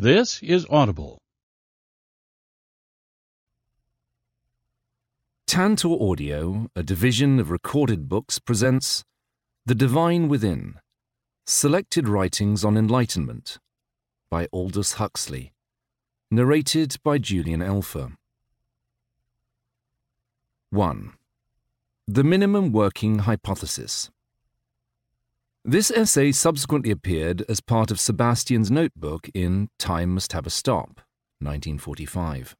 This is Audible. Tantor Audio, a division of recorded books, presents The Divine Within Selected Writings on Enlightenment by Aldous Huxley. Narrated by Julian Elfer. 1. The Minimum Working Hypothesis. This essay subsequently appeared as part of Sebastian's notebook in Time Must Have a Stop, 1945.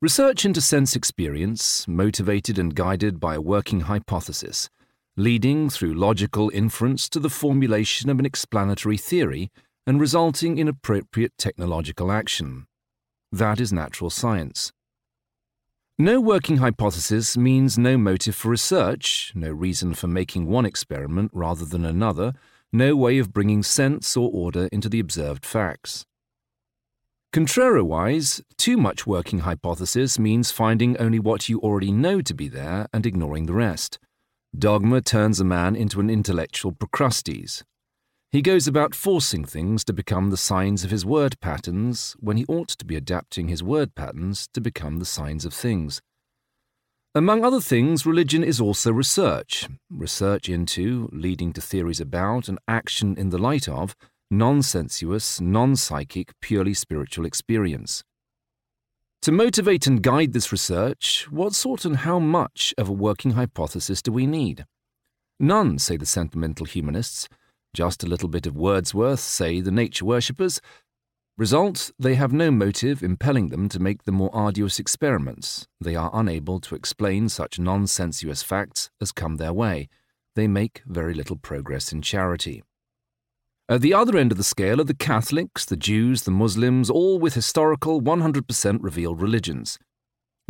Research into sense experience, motivated and guided by a working hypothesis, leading through logical inference to the formulation of an explanatory theory and resulting in appropriate technological action. That is natural science. No working hypothesis means no motive for research, no reason for making one experiment rather than another, no way of bringing sense or order into the observed facts. Contrariwise, too much working hypothesis means finding only what you already know to be there and ignoring the rest. Dogma turns a man into an intellectual Procrustes. He goes about forcing things to become the signs of his word patterns when he ought to be adapting his word patterns to become the signs of things. Among other things, religion is also research. Research into, leading to theories about, and action in the light of, non sensuous, non psychic, purely spiritual experience. To motivate and guide this research, what sort and how much of a working hypothesis do we need? None, say the sentimental humanists. Just a little bit of Wordsworth, say the nature worshippers. Result, they have no motive impelling them to make the more arduous experiments. They are unable to explain such non sensuous facts as come their way. They make very little progress in charity. At the other end of the scale are the Catholics, the Jews, the Muslims, all with historical 100% revealed religions.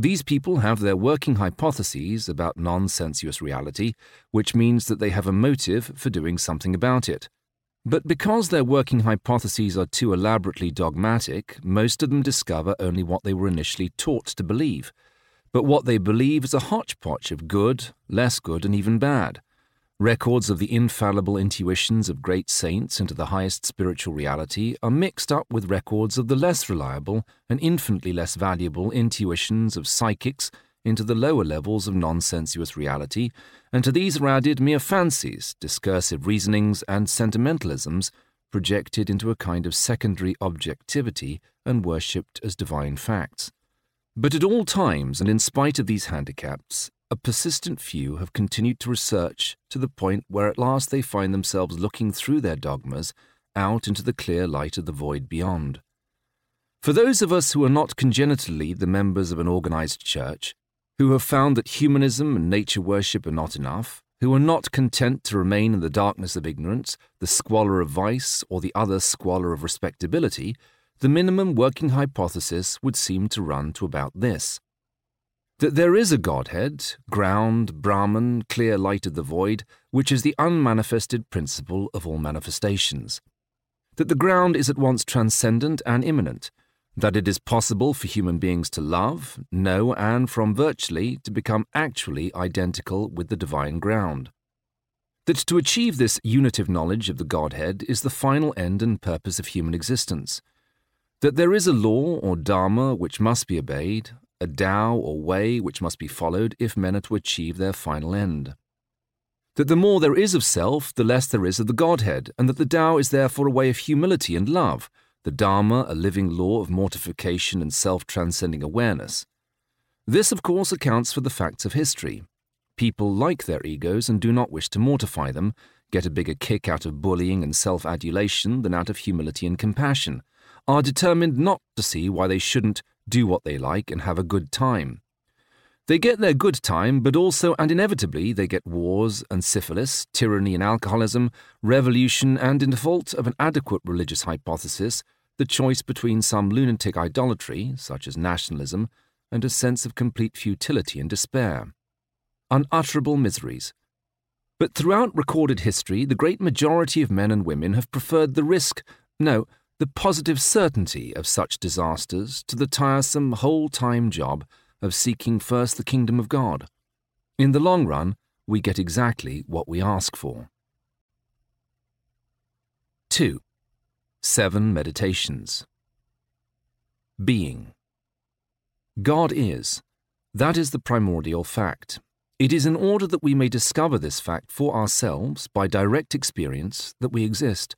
These people have their working hypotheses about non sensuous reality, which means that they have a motive for doing something about it. But because their working hypotheses are too elaborately dogmatic, most of them discover only what they were initially taught to believe. But what they believe is a hodgepodge of good, less good, and even bad. Records of the infallible intuitions of great saints into the highest spiritual reality are mixed up with records of the less reliable and infinitely less valuable intuitions of psychics into the lower levels of non-sensuous reality, and to these are added mere fancies, discursive reasonings, and sentimentalisms projected into a kind of secondary objectivity and worshipped as divine facts. But at all times, and in spite of these handicaps, a persistent few have continued to research to the point where at last they find themselves looking through their dogmas out into the clear light of the void beyond. For those of us who are not congenitally the members of an organized church, who have found that humanism and nature worship are not enough, who are not content to remain in the darkness of ignorance, the squalor of vice, or the other squalor of respectability, the minimum working hypothesis would seem to run to about this that there is a Godhead, ground, Brahman, clear light of the void, which is the unmanifested principle of all manifestations. That the ground is at once transcendent and immanent. That it is possible for human beings to love, know, and from virtually to become actually identical with the divine ground. That to achieve this unitive knowledge of the Godhead is the final end and purpose of human existence. That there is a law or dharma which must be obeyed, a Tao or way which must be followed if men are to achieve their final end. That the more there is of self, the less there is of the Godhead, and that the Tao is therefore a way of humility and love, the Dharma a living law of mortification and self transcending awareness. This, of course, accounts for the facts of history. People like their egos and do not wish to mortify them, get a bigger kick out of bullying and self adulation than out of humility and compassion, are determined not to see why they shouldn't do what they like, and have a good time. They get their good time, but also and inevitably they get wars and syphilis, tyranny and alcoholism, revolution, and in default of an adequate religious hypothesis, the choice between some lunatic idolatry, such as nationalism, and a sense of complete futility and despair. Unutterable miseries. But throughout recorded history, the great majority of men and women have preferred the risk, no, the positive certainty of such disasters to the tiresome whole time job of seeking first the kingdom of God. In the long run, we get exactly what we ask for. 2. Seven Meditations. Being. God is. That is the primordial fact. It is in order that we may discover this fact for ourselves by direct experience that we exist.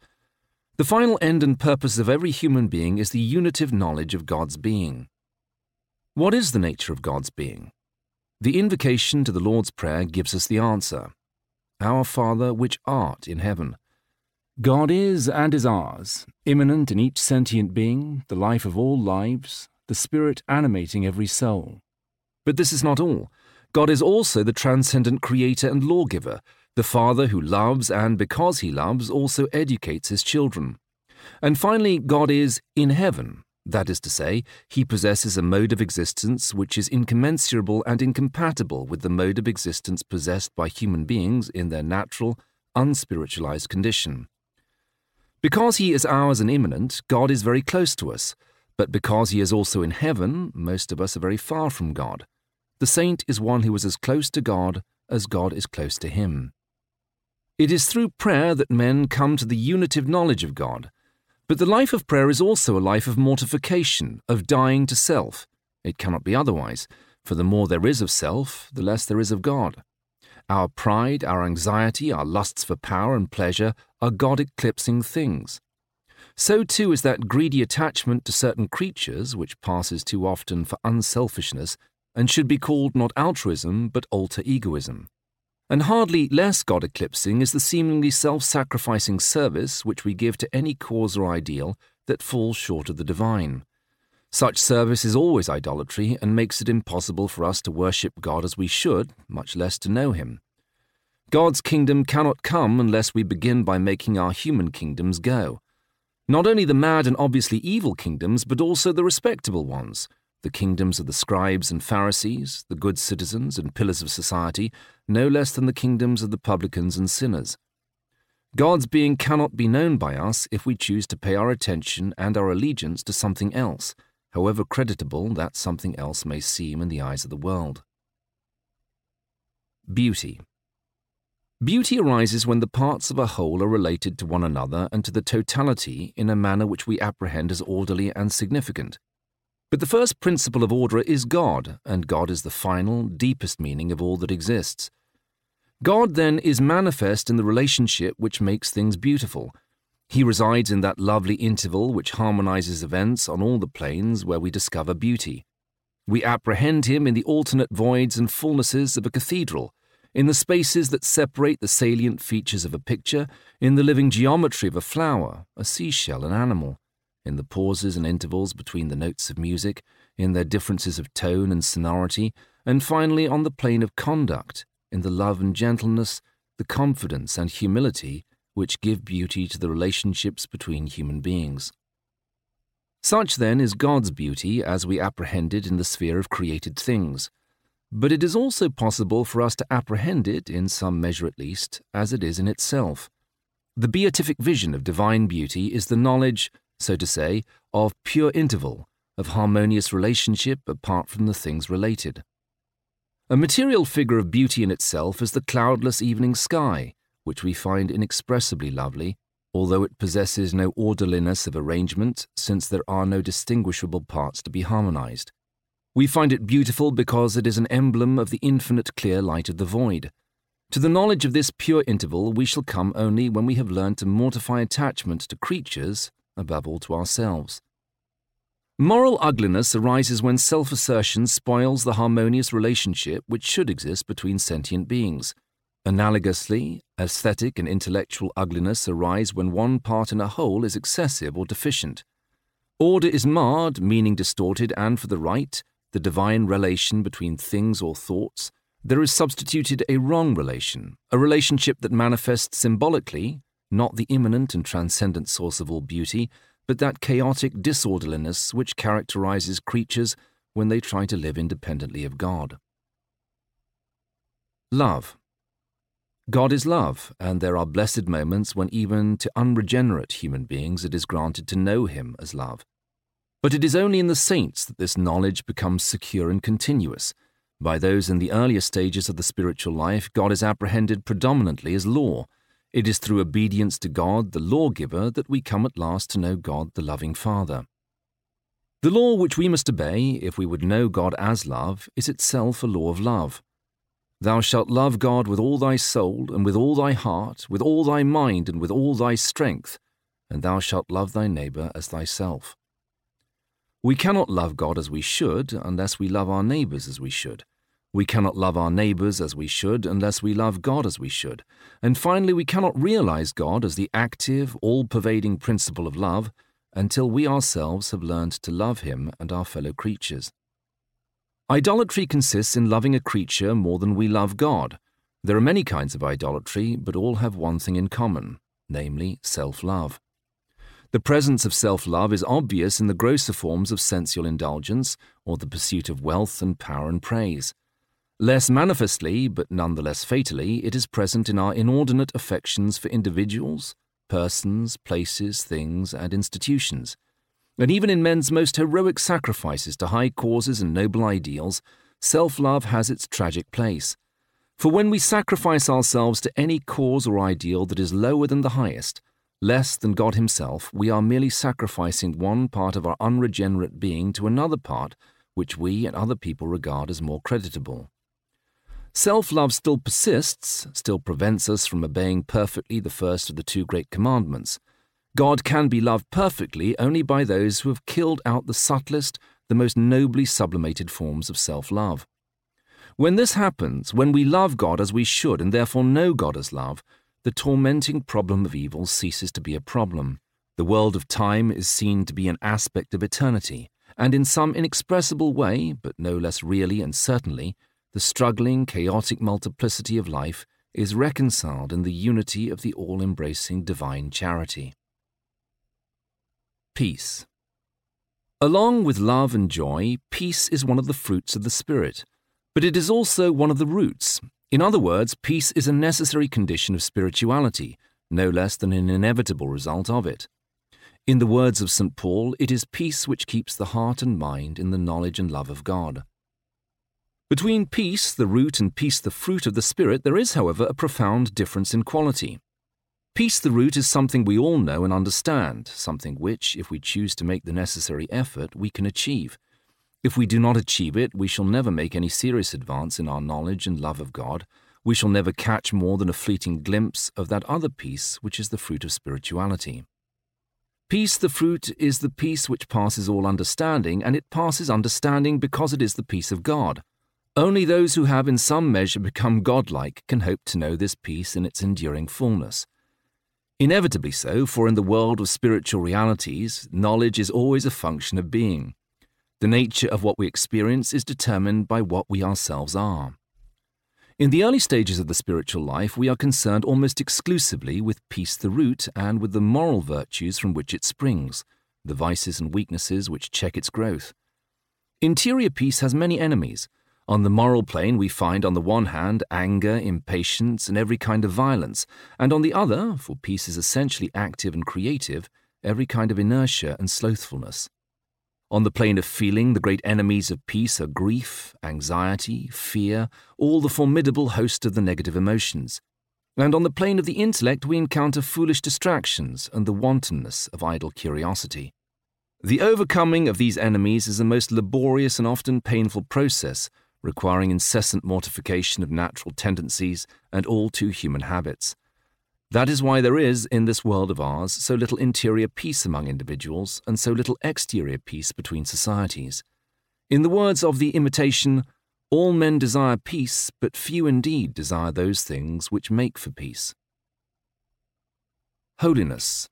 The final end and purpose of every human being is the unitive knowledge of God's being. What is the nature of God's being? The invocation to the Lord's Prayer gives us the answer Our Father which art in heaven. God is and is ours, immanent in each sentient being, the life of all lives, the spirit animating every soul. But this is not all. God is also the transcendent creator and lawgiver, the Father who loves and, because he loves, also educates his children. And finally, God is in heaven, that is to say, he possesses a mode of existence which is incommensurable and incompatible with the mode of existence possessed by human beings in their natural, unspiritualized condition. Because he is ours and immanent, God is very close to us, but because he is also in heaven, most of us are very far from God. The saint is one who is as close to God as God is close to him. It is through prayer that men come to the unitive knowledge of God. But the life of prayer is also a life of mortification, of dying to self. It cannot be otherwise, for the more there is of self, the less there is of God. Our pride, our anxiety, our lusts for power and pleasure are God eclipsing things. So too is that greedy attachment to certain creatures, which passes too often for unselfishness and should be called not altruism but alter egoism. And hardly less God eclipsing is the seemingly self sacrificing service which we give to any cause or ideal that falls short of the divine. Such service is always idolatry and makes it impossible for us to worship God as we should, much less to know Him. God's kingdom cannot come unless we begin by making our human kingdoms go. Not only the mad and obviously evil kingdoms, but also the respectable ones, the kingdoms of the scribes and Pharisees, the good citizens and pillars of society, no less than the kingdoms of the publicans and sinners. God's being cannot be known by us if we choose to pay our attention and our allegiance to something else however creditable that something else may seem in the eyes of the world. Beauty. Beauty arises when the parts of a whole are related to one another and to the totality in a manner which we apprehend as orderly and significant. But the first principle of order is God, and God is the final, deepest meaning of all that exists. God, then, is manifest in the relationship which makes things beautiful, he resides in that lovely interval which harmonizes events on all the planes where we discover beauty. We apprehend him in the alternate voids and fullnesses of a cathedral, in the spaces that separate the salient features of a picture, in the living geometry of a flower, a seashell, an animal, in the pauses and intervals between the notes of music, in their differences of tone and sonority, and finally on the plane of conduct, in the love and gentleness, the confidence and humility which give beauty to the relationships between human beings. Such, then, is God's beauty as we apprehend it in the sphere of created things. But it is also possible for us to apprehend it, in some measure at least, as it is in itself. The beatific vision of divine beauty is the knowledge, so to say, of pure interval, of harmonious relationship apart from the things related. A material figure of beauty in itself is the cloudless evening sky, which we find inexpressibly lovely, although it possesses no orderliness of arrangement, since there are no distinguishable parts to be harmonized. We find it beautiful because it is an emblem of the infinite clear light of the void. To the knowledge of this pure interval we shall come only when we have learned to mortify attachment to creatures, above all to ourselves. Moral ugliness arises when self assertion spoils the harmonious relationship which should exist between sentient beings. Analogously, aesthetic and intellectual ugliness arise when one part in a whole is excessive or deficient. Order is marred, meaning distorted, and for the right, the divine relation between things or thoughts, there is substituted a wrong relation, a relationship that manifests symbolically, not the immanent and transcendent source of all beauty, but that chaotic disorderliness which characterizes creatures when they try to live independently of God. Love. God is love, and there are blessed moments when even to unregenerate human beings it is granted to know Him as love. But it is only in the saints that this knowledge becomes secure and continuous. By those in the earlier stages of the spiritual life, God is apprehended predominantly as law. It is through obedience to God, the lawgiver, that we come at last to know God, the loving Father. The law which we must obey, if we would know God as love, is itself a law of love. Thou shalt love God with all thy soul, and with all thy heart, with all thy mind, and with all thy strength, and thou shalt love thy neighbour as thyself. We cannot love God as we should unless we love our neighbours as we should. We cannot love our neighbours as we should unless we love God as we should. And finally, we cannot realize God as the active, all pervading principle of love until we ourselves have learned to love Him and our fellow creatures. Idolatry consists in loving a creature more than we love God. There are many kinds of idolatry, but all have one thing in common, namely self love. The presence of self love is obvious in the grosser forms of sensual indulgence or the pursuit of wealth and power and praise. Less manifestly, but none the less fatally, it is present in our inordinate affections for individuals, persons, places, things, and institutions. And even in men's most heroic sacrifices to high causes and noble ideals, self love has its tragic place. For when we sacrifice ourselves to any cause or ideal that is lower than the highest, less than God Himself, we are merely sacrificing one part of our unregenerate being to another part which we and other people regard as more creditable. Self love still persists, still prevents us from obeying perfectly the first of the two great commandments. God can be loved perfectly only by those who have killed out the subtlest, the most nobly sublimated forms of self love. When this happens, when we love God as we should and therefore know God as love, the tormenting problem of evil ceases to be a problem. The world of time is seen to be an aspect of eternity, and in some inexpressible way, but no less really and certainly, the struggling, chaotic multiplicity of life is reconciled in the unity of the all embracing divine charity. Peace. Along with love and joy, peace is one of the fruits of the Spirit, but it is also one of the roots. In other words, peace is a necessary condition of spirituality, no less than an inevitable result of it. In the words of St. Paul, it is peace which keeps the heart and mind in the knowledge and love of God. Between peace, the root, and peace, the fruit of the Spirit, there is, however, a profound difference in quality. Peace, the root, is something we all know and understand, something which, if we choose to make the necessary effort, we can achieve. If we do not achieve it, we shall never make any serious advance in our knowledge and love of God. We shall never catch more than a fleeting glimpse of that other peace which is the fruit of spirituality. Peace, the fruit, is the peace which passes all understanding, and it passes understanding because it is the peace of God. Only those who have in some measure become godlike can hope to know this peace in its enduring fullness. Inevitably so, for in the world of spiritual realities, knowledge is always a function of being. The nature of what we experience is determined by what we ourselves are. In the early stages of the spiritual life, we are concerned almost exclusively with peace the root and with the moral virtues from which it springs, the vices and weaknesses which check its growth. Interior peace has many enemies on the moral plane, we find on the one hand anger, impatience, and every kind of violence, and on the other, for peace is essentially active and creative, every kind of inertia and slothfulness. On the plane of feeling, the great enemies of peace are grief, anxiety, fear, all the formidable host of the negative emotions. And on the plane of the intellect, we encounter foolish distractions and the wantonness of idle curiosity. The overcoming of these enemies is a most laborious and often painful process, requiring incessant mortification of natural tendencies and all too human habits. That is why there is, in this world of ours, so little interior peace among individuals and so little exterior peace between societies. In the words of the Imitation, all men desire peace, but few indeed desire those things which make for peace. Holiness.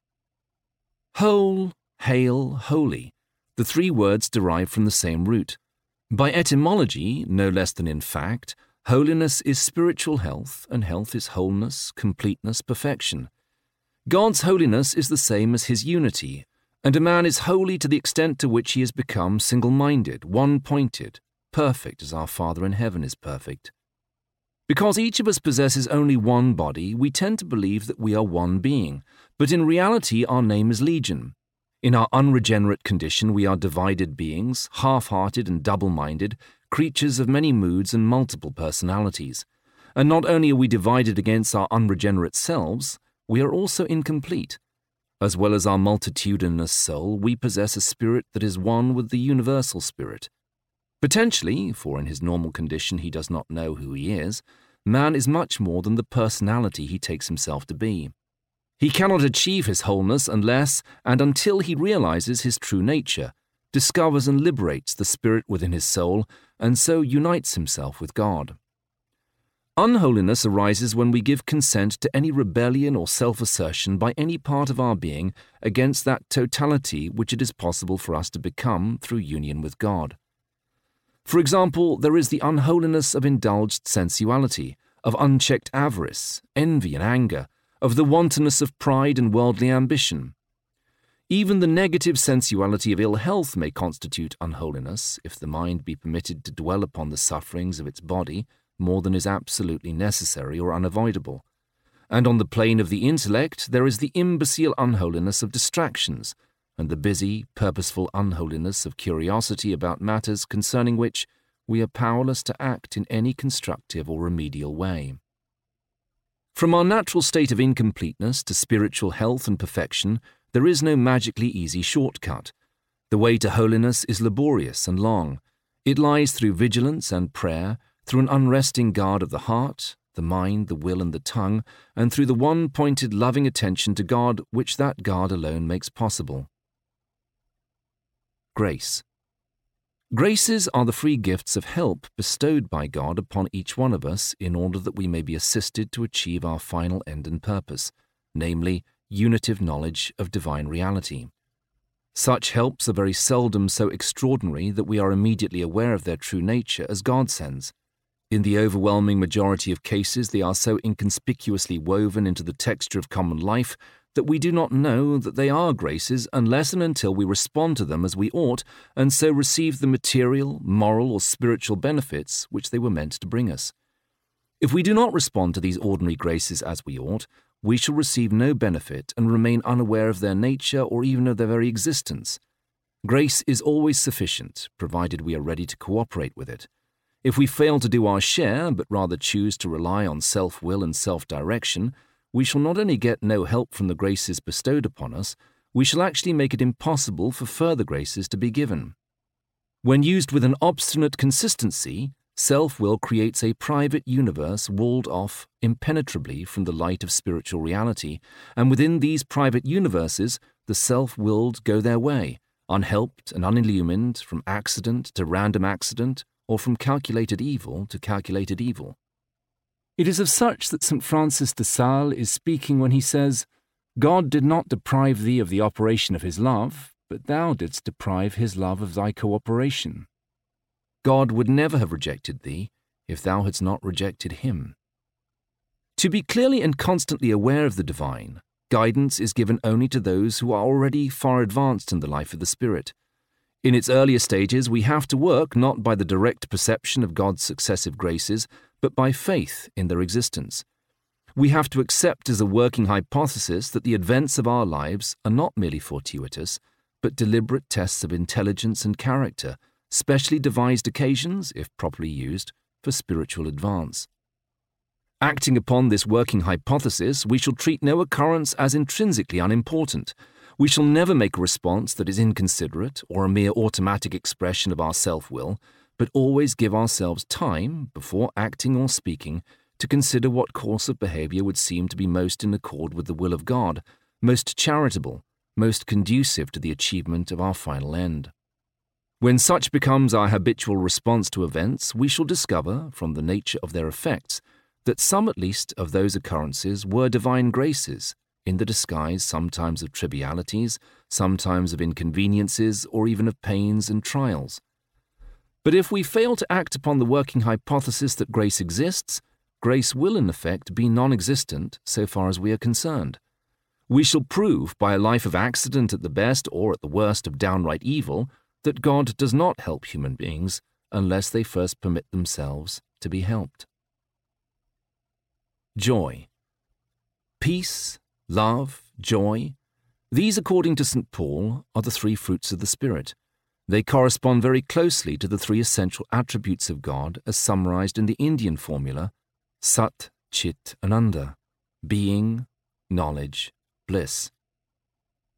Whole, hail, holy. The three words derive from the same root. By etymology, no less than in fact, holiness is spiritual health, and health is wholeness, completeness, perfection. God's holiness is the same as his unity, and a man is holy to the extent to which he has become single minded, one pointed, perfect as our Father in heaven is perfect. Because each of us possesses only one body, we tend to believe that we are one being, but in reality our name is Legion. In our unregenerate condition, we are divided beings, half hearted and double minded, creatures of many moods and multiple personalities. And not only are we divided against our unregenerate selves, we are also incomplete. As well as our multitudinous soul, we possess a spirit that is one with the universal spirit. Potentially, for in his normal condition he does not know who he is, man is much more than the personality he takes himself to be. He cannot achieve his wholeness unless and until he realizes his true nature, discovers and liberates the spirit within his soul, and so unites himself with God. Unholiness arises when we give consent to any rebellion or self assertion by any part of our being against that totality which it is possible for us to become through union with God. For example, there is the unholiness of indulged sensuality, of unchecked avarice, envy, and anger, of the wantonness of pride and worldly ambition. Even the negative sensuality of ill health may constitute unholiness if the mind be permitted to dwell upon the sufferings of its body more than is absolutely necessary or unavoidable. And on the plane of the intellect, there is the imbecile unholiness of distractions, and the busy, purposeful unholiness of curiosity about matters concerning which we are powerless to act in any constructive or remedial way. From our natural state of incompleteness to spiritual health and perfection, there is no magically easy shortcut. The way to holiness is laborious and long. It lies through vigilance and prayer, through an unresting guard of the heart, the mind, the will, and the tongue, and through the one pointed loving attention to God which that guard alone makes possible. Grace. Graces are the free gifts of help bestowed by God upon each one of us in order that we may be assisted to achieve our final end and purpose, namely, unitive knowledge of divine reality. Such helps are very seldom so extraordinary that we are immediately aware of their true nature as God sends. In the overwhelming majority of cases, they are so inconspicuously woven into the texture of common life that we do not know that they are graces unless and until we respond to them as we ought, and so receive the material, moral, or spiritual benefits which they were meant to bring us. If we do not respond to these ordinary graces as we ought, we shall receive no benefit and remain unaware of their nature or even of their very existence. Grace is always sufficient, provided we are ready to cooperate with it. If we fail to do our share, but rather choose to rely on self will and self direction, we shall not only get no help from the graces bestowed upon us, we shall actually make it impossible for further graces to be given. When used with an obstinate consistency, self will creates a private universe walled off impenetrably from the light of spiritual reality, and within these private universes, the self willed go their way, unhelped and unillumined from accident to random accident, or from calculated evil to calculated evil. It is of such that St. Francis de Sales is speaking when he says, God did not deprive thee of the operation of his love, but thou didst deprive his love of thy cooperation. God would never have rejected thee if thou hadst not rejected him. To be clearly and constantly aware of the divine, guidance is given only to those who are already far advanced in the life of the Spirit, in its earlier stages, we have to work not by the direct perception of God's successive graces, but by faith in their existence. We have to accept as a working hypothesis that the events of our lives are not merely fortuitous, but deliberate tests of intelligence and character, specially devised occasions, if properly used, for spiritual advance. Acting upon this working hypothesis, we shall treat no occurrence as intrinsically unimportant we shall never make a response that is inconsiderate or a mere automatic expression of our self will, but always give ourselves time, before acting or speaking, to consider what course of behavior would seem to be most in accord with the will of God, most charitable, most conducive to the achievement of our final end. When such becomes our habitual response to events, we shall discover, from the nature of their effects, that some at least of those occurrences were divine graces in the disguise sometimes of trivialities, sometimes of inconveniences, or even of pains and trials. But if we fail to act upon the working hypothesis that grace exists, grace will in effect be non existent so far as we are concerned. We shall prove by a life of accident at the best or at the worst of downright evil that God does not help human beings unless they first permit themselves to be helped. Joy. Peace, love, joy. These, according to St. Paul, are the three fruits of the Spirit. They correspond very closely to the three essential attributes of God as summarized in the Indian formula Sat, Chit, Ananda being, knowledge, bliss.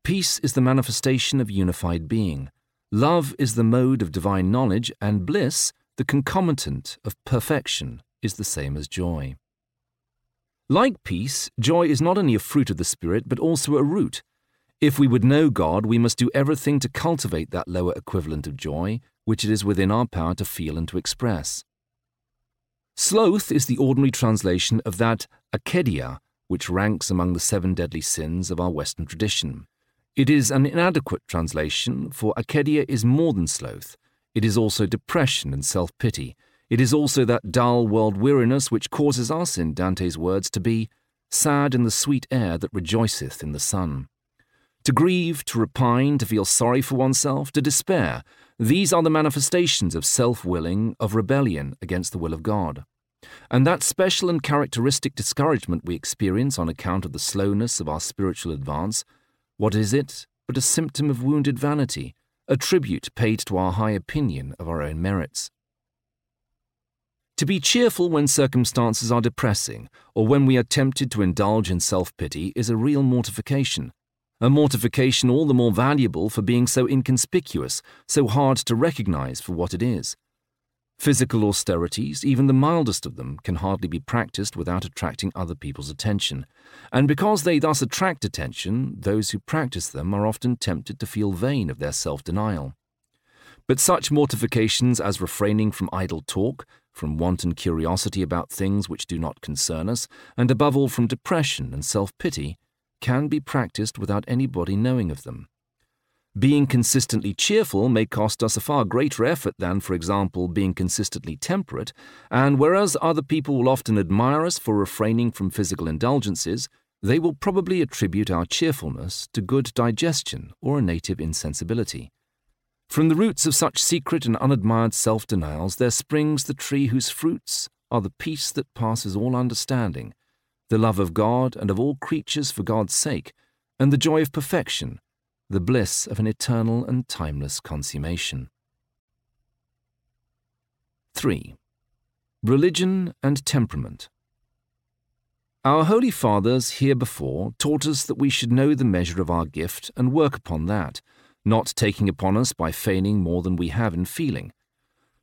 Peace is the manifestation of unified being. Love is the mode of divine knowledge, and bliss, the concomitant of perfection, is the same as joy. Like peace, joy is not only a fruit of the Spirit, but also a root. If we would know God, we must do everything to cultivate that lower equivalent of joy, which it is within our power to feel and to express. Sloth is the ordinary translation of that acedia, which ranks among the seven deadly sins of our Western tradition. It is an inadequate translation, for acedia is more than sloth. It is also depression and self pity. It is also that dull world weariness which causes us, in Dante's words, to be sad in the sweet air that rejoiceth in the sun. To grieve, to repine, to feel sorry for oneself, to despair, these are the manifestations of self willing, of rebellion against the will of God. And that special and characteristic discouragement we experience on account of the slowness of our spiritual advance what is it but a symptom of wounded vanity, a tribute paid to our high opinion of our own merits? To be cheerful when circumstances are depressing, or when we are tempted to indulge in self pity, is a real mortification. A mortification all the more valuable for being so inconspicuous, so hard to recognize for what it is. Physical austerities, even the mildest of them, can hardly be practiced without attracting other people's attention. And because they thus attract attention, those who practice them are often tempted to feel vain of their self denial. But such mortifications as refraining from idle talk, from wanton curiosity about things which do not concern us, and above all from depression and self pity, can be practiced without anybody knowing of them. Being consistently cheerful may cost us a far greater effort than, for example, being consistently temperate, and whereas other people will often admire us for refraining from physical indulgences, they will probably attribute our cheerfulness to good digestion or a native insensibility. From the roots of such secret and unadmired self denials there springs the tree whose fruits are the peace that passes all understanding, the love of God and of all creatures for God's sake, and the joy of perfection the bliss of an eternal and timeless consummation. 3. Religion and Temperament. Our Holy Fathers here before taught us that we should know the measure of our gift and work upon that, not taking upon us by feigning more than we have in feeling,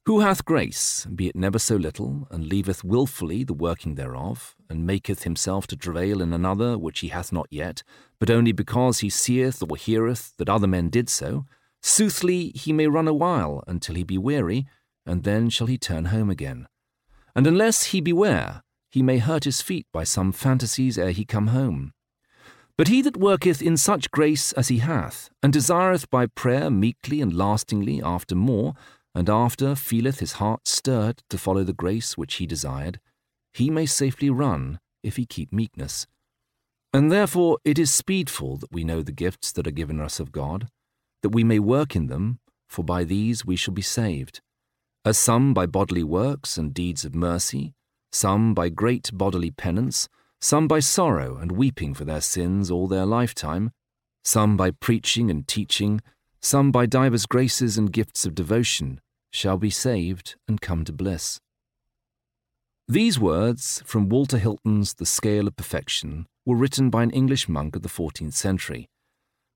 who hath grace, be it never so little, and leaveth wilfully the working thereof, and maketh himself to travail in another which he hath not yet, but only because he seeth or heareth that other men did so, soothly he may run a while until he be weary, and then shall he turn home again. And unless he beware, he may hurt his feet by some fantasies ere he come home. But he that worketh in such grace as he hath, and desireth by prayer meekly and lastingly after more, and after feeleth his heart stirred to follow the grace which he desired, he may safely run if he keep meekness. And therefore it is speedful that we know the gifts that are given us of God, that we may work in them, for by these we shall be saved. As some by bodily works and deeds of mercy, some by great bodily penance, some by sorrow and weeping for their sins all their lifetime, some by preaching and teaching, some by divers graces and gifts of devotion, shall be saved and come to bliss. These words from Walter Hilton's The Scale of Perfection were written by an English monk of the 14th century,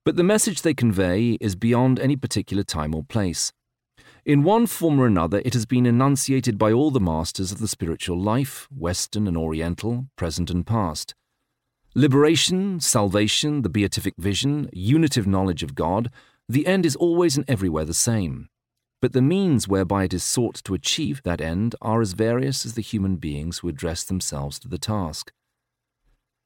but the message they convey is beyond any particular time or place. In one form or another, it has been enunciated by all the masters of the spiritual life, Western and Oriental, present and past. Liberation, salvation, the beatific vision, unitive knowledge of God, the end is always and everywhere the same. But the means whereby it is sought to achieve that end are as various as the human beings who address themselves to the task.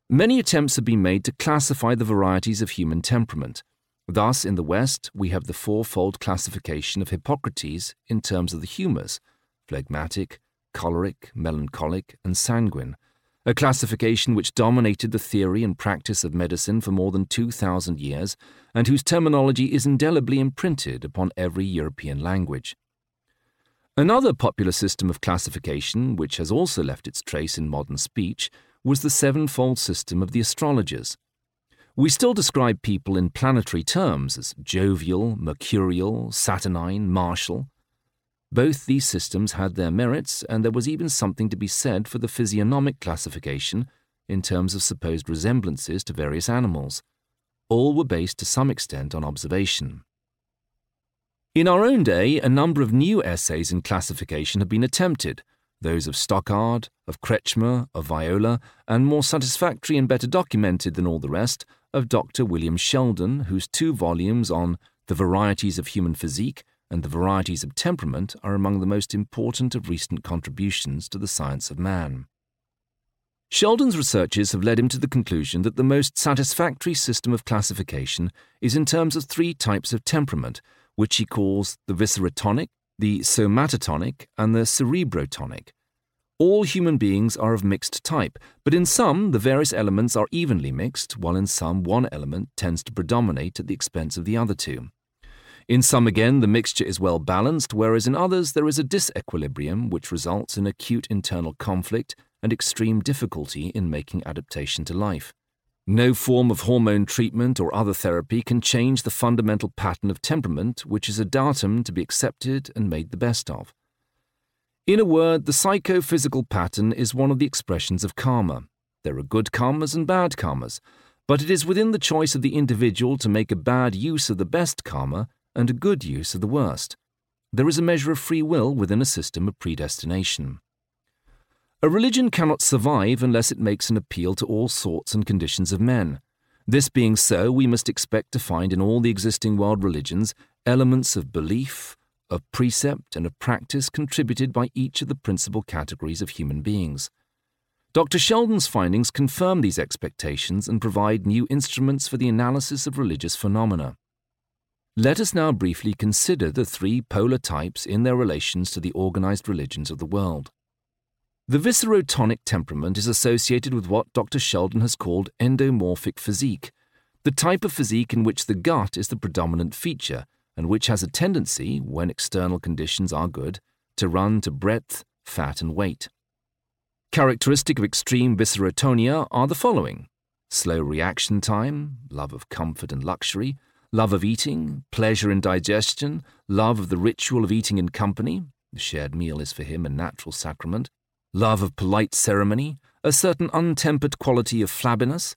Many attempts have been made to classify the varieties of human temperament. Thus, in the West, we have the fourfold classification of Hippocrates in terms of the humours phlegmatic, choleric, melancholic, and sanguine a classification which dominated the theory and practice of medicine for more than 2,000 years and whose terminology is indelibly imprinted upon every European language. Another popular system of classification, which has also left its trace in modern speech, was the sevenfold system of the astrologers. We still describe people in planetary terms as jovial, mercurial, saturnine, martial, both these systems had their merits, and there was even something to be said for the physiognomic classification, in terms of supposed resemblances to various animals. All were based to some extent on observation. In our own day, a number of new essays in classification have been attempted, those of Stockard, of Kretschmer, of Viola, and more satisfactory and better documented than all the rest, of Dr. William Sheldon, whose two volumes on The Varieties of Human Physique and The Varieties of Temperament are among the most important of recent contributions to the science of man. Sheldon's researches have led him to the conclusion that the most satisfactory system of classification is in terms of three types of temperament, which he calls the viscerotonic, the somatotonic, and the cerebrotonic. All human beings are of mixed type, but in some the various elements are evenly mixed, while in some one element tends to predominate at the expense of the other two. In some again the mixture is well balanced, whereas in others there is a disequilibrium which results in acute internal conflict and extreme difficulty in making adaptation to life. No form of hormone treatment or other therapy can change the fundamental pattern of temperament, which is a datum to be accepted and made the best of. In a word, the psychophysical pattern is one of the expressions of karma. There are good karmas and bad karmas, but it is within the choice of the individual to make a bad use of the best karma and a good use of the worst. There is a measure of free will within a system of predestination. A religion cannot survive unless it makes an appeal to all sorts and conditions of men. This being so, we must expect to find in all the existing world religions elements of belief, of precept, and of practice contributed by each of the principal categories of human beings. Dr. Sheldon's findings confirm these expectations and provide new instruments for the analysis of religious phenomena. Let us now briefly consider the three polar types in their relations to the organized religions of the world. The viscerotonic temperament is associated with what Dr. Sheldon has called endomorphic physique, the type of physique in which the gut is the predominant feature and which has a tendency, when external conditions are good, to run to breadth, fat, and weight. Characteristic of extreme viscerotonia are the following slow reaction time, love of comfort and luxury, love of eating, pleasure in digestion, love of the ritual of eating in company. The shared meal is for him a natural sacrament love of polite ceremony, a certain untempered quality of flabbiness,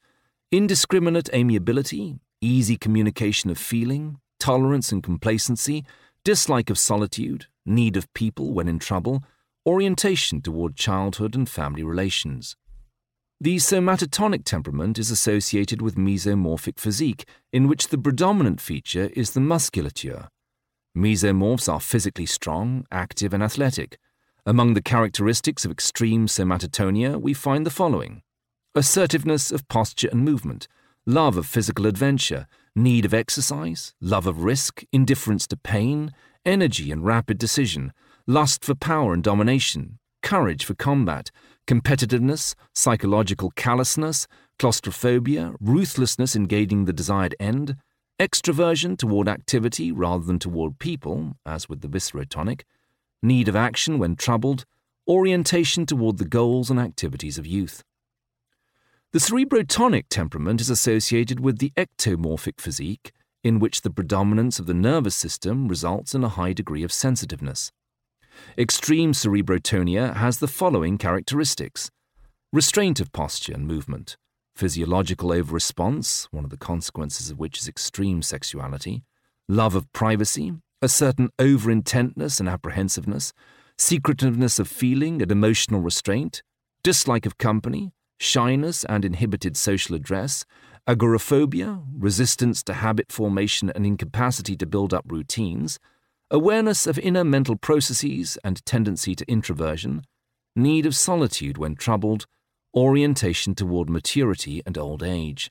indiscriminate amiability, easy communication of feeling, tolerance and complacency, dislike of solitude, need of people when in trouble, orientation toward childhood and family relations. The somatotonic temperament is associated with mesomorphic physique, in which the predominant feature is the musculature. Mesomorphs are physically strong, active, and athletic. Among the characteristics of extreme somatotonia, we find the following assertiveness of posture and movement, love of physical adventure, need of exercise, love of risk, indifference to pain, energy and rapid decision, lust for power and domination, courage for combat, competitiveness, psychological callousness, claustrophobia, ruthlessness in gaining the desired end, extroversion toward activity rather than toward people, as with the viscerotonic, need of action when troubled, orientation toward the goals and activities of youth. The cerebrotonic temperament is associated with the ectomorphic physique, in which the predominance of the nervous system results in a high degree of sensitiveness. Extreme cerebrotonia has the following characteristics. Restraint of posture and movement, physiological over-response, one of the consequences of which is extreme sexuality, love of privacy, a certain over intentness and apprehensiveness, secretiveness of feeling and emotional restraint, dislike of company, shyness and inhibited social address, agoraphobia, resistance to habit formation and incapacity to build up routines, awareness of inner mental processes and tendency to introversion, need of solitude when troubled, orientation toward maturity and old age.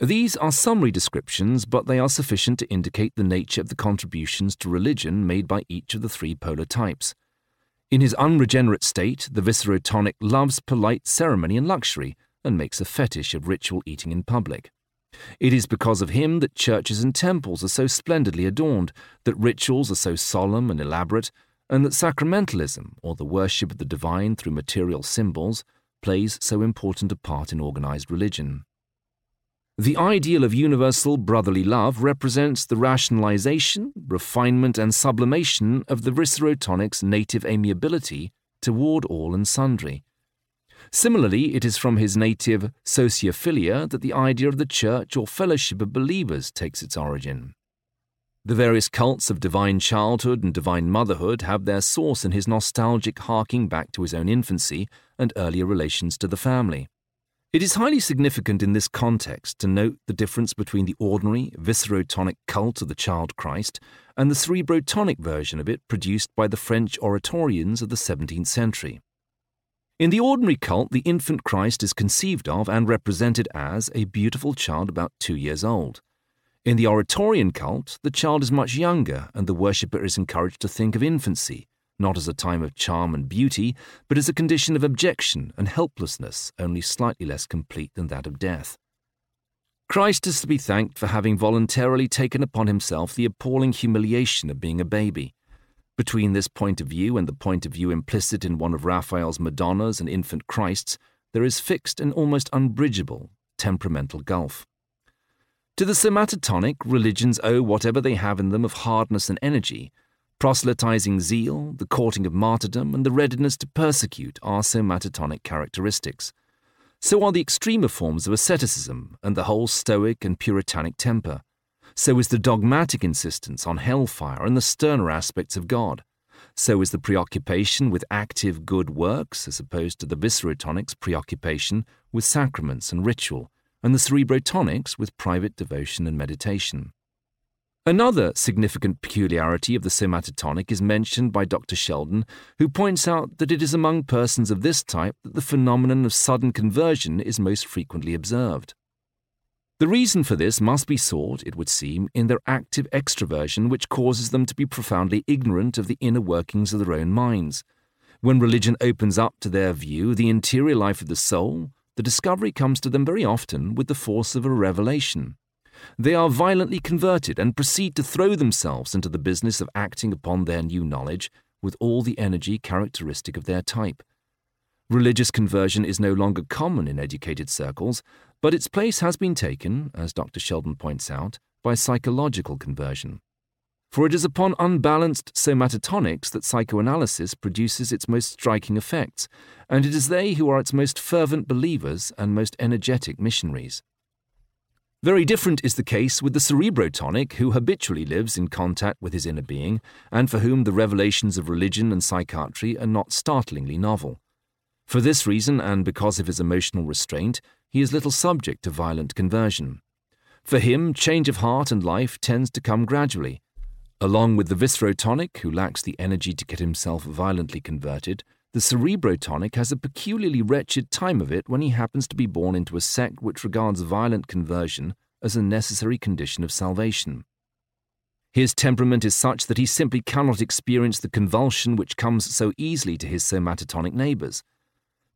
These are summary descriptions, but they are sufficient to indicate the nature of the contributions to religion made by each of the three polar types. In his unregenerate state, the viscerotonic loves polite ceremony and luxury, and makes a fetish of ritual eating in public. It is because of him that churches and temples are so splendidly adorned, that rituals are so solemn and elaborate, and that sacramentalism, or the worship of the divine through material symbols, plays so important a part in organized religion. The ideal of universal brotherly love represents the rationalization, refinement, and sublimation of the viscerotonic's native amiability toward all and sundry. Similarly, it is from his native sociophilia that the idea of the church or fellowship of believers takes its origin. The various cults of divine childhood and divine motherhood have their source in his nostalgic harking back to his own infancy and earlier relations to the family. It is highly significant in this context to note the difference between the ordinary viscerotonic cult of the child Christ and the cerebrotonic version of it produced by the French oratorians of the 17th century. In the ordinary cult, the infant Christ is conceived of and represented as a beautiful child about two years old. In the Oratorian cult, the child is much younger, and the worshipper is encouraged to think of infancy, not as a time of charm and beauty, but as a condition of abjection and helplessness, only slightly less complete than that of death. Christ is to be thanked for having voluntarily taken upon himself the appalling humiliation of being a baby. Between this point of view and the point of view implicit in one of Raphael's Madonnas and infant Christs, there is fixed and almost unbridgeable temperamental gulf. To the somatotonic, religions owe whatever they have in them of hardness and energy. Proselytizing zeal, the courting of martyrdom, and the readiness to persecute are somatotonic characteristics. So are the extremer forms of asceticism and the whole Stoic and Puritanic temper. So is the dogmatic insistence on hellfire and the sterner aspects of God. So is the preoccupation with active good works, as opposed to the viscerotonic's preoccupation with sacraments and ritual, and the cerebrotonics with private devotion and meditation. Another significant peculiarity of the somatotonic is mentioned by Dr. Sheldon, who points out that it is among persons of this type that the phenomenon of sudden conversion is most frequently observed. The reason for this must be sought, it would seem, in their active extroversion, which causes them to be profoundly ignorant of the inner workings of their own minds. When religion opens up to their view the interior life of the soul, the discovery comes to them very often with the force of a revelation. They are violently converted and proceed to throw themselves into the business of acting upon their new knowledge with all the energy characteristic of their type. Religious conversion is no longer common in educated circles, but its place has been taken, as Dr. Sheldon points out, by psychological conversion. For it is upon unbalanced somatotonics that psychoanalysis produces its most striking effects, and it is they who are its most fervent believers and most energetic missionaries. Very different is the case with the cerebrotonic, who habitually lives in contact with his inner being, and for whom the revelations of religion and psychiatry are not startlingly novel. For this reason, and because of his emotional restraint, he is little subject to violent conversion. For him, change of heart and life tends to come gradually. Along with the viscerotonic, who lacks the energy to get himself violently converted, the cerebrotonic has a peculiarly wretched time of it when he happens to be born into a sect which regards violent conversion as a necessary condition of salvation. His temperament is such that he simply cannot experience the convulsion which comes so easily to his somatotonic neighbors.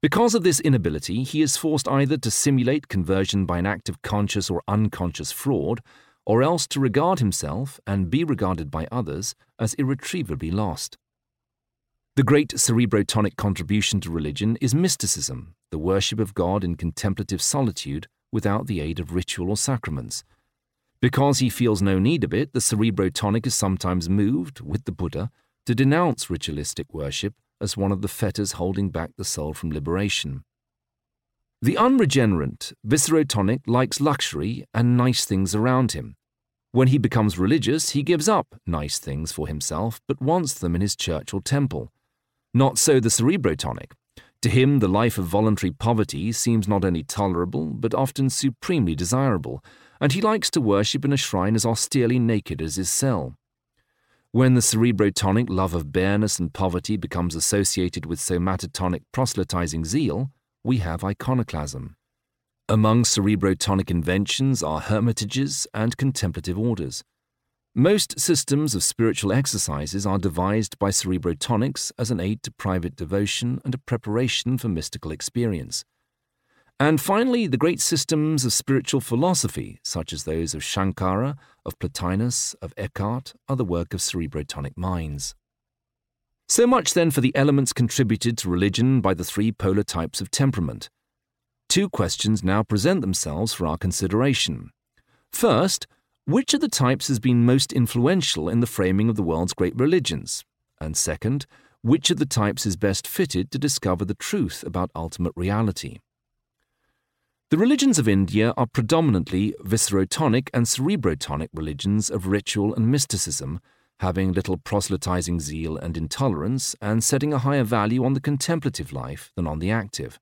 Because of this inability, he is forced either to simulate conversion by an act of conscious or unconscious fraud, or else to regard himself and be regarded by others as irretrievably lost. The great cerebrotonic contribution to religion is mysticism, the worship of God in contemplative solitude without the aid of ritual or sacraments. Because he feels no need of it, the cerebrotonic is sometimes moved, with the Buddha, to denounce ritualistic worship as one of the fetters holding back the soul from liberation. The unregenerate, viscerotonic likes luxury and nice things around him. When he becomes religious, he gives up nice things for himself but wants them in his church or temple. Not so the cerebrotonic. To him, the life of voluntary poverty seems not only tolerable, but often supremely desirable, and he likes to worship in a shrine as austerely naked as his cell. When the cerebrotonic love of bareness and poverty becomes associated with somatotonic proselytizing zeal, we have iconoclasm. Among cerebrotonic inventions are hermitages and contemplative orders. Most systems of spiritual exercises are devised by cerebrotonics as an aid to private devotion and a preparation for mystical experience. And finally, the great systems of spiritual philosophy, such as those of Shankara, of Plotinus, of Eckhart, are the work of cerebrotonic minds. So much then for the elements contributed to religion by the three polar types of temperament. Two questions now present themselves for our consideration. First, which of the types has been most influential in the framing of the world's great religions? And second, which of the types is best fitted to discover the truth about ultimate reality. The religions of India are predominantly viscerotonic and cerebrotonic religions of ritual and mysticism, having little proselytizing zeal and intolerance, and setting a higher value on the contemplative life than on the active.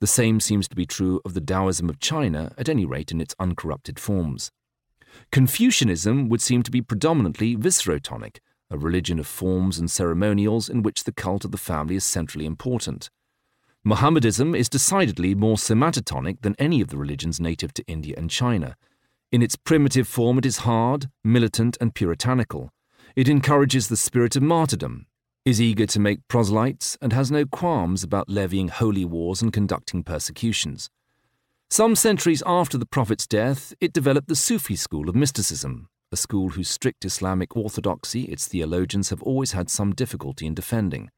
The same seems to be true of the Taoism of China, at any rate in its uncorrupted forms. Confucianism would seem to be predominantly viscerotonic, a religion of forms and ceremonials in which the cult of the family is centrally important. Mohammedism is decidedly more somatotonic than any of the religions native to India and China. In its primitive form, it is hard, militant, and puritanical. It encourages the spirit of martyrdom, is eager to make proselytes, and has no qualms about levying holy wars and conducting persecutions. Some centuries after the Prophet's death, it developed the Sufi school of mysticism, a school whose strict Islamic orthodoxy its theologians have always had some difficulty in defending.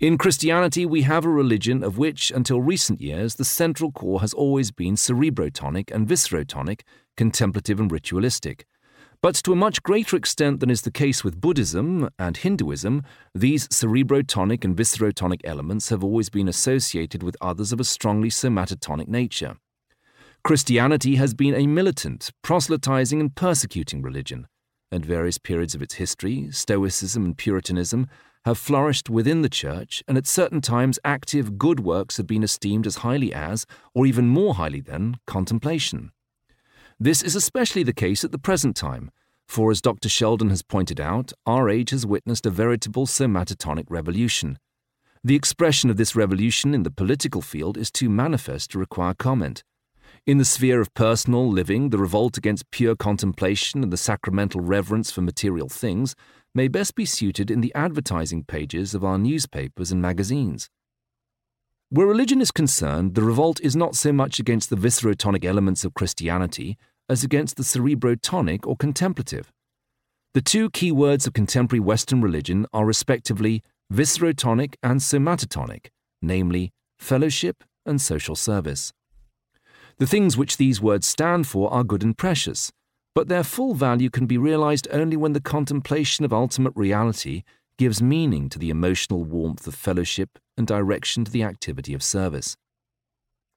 In Christianity, we have a religion of which, until recent years, the central core has always been cerebrotonic and viscerotonic, contemplative and ritualistic. But to a much greater extent than is the case with Buddhism and Hinduism, these cerebrotonic and viscerotonic elements have always been associated with others of a strongly somatotonic nature. Christianity has been a militant, proselytizing, and persecuting religion. At various periods of its history, Stoicism and Puritanism have flourished within the Church, and at certain times active good works have been esteemed as highly as, or even more highly than, contemplation. This is especially the case at the present time, for as Dr. Sheldon has pointed out, our age has witnessed a veritable somatotonic revolution. The expression of this revolution in the political field is too manifest to require comment. In the sphere of personal living, the revolt against pure contemplation and the sacramental reverence for material things may best be suited in the advertising pages of our newspapers and magazines. Where religion is concerned, the revolt is not so much against the viscerotonic elements of Christianity as against the cerebrotonic or contemplative. The two key words of contemporary Western religion are respectively viscerotonic and somatotonic, namely fellowship and social service. The things which these words stand for are good and precious, but their full value can be realized only when the contemplation of ultimate reality gives meaning to the emotional warmth of fellowship and direction to the activity of service.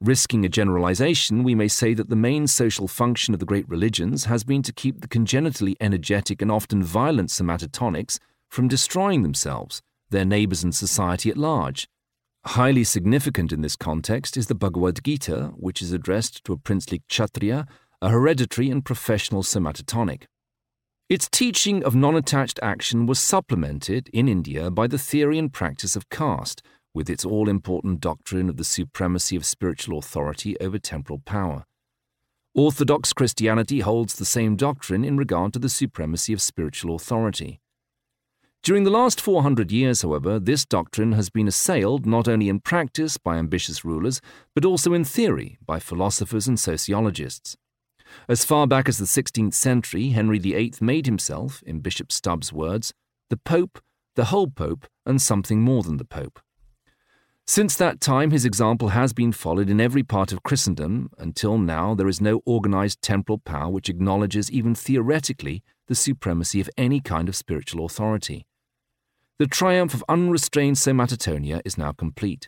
Risking a generalization, we may say that the main social function of the great religions has been to keep the congenitally energetic and often violent somatotonics from destroying themselves, their neighbors, and society at large, Highly significant in this context is the Bhagavad Gita, which is addressed to a princely Kshatriya, a hereditary and professional somatotonic. Its teaching of non attached action was supplemented in India by the theory and practice of caste, with its all important doctrine of the supremacy of spiritual authority over temporal power. Orthodox Christianity holds the same doctrine in regard to the supremacy of spiritual authority. During the last 400 years, however, this doctrine has been assailed not only in practice by ambitious rulers, but also in theory by philosophers and sociologists. As far back as the 16th century, Henry VIII made himself, in Bishop Stubbs' words, the Pope, the whole Pope, and something more than the Pope. Since that time, his example has been followed in every part of Christendom. Until now, there is no organized temporal power which acknowledges, even theoretically, the supremacy of any kind of spiritual authority. The triumph of unrestrained somatotonia is now complete.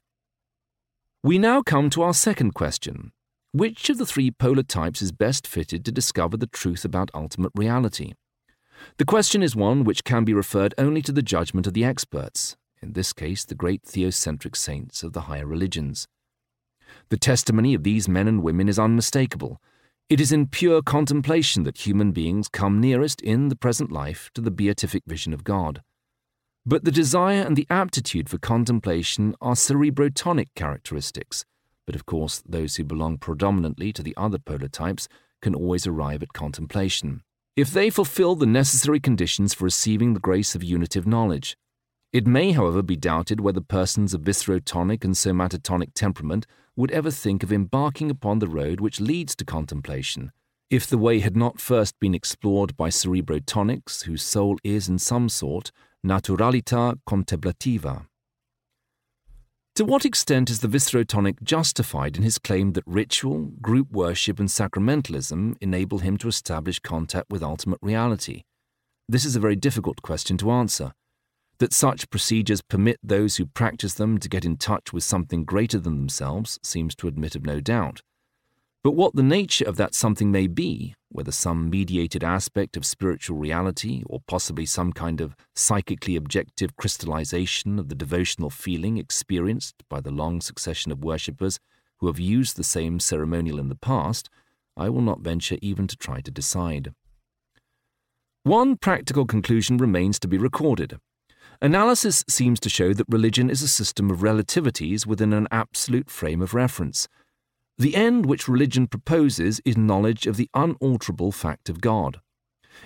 We now come to our second question. Which of the three polar types is best fitted to discover the truth about ultimate reality? The question is one which can be referred only to the judgment of the experts, in this case, the great theocentric saints of the higher religions. The testimony of these men and women is unmistakable. It is in pure contemplation that human beings come nearest in the present life to the beatific vision of God. But the desire and the aptitude for contemplation are cerebrotonic characteristics, but of course, those who belong predominantly to the other polar types can always arrive at contemplation. If they fulfill the necessary conditions for receiving the grace of unitive knowledge. It may, however, be doubted whether persons of viscerotonic and somatotonic temperament would ever think of embarking upon the road which leads to contemplation, if the way had not first been explored by cerebrotonics, whose soul is, in some sort, naturaliter contemplativa. To what extent is the viscerotonic justified in his claim that ritual, group worship, and sacramentalism enable him to establish contact with ultimate reality? This is a very difficult question to answer. That such procedures permit those who practice them to get in touch with something greater than themselves seems to admit of no doubt. But what the nature of that something may be, whether some mediated aspect of spiritual reality or possibly some kind of psychically objective crystallization of the devotional feeling experienced by the long succession of worshippers who have used the same ceremonial in the past, I will not venture even to try to decide. One practical conclusion remains to be recorded. Analysis seems to show that religion is a system of relativities within an absolute frame of reference the end which religion proposes is knowledge of the unalterable fact of God.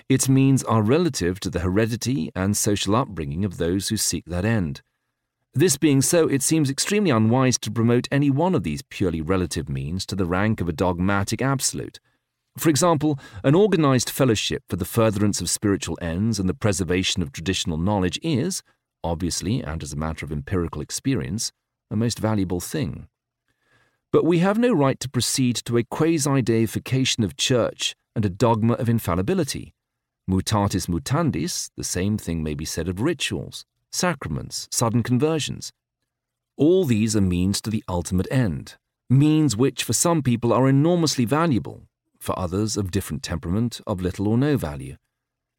Its means are relative to the heredity and social upbringing of those who seek that end. This being so, it seems extremely unwise to promote any one of these purely relative means to the rank of a dogmatic absolute. For example, an organized fellowship for the furtherance of spiritual ends and the preservation of traditional knowledge is, obviously and as a matter of empirical experience, a most valuable thing. But we have no right to proceed to a quasi deification of church and a dogma of infallibility. Mutatis mutandis, the same thing may be said of rituals, sacraments, sudden conversions. All these are means to the ultimate end, means which for some people are enormously valuable, for others of different temperament of little or no value.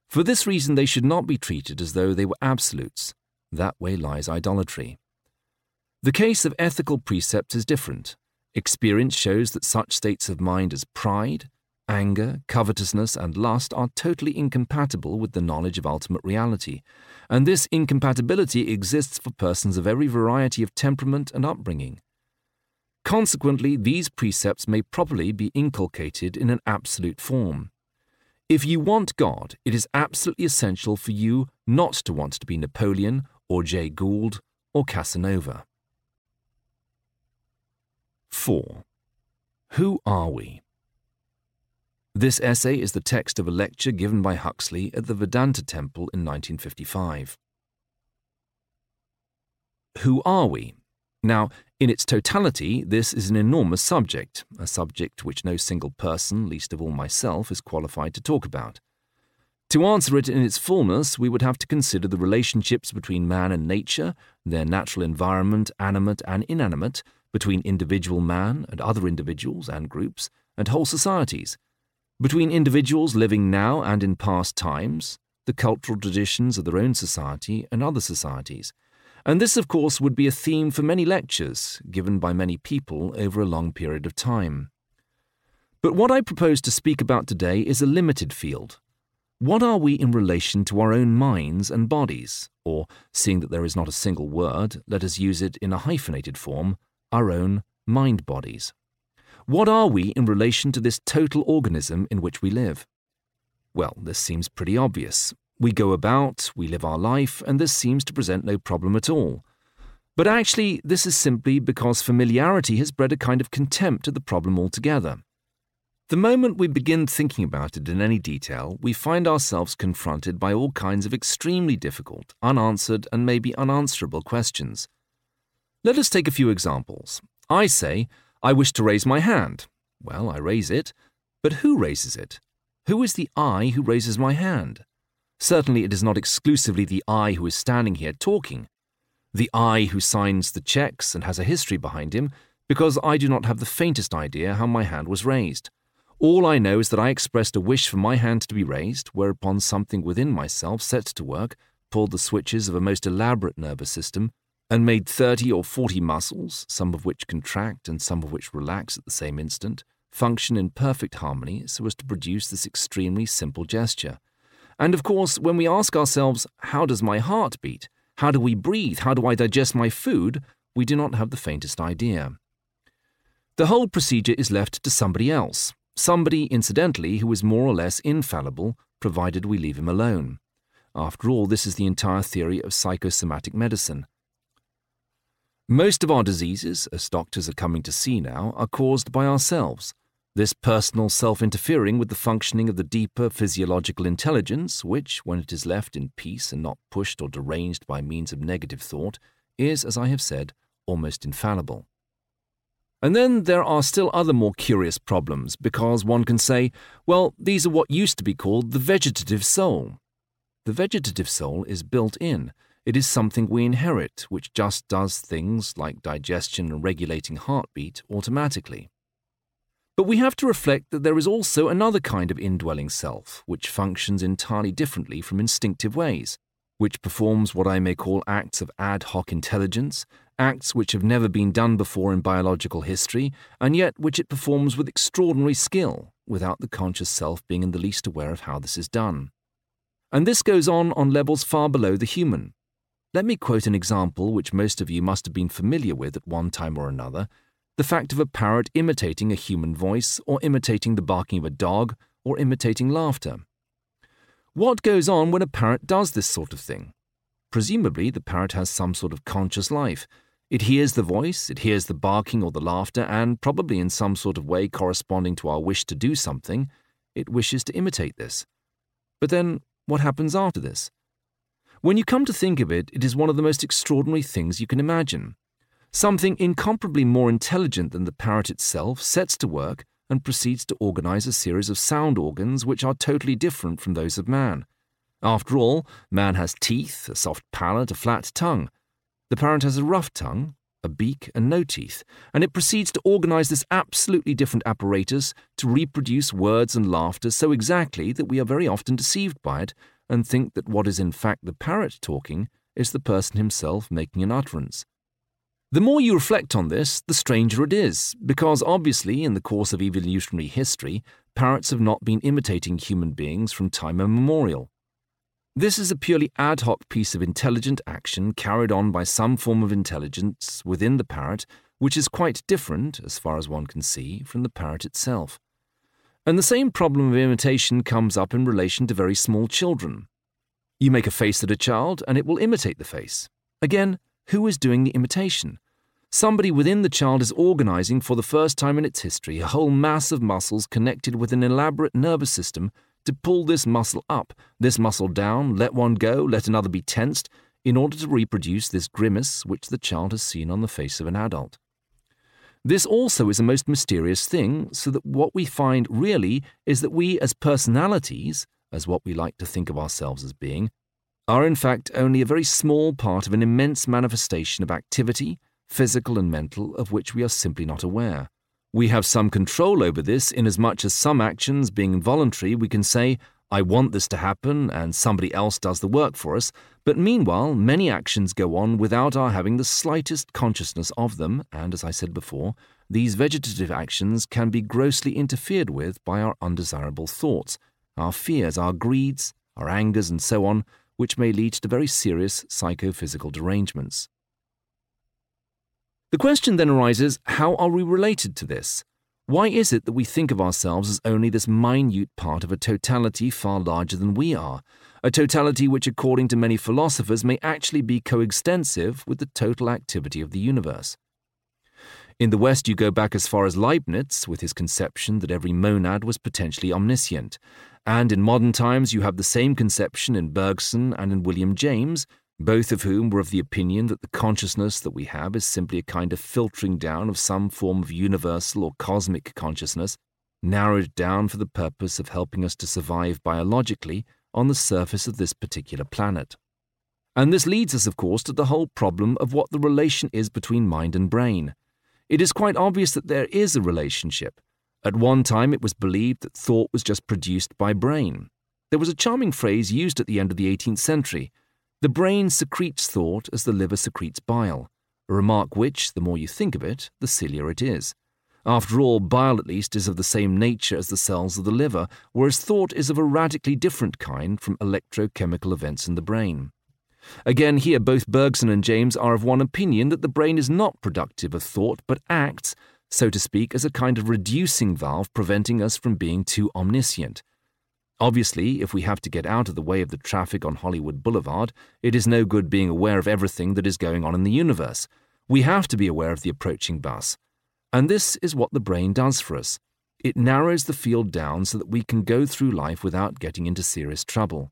For this reason, they should not be treated as though they were absolutes. That way lies idolatry. The case of ethical precepts is different. Experience shows that such states of mind as pride, anger, covetousness, and lust are totally incompatible with the knowledge of ultimate reality, and this incompatibility exists for persons of every variety of temperament and upbringing. Consequently, these precepts may properly be inculcated in an absolute form. If you want God, it is absolutely essential for you not to want to be Napoleon or Jay Gould or Casanova. 4. Who are we? This essay is the text of a lecture given by Huxley at the Vedanta Temple in 1955. Who are we? Now, in its totality, this is an enormous subject, a subject which no single person, least of all myself, is qualified to talk about. To answer it in its fullness, we would have to consider the relationships between man and nature, their natural environment, animate and inanimate, between individual man and other individuals and groups, and whole societies, between individuals living now and in past times, the cultural traditions of their own society and other societies. And this, of course, would be a theme for many lectures given by many people over a long period of time. But what I propose to speak about today is a limited field. What are we in relation to our own minds and bodies? Or, seeing that there is not a single word, let us use it in a hyphenated form our own mind bodies. What are we in relation to this total organism in which we live? Well, this seems pretty obvious. We go about, we live our life, and this seems to present no problem at all. But actually, this is simply because familiarity has bred a kind of contempt of the problem altogether. The moment we begin thinking about it in any detail, we find ourselves confronted by all kinds of extremely difficult, unanswered, and maybe unanswerable questions. Let us take a few examples. I say, I wish to raise my hand. Well, I raise it, but who raises it? Who is the I who raises my hand? Certainly it is not exclusively the I who is standing here talking. The I who signs the checks and has a history behind him, because I do not have the faintest idea how my hand was raised. All I know is that I expressed a wish for my hand to be raised, whereupon something within myself set to work, pulled the switches of a most elaborate nervous system, and made 30 or 40 muscles, some of which contract and some of which relax at the same instant, function in perfect harmony so as to produce this extremely simple gesture. And of course, when we ask ourselves, how does my heart beat? How do we breathe? How do I digest my food? We do not have the faintest idea. The whole procedure is left to somebody else, somebody, incidentally, who is more or less infallible, provided we leave him alone. After all, this is the entire theory of psychosomatic medicine most of our diseases, as doctors are coming to see now, are caused by ourselves. This personal self interfering with the functioning of the deeper physiological intelligence, which, when it is left in peace and not pushed or deranged by means of negative thought, is, as I have said, almost infallible. And then there are still other more curious problems, because one can say, well, these are what used to be called the vegetative soul. The vegetative soul is built in, It is something we inherit, which just does things like digestion and regulating heartbeat automatically. But we have to reflect that there is also another kind of indwelling self, which functions entirely differently from instinctive ways, which performs what I may call acts of ad hoc intelligence, acts which have never been done before in biological history, and yet which it performs with extraordinary skill, without the conscious self being in the least aware of how this is done. And this goes on on levels far below the human. Let me quote an example which most of you must have been familiar with at one time or another the fact of a parrot imitating a human voice, or imitating the barking of a dog, or imitating laughter. What goes on when a parrot does this sort of thing? Presumably, the parrot has some sort of conscious life. It hears the voice, it hears the barking or the laughter, and probably in some sort of way corresponding to our wish to do something, it wishes to imitate this. But then, what happens after this? When you come to think of it, it is one of the most extraordinary things you can imagine. Something incomparably more intelligent than the parrot itself sets to work and proceeds to organize a series of sound organs which are totally different from those of man. After all, man has teeth, a soft palate, a flat tongue. The parrot has a rough tongue, a beak, and no teeth, and it proceeds to organize this absolutely different apparatus to reproduce words and laughter so exactly that we are very often deceived by it and think that what is in fact the parrot talking is the person himself making an utterance. The more you reflect on this, the stranger it is, because obviously, in the course of evolutionary history, parrots have not been imitating human beings from time immemorial. This is a purely ad hoc piece of intelligent action carried on by some form of intelligence within the parrot, which is quite different, as far as one can see, from the parrot itself. And the same problem of imitation comes up in relation to very small children. You make a face at a child, and it will imitate the face. Again, who is doing the imitation? Somebody within the child is organizing for the first time in its history a whole mass of muscles connected with an elaborate nervous system to pull this muscle up, this muscle down, let one go, let another be tensed, in order to reproduce this grimace which the child has seen on the face of an adult. This also is a most mysterious thing, so that what we find really is that we, as personalities, as what we like to think of ourselves as being, are in fact only a very small part of an immense manifestation of activity, physical and mental, of which we are simply not aware. We have some control over this, inasmuch as some actions, being involuntary, we can say, I want this to happen, and somebody else does the work for us, but meanwhile, many actions go on without our having the slightest consciousness of them, and as I said before, these vegetative actions can be grossly interfered with by our undesirable thoughts, our fears, our greeds, our angers, and so on, which may lead to very serious psychophysical derangements. The question then arises how are we related to this? Why is it that we think of ourselves as only this minute part of a totality far larger than we are? A totality which, according to many philosophers, may actually be coextensive with the total activity of the universe. In the West, you go back as far as Leibniz with his conception that every monad was potentially omniscient, and in modern times, you have the same conception in Bergson and in William James, both of whom were of the opinion that the consciousness that we have is simply a kind of filtering down of some form of universal or cosmic consciousness, narrowed down for the purpose of helping us to survive biologically on the surface of this particular planet. And this leads us, of course, to the whole problem of what the relation is between mind and brain. It is quite obvious that there is a relationship, at one time, it was believed that thought was just produced by brain. There was a charming phrase used at the end of the 18th century the brain secretes thought as the liver secretes bile, a remark which, the more you think of it, the sillier it is. After all, bile at least is of the same nature as the cells of the liver, whereas thought is of a radically different kind from electrochemical events in the brain. Again, here both Bergson and James are of one opinion that the brain is not productive of thought, but acts so to speak, as a kind of reducing valve preventing us from being too omniscient. Obviously, if we have to get out of the way of the traffic on Hollywood Boulevard, it is no good being aware of everything that is going on in the universe. We have to be aware of the approaching bus. And this is what the brain does for us. It narrows the field down so that we can go through life without getting into serious trouble.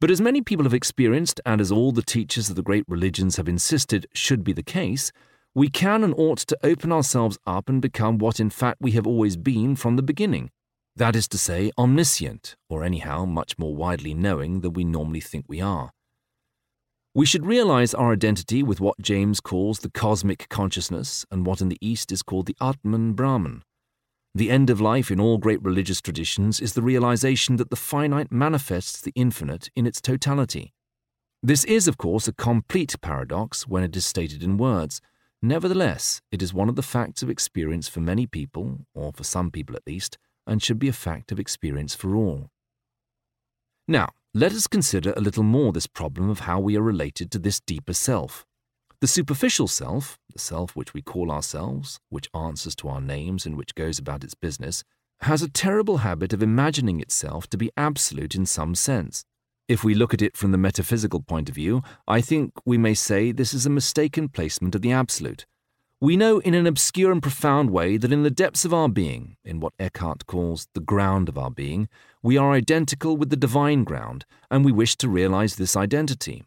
But as many people have experienced, and as all the teachers of the great religions have insisted should be the case, we can and ought to open ourselves up and become what in fact we have always been from the beginning. That is to say, omniscient, or anyhow much more widely knowing than we normally think we are. We should realize our identity with what James calls the cosmic consciousness and what in the East is called the Atman Brahman. The end of life in all great religious traditions is the realization that the finite manifests the infinite in its totality. This is, of course, a complete paradox when it is stated in words. Nevertheless, it is one of the facts of experience for many people, or for some people at least, and should be a fact of experience for all. Now, let us consider a little more this problem of how we are related to this deeper self. The superficial self, the self which we call ourselves, which answers to our names and which goes about its business, has a terrible habit of imagining itself to be absolute in some sense. If we look at it from the metaphysical point of view, I think we may say this is a mistaken placement of the absolute. We know in an obscure and profound way that in the depths of our being, in what Eckhart calls the ground of our being, we are identical with the divine ground, and we wish to realize this identity.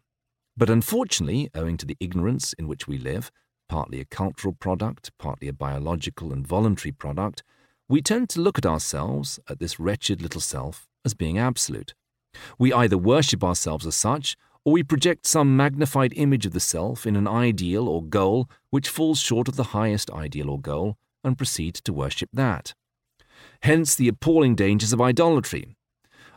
But unfortunately, owing to the ignorance in which we live, partly a cultural product, partly a biological and voluntary product, we tend to look at ourselves, at this wretched little self, as being absolute. We either worship ourselves as such, or we project some magnified image of the self in an ideal or goal which falls short of the highest ideal or goal and proceed to worship that. Hence the appalling dangers of idolatry.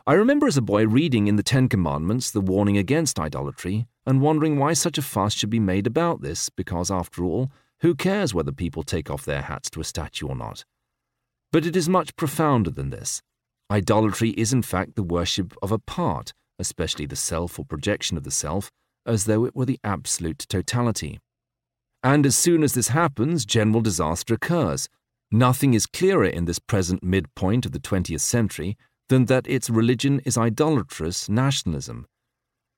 I remember as a boy reading in the Ten Commandments the warning against idolatry and wondering why such a fuss should be made about this, because after all, who cares whether people take off their hats to a statue or not? But it is much profounder than this. Idolatry is in fact the worship of a part, especially the self or projection of the self, as though it were the absolute totality. And as soon as this happens, general disaster occurs. Nothing is clearer in this present midpoint of the 20th century than that its religion is idolatrous nationalism.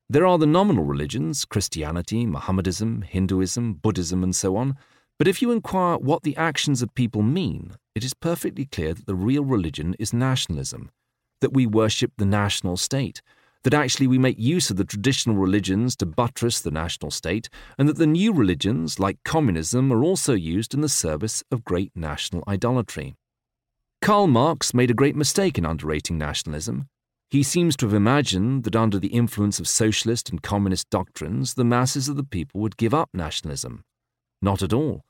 There are the nominal religions, Christianity, Mohammedanism, Hinduism, Buddhism, and so on, but if you inquire what the actions of people mean, it is perfectly clear that the real religion is nationalism, that we worship the national state, that actually we make use of the traditional religions to buttress the national state, and that the new religions, like communism, are also used in the service of great national idolatry. Karl Marx made a great mistake in underrating nationalism. He seems to have imagined that under the influence of socialist and communist doctrines, the masses of the people would give up nationalism. Not at all.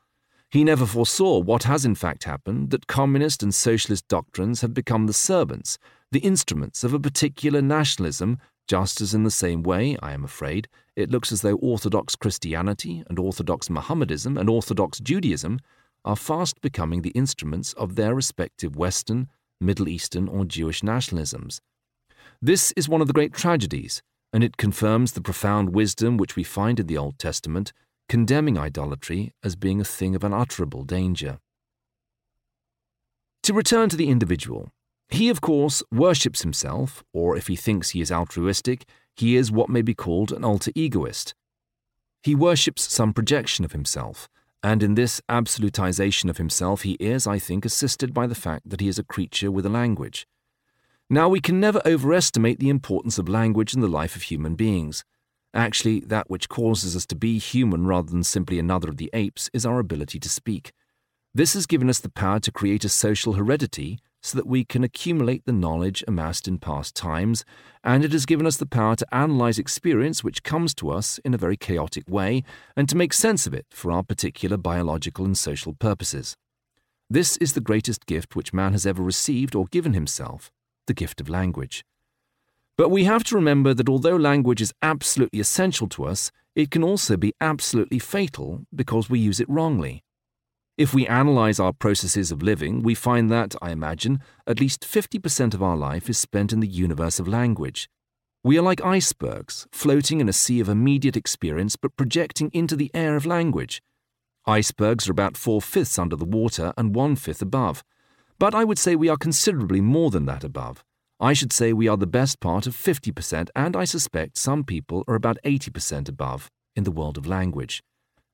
He never foresaw what has in fact happened that communist and socialist doctrines have become the servants, the instruments of a particular nationalism, just as in the same way, I am afraid, it looks as though Orthodox Christianity and Orthodox Mohammedanism and Orthodox Judaism are fast becoming the instruments of their respective Western, Middle Eastern, or Jewish nationalisms. This is one of the great tragedies, and it confirms the profound wisdom which we find in the Old Testament, condemning idolatry as being a thing of unutterable danger. To return to the individual, he, of course, worships himself, or if he thinks he is altruistic, he is what may be called an alter egoist. He worships some projection of himself, and in this absolutization of himself, he is, I think, assisted by the fact that he is a creature with a language. Now, we can never overestimate the importance of language in the life of human beings. Actually, that which causes us to be human rather than simply another of the apes is our ability to speak. This has given us the power to create a social heredity so that we can accumulate the knowledge amassed in past times, and it has given us the power to analyze experience which comes to us in a very chaotic way and to make sense of it for our particular biological and social purposes. This is the greatest gift which man has ever received or given himself the gift of language. But we have to remember that although language is absolutely essential to us, it can also be absolutely fatal because we use it wrongly. If we analyze our processes of living, we find that, I imagine, at least 50% of our life is spent in the universe of language. We are like icebergs, floating in a sea of immediate experience but projecting into the air of language. Icebergs are about four fifths under the water and one fifth above. But I would say we are considerably more than that above. I should say we are the best part of 50%, and I suspect some people are about 80% above in the world of language.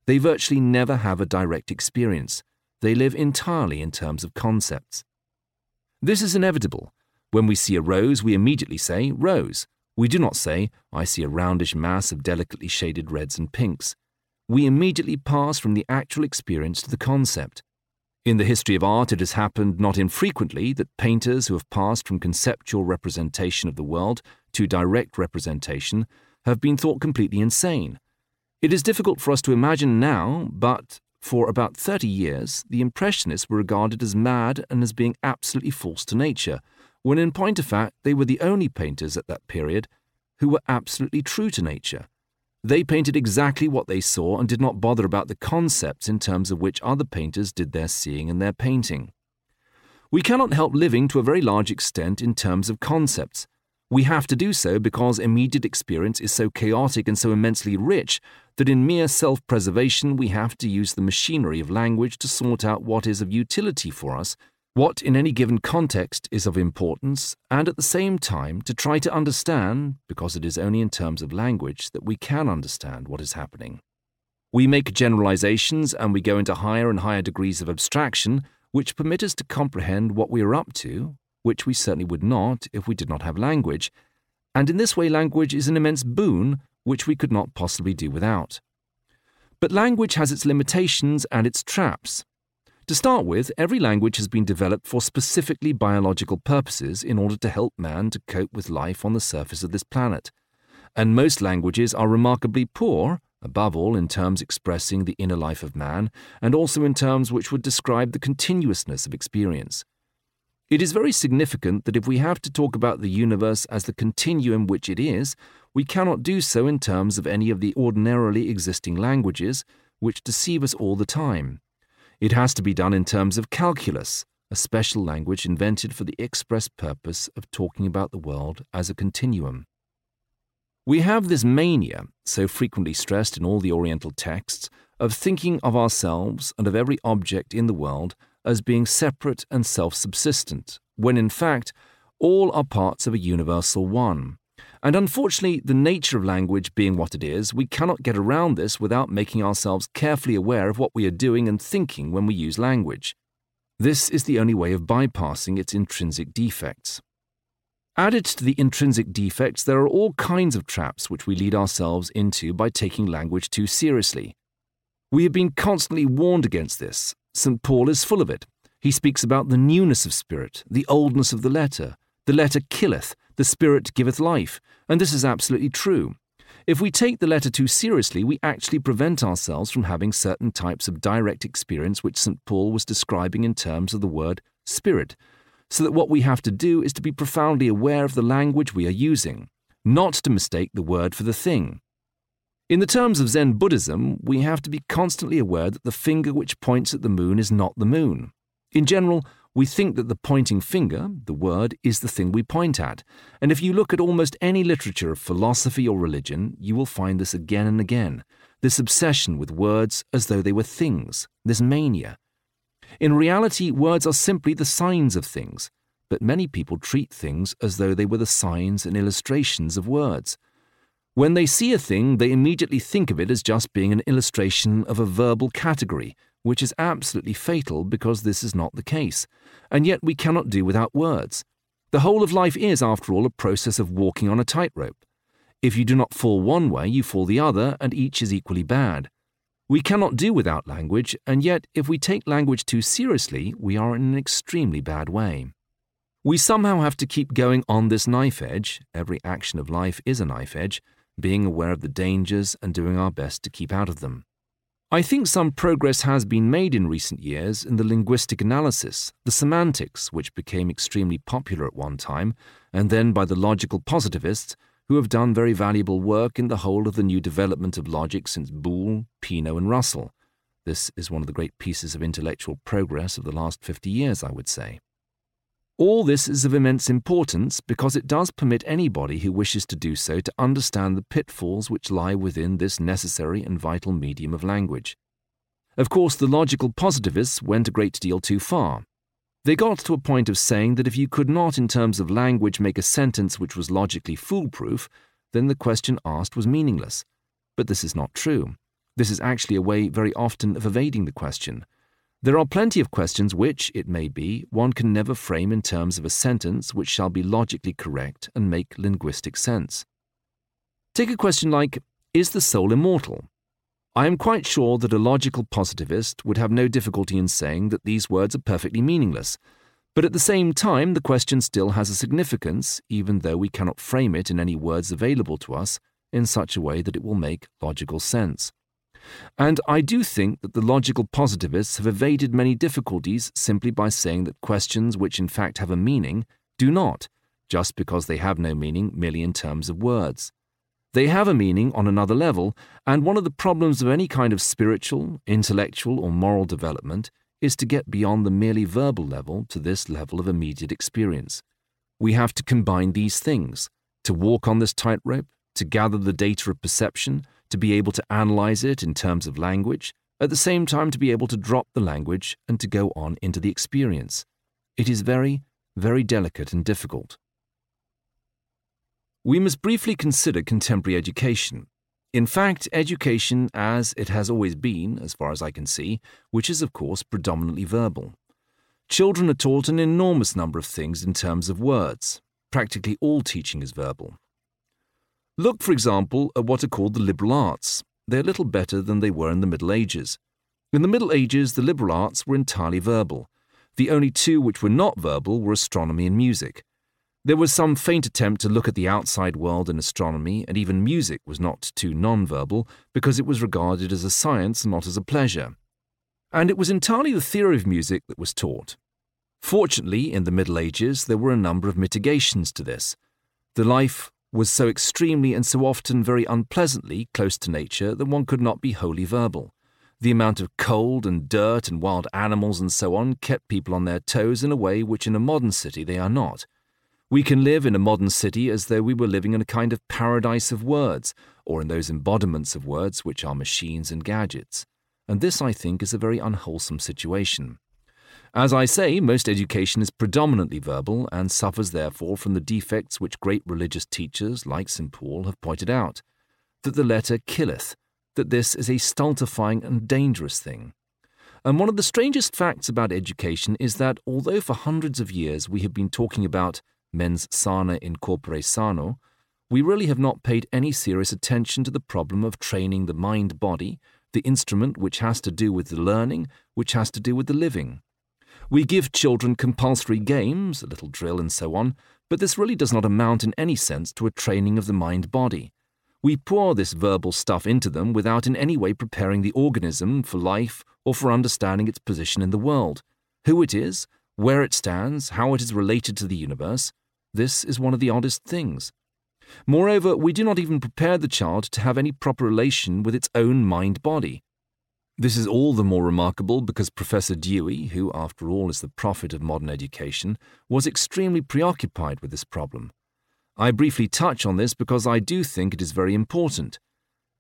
They virtually never have a direct experience. They live entirely in terms of concepts. This is inevitable. When we see a rose, we immediately say, rose. We do not say, I see a roundish mass of delicately shaded reds and pinks. We immediately pass from the actual experience to the concept. In the history of art, it has happened not infrequently that painters who have passed from conceptual representation of the world to direct representation have been thought completely insane. It is difficult for us to imagine now, but for about 30 years, the Impressionists were regarded as mad and as being absolutely false to nature, when in point of fact they were the only painters at that period who were absolutely true to nature. They painted exactly what they saw and did not bother about the concepts in terms of which other painters did their seeing and their painting. We cannot help living to a very large extent in terms of concepts. We have to do so because immediate experience is so chaotic and so immensely rich that in mere self preservation we have to use the machinery of language to sort out what is of utility for us, what in any given context is of importance, and at the same time to try to understand, because it is only in terms of language that we can understand what is happening. We make generalizations and we go into higher and higher degrees of abstraction, which permit us to comprehend what we are up to, which we certainly would not if we did not have language, and in this way language is an immense boon which we could not possibly do without. But language has its limitations and its traps. To start with, every language has been developed for specifically biological purposes in order to help man to cope with life on the surface of this planet. And most languages are remarkably poor, above all in terms expressing the inner life of man, and also in terms which would describe the continuousness of experience. It is very significant that if we have to talk about the universe as the continuum which it is, we cannot do so in terms of any of the ordinarily existing languages, which deceive us all the time. It has to be done in terms of calculus, a special language invented for the express purpose of talking about the world as a continuum. We have this mania, so frequently stressed in all the Oriental texts, of thinking of ourselves and of every object in the world as being separate and self subsistent, when in fact all are parts of a universal one. And unfortunately, the nature of language being what it is, we cannot get around this without making ourselves carefully aware of what we are doing and thinking when we use language. This is the only way of bypassing its intrinsic defects. Added to the intrinsic defects, there are all kinds of traps which we lead ourselves into by taking language too seriously. We have been constantly warned against this. St. Paul is full of it. He speaks about the newness of spirit, the oldness of the letter. The letter killeth, the spirit giveth life, and this is absolutely true. If we take the letter too seriously, we actually prevent ourselves from having certain types of direct experience which St. Paul was describing in terms of the word spirit, so that what we have to do is to be profoundly aware of the language we are using, not to mistake the word for the thing. In the terms of Zen Buddhism, we have to be constantly aware that the finger which points at the moon is not the moon. In general, we think that the pointing finger, the word, is the thing we point at. And if you look at almost any literature of philosophy or religion, you will find this again and again this obsession with words as though they were things, this mania. In reality, words are simply the signs of things, but many people treat things as though they were the signs and illustrations of words. When they see a thing, they immediately think of it as just being an illustration of a verbal category, which is absolutely fatal because this is not the case. And yet we cannot do without words. The whole of life is, after all, a process of walking on a tightrope. If you do not fall one way, you fall the other, and each is equally bad. We cannot do without language, and yet if we take language too seriously, we are in an extremely bad way. We somehow have to keep going on this knife edge, every action of life is a knife edge, being aware of the dangers and doing our best to keep out of them. I think some progress has been made in recent years in the linguistic analysis, the semantics, which became extremely popular at one time, and then by the logical positivists, who have done very valuable work in the whole of the new development of logic since Boole, Peano, and Russell. This is one of the great pieces of intellectual progress of the last 50 years, I would say. All this is of immense importance because it does permit anybody who wishes to do so to understand the pitfalls which lie within this necessary and vital medium of language. Of course, the logical positivists went a great deal too far. They got to a point of saying that if you could not, in terms of language, make a sentence which was logically foolproof, then the question asked was meaningless. But this is not true. This is actually a way very often of evading the question. There are plenty of questions which, it may be, one can never frame in terms of a sentence which shall be logically correct and make linguistic sense. Take a question like Is the soul immortal? I am quite sure that a logical positivist would have no difficulty in saying that these words are perfectly meaningless. But at the same time, the question still has a significance, even though we cannot frame it in any words available to us, in such a way that it will make logical sense. And I do think that the logical positivists have evaded many difficulties simply by saying that questions which in fact have a meaning do not, just because they have no meaning merely in terms of words. They have a meaning on another level, and one of the problems of any kind of spiritual, intellectual, or moral development is to get beyond the merely verbal level to this level of immediate experience. We have to combine these things to walk on this tightrope, to gather the data of perception, to be able to analyze it in terms of language, at the same time to be able to drop the language and to go on into the experience. It is very, very delicate and difficult. We must briefly consider contemporary education. In fact, education as it has always been, as far as I can see, which is of course predominantly verbal. Children are taught an enormous number of things in terms of words. Practically all teaching is verbal. Look, for example, at what are called the liberal arts. They're little better than they were in the Middle Ages. In the Middle Ages, the liberal arts were entirely verbal. The only two which were not verbal were astronomy and music. There was some faint attempt to look at the outside world in astronomy, and even music was not too non-verbal because it was regarded as a science not as a pleasure. And it was entirely the theory of music that was taught. Fortunately, in the Middle Ages, there were a number of mitigations to this. The life was so extremely and so often very unpleasantly close to nature that one could not be wholly verbal. The amount of cold and dirt and wild animals and so on kept people on their toes in a way which in a modern city they are not. We can live in a modern city as though we were living in a kind of paradise of words, or in those embodiments of words which are machines and gadgets. And this, I think, is a very unwholesome situation. As I say, most education is predominantly verbal and suffers therefore from the defects which great religious teachers like St. Paul have pointed out that the letter killeth, that this is a stultifying and dangerous thing. And one of the strangest facts about education is that although for hundreds of years we have been talking about mens sana in corpore sano, we really have not paid any serious attention to the problem of training the mind body, the instrument which has to do with the learning, which has to do with the living. We give children compulsory games, a little drill, and so on, but this really does not amount in any sense to a training of the mind body. We pour this verbal stuff into them without in any way preparing the organism for life or for understanding its position in the world, who it is, where it stands, how it is related to the universe, this is one of the oddest things. Moreover, we do not even prepare the child to have any proper relation with its own mind body. This is all the more remarkable because Professor Dewey, who after all is the prophet of modern education, was extremely preoccupied with this problem. I briefly touch on this because I do think it is very important.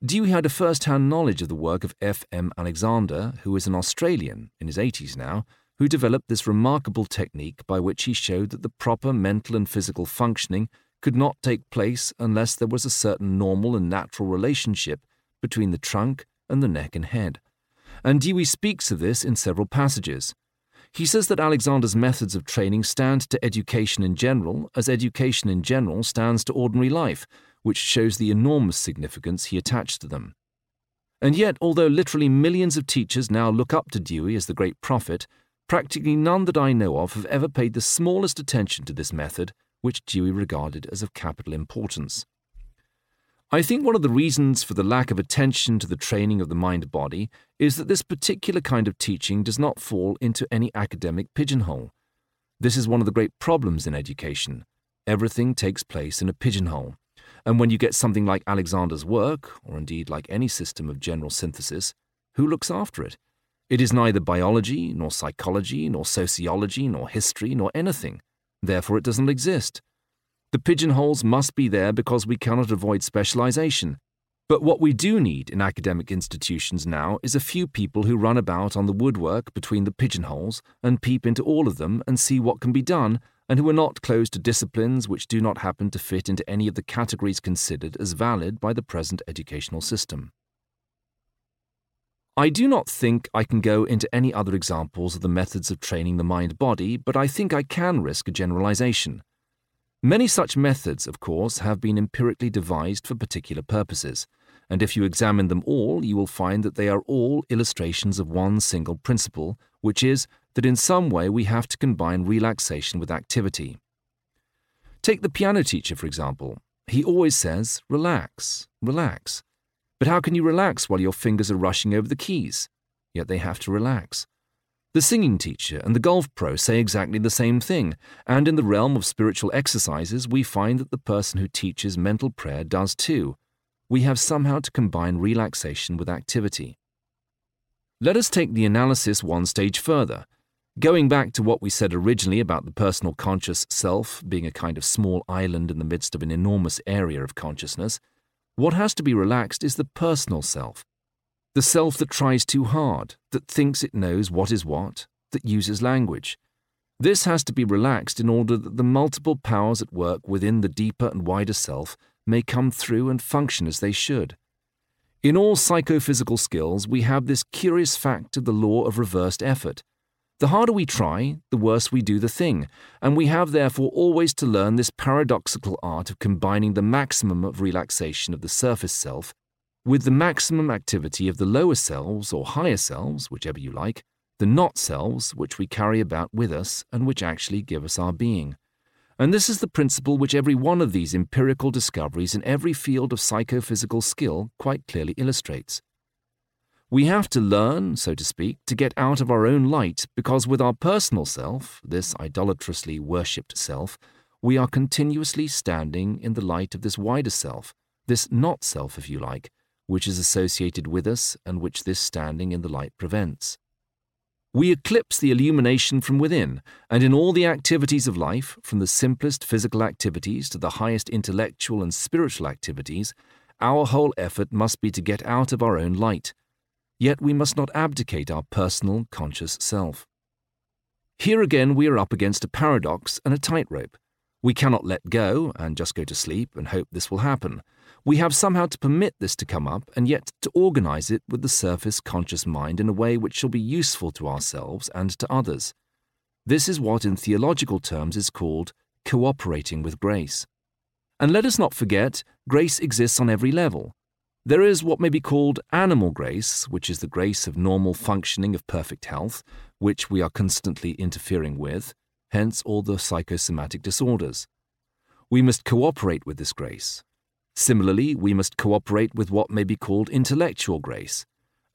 Dewey had a first hand knowledge of the work of F. M. Alexander, who is an Australian, in his 80s now, who developed this remarkable technique by which he showed that the proper mental and physical functioning could not take place unless there was a certain normal and natural relationship between the trunk and the neck and head. And Dewey speaks of this in several passages. He says that Alexander's methods of training stand to education in general, as education in general stands to ordinary life, which shows the enormous significance he attached to them. And yet, although literally millions of teachers now look up to Dewey as the great prophet, Practically none that I know of have ever paid the smallest attention to this method, which Dewey regarded as of capital importance. I think one of the reasons for the lack of attention to the training of the mind body is that this particular kind of teaching does not fall into any academic pigeonhole. This is one of the great problems in education. Everything takes place in a pigeonhole. And when you get something like Alexander's work, or indeed like any system of general synthesis, who looks after it? It is neither biology, nor psychology, nor sociology, nor history, nor anything. Therefore, it doesn't exist. The pigeonholes must be there because we cannot avoid specialization. But what we do need in academic institutions now is a few people who run about on the woodwork between the pigeonholes and peep into all of them and see what can be done, and who are not closed to disciplines which do not happen to fit into any of the categories considered as valid by the present educational system. I do not think I can go into any other examples of the methods of training the mind body, but I think I can risk a generalization. Many such methods, of course, have been empirically devised for particular purposes, and if you examine them all, you will find that they are all illustrations of one single principle, which is that in some way we have to combine relaxation with activity. Take the piano teacher, for example. he always says, relax, relax. But how can you relax while your fingers are rushing over the keys? Yet they have to relax. The singing teacher and the golf pro say exactly the same thing, and in the realm of spiritual exercises, we find that the person who teaches mental prayer does too. We have somehow to combine relaxation with activity. Let us take the analysis one stage further. Going back to what we said originally about the personal conscious self being a kind of small island in the midst of an enormous area of consciousness, what has to be relaxed is the personal self. The self that tries too hard, that thinks it knows what is what, that uses language. This has to be relaxed in order that the multiple powers at work within the deeper and wider self may come through and function as they should. In all psychophysical skills, we have this curious fact of the law of reversed effort. The harder we try, the worse we do the thing, and we have therefore always to learn this paradoxical art of combining the maximum of relaxation of the surface self with the maximum activity of the lower selves or higher selves, whichever you like, the not selves which we carry about with us and which actually give us our being. And this is the principle which every one of these empirical discoveries in every field of psychophysical skill quite clearly illustrates. We have to learn, so to speak, to get out of our own light because with our personal self, this idolatrously worshipped self, we are continuously standing in the light of this wider self, this not self, if you like, which is associated with us and which this standing in the light prevents. We eclipse the illumination from within, and in all the activities of life, from the simplest physical activities to the highest intellectual and spiritual activities, our whole effort must be to get out of our own light Yet we must not abdicate our personal, conscious self. Here again we are up against a paradox and a tightrope. We cannot let go and just go to sleep and hope this will happen. We have somehow to permit this to come up and yet to organize it with the surface conscious mind in a way which shall be useful to ourselves and to others. This is what in theological terms is called cooperating with grace. And let us not forget, grace exists on every level. There is what may be called animal grace, which is the grace of normal functioning of perfect health, which we are constantly interfering with, hence all the psychosomatic disorders. We must cooperate with this grace. Similarly, we must cooperate with what may be called intellectual grace.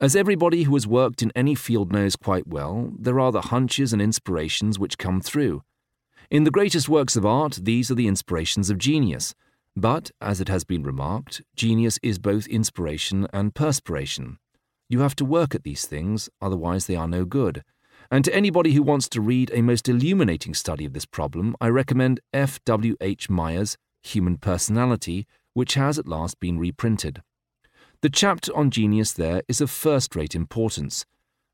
As everybody who has worked in any field knows quite well, there are the hunches and inspirations which come through. In the greatest works of art, these are the inspirations of genius but, as it has been remarked, genius is both inspiration and perspiration. You have to work at these things, otherwise, they are no good. And to anybody who wants to read a most illuminating study of this problem, I recommend F. W. H. Myers' Human Personality, which has at last been reprinted. The chapter on genius there is of first rate importance.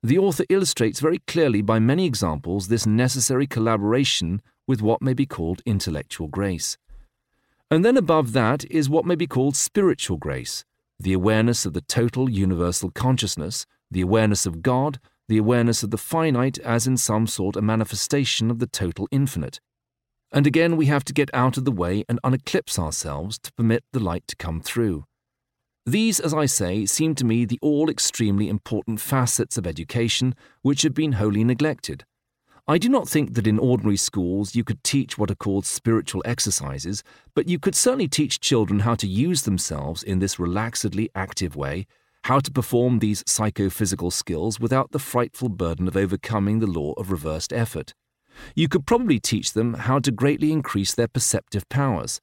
The author illustrates very clearly by many examples this necessary collaboration with what may be called intellectual grace. And then above that is what may be called spiritual grace the awareness of the total universal consciousness, the awareness of God, the awareness of the finite as in some sort a manifestation of the total infinite. And again, we have to get out of the way and uneclipse ourselves to permit the light to come through. These, as I say, seem to me the all extremely important facets of education which have been wholly neglected. I do not think that in ordinary schools you could teach what are called spiritual exercises, but you could certainly teach children how to use themselves in this relaxedly active way, how to perform these psychophysical skills without the frightful burden of overcoming the law of reversed effort. You could probably teach them how to greatly increase their perceptive powers.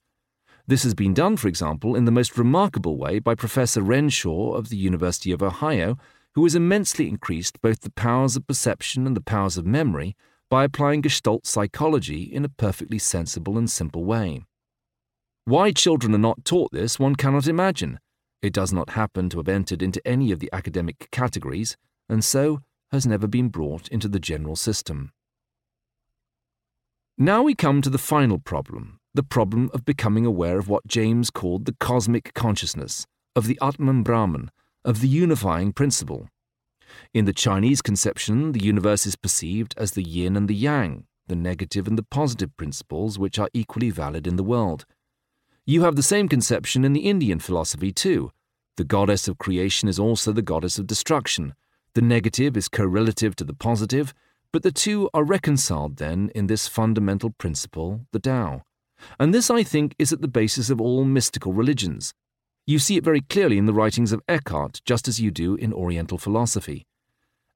This has been done, for example, in the most remarkable way by Professor Renshaw of the University of Ohio, who has immensely increased both the powers of perception and the powers of memory by applying Gestalt psychology in a perfectly sensible and simple way. Why children are not taught this, one cannot imagine. It does not happen to have entered into any of the academic categories, and so has never been brought into the general system. Now we come to the final problem the problem of becoming aware of what James called the cosmic consciousness, of the Atman Brahman, of the unifying principle. In the Chinese conception, the universe is perceived as the yin and the yang, the negative and the positive principles which are equally valid in the world. You have the same conception in the Indian philosophy too. The goddess of creation is also the goddess of destruction. The negative is correlative to the positive, but the two are reconciled then in this fundamental principle, the Tao. And this, I think, is at the basis of all mystical religions. You see it very clearly in the writings of Eckhart, just as you do in Oriental philosophy.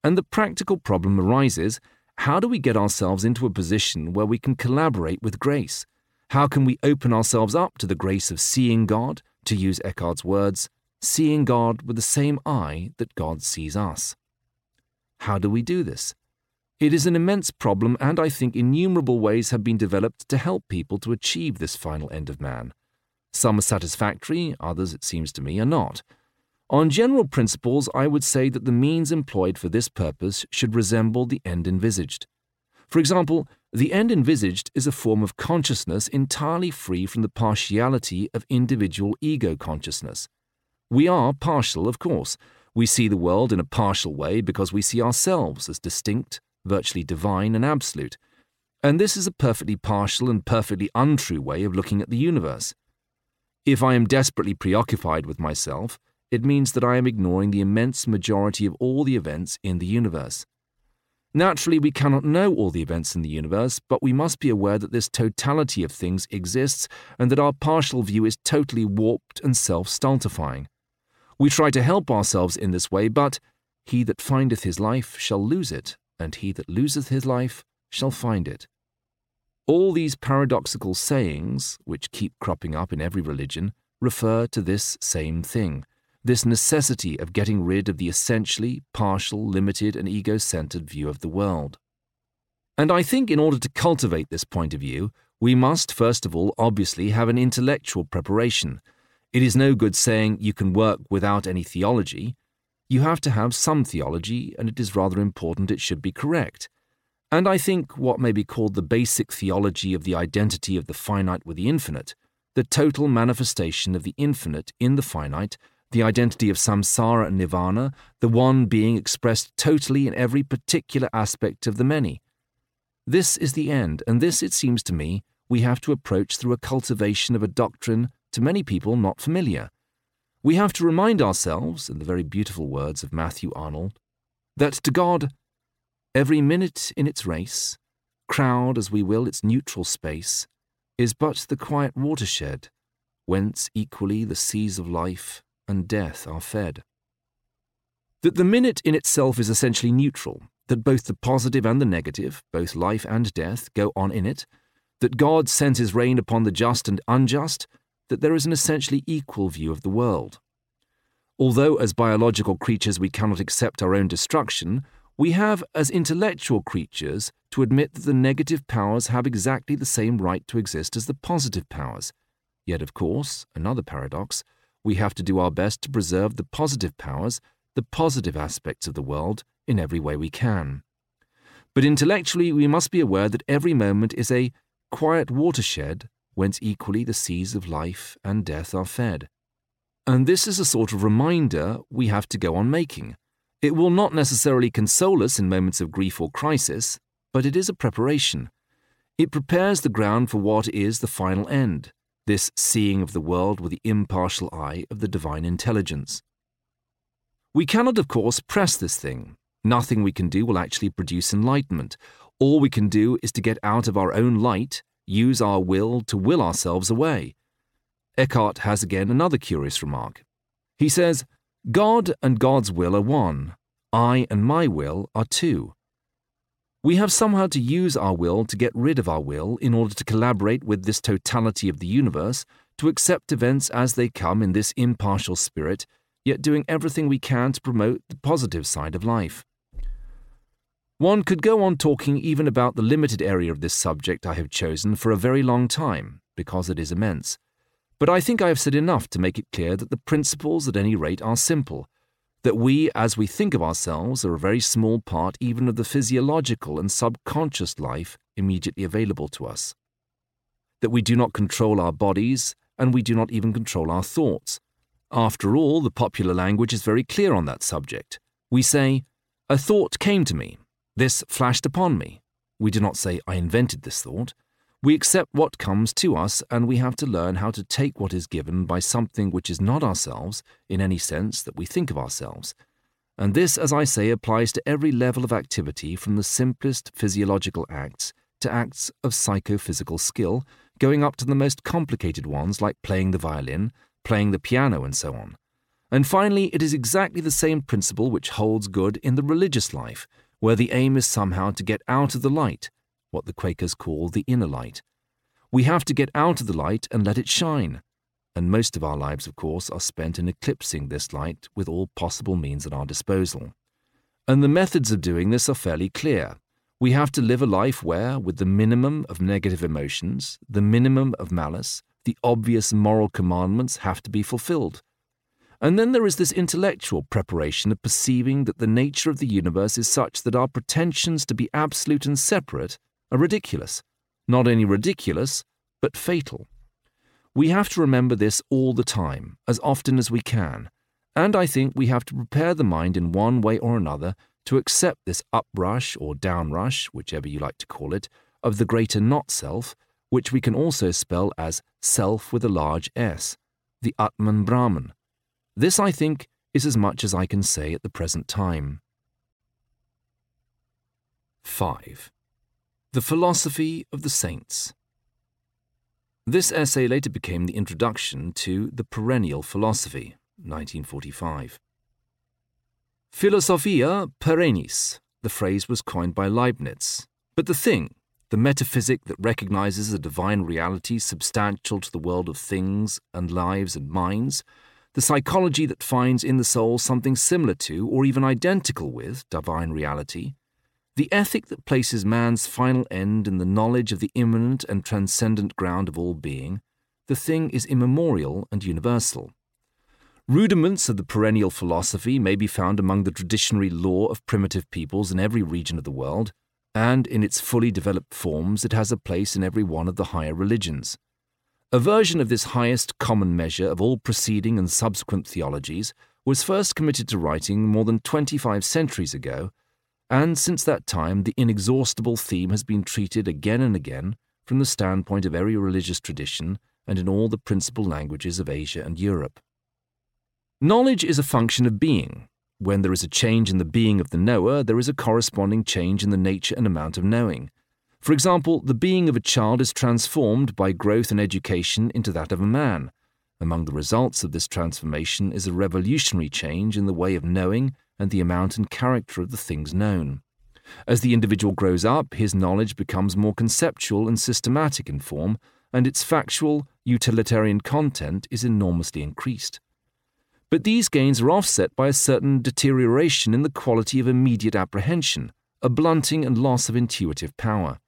And the practical problem arises how do we get ourselves into a position where we can collaborate with grace? How can we open ourselves up to the grace of seeing God, to use Eckhart's words, seeing God with the same eye that God sees us? How do we do this? It is an immense problem, and I think innumerable ways have been developed to help people to achieve this final end of man. Some are satisfactory, others, it seems to me, are not. On general principles, I would say that the means employed for this purpose should resemble the end envisaged. For example, the end envisaged is a form of consciousness entirely free from the partiality of individual ego consciousness. We are partial, of course. We see the world in a partial way because we see ourselves as distinct, virtually divine, and absolute. And this is a perfectly partial and perfectly untrue way of looking at the universe. If I am desperately preoccupied with myself, it means that I am ignoring the immense majority of all the events in the universe. Naturally, we cannot know all the events in the universe, but we must be aware that this totality of things exists and that our partial view is totally warped and self stultifying. We try to help ourselves in this way, but he that findeth his life shall lose it, and he that loseth his life shall find it. All these paradoxical sayings, which keep cropping up in every religion, refer to this same thing this necessity of getting rid of the essentially partial, limited, and ego centered view of the world. And I think in order to cultivate this point of view, we must first of all obviously have an intellectual preparation. It is no good saying you can work without any theology. You have to have some theology, and it is rather important it should be correct. And I think what may be called the basic theology of the identity of the finite with the infinite, the total manifestation of the infinite in the finite, the identity of samsara and nirvana, the one being expressed totally in every particular aspect of the many. This is the end, and this, it seems to me, we have to approach through a cultivation of a doctrine to many people not familiar. We have to remind ourselves, in the very beautiful words of Matthew Arnold, that to God, every minute in its race, crowd as we will its neutral space, is but the quiet watershed, whence equally the seas of life and death are fed. That the minute in itself is essentially neutral, that both the positive and the negative, both life and death, go on in it, that God sends his rain upon the just and unjust, that there is an essentially equal view of the world. Although as biological creatures we cannot accept our own destruction, we have, as intellectual creatures, to admit that the negative powers have exactly the same right to exist as the positive powers. Yet, of course, another paradox, we have to do our best to preserve the positive powers, the positive aspects of the world, in every way we can. But intellectually, we must be aware that every moment is a quiet watershed whence equally the seas of life and death are fed. And this is a sort of reminder we have to go on making. It will not necessarily console us in moments of grief or crisis, but it is a preparation. It prepares the ground for what is the final end this seeing of the world with the impartial eye of the divine intelligence. We cannot, of course, press this thing. Nothing we can do will actually produce enlightenment. All we can do is to get out of our own light, use our will to will ourselves away. Eckhart has again another curious remark. He says, God and God's will are one, I and my will are two. We have somehow to use our will to get rid of our will in order to collaborate with this totality of the universe, to accept events as they come in this impartial spirit, yet doing everything we can to promote the positive side of life. One could go on talking even about the limited area of this subject I have chosen for a very long time, because it is immense. But I think I have said enough to make it clear that the principles, at any rate, are simple that we, as we think of ourselves, are a very small part even of the physiological and subconscious life immediately available to us. That we do not control our bodies, and we do not even control our thoughts. After all, the popular language is very clear on that subject. We say, A thought came to me. This flashed upon me. We do not say, I invented this thought. We accept what comes to us, and we have to learn how to take what is given by something which is not ourselves, in any sense that we think of ourselves. And this, as I say, applies to every level of activity from the simplest physiological acts to acts of psychophysical skill, going up to the most complicated ones like playing the violin, playing the piano, and so on. And finally, it is exactly the same principle which holds good in the religious life, where the aim is somehow to get out of the light, what the Quakers call the inner light. We have to get out of the light and let it shine. And most of our lives, of course, are spent in eclipsing this light with all possible means at our disposal. And the methods of doing this are fairly clear. We have to live a life where, with the minimum of negative emotions, the minimum of malice, the obvious moral commandments have to be fulfilled. And then there is this intellectual preparation of perceiving that the nature of the universe is such that our pretensions to be absolute and separate are ridiculous. Not only ridiculous, but fatal. We have to remember this all the time, as often as we can, and I think we have to prepare the mind in one way or another to accept this uprush or downrush, whichever you like to call it, of the greater not self, which we can also spell as self with a large S, the Atman Brahman. This, I think, is as much as I can say at the present time. 5. The Philosophy of the Saints. This essay later became the introduction to The Perennial Philosophy, 1945. Philosophia perennis, the phrase was coined by Leibniz. But the thing, the metaphysic that recognizes a divine reality substantial to the world of things and lives and minds, the psychology that finds in the soul something similar to or even identical with divine reality, the ethic that places man's final end in the knowledge of the immanent and transcendent ground of all being, the thing is immemorial and universal. Rudiments of the perennial philosophy may be found among the traditionary lore of primitive peoples in every region of the world, and in its fully developed forms, it has a place in every one of the higher religions. A version of this highest common measure of all preceding and subsequent theologies was first committed to writing more than 25 centuries ago, and since that time the inexhaustible theme has been treated again and again from the standpoint of every religious tradition and in all the principal languages of Asia and Europe. Knowledge is a function of being. When there is a change in the being of the knower, there is a corresponding change in the nature and amount of knowing. For example, the being of a child is transformed by growth and education into that of a man. Among the results of this transformation is a revolutionary change in the way of knowing and the amount and character of the things known. As the individual grows up, his knowledge becomes more conceptual and systematic in form, and its factual, utilitarian content is enormously increased. But these gains are offset by a certain deterioration in the quality of immediate apprehension, a blunting and loss of intuitive power.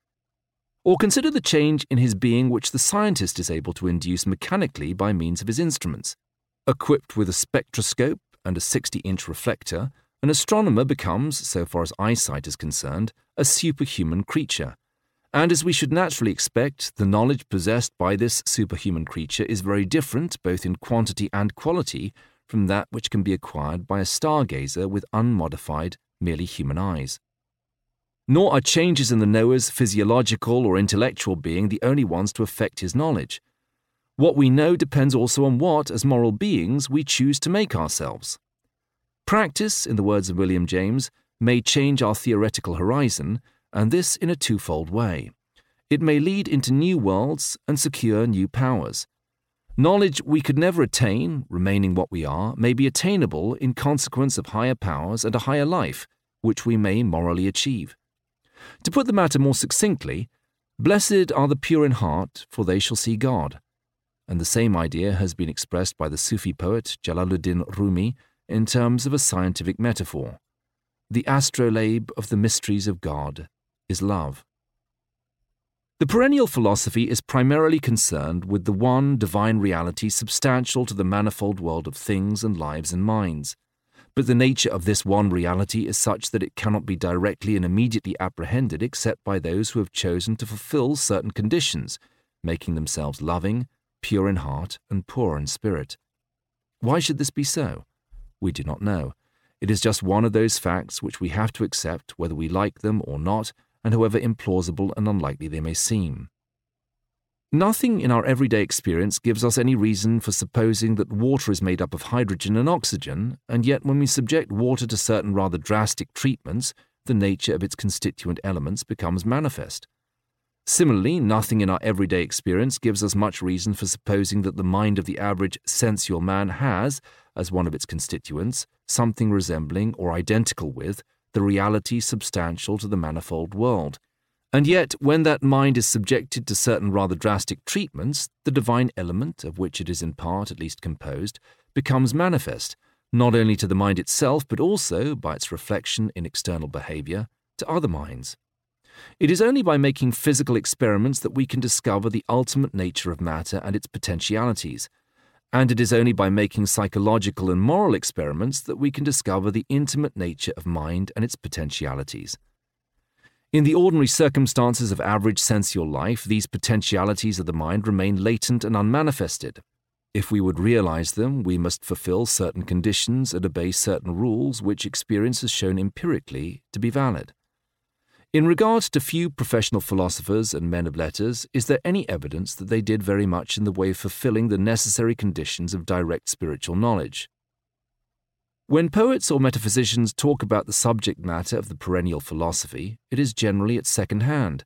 Or consider the change in his being which the scientist is able to induce mechanically by means of his instruments. Equipped with a spectroscope and a 60 inch reflector, an astronomer becomes, so far as eyesight is concerned, a superhuman creature. And as we should naturally expect, the knowledge possessed by this superhuman creature is very different, both in quantity and quality, from that which can be acquired by a stargazer with unmodified, merely human eyes. Nor are changes in the knower's physiological or intellectual being the only ones to affect his knowledge. What we know depends also on what, as moral beings, we choose to make ourselves. Practice, in the words of William James, may change our theoretical horizon, and this in a twofold way. It may lead into new worlds and secure new powers. Knowledge we could never attain, remaining what we are, may be attainable in consequence of higher powers and a higher life, which we may morally achieve. To put the matter more succinctly, blessed are the pure in heart, for they shall see God. And the same idea has been expressed by the Sufi poet Jalaluddin Rumi in terms of a scientific metaphor. The astrolabe of the mysteries of God is love. The perennial philosophy is primarily concerned with the one divine reality substantial to the manifold world of things and lives and minds. But the nature of this one reality is such that it cannot be directly and immediately apprehended except by those who have chosen to fulfill certain conditions, making themselves loving, pure in heart, and poor in spirit. Why should this be so? We do not know. It is just one of those facts which we have to accept whether we like them or not and however implausible and unlikely they may seem. Nothing in our everyday experience gives us any reason for supposing that water is made up of hydrogen and oxygen, and yet when we subject water to certain rather drastic treatments, the nature of its constituent elements becomes manifest. Similarly, nothing in our everyday experience gives us much reason for supposing that the mind of the average sensual man has, as one of its constituents, something resembling or identical with the reality substantial to the manifold world. And yet, when that mind is subjected to certain rather drastic treatments, the divine element, of which it is in part at least composed, becomes manifest, not only to the mind itself, but also, by its reflection in external behavior, to other minds. It is only by making physical experiments that we can discover the ultimate nature of matter and its potentialities, and it is only by making psychological and moral experiments that we can discover the intimate nature of mind and its potentialities. In the ordinary circumstances of average sensual life, these potentialities of the mind remain latent and unmanifested. If we would realize them, we must fulfill certain conditions and obey certain rules which experience has shown empirically to be valid. In regard to few professional philosophers and men of letters, is there any evidence that they did very much in the way of fulfilling the necessary conditions of direct spiritual knowledge? When poets or metaphysicians talk about the subject matter of the perennial philosophy, it is generally at second hand.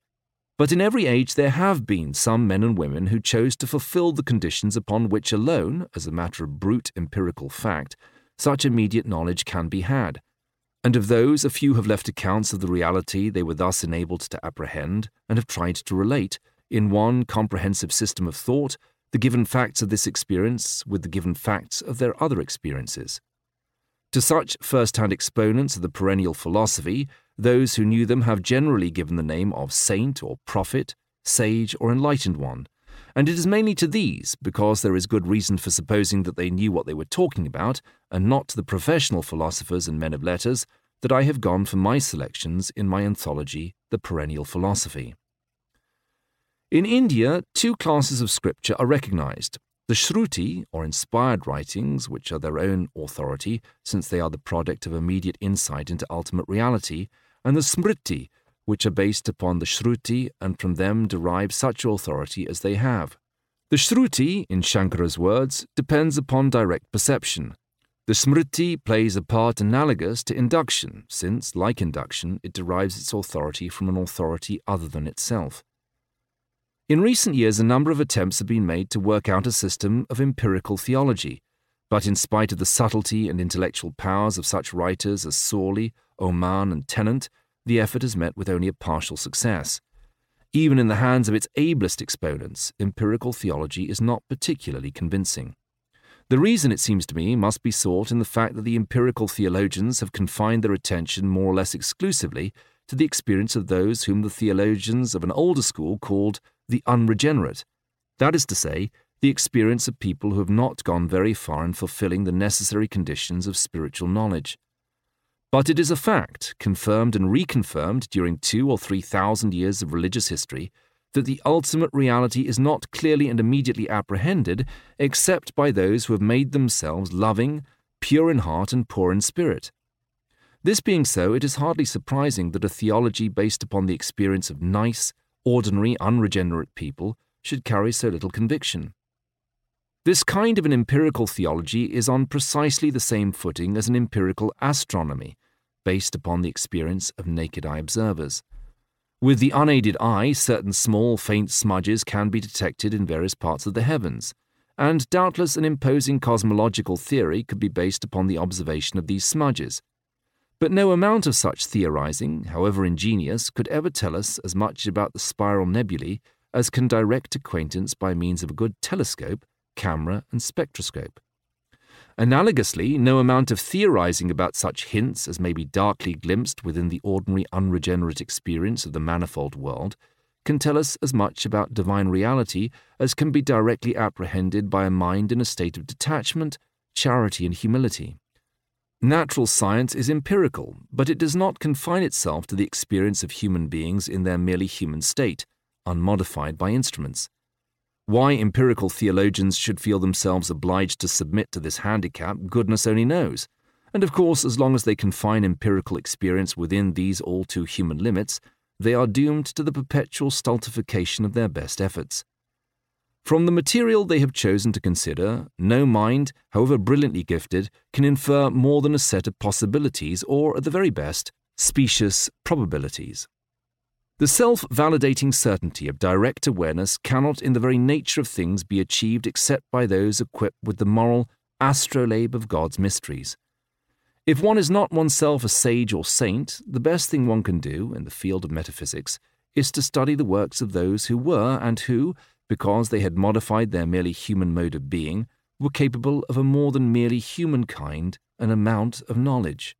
But in every age there have been some men and women who chose to fulfill the conditions upon which alone, as a matter of brute empirical fact, such immediate knowledge can be had and of those, a few have left accounts of the reality they were thus enabled to apprehend and have tried to relate, in one comprehensive system of thought, the given facts of this experience with the given facts of their other experiences. To such first hand exponents of the perennial philosophy, those who knew them have generally given the name of saint or prophet, sage or enlightened one, and it is mainly to these, because there is good reason for supposing that they knew what they were talking about, and not to the professional philosophers and men of letters, that I have gone for my selections in my anthology, The Perennial Philosophy. In India, two classes of scripture are recognized the Shruti, or inspired writings, which are their own authority, since they are the product of immediate insight into ultimate reality, and the Smriti, which are based upon the Shruti and from them derive such authority as they have. The Shruti, in Shankara's words, depends upon direct perception. The Smriti plays a part analogous to induction, since, like induction, it derives its authority from an authority other than itself. In recent years, a number of attempts have been made to work out a system of empirical theology, but in spite of the subtlety and intellectual powers of such writers as Sorley, Oman, and Tennant, the effort has met with only a partial success. Even in the hands of its ablest exponents, empirical theology is not particularly convincing. The reason, it seems to me, must be sought in the fact that the empirical theologians have confined their attention more or less exclusively to the experience of those whom the theologians of an older school called the unregenerate. That is to say, the experience of people who have not gone very far in fulfilling the necessary conditions of spiritual knowledge. But it is a fact, confirmed and reconfirmed during two or three thousand years of religious history, that the ultimate reality is not clearly and immediately apprehended except by those who have made themselves loving, pure in heart, and poor in spirit. This being so, it is hardly surprising that a theology based upon the experience of nice, ordinary, unregenerate people should carry so little conviction. This kind of an empirical theology is on precisely the same footing as an empirical astronomy, based upon the experience of naked eye observers. With the unaided eye, certain small, faint smudges can be detected in various parts of the heavens, and doubtless an imposing cosmological theory could be based upon the observation of these smudges. But no amount of such theorizing, however ingenious, could ever tell us as much about the spiral nebulae as can direct acquaintance by means of a good telescope camera, and spectroscope. Analogously, no amount of theorizing about such hints as may be darkly glimpsed within the ordinary unregenerate experience of the manifold world can tell us as much about divine reality as can be directly apprehended by a mind in a state of detachment, charity, and humility. Natural science is empirical, but it does not confine itself to the experience of human beings in their merely human state, unmodified by instruments. Why empirical theologians should feel themselves obliged to submit to this handicap, goodness only knows. And of course, as long as they confine empirical experience within these all too human limits, they are doomed to the perpetual stultification of their best efforts. From the material they have chosen to consider, no mind, however brilliantly gifted, can infer more than a set of possibilities, or, at the very best, specious probabilities. The self validating certainty of direct awareness cannot, in the very nature of things, be achieved except by those equipped with the moral astrolabe of God's mysteries. If one is not oneself a sage or saint, the best thing one can do, in the field of metaphysics, is to study the works of those who were and who, because they had modified their merely human mode of being, were capable of a more than merely human kind and amount of knowledge.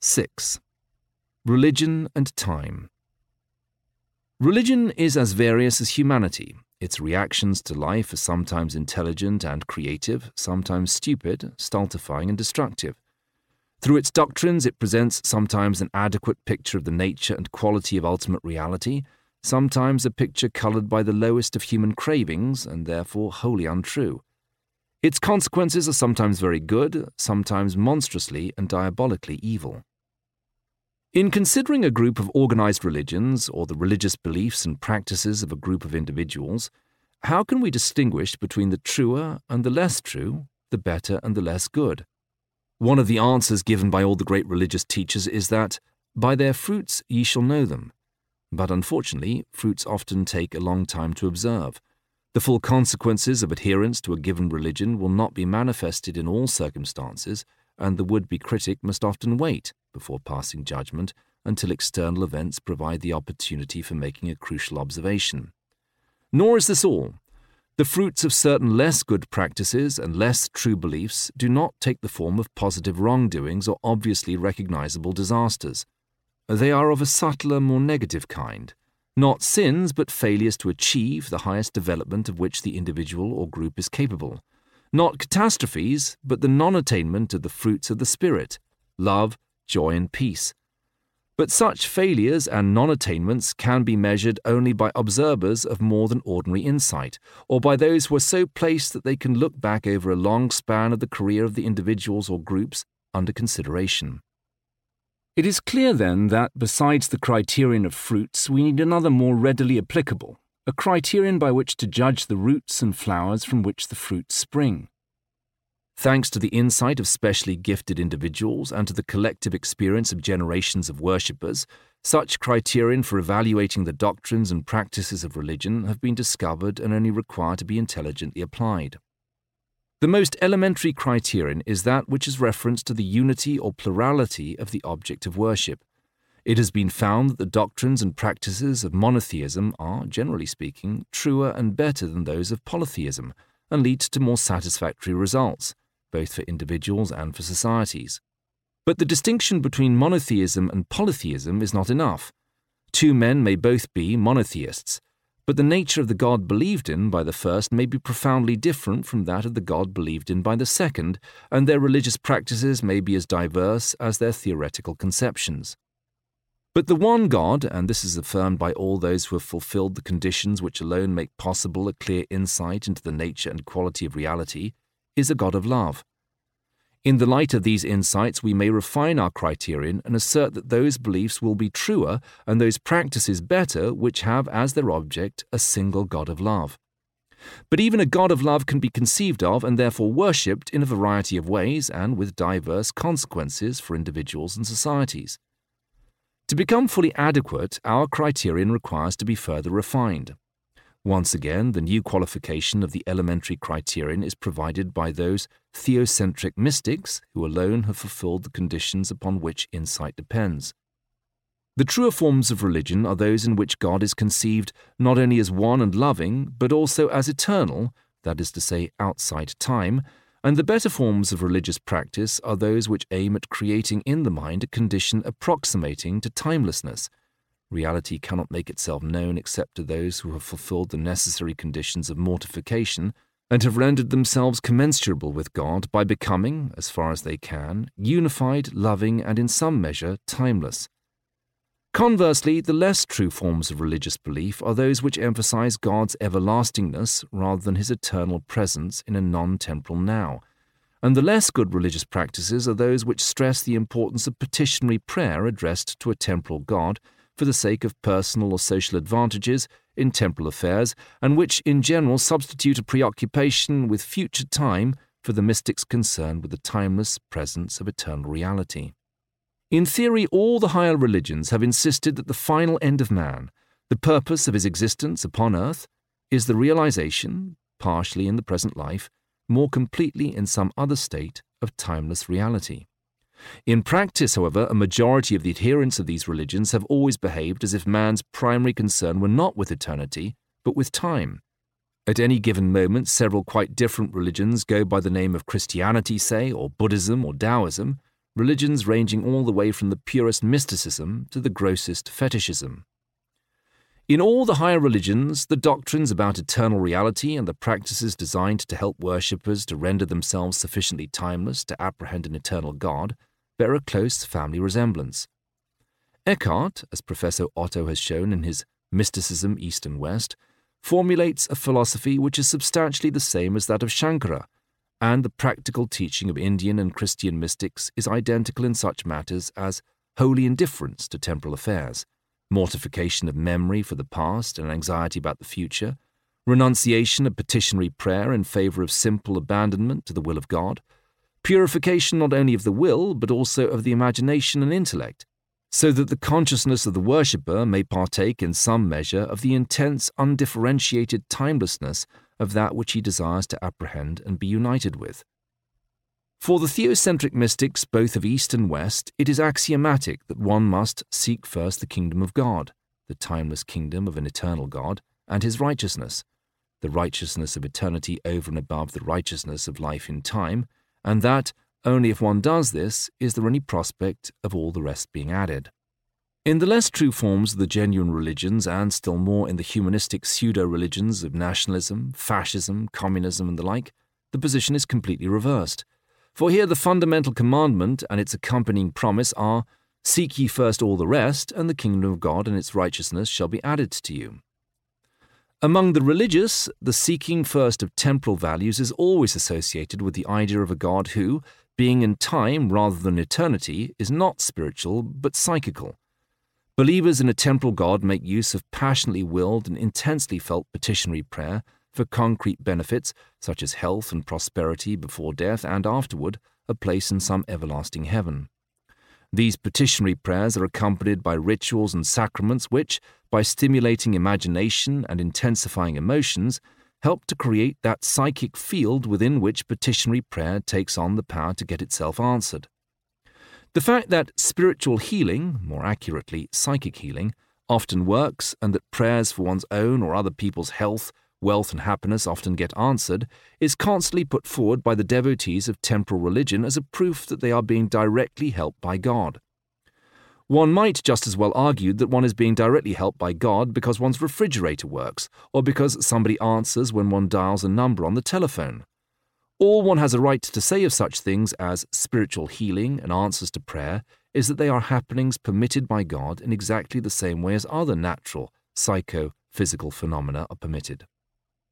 6. Religion and Time Religion is as various as humanity. Its reactions to life are sometimes intelligent and creative, sometimes stupid, stultifying, and destructive. Through its doctrines, it presents sometimes an adequate picture of the nature and quality of ultimate reality, sometimes a picture coloured by the lowest of human cravings, and therefore wholly untrue. Its consequences are sometimes very good, sometimes monstrously and diabolically evil. In considering a group of organized religions or the religious beliefs and practices of a group of individuals, how can we distinguish between the truer and the less true, the better and the less good? One of the answers given by all the great religious teachers is that, By their fruits ye shall know them. But unfortunately, fruits often take a long time to observe. The full consequences of adherence to a given religion will not be manifested in all circumstances, and the would be critic must often wait before passing judgment until external events provide the opportunity for making a crucial observation. Nor is this all. The fruits of certain less good practices and less true beliefs do not take the form of positive wrongdoings or obviously recognizable disasters. They are of a subtler, more negative kind, not sins, but failures to achieve the highest development of which the individual or group is capable. Not catastrophes, but the non attainment of the fruits of the Spirit love, joy, and peace. But such failures and non attainments can be measured only by observers of more than ordinary insight, or by those who are so placed that they can look back over a long span of the career of the individuals or groups under consideration. It is clear then that, besides the criterion of fruits, we need another more readily applicable, a criterion by which to judge the roots and flowers from which the fruits spring. Thanks to the insight of specially gifted individuals and to the collective experience of generations of worshippers, such criterion for evaluating the doctrines and practices of religion have been discovered and only require to be intelligently applied. The most elementary criterion is that which is reference to the unity or plurality of the object of worship. It has been found that the doctrines and practices of monotheism are, generally speaking, truer and better than those of polytheism, and lead to more satisfactory results, both for individuals and for societies. But the distinction between monotheism and polytheism is not enough. Two men may both be monotheists, but the nature of the God believed in by the first may be profoundly different from that of the God believed in by the second, and their religious practices may be as diverse as their theoretical conceptions. But the one God, and this is affirmed by all those who have fulfilled the conditions which alone make possible a clear insight into the nature and quality of reality, is a God of love. In the light of these insights, we may refine our criterion and assert that those beliefs will be truer and those practices better which have as their object a single God of love. But even a God of love can be conceived of and therefore worshipped in a variety of ways and with diverse consequences for individuals and societies. To become fully adequate, our criterion requires to be further refined. Once again, the new qualification of the elementary criterion is provided by those theocentric mystics who alone have fulfilled the conditions upon which insight depends. The truer forms of religion are those in which God is conceived not only as one and loving, but also as eternal, that is to say, outside time, and the better forms of religious practice are those which aim at creating in the mind a condition approximating to timelessness Reality cannot make itself known except to those who have fulfilled the necessary conditions of mortification and have rendered themselves commensurable with God by becoming, as far as they can, unified, loving, and in some measure timeless. Conversely, the less true forms of religious belief are those which emphasize God's everlastingness rather than his eternal presence in a non temporal now. And the less good religious practices are those which stress the importance of petitionary prayer addressed to a temporal God for the sake of personal or social advantages in temporal affairs, and which in general substitute a preoccupation with future time for the mystic's concern with the timeless presence of eternal reality. In theory, all the higher religions have insisted that the final end of man, the purpose of his existence upon earth, is the realization, partially in the present life, more completely in some other state of timeless reality. In practice, however, a majority of the adherents of these religions have always behaved as if man's primary concern were not with eternity, but with time. At any given moment, several quite different religions go by the name of Christianity, say, or Buddhism or Taoism, religions ranging all the way from the purest mysticism to the grossest fetishism. In all the higher religions, the doctrines about eternal reality and the practices designed to help worshippers to render themselves sufficiently timeless to apprehend an eternal God bear a close family resemblance. Eckhart, as Professor Otto has shown in his Mysticism East and West, formulates a philosophy which is substantially the same as that of Shankara, and the practical teaching of Indian and Christian mystics is identical in such matters as holy indifference to temporal affairs mortification of memory for the past and anxiety about the future, renunciation of petitionary prayer in favor of simple abandonment to the will of God, purification not only of the will but also of the imagination and intellect, so that the consciousness of the worshipper may partake in some measure of the intense, undifferentiated timelessness of that which he desires to apprehend and be united with. For the theocentric mystics, both of East and West, it is axiomatic that one must seek first the kingdom of God, the timeless kingdom of an eternal God, and his righteousness, the righteousness of eternity over and above the righteousness of life in time, and that, only if one does this, is there any prospect of all the rest being added. In the less true forms of the genuine religions, and still more in the humanistic pseudo religions of nationalism, fascism, communism, and the like, the position is completely reversed. For here the fundamental commandment and its accompanying promise are Seek ye first all the rest, and the kingdom of God and its righteousness shall be added to you. Among the religious, the seeking first of temporal values is always associated with the idea of a God who, being in time rather than eternity, is not spiritual but psychical. Believers in a temporal God make use of passionately willed and intensely felt petitionary prayer for concrete benefits such as health and prosperity before death and afterward, a place in some everlasting heaven. These petitionary prayers are accompanied by rituals and sacraments which, by stimulating imagination and intensifying emotions, help to create that psychic field within which petitionary prayer takes on the power to get itself answered. The fact that spiritual healing, more accurately, psychic healing, often works and that prayers for one's own or other people's health wealth and happiness often get answered, is constantly put forward by the devotees of temporal religion as a proof that they are being directly helped by God. One might just as well argue that one is being directly helped by God because one's refrigerator works, or because somebody answers when one dials a number on the telephone. All one has a right to say of such things as spiritual healing and answers to prayer is that they are happenings permitted by God in exactly the same way as other natural, psycho, physical phenomena are permitted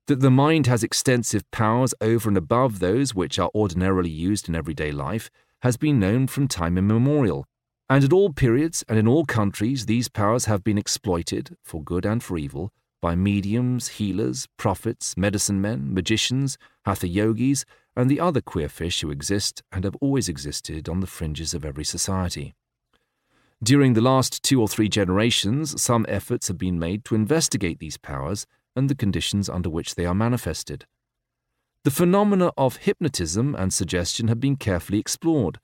that the mind has extensive powers over and above those which are ordinarily used in everyday life has been known from time immemorial, and at all periods and in all countries these powers have been exploited, for good and for evil, by mediums, healers, prophets, medicine men, magicians, hatha yogis, and the other queer fish who exist and have always existed on the fringes of every society. During the last two or three generations, some efforts have been made to investigate these powers and the conditions under which they are manifested. The phenomena of hypnotism and suggestion have been carefully explored.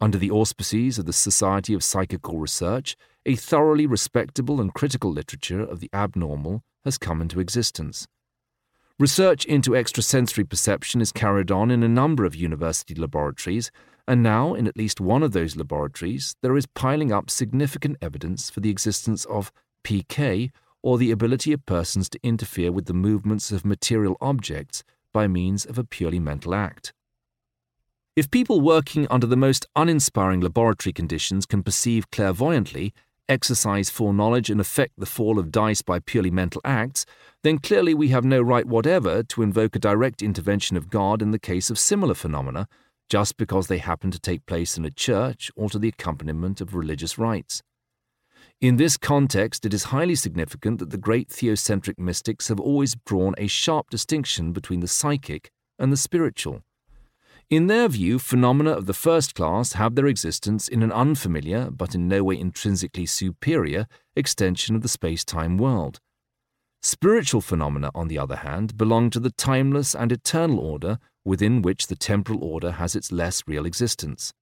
Under the auspices of the Society of Psychical Research, a thoroughly respectable and critical literature of the abnormal has come into existence. Research into extrasensory perception is carried on in a number of university laboratories, and now, in at least one of those laboratories, there is piling up significant evidence for the existence of PK or the ability of persons to interfere with the movements of material objects by means of a purely mental act. If people working under the most uninspiring laboratory conditions can perceive clairvoyantly, exercise foreknowledge, and affect the fall of dice by purely mental acts, then clearly we have no right whatever to invoke a direct intervention of God in the case of similar phenomena, just because they happen to take place in a church or to the accompaniment of religious rites. In this context, it is highly significant that the great theocentric mystics have always drawn a sharp distinction between the psychic and the spiritual. In their view, phenomena of the first class have their existence in an unfamiliar, but in no way intrinsically superior, extension of the space time world. Spiritual phenomena, on the other hand, belong to the timeless and eternal order within which the temporal order has its less real existence.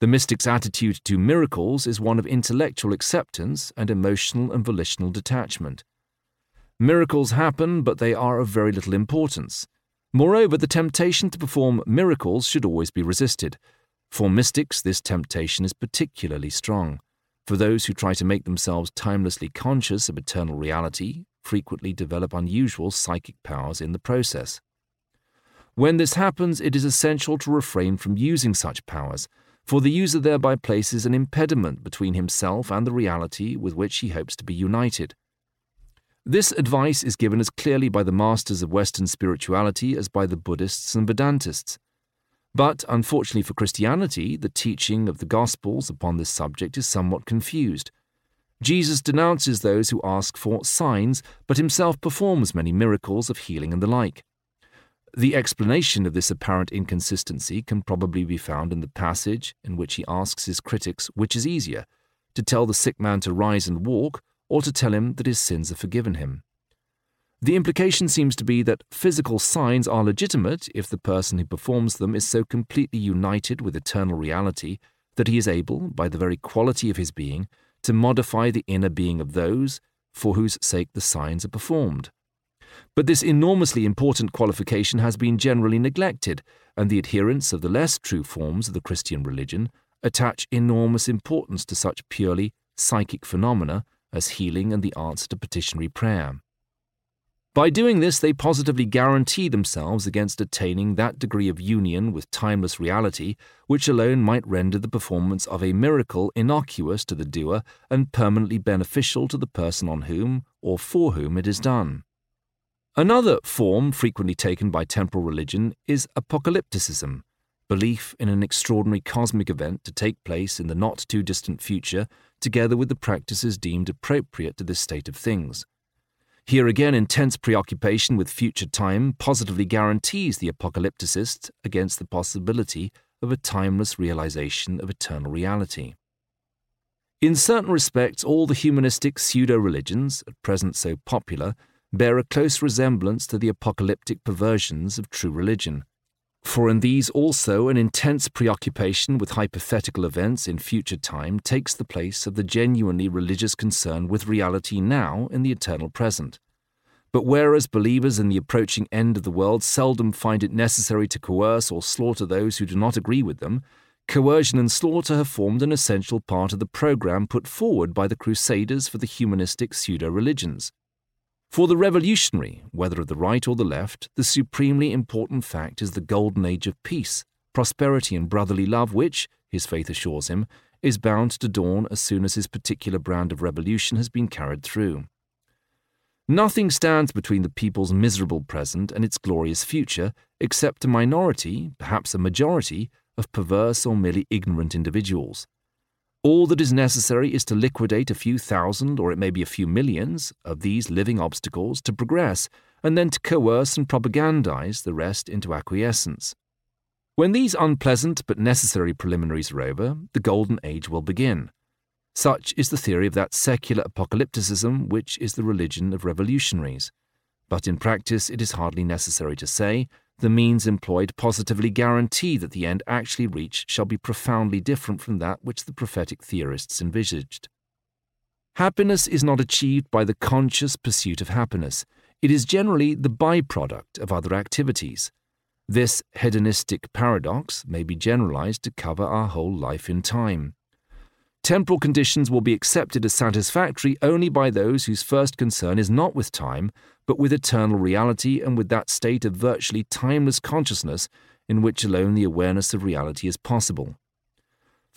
The mystic's attitude to miracles is one of intellectual acceptance and emotional and volitional detachment. Miracles happen, but they are of very little importance. Moreover, the temptation to perform miracles should always be resisted. For mystics, this temptation is particularly strong. For those who try to make themselves timelessly conscious of eternal reality, frequently develop unusual psychic powers in the process. When this happens, it is essential to refrain from using such powers, for the user thereby places an impediment between himself and the reality with which he hopes to be united. This advice is given as clearly by the masters of Western spirituality as by the Buddhists and Vedantists. But, unfortunately for Christianity, the teaching of the Gospels upon this subject is somewhat confused. Jesus denounces those who ask for signs, but himself performs many miracles of healing and the like. The explanation of this apparent inconsistency can probably be found in the passage in which he asks his critics which is easier, to tell the sick man to rise and walk, or to tell him that his sins are forgiven him. The implication seems to be that physical signs are legitimate if the person who performs them is so completely united with eternal reality that he is able, by the very quality of his being, to modify the inner being of those for whose sake the signs are performed. But this enormously important qualification has been generally neglected, and the adherents of the less true forms of the Christian religion attach enormous importance to such purely psychic phenomena as healing and the answer to petitionary prayer. By doing this, they positively guarantee themselves against attaining that degree of union with timeless reality which alone might render the performance of a miracle innocuous to the doer and permanently beneficial to the person on whom or for whom it is done. Another form frequently taken by temporal religion is apocalypticism, belief in an extraordinary cosmic event to take place in the not too distant future together with the practices deemed appropriate to this state of things. Here again, intense preoccupation with future time positively guarantees the apocalypticist against the possibility of a timeless realization of eternal reality. In certain respects, all the humanistic pseudo religions, at present so popular, bear a close resemblance to the apocalyptic perversions of true religion. For in these also an intense preoccupation with hypothetical events in future time takes the place of the genuinely religious concern with reality now in the eternal present. But whereas believers in the approaching end of the world seldom find it necessary to coerce or slaughter those who do not agree with them, coercion and slaughter have formed an essential part of the program put forward by the crusaders for the humanistic pseudo religions. For the revolutionary, whether of the right or the left, the supremely important fact is the golden age of peace, prosperity, and brotherly love, which, his faith assures him, is bound to dawn as soon as his particular brand of revolution has been carried through. Nothing stands between the people's miserable present and its glorious future, except a minority, perhaps a majority, of perverse or merely ignorant individuals. All that is necessary is to liquidate a few thousand, or it may be a few millions, of these living obstacles to progress, and then to coerce and propagandize the rest into acquiescence. When these unpleasant but necessary preliminaries are over, the Golden Age will begin. Such is the theory of that secular apocalypticism which is the religion of revolutionaries. But in practice, it is hardly necessary to say the means employed positively guarantee that the end actually reached shall be profoundly different from that which the prophetic theorists envisaged. Happiness is not achieved by the conscious pursuit of happiness, it is generally the byproduct of other activities. This hedonistic paradox may be generalized to cover our whole life in time. Temporal conditions will be accepted as satisfactory only by those whose first concern is not with time, but with eternal reality and with that state of virtually timeless consciousness in which alone the awareness of reality is possible.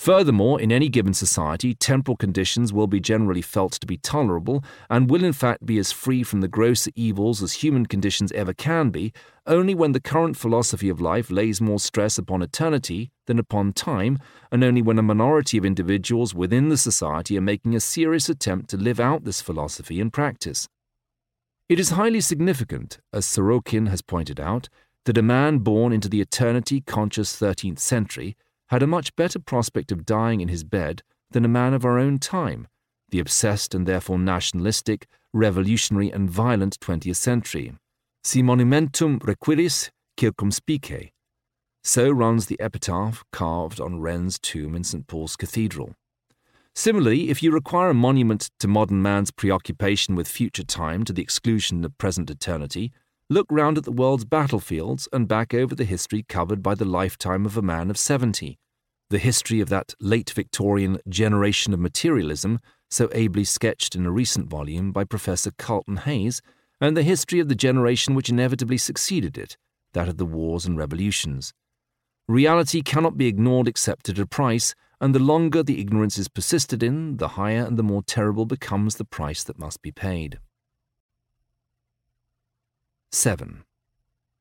Furthermore, in any given society, temporal conditions will be generally felt to be tolerable and will in fact be as free from the grosser evils as human conditions ever can be, only when the current philosophy of life lays more stress upon eternity than upon time, and only when a minority of individuals within the society are making a serious attempt to live out this philosophy in practice. It is highly significant, as Sorokin has pointed out, that a man born into the eternity conscious 13th century had a much better prospect of dying in his bed than a man of our own time, the obsessed and therefore nationalistic, revolutionary, and violent 20th century. Si monumentum requiris circumspice. So runs the epitaph carved on Wren's tomb in St. Paul's Cathedral. Similarly, if you require a monument to modern man's preoccupation with future time to the exclusion of present eternity, look round at the world's battlefields and back over the history covered by the lifetime of a man of 70, the history of that late Victorian generation of materialism so ably sketched in a recent volume by Professor Carlton Hayes, and the history of the generation which inevitably succeeded it, that of the wars and revolutions. Reality cannot be ignored except at a price, and the longer the ignorance is persisted in, the higher and the more terrible becomes the price that must be paid. 7.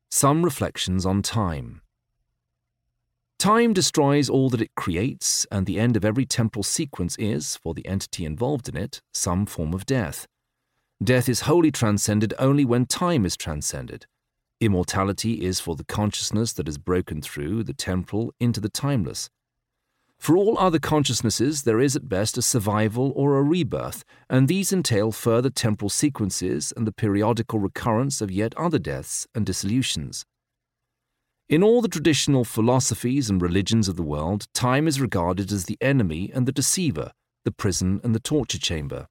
Some reflections on time. Time destroys all that it creates, and the end of every temporal sequence is, for the entity involved in it, some form of death. Death is wholly transcended only when time is transcended. Immortality is for the consciousness that has broken through the temporal into the timeless. For all other consciousnesses, there is at best a survival or a rebirth, and these entail further temporal sequences and the periodical recurrence of yet other deaths and dissolutions. In all the traditional philosophies and religions of the world, time is regarded as the enemy and the deceiver, the prison and the torture chamber.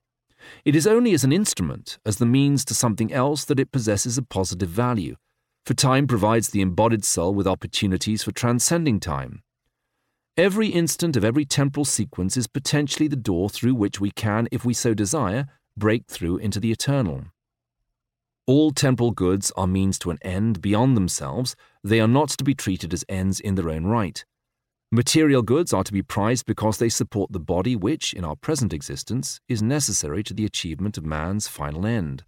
It is only as an instrument, as the means to something else, that it possesses a positive value, for time provides the embodied soul with opportunities for transcending time. Every instant of every temporal sequence is potentially the door through which we can, if we so desire, break through into the eternal. All temporal goods are means to an end beyond themselves, they are not to be treated as ends in their own right. Material goods are to be prized because they support the body which, in our present existence, is necessary to the achievement of man's final end.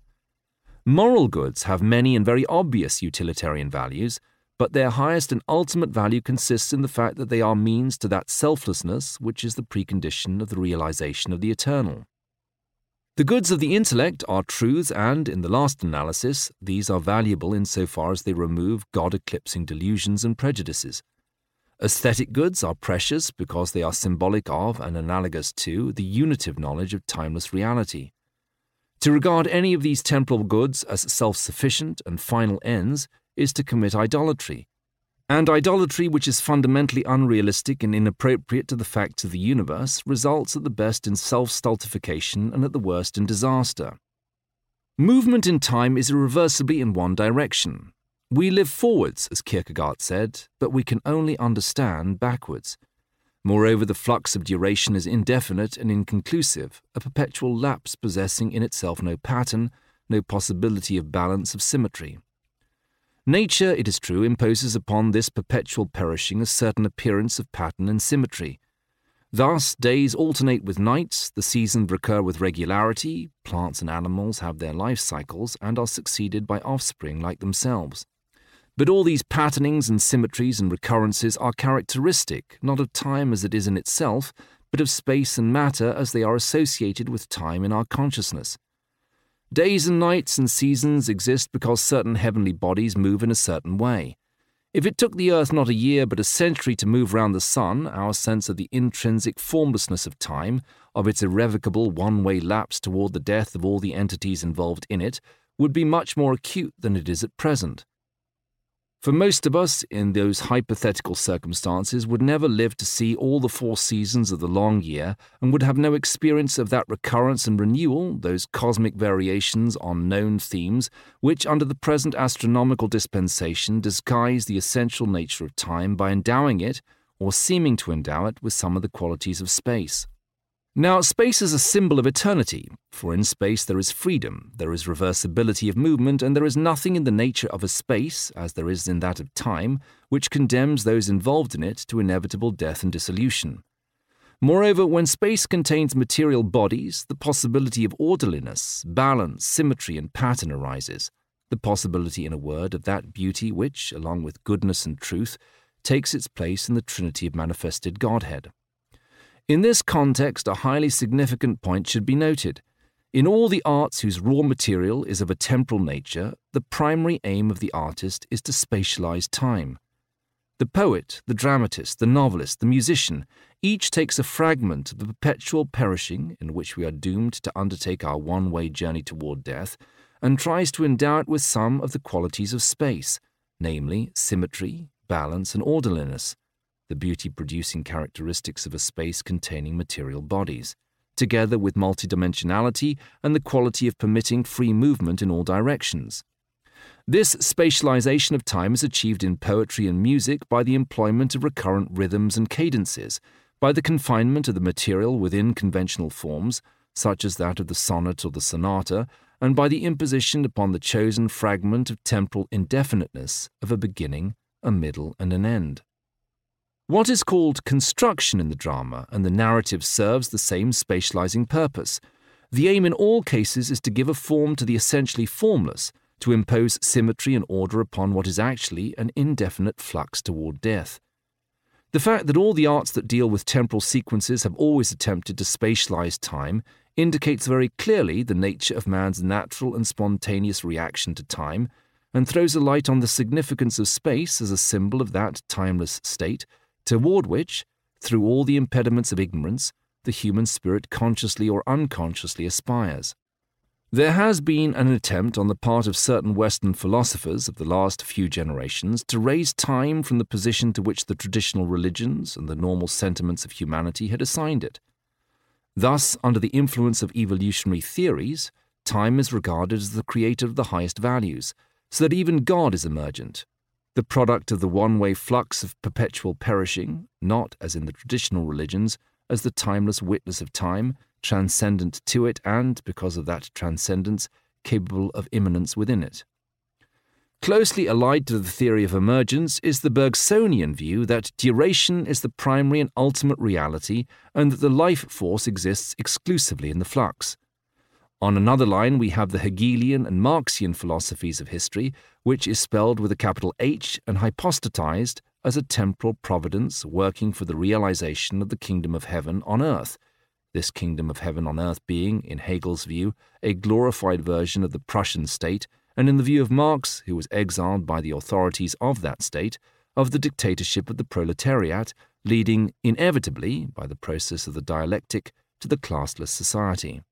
Moral goods have many and very obvious utilitarian values, but their highest and ultimate value consists in the fact that they are means to that selflessness which is the precondition of the realization of the eternal. The goods of the intellect are truths, and, in the last analysis, these are valuable in so far as they remove God eclipsing delusions and prejudices. Aesthetic goods are precious because they are symbolic of and analogous to the unitive knowledge of timeless reality. To regard any of these temporal goods as self sufficient and final ends is to commit idolatry, and idolatry, which is fundamentally unrealistic and inappropriate to the facts of the universe, results at the best in self stultification and at the worst in disaster. Movement in time is irreversibly in one direction. We live forwards, as Kierkegaard said, but we can only understand backwards. Moreover, the flux of duration is indefinite and inconclusive, a perpetual lapse possessing in itself no pattern, no possibility of balance of symmetry. Nature, it is true, imposes upon this perpetual perishing a certain appearance of pattern and symmetry. Thus, days alternate with nights, the seasons recur with regularity, plants and animals have their life cycles and are succeeded by offspring like themselves. But all these patternings and symmetries and recurrences are characteristic, not of time as it is in itself, but of space and matter as they are associated with time in our consciousness. Days and nights and seasons exist because certain heavenly bodies move in a certain way. If it took the Earth not a year but a century to move round the Sun, our sense of the intrinsic formlessness of time, of its irrevocable one way lapse toward the death of all the entities involved in it, would be much more acute than it is at present for most of us in those hypothetical circumstances would never live to see all the four seasons of the long year and would have no experience of that recurrence and renewal, those cosmic variations on known themes, which under the present astronomical dispensation disguise the essential nature of time by endowing it, or seeming to endow it, with some of the qualities of space. Now, space is a symbol of eternity, for in space there is freedom, there is reversibility of movement, and there is nothing in the nature of a space, as there is in that of time, which condemns those involved in it to inevitable death and dissolution. Moreover, when space contains material bodies, the possibility of orderliness, balance, symmetry, and pattern arises, the possibility, in a word, of that beauty which, along with goodness and truth, takes its place in the Trinity of manifested Godhead. In this context, a highly significant point should be noted. In all the arts whose raw material is of a temporal nature, the primary aim of the artist is to spatialize time. The poet, the dramatist, the novelist, the musician, each takes a fragment of the perpetual perishing in which we are doomed to undertake our one way journey toward death, and tries to endow it with some of the qualities of space, namely symmetry, balance, and orderliness, the beauty producing characteristics of a space containing material bodies together with multidimensionality and the quality of permitting free movement in all directions. This spatialization of time is achieved in poetry and music by the employment of recurrent rhythms and cadences, by the confinement of the material within conventional forms, such as that of the sonnet or the sonata, and by the imposition upon the chosen fragment of temporal indefiniteness of a beginning, a middle, and an end. What is called construction in the drama and the narrative serves the same spatializing purpose. The aim in all cases is to give a form to the essentially formless, to impose symmetry and order upon what is actually an indefinite flux toward death. The fact that all the arts that deal with temporal sequences have always attempted to spatialize time indicates very clearly the nature of man's natural and spontaneous reaction to time, and throws a light on the significance of space as a symbol of that timeless state toward which, through all the impediments of ignorance, the human spirit consciously or unconsciously aspires. There has been an attempt on the part of certain Western philosophers of the last few generations to raise time from the position to which the traditional religions and the normal sentiments of humanity had assigned it. Thus, under the influence of evolutionary theories, time is regarded as the creator of the highest values, so that even God is emergent, the product of the one way flux of perpetual perishing, not, as in the traditional religions, as the timeless witness of time, transcendent to it, and, because of that transcendence, capable of immanence within it. Closely allied to the theory of emergence is the Bergsonian view that duration is the primary and ultimate reality and that the life force exists exclusively in the flux. On another line, we have the Hegelian and Marxian philosophies of history, which is spelled with a capital H and hypostatized as a temporal providence working for the realization of the kingdom of heaven on earth. This kingdom of heaven on earth being, in Hegel's view, a glorified version of the Prussian state, and in the view of Marx, who was exiled by the authorities of that state, of the dictatorship of the proletariat, leading inevitably, by the process of the dialectic, to the classless society.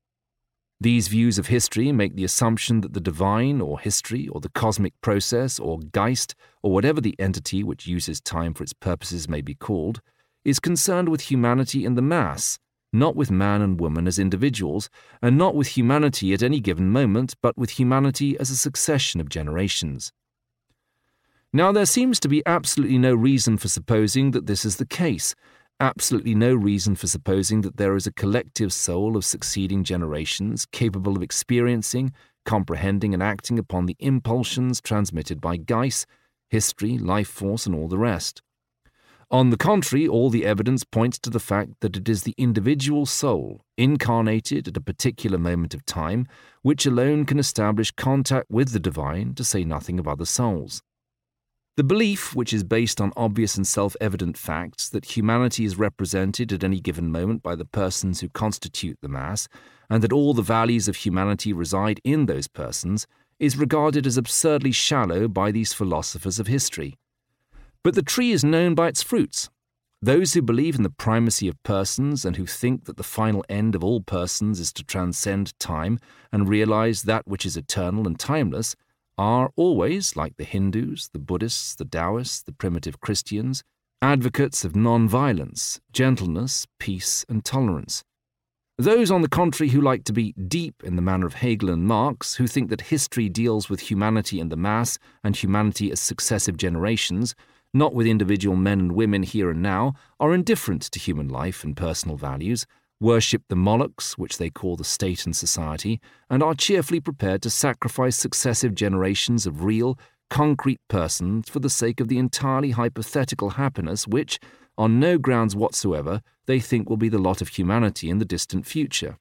These views of history make the assumption that the divine, or history, or the cosmic process, or Geist, or whatever the entity which uses time for its purposes may be called, is concerned with humanity in the mass, not with man and woman as individuals, and not with humanity at any given moment, but with humanity as a succession of generations. Now, there seems to be absolutely no reason for supposing that this is the case, absolutely no reason for supposing that there is a collective soul of succeeding generations capable of experiencing, comprehending, and acting upon the impulsions transmitted by Geist, history, life force, and all the rest. On the contrary, all the evidence points to the fact that it is the individual soul, incarnated at a particular moment of time, which alone can establish contact with the divine, to say nothing of other souls. The belief, which is based on obvious and self evident facts, that humanity is represented at any given moment by the persons who constitute the mass, and that all the values of humanity reside in those persons, is regarded as absurdly shallow by these philosophers of history. But the tree is known by its fruits. Those who believe in the primacy of persons and who think that the final end of all persons is to transcend time and realize that which is eternal and timeless are always, like the Hindus, the Buddhists, the Taoists, the primitive Christians, advocates of non violence, gentleness, peace, and tolerance. Those, on the contrary, who like to be deep in the manner of Hegel and Marx, who think that history deals with humanity in the mass and humanity as successive generations, not with individual men and women here and now, are indifferent to human life and personal values worship the Molochs, which they call the state and society, and are cheerfully prepared to sacrifice successive generations of real, concrete persons for the sake of the entirely hypothetical happiness which, on no grounds whatsoever, they think will be the lot of humanity in the distant future.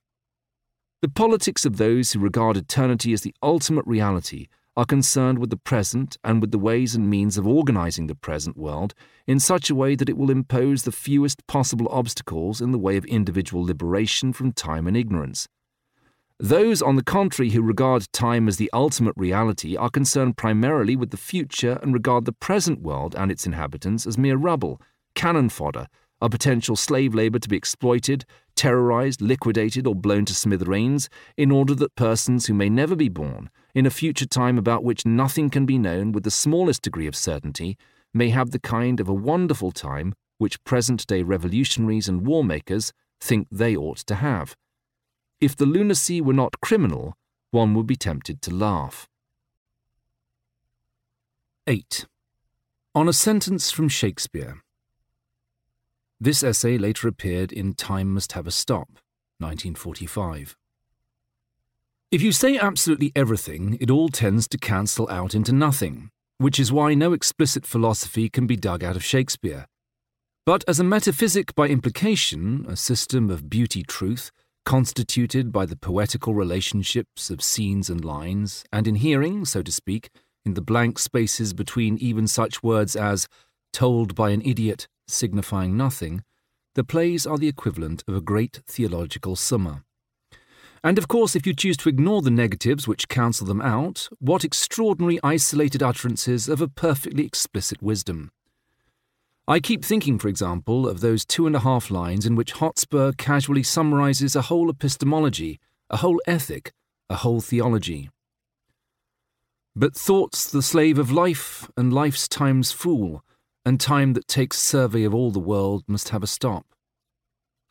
The politics of those who regard eternity as the ultimate reality are concerned with the present and with the ways and means of organizing the present world in such a way that it will impose the fewest possible obstacles in the way of individual liberation from time and ignorance. Those, on the contrary, who regard time as the ultimate reality are concerned primarily with the future and regard the present world and its inhabitants as mere rubble, cannon fodder, a potential slave labour to be exploited, terrorised, liquidated, or blown to smithereens, in order that persons who may never be born, in a future time about which nothing can be known with the smallest degree of certainty, may have the kind of a wonderful time which present day revolutionaries and war makers think they ought to have. If the lunacy were not criminal, one would be tempted to laugh. 8. On a sentence from Shakespeare. This essay later appeared in Time Must Have a Stop, 1945. If you say absolutely everything, it all tends to cancel out into nothing, which is why no explicit philosophy can be dug out of Shakespeare. But as a metaphysic by implication, a system of beauty truth, constituted by the poetical relationships of scenes and lines, and inhering, so to speak, in the blank spaces between even such words as told by an idiot, signifying nothing, the plays are the equivalent of a great theological summa. And of course, if you choose to ignore the negatives which cancel them out, what extraordinary isolated utterances of a perfectly explicit wisdom. I keep thinking, for example, of those two and a half lines in which Hotspur casually summarizes a whole epistemology, a whole ethic, a whole theology. But thought's the slave of life, and life's time's fool, and time that takes survey of all the world must have a stop.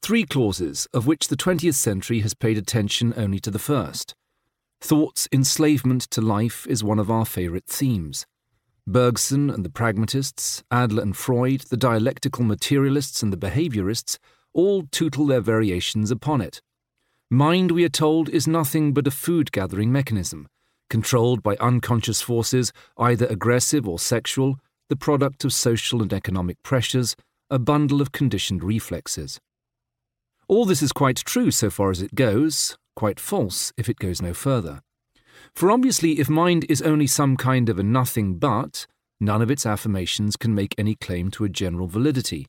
Three clauses, of which the 20th century has paid attention only to the first. Thought's enslavement to life is one of our favourite themes. Bergson and the pragmatists, Adler and Freud, the dialectical materialists and the behaviorists all tootle their variations upon it. Mind, we are told, is nothing but a food gathering mechanism, controlled by unconscious forces, either aggressive or sexual, the product of social and economic pressures, a bundle of conditioned reflexes. All this is quite true so far as it goes, quite false if it goes no further. For obviously, if mind is only some kind of a nothing but, none of its affirmations can make any claim to a general validity.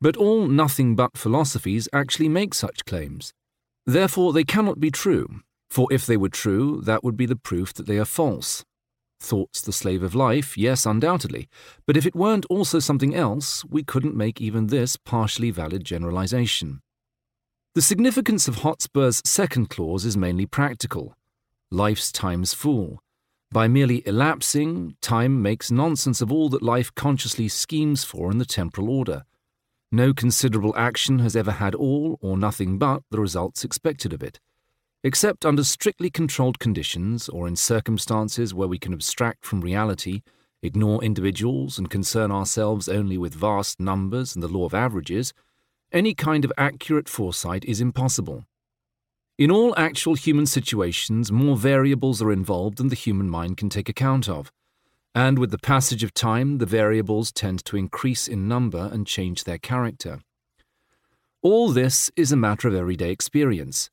But all nothing but philosophies actually make such claims. Therefore, they cannot be true, for if they were true, that would be the proof that they are false. Thought's the slave of life, yes, undoubtedly, but if it weren't also something else, we couldn't make even this partially valid generalization. The significance of Hotspur's second clause is mainly practical life's time's fool. By merely elapsing, time makes nonsense of all that life consciously schemes for in the temporal order. No considerable action has ever had all or nothing but the results expected of it. Except under strictly controlled conditions or in circumstances where we can abstract from reality, ignore individuals, and concern ourselves only with vast numbers and the law of averages, any kind of accurate foresight is impossible. In all actual human situations, more variables are involved than the human mind can take account of. And with the passage of time, the variables tend to increase in number and change their character. All this is a matter of everyday experience.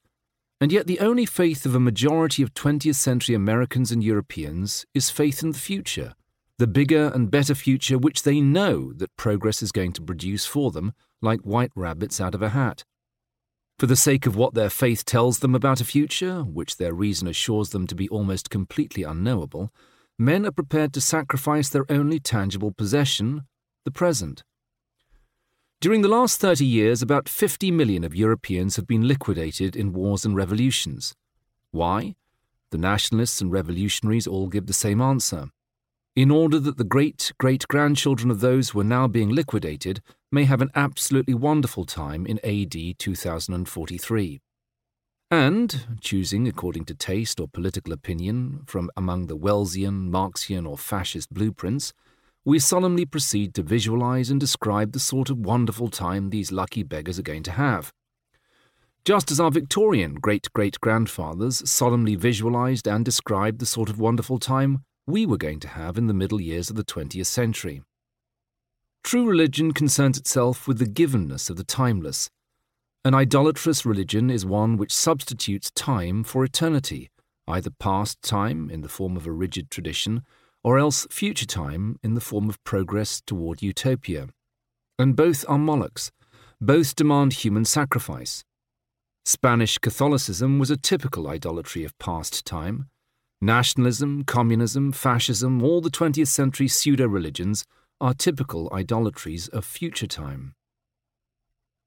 And yet, the only faith of a majority of 20th century Americans and Europeans is faith in the future, the bigger and better future which they know that progress is going to produce for them, like white rabbits out of a hat. For the sake of what their faith tells them about a future, which their reason assures them to be almost completely unknowable, men are prepared to sacrifice their only tangible possession, the present. During the last 30 years, about 50 million of Europeans have been liquidated in wars and revolutions. Why? The nationalists and revolutionaries all give the same answer in order that the great great grandchildren of those who are now being liquidated may have an absolutely wonderful time in AD 2043. And, choosing according to taste or political opinion from among the Wellesian, Marxian, or fascist blueprints, we solemnly proceed to visualize and describe the sort of wonderful time these lucky beggars are going to have. Just as our Victorian great great grandfathers solemnly visualized and described the sort of wonderful time we were going to have in the middle years of the 20th century. True religion concerns itself with the givenness of the timeless. An idolatrous religion is one which substitutes time for eternity, either past time in the form of a rigid tradition, or else future time in the form of progress toward utopia. And both are Molochs, both demand human sacrifice. Spanish Catholicism was a typical idolatry of past time. Nationalism, communism, fascism, all the 20th century pseudo religions are typical idolatries of future time.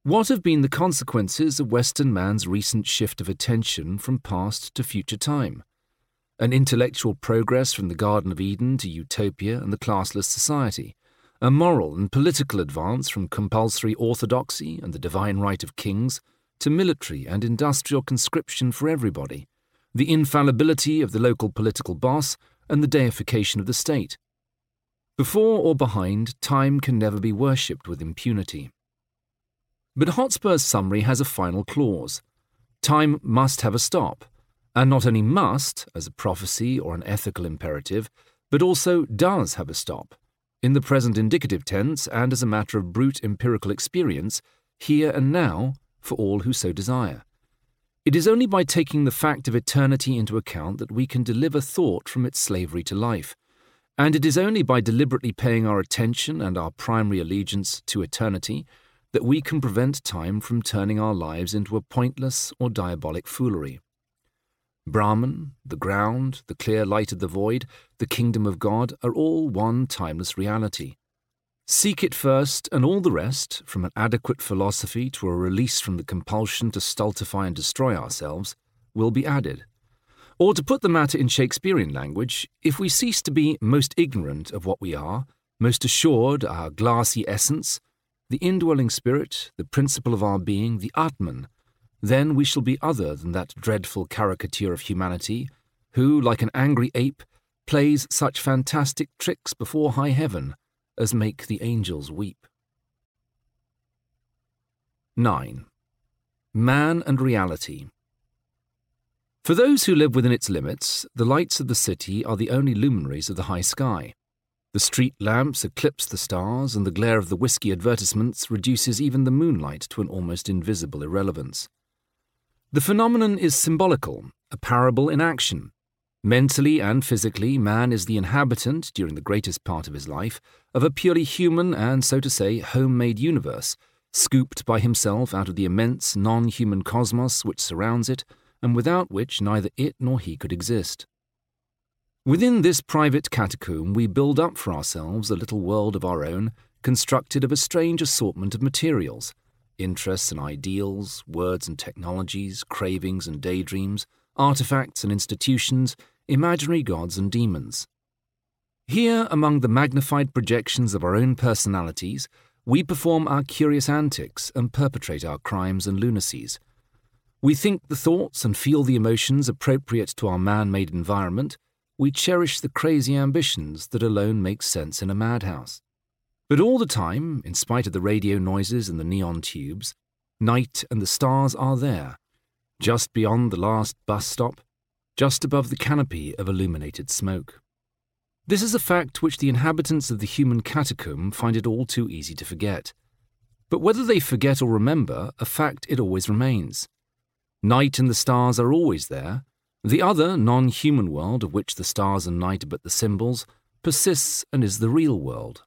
What have been the consequences of Western man's recent shift of attention from past to future time? An intellectual progress from the Garden of Eden to utopia and the classless society, a moral and political advance from compulsory orthodoxy and the divine right of kings to military and industrial conscription for everybody, the infallibility of the local political boss, and the deification of the state. Before or behind, time can never be worshipped with impunity. But Hotspur's summary has a final clause. Time must have a stop, and not only must, as a prophecy or an ethical imperative, but also does have a stop, in the present indicative tense and as a matter of brute empirical experience, here and now, for all who so desire. It is only by taking the fact of eternity into account that we can deliver thought from its slavery to life, and it is only by deliberately paying our attention and our primary allegiance to eternity that we can prevent time from turning our lives into a pointless or diabolic foolery. Brahman, the ground, the clear light of the void, the kingdom of God are all one timeless reality. Seek it first, and all the rest, from an adequate philosophy to a release from the compulsion to stultify and destroy ourselves, will be added. Or to put the matter in Shakespearean language, if we cease to be most ignorant of what we are, most assured our glassy essence, the indwelling spirit, the principle of our being, the Atman, then we shall be other than that dreadful caricature of humanity, who, like an angry ape, plays such fantastic tricks before high heaven as make the angels weep. 9. Man and Reality For those who live within its limits, the lights of the city are the only luminaries of the high sky. The street lamps eclipse the stars, and the glare of the whisky advertisements reduces even the moonlight to an almost invisible irrelevance. The phenomenon is symbolical, a parable in action, Mentally and physically, man is the inhabitant, during the greatest part of his life, of a purely human and, so to say, homemade universe, scooped by himself out of the immense non human cosmos which surrounds it, and without which neither it nor he could exist. Within this private catacomb, we build up for ourselves a little world of our own, constructed of a strange assortment of materials interests and ideals, words and technologies, cravings and daydreams, artifacts and institutions imaginary gods and demons. Here, among the magnified projections of our own personalities, we perform our curious antics and perpetrate our crimes and lunacies. We think the thoughts and feel the emotions appropriate to our man made environment. We cherish the crazy ambitions that alone make sense in a madhouse. But all the time, in spite of the radio noises and the neon tubes, night and the stars are there, just beyond the last bus stop, just above the canopy of illuminated smoke. This is a fact which the inhabitants of the human catacomb find it all too easy to forget. But whether they forget or remember, a fact it always remains. Night and the stars are always there. The other, non human world, of which the stars and night are but the symbols, persists and is the real world.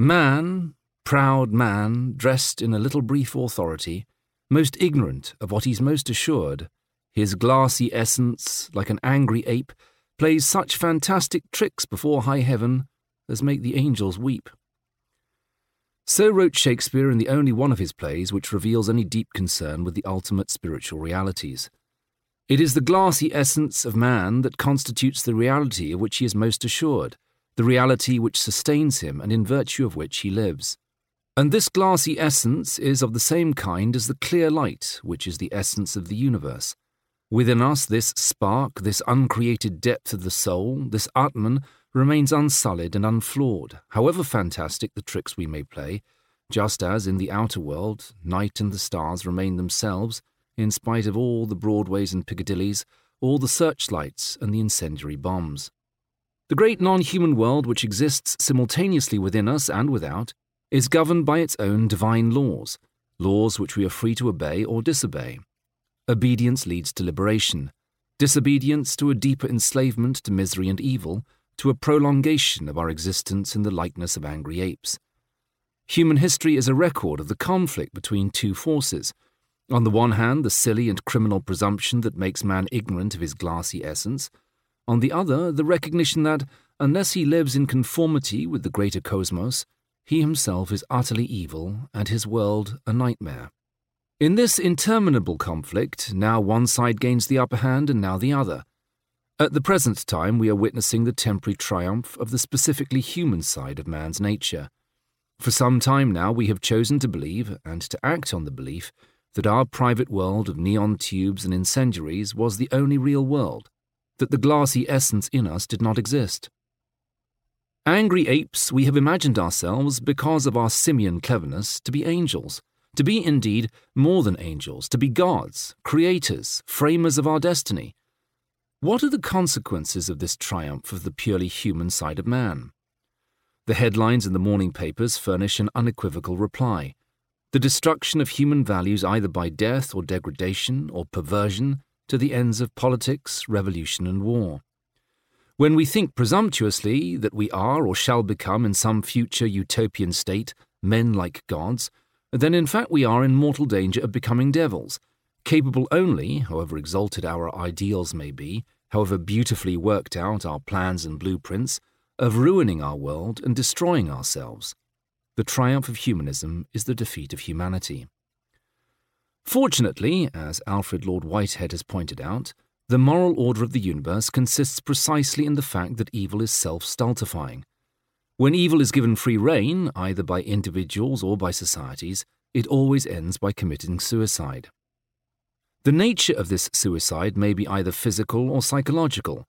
Man, proud man, dressed in a little brief authority, most ignorant of what he's most assured, his glassy essence, like an angry ape, plays such fantastic tricks before high heaven as make the angels weep. So wrote Shakespeare in the only one of his plays which reveals any deep concern with the ultimate spiritual realities. It is the glassy essence of man that constitutes the reality of which he is most assured, the reality which sustains him and in virtue of which he lives. And this glassy essence is of the same kind as the clear light, which is the essence of the universe. Within us, this spark, this uncreated depth of the soul, this Atman, remains unsullied and unflawed, however fantastic the tricks we may play, just as in the outer world, night and the stars remain themselves, in spite of all the Broadways and Piccadillys, all the searchlights and the incendiary bombs. The great non human world which exists simultaneously within us and without is governed by its own divine laws, laws which we are free to obey or disobey. Obedience leads to liberation, disobedience to a deeper enslavement to misery and evil, to a prolongation of our existence in the likeness of angry apes. Human history is a record of the conflict between two forces, On the one hand, the silly and criminal presumption that makes man ignorant of his glassy essence. On the other, the recognition that, unless he lives in conformity with the greater cosmos, he himself is utterly evil and his world a nightmare. In this interminable conflict, now one side gains the upper hand and now the other. At the present time, we are witnessing the temporary triumph of the specifically human side of man's nature. For some time now, we have chosen to believe, and to act on the belief, that our private world of neon tubes and incendiaries was the only real world, that the glassy essence in us did not exist. Angry apes, we have imagined ourselves, because of our simian cleverness, to be angels to be indeed more than angels, to be gods, creators, framers of our destiny. What are the consequences of this triumph of the purely human side of man? The headlines in the morning papers furnish an unequivocal reply. The destruction of human values either by death or degradation or perversion to the ends of politics, revolution, and war. When we think presumptuously that we are or shall become in some future utopian state men like gods, then in fact we are in mortal danger of becoming devils, capable only, however exalted our ideals may be, however beautifully worked out our plans and blueprints, of ruining our world and destroying ourselves. The triumph of humanism is the defeat of humanity. Fortunately, as Alfred Lord Whitehead has pointed out, the moral order of the universe consists precisely in the fact that evil is self stultifying, when evil is given free rein, either by individuals or by societies, it always ends by committing suicide. The nature of this suicide may be either physical or psychological.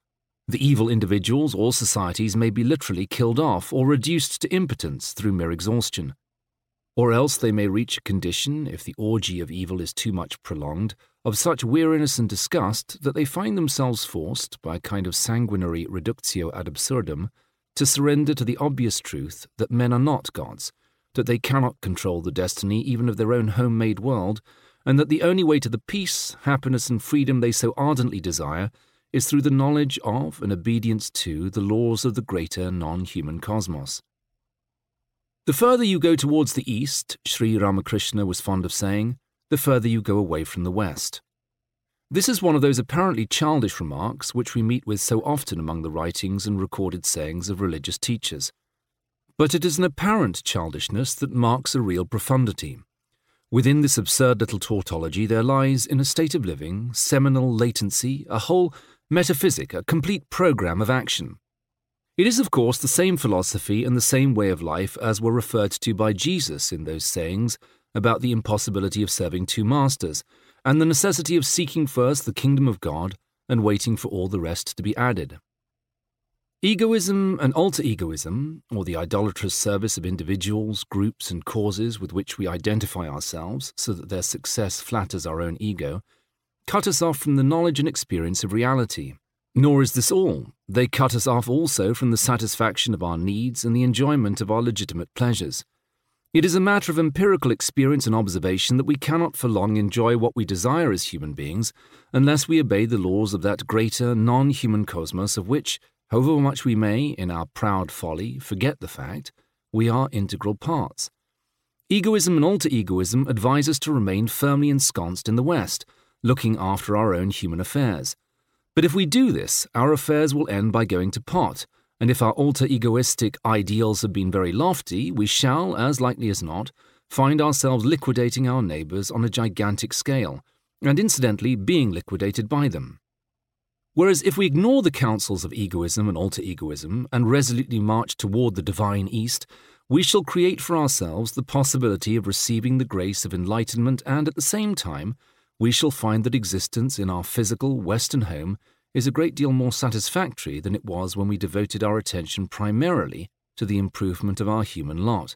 The evil individuals or societies may be literally killed off or reduced to impotence through mere exhaustion. Or else they may reach a condition, if the orgy of evil is too much prolonged, of such weariness and disgust that they find themselves forced, by a kind of sanguinary reductio ad absurdum, to surrender to the obvious truth that men are not gods, that they cannot control the destiny even of their own homemade world, and that the only way to the peace, happiness, and freedom they so ardently desire is through the knowledge of and obedience to the laws of the greater non human cosmos. The further you go towards the east, Sri Ramakrishna was fond of saying, the further you go away from the west. This is one of those apparently childish remarks which we meet with so often among the writings and recorded sayings of religious teachers. But it is an apparent childishness that marks a real profundity. Within this absurd little tautology there lies, in a state of living, seminal latency, a whole metaphysic, a complete program of action. It is, of course, the same philosophy and the same way of life as were referred to by Jesus in those sayings about the impossibility of serving two masters and the necessity of seeking first the kingdom of God and waiting for all the rest to be added. Egoism and alter egoism, or the idolatrous service of individuals, groups, and causes with which we identify ourselves so that their success flatters our own ego, cut us off from the knowledge and experience of reality. Nor is this all. They cut us off also from the satisfaction of our needs and the enjoyment of our legitimate pleasures. It is a matter of empirical experience and observation that we cannot for long enjoy what we desire as human beings unless we obey the laws of that greater, non human cosmos of which, however much we may, in our proud folly, forget the fact, we are integral parts. Egoism and alter egoism advise us to remain firmly ensconced in the West, looking after our own human affairs. But if we do this, our affairs will end by going to pot and if our alter egoistic ideals have been very lofty, we shall, as likely as not, find ourselves liquidating our neighbours on a gigantic scale, and incidentally being liquidated by them. Whereas if we ignore the counsels of egoism and alter egoism and resolutely march toward the divine East, we shall create for ourselves the possibility of receiving the grace of enlightenment, and at the same time, we shall find that existence in our physical Western home is a great deal more satisfactory than it was when we devoted our attention primarily to the improvement of our human lot.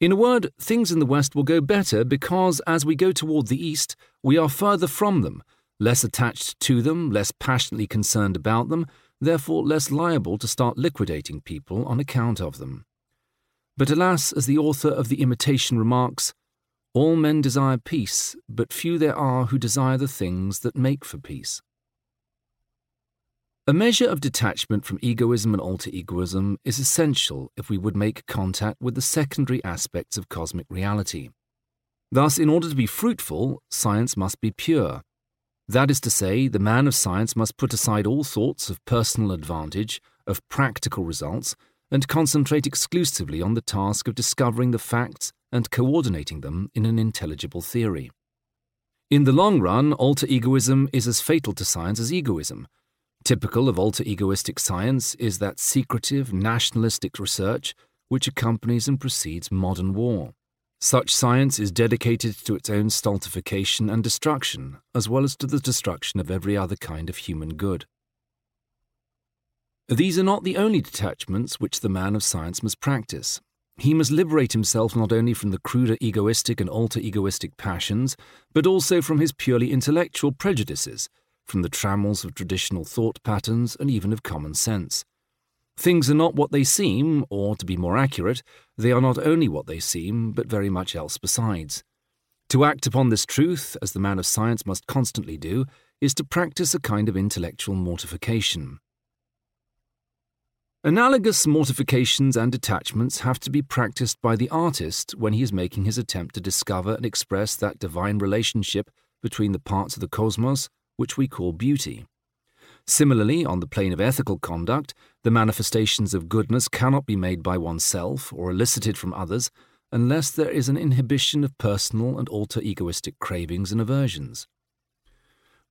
In a word, things in the West will go better because as we go toward the East, we are further from them, less attached to them, less passionately concerned about them, therefore less liable to start liquidating people on account of them. But alas, as the author of The Imitation remarks, all men desire peace, but few there are who desire the things that make for peace. A measure of detachment from egoism and alter egoism is essential if we would make contact with the secondary aspects of cosmic reality. Thus, in order to be fruitful, science must be pure. That is to say, the man of science must put aside all thoughts of personal advantage, of practical results, and concentrate exclusively on the task of discovering the facts and coordinating them in an intelligible theory. In the long run, alter egoism is as fatal to science as egoism. Typical of alter egoistic science is that secretive, nationalistic research which accompanies and precedes modern war. Such science is dedicated to its own stultification and destruction, as well as to the destruction of every other kind of human good. These are not the only detachments which the man of science must practice. He must liberate himself not only from the cruder egoistic and alter egoistic passions, but also from his purely intellectual prejudices, from the trammels of traditional thought patterns, and even of common sense. Things are not what they seem, or, to be more accurate, they are not only what they seem, but very much else besides. To act upon this truth, as the man of science must constantly do, is to practice a kind of intellectual mortification. Analogous mortifications and detachments have to be practiced by the artist when he is making his attempt to discover and express that divine relationship between the parts of the cosmos which we call beauty. Similarly, on the plane of ethical conduct, the manifestations of goodness cannot be made by oneself or elicited from others unless there is an inhibition of personal and alter egoistic cravings and aversions.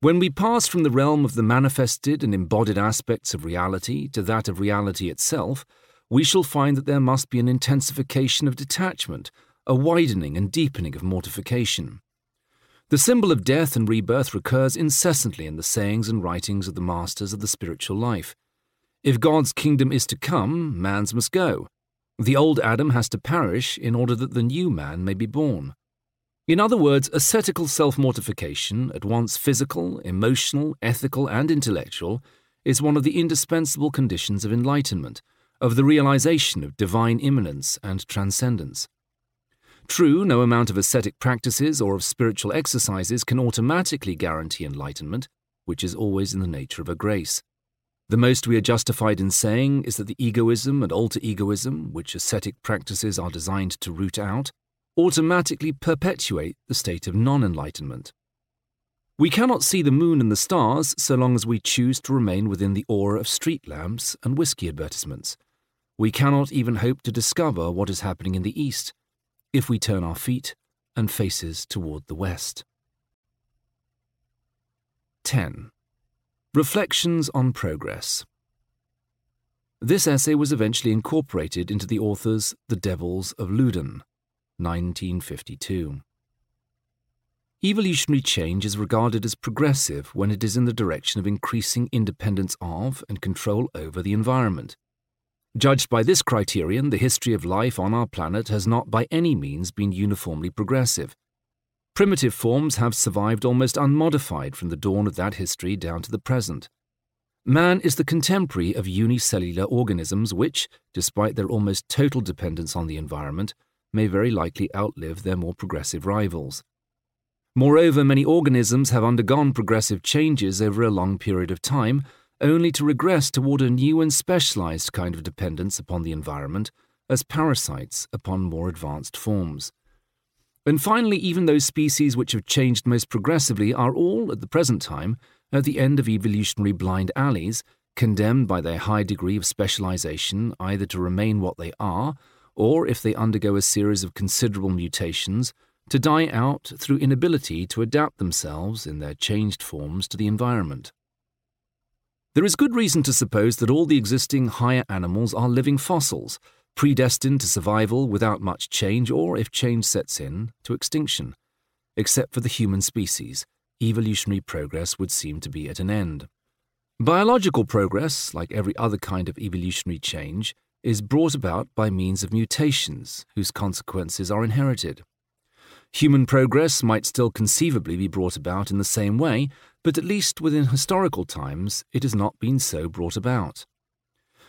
When we pass from the realm of the manifested and embodied aspects of reality to that of reality itself, we shall find that there must be an intensification of detachment, a widening and deepening of mortification. The symbol of death and rebirth recurs incessantly in the sayings and writings of the masters of the spiritual life. If God's kingdom is to come, man's must go. The old Adam has to perish in order that the new man may be born. In other words, ascetical self mortification, at once physical, emotional, ethical, and intellectual, is one of the indispensable conditions of enlightenment, of the realization of divine immanence and transcendence. True, no amount of ascetic practices or of spiritual exercises can automatically guarantee enlightenment, which is always in the nature of a grace. The most we are justified in saying is that the egoism and alter egoism, which ascetic practices are designed to root out, automatically perpetuate the state of non enlightenment. We cannot see the moon and the stars so long as we choose to remain within the aura of street lamps and whiskey advertisements. We cannot even hope to discover what is happening in the east if we turn our feet and faces toward the west. 10. Reflections on Progress. This essay was eventually incorporated into the author's The Devils of Loudun, 1952. Evolutionary change is regarded as progressive when it is in the direction of increasing independence of and control over the environment. Judged by this criterion, the history of life on our planet has not by any means been uniformly progressive. Primitive forms have survived almost unmodified from the dawn of that history down to the present. Man is the contemporary of unicellular organisms which, despite their almost total dependence on the environment, may very likely outlive their more progressive rivals. Moreover, many organisms have undergone progressive changes over a long period of time, only to regress toward a new and specialized kind of dependence upon the environment as parasites upon more advanced forms. And finally, even those species which have changed most progressively are all, at the present time, at the end of evolutionary blind alleys, condemned by their high degree of specialization either to remain what they are or if they undergo a series of considerable mutations, to die out through inability to adapt themselves in their changed forms to the environment. There is good reason to suppose that all the existing higher animals are living fossils, predestined to survival without much change or, if change sets in, to extinction. Except for the human species, evolutionary progress would seem to be at an end. Biological progress, like every other kind of evolutionary change, is brought about by means of mutations whose consequences are inherited. Human progress might still conceivably be brought about in the same way, but at least within historical times it has not been so brought about.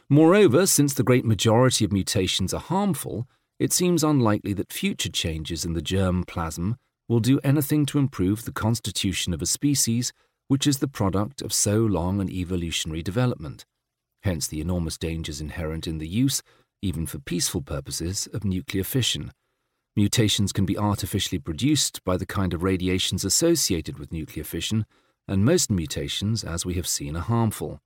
Moreover, since the great majority of mutations are harmful, it seems unlikely that future changes in the germ plasm will do anything to improve the constitution of a species which is the product of so long an evolutionary development hence the enormous dangers inherent in the use, even for peaceful purposes, of nuclear fission, Mutations can be artificially produced by the kind of radiations associated with nuclear fission, and most mutations, as we have seen, are harmful.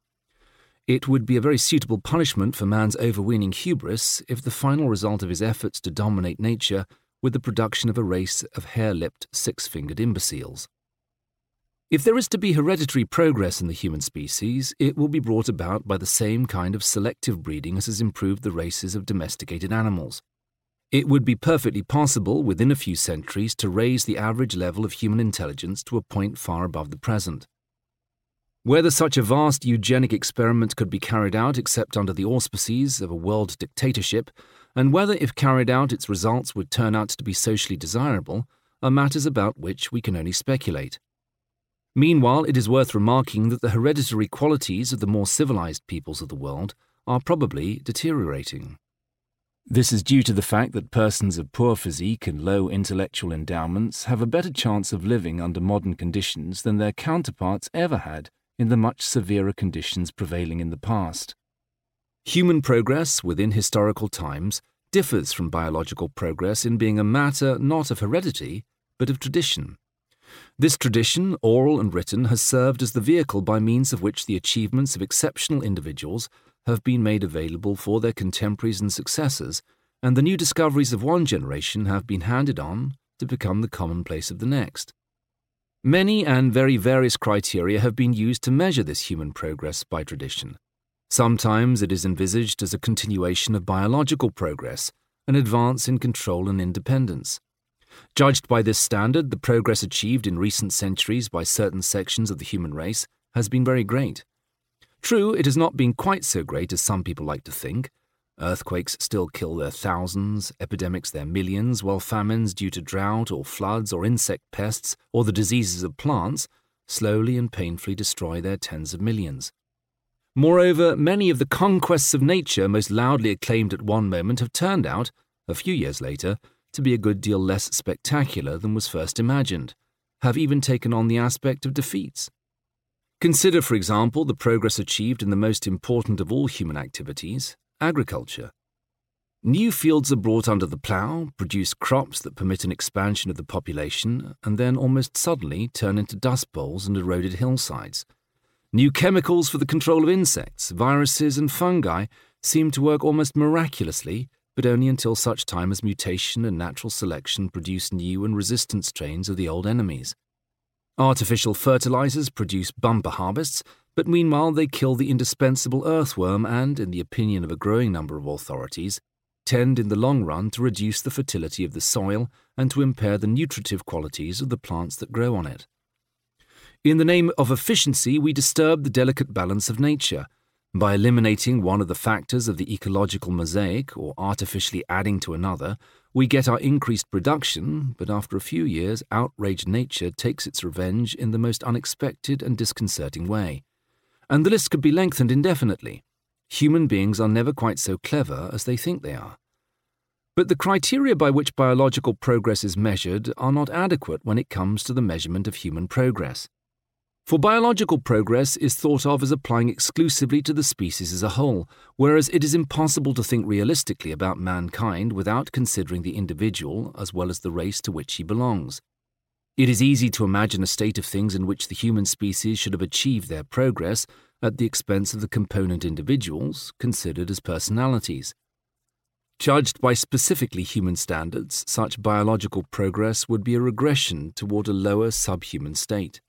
It would be a very suitable punishment for man's overweening hubris if the final result of his efforts to dominate nature were the production of a race of hair lipped, six fingered imbeciles. If there is to be hereditary progress in the human species, it will be brought about by the same kind of selective breeding as has improved the races of domesticated animals. It would be perfectly possible within a few centuries to raise the average level of human intelligence to a point far above the present. Whether such a vast eugenic experiment could be carried out except under the auspices of a world dictatorship, and whether, if carried out, its results would turn out to be socially desirable, are matters about which we can only speculate. Meanwhile, it is worth remarking that the hereditary qualities of the more civilized peoples of the world are probably deteriorating. This is due to the fact that persons of poor physique and low intellectual endowments have a better chance of living under modern conditions than their counterparts ever had in the much severer conditions prevailing in the past. Human progress within historical times differs from biological progress in being a matter not of heredity, but of tradition. This tradition, oral and written, has served as the vehicle by means of which the achievements of exceptional individuals have been made available for their contemporaries and successors, and the new discoveries of one generation have been handed on to become the commonplace of the next. Many and very various criteria have been used to measure this human progress by tradition. Sometimes it is envisaged as a continuation of biological progress, an advance in control and independence. Judged by this standard, the progress achieved in recent centuries by certain sections of the human race has been very great. True, it has not been quite so great as some people like to think. Earthquakes still kill their thousands, epidemics their millions, while famines due to drought or floods or insect pests or the diseases of plants slowly and painfully destroy their tens of millions. Moreover, many of the conquests of nature most loudly acclaimed at one moment have turned out, a few years later, to be a good deal less spectacular than was first imagined, have even taken on the aspect of defeats. Consider, for example, the progress achieved in the most important of all human activities, agriculture. New fields are brought under the plough, produce crops that permit an expansion of the population, and then almost suddenly turn into dust bowls and eroded hillsides. New chemicals for the control of insects, viruses, and fungi seem to work almost miraculously, but only until such time as mutation and natural selection produce new and resistant strains of the old enemies. Artificial fertilizers produce bumper harvests, but meanwhile they kill the indispensable earthworm and, in the opinion of a growing number of authorities, tend in the long run to reduce the fertility of the soil and to impair the nutritive qualities of the plants that grow on it. In the name of efficiency, we disturb the delicate balance of nature. By eliminating one of the factors of the ecological mosaic or artificially adding to another, we get our increased production, but after a few years, outraged nature takes its revenge in the most unexpected and disconcerting way. And the list could be lengthened indefinitely. Human beings are never quite so clever as they think they are. But the criteria by which biological progress is measured are not adequate when it comes to the measurement of human progress. For biological progress is thought of as applying exclusively to the species as a whole, whereas it is impossible to think realistically about mankind without considering the individual as well as the race to which he belongs. It is easy to imagine a state of things in which the human species should have achieved their progress at the expense of the component individuals, considered as personalities. Judged by specifically human standards, such biological progress would be a regression toward a lower subhuman state.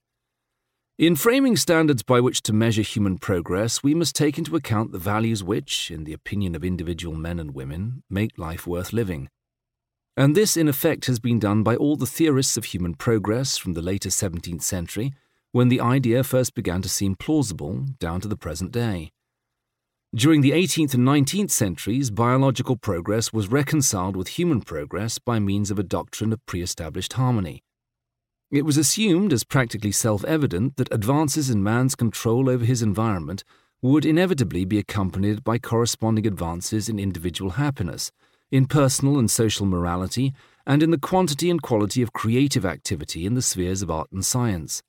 In framing standards by which to measure human progress, we must take into account the values which, in the opinion of individual men and women, make life worth living. And this, in effect, has been done by all the theorists of human progress from the later 17th century, when the idea first began to seem plausible, down to the present day. During the 18th and 19th centuries, biological progress was reconciled with human progress by means of a doctrine of pre established harmony. It was assumed as practically self evident that advances in man's control over his environment would inevitably be accompanied by corresponding advances in individual happiness, in personal and social morality, and in the quantity and quality of creative activity in the spheres of art and science.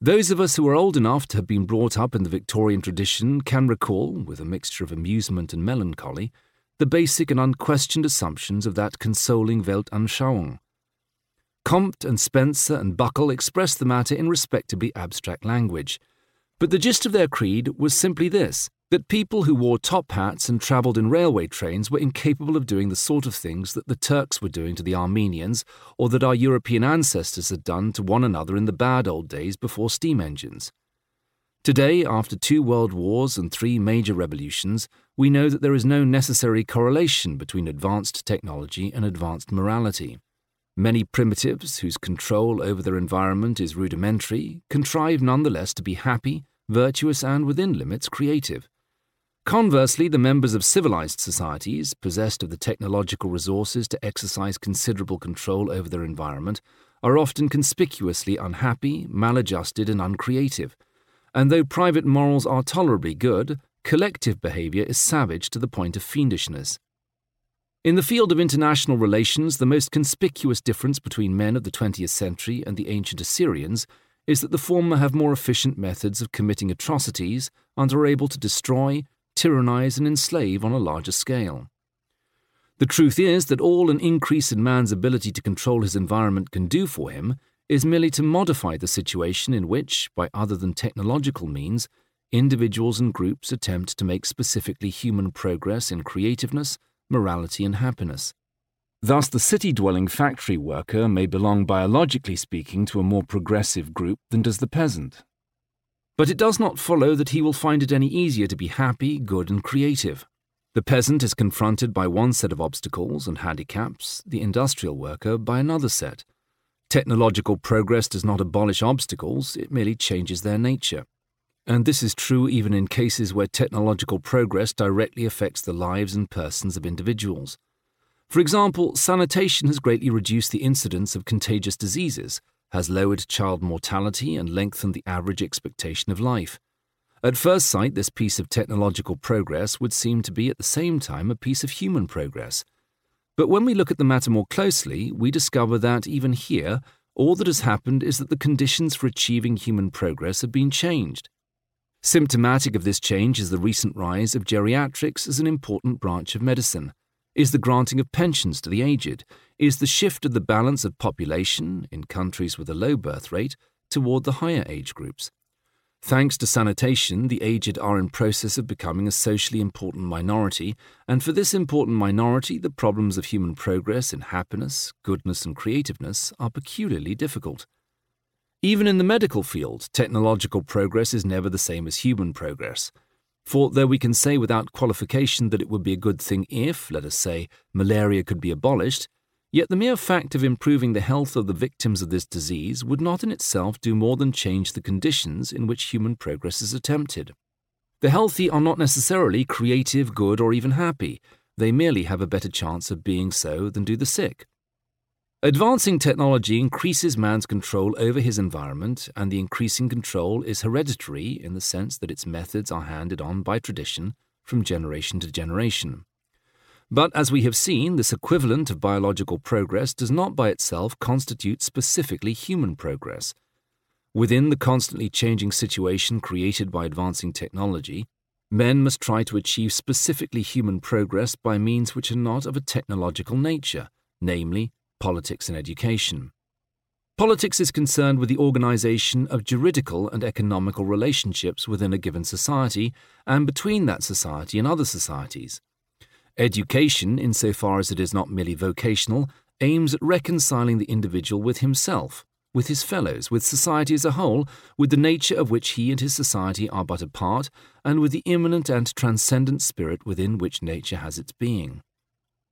Those of us who are old enough to have been brought up in the Victorian tradition can recall, with a mixture of amusement and melancholy, the basic and unquestioned assumptions of that consoling Weltanschauung. Comte and Spencer and Buckle expressed the matter in respectably abstract language. But the gist of their creed was simply this that people who wore top hats and travelled in railway trains were incapable of doing the sort of things that the Turks were doing to the Armenians or that our European ancestors had done to one another in the bad old days before steam engines. Today, after two world wars and three major revolutions, we know that there is no necessary correlation between advanced technology and advanced morality. Many primitives, whose control over their environment is rudimentary, contrive nonetheless to be happy, virtuous, and within limits creative. Conversely, the members of civilized societies, possessed of the technological resources to exercise considerable control over their environment, are often conspicuously unhappy, maladjusted, and uncreative. And though private morals are tolerably good, collective behavior is savage to the point of fiendishness. In the field of international relations, the most conspicuous difference between men of the 20th century and the ancient Assyrians is that the former have more efficient methods of committing atrocities and are able to destroy, tyrannize, and enslave on a larger scale. The truth is that all an increase in man's ability to control his environment can do for him is merely to modify the situation in which, by other than technological means, individuals and groups attempt to make specifically human progress in creativeness, morality, and happiness. Thus, the city dwelling factory worker may belong biologically speaking to a more progressive group than does the peasant. But it does not follow that he will find it any easier to be happy, good, and creative. The peasant is confronted by one set of obstacles and handicaps, the industrial worker by another set. Technological progress does not abolish obstacles, it merely changes their nature. And this is true even in cases where technological progress directly affects the lives and persons of individuals. For example, sanitation has greatly reduced the incidence of contagious diseases, has lowered child mortality, and lengthened the average expectation of life. At first sight, this piece of technological progress would seem to be at the same time a piece of human progress. But when we look at the matter more closely, we discover that, even here, all that has happened is that the conditions for achieving human progress have been changed. Symptomatic of this change is the recent rise of geriatrics as an important branch of medicine, is the granting of pensions to the aged, is the shift of the balance of population, in countries with a low birth rate, toward the higher age groups. Thanks to sanitation, the aged are in process of becoming a socially important minority, and for this important minority, the problems of human progress in happiness, goodness, and creativeness are peculiarly difficult. Even in the medical field, technological progress is never the same as human progress. For though we can say without qualification that it would be a good thing if, let us say, malaria could be abolished, yet the mere fact of improving the health of the victims of this disease would not in itself do more than change the conditions in which human progress is attempted. The healthy are not necessarily creative, good, or even happy. They merely have a better chance of being so than do the sick. Advancing technology increases man's control over his environment, and the increasing control is hereditary in the sense that its methods are handed on by tradition from generation to generation. But as we have seen, this equivalent of biological progress does not by itself constitute specifically human progress. Within the constantly changing situation created by advancing technology, men must try to achieve specifically human progress by means which are not of a technological nature, namely, politics and education. Politics is concerned with the organization of juridical and economical relationships within a given society and between that society and other societies. Education, insofar as it is not merely vocational, aims at reconciling the individual with himself, with his fellows, with society as a whole, with the nature of which he and his society are but a part, and with the immanent and transcendent spirit within which nature has its being.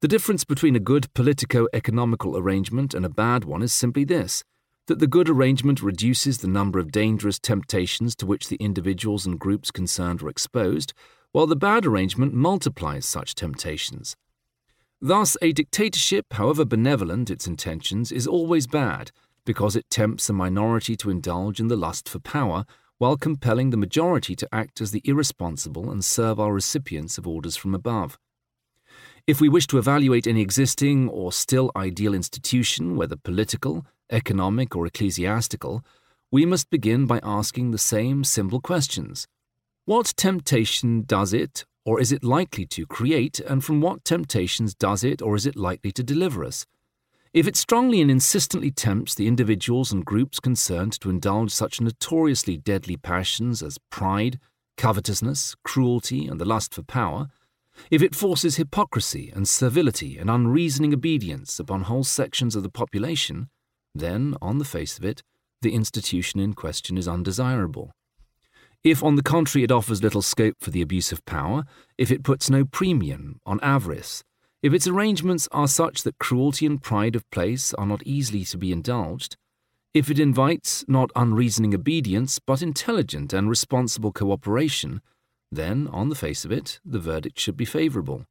The difference between a good politico economical arrangement and a bad one is simply this that the good arrangement reduces the number of dangerous temptations to which the individuals and groups concerned are exposed, while the bad arrangement multiplies such temptations. Thus, a dictatorship, however benevolent its intentions, is always bad, because it tempts a minority to indulge in the lust for power, while compelling the majority to act as the irresponsible and servile recipients of orders from above. If we wish to evaluate any existing or still ideal institution, whether political, economic, or ecclesiastical, we must begin by asking the same simple questions. What temptation does it, or is it likely to create, and from what temptations does it or is it likely to deliver us? If it strongly and insistently tempts the individuals and groups concerned to indulge such notoriously deadly passions as pride, covetousness, cruelty, and the lust for power, if it forces hypocrisy and servility and unreasoning obedience upon whole sections of the population, then, on the face of it, the institution in question is undesirable. If, on the contrary, it offers little scope for the abuse of power, if it puts no premium on avarice, if its arrangements are such that cruelty and pride of place are not easily to be indulged, if it invites not unreasoning obedience but intelligent and responsible cooperation, then, on the face of it, the verdict should be favourable.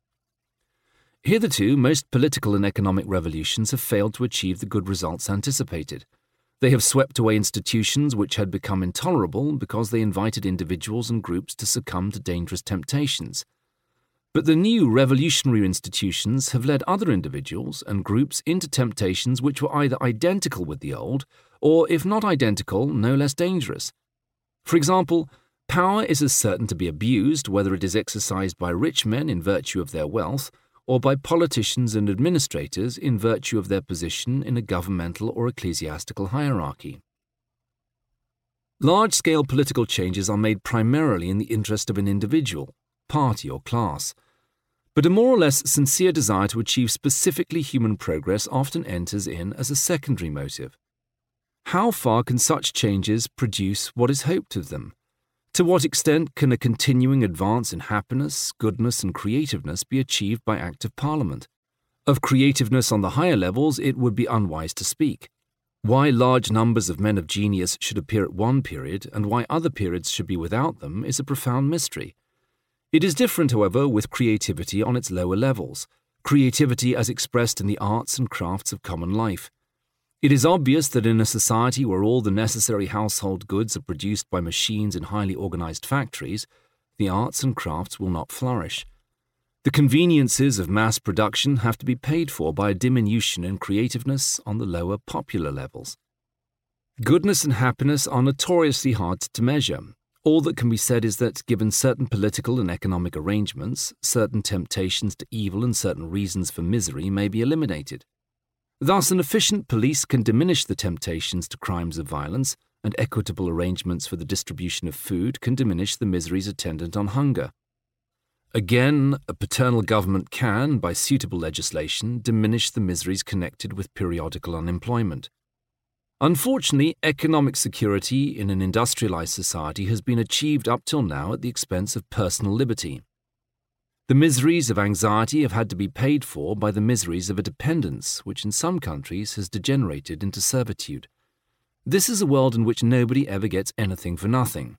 Hitherto, most political and economic revolutions have failed to achieve the good results anticipated. They have swept away institutions which had become intolerable because they invited individuals and groups to succumb to dangerous temptations. But the new revolutionary institutions have led other individuals and groups into temptations which were either identical with the old, or if not identical, no less dangerous. For example, power is as certain to be abused whether it is exercised by rich men in virtue of their wealth or by politicians and administrators in virtue of their position in a governmental or ecclesiastical hierarchy. Large scale political changes are made primarily in the interest of an individual, party, or class. But a more or less sincere desire to achieve specifically human progress often enters in as a secondary motive. How far can such changes produce what is hoped of them? To what extent can a continuing advance in happiness, goodness, and creativeness be achieved by Act of Parliament? Of creativeness on the higher levels, it would be unwise to speak. Why large numbers of men of genius should appear at one period and why other periods should be without them is a profound mystery. It is different, however, with creativity on its lower levels, creativity as expressed in the arts and crafts of common life. It is obvious that in a society where all the necessary household goods are produced by machines in highly organized factories, the arts and crafts will not flourish. The conveniences of mass production have to be paid for by a diminution in creativeness on the lower popular levels. Goodness and happiness are notoriously hard to measure. All that can be said is that, given certain political and economic arrangements, certain temptations to evil and certain reasons for misery may be eliminated. Thus, an efficient police can diminish the temptations to crimes of violence, and equitable arrangements for the distribution of food can diminish the miseries attendant on hunger. Again, a paternal government can, by suitable legislation, diminish the miseries connected with periodical unemployment. Unfortunately, economic security in an industrialized society has been achieved up till now at the expense of personal liberty. The miseries of anxiety have had to be paid for by the miseries of a dependence which in some countries has degenerated into servitude. This is a world in which nobody ever gets anything for nothing.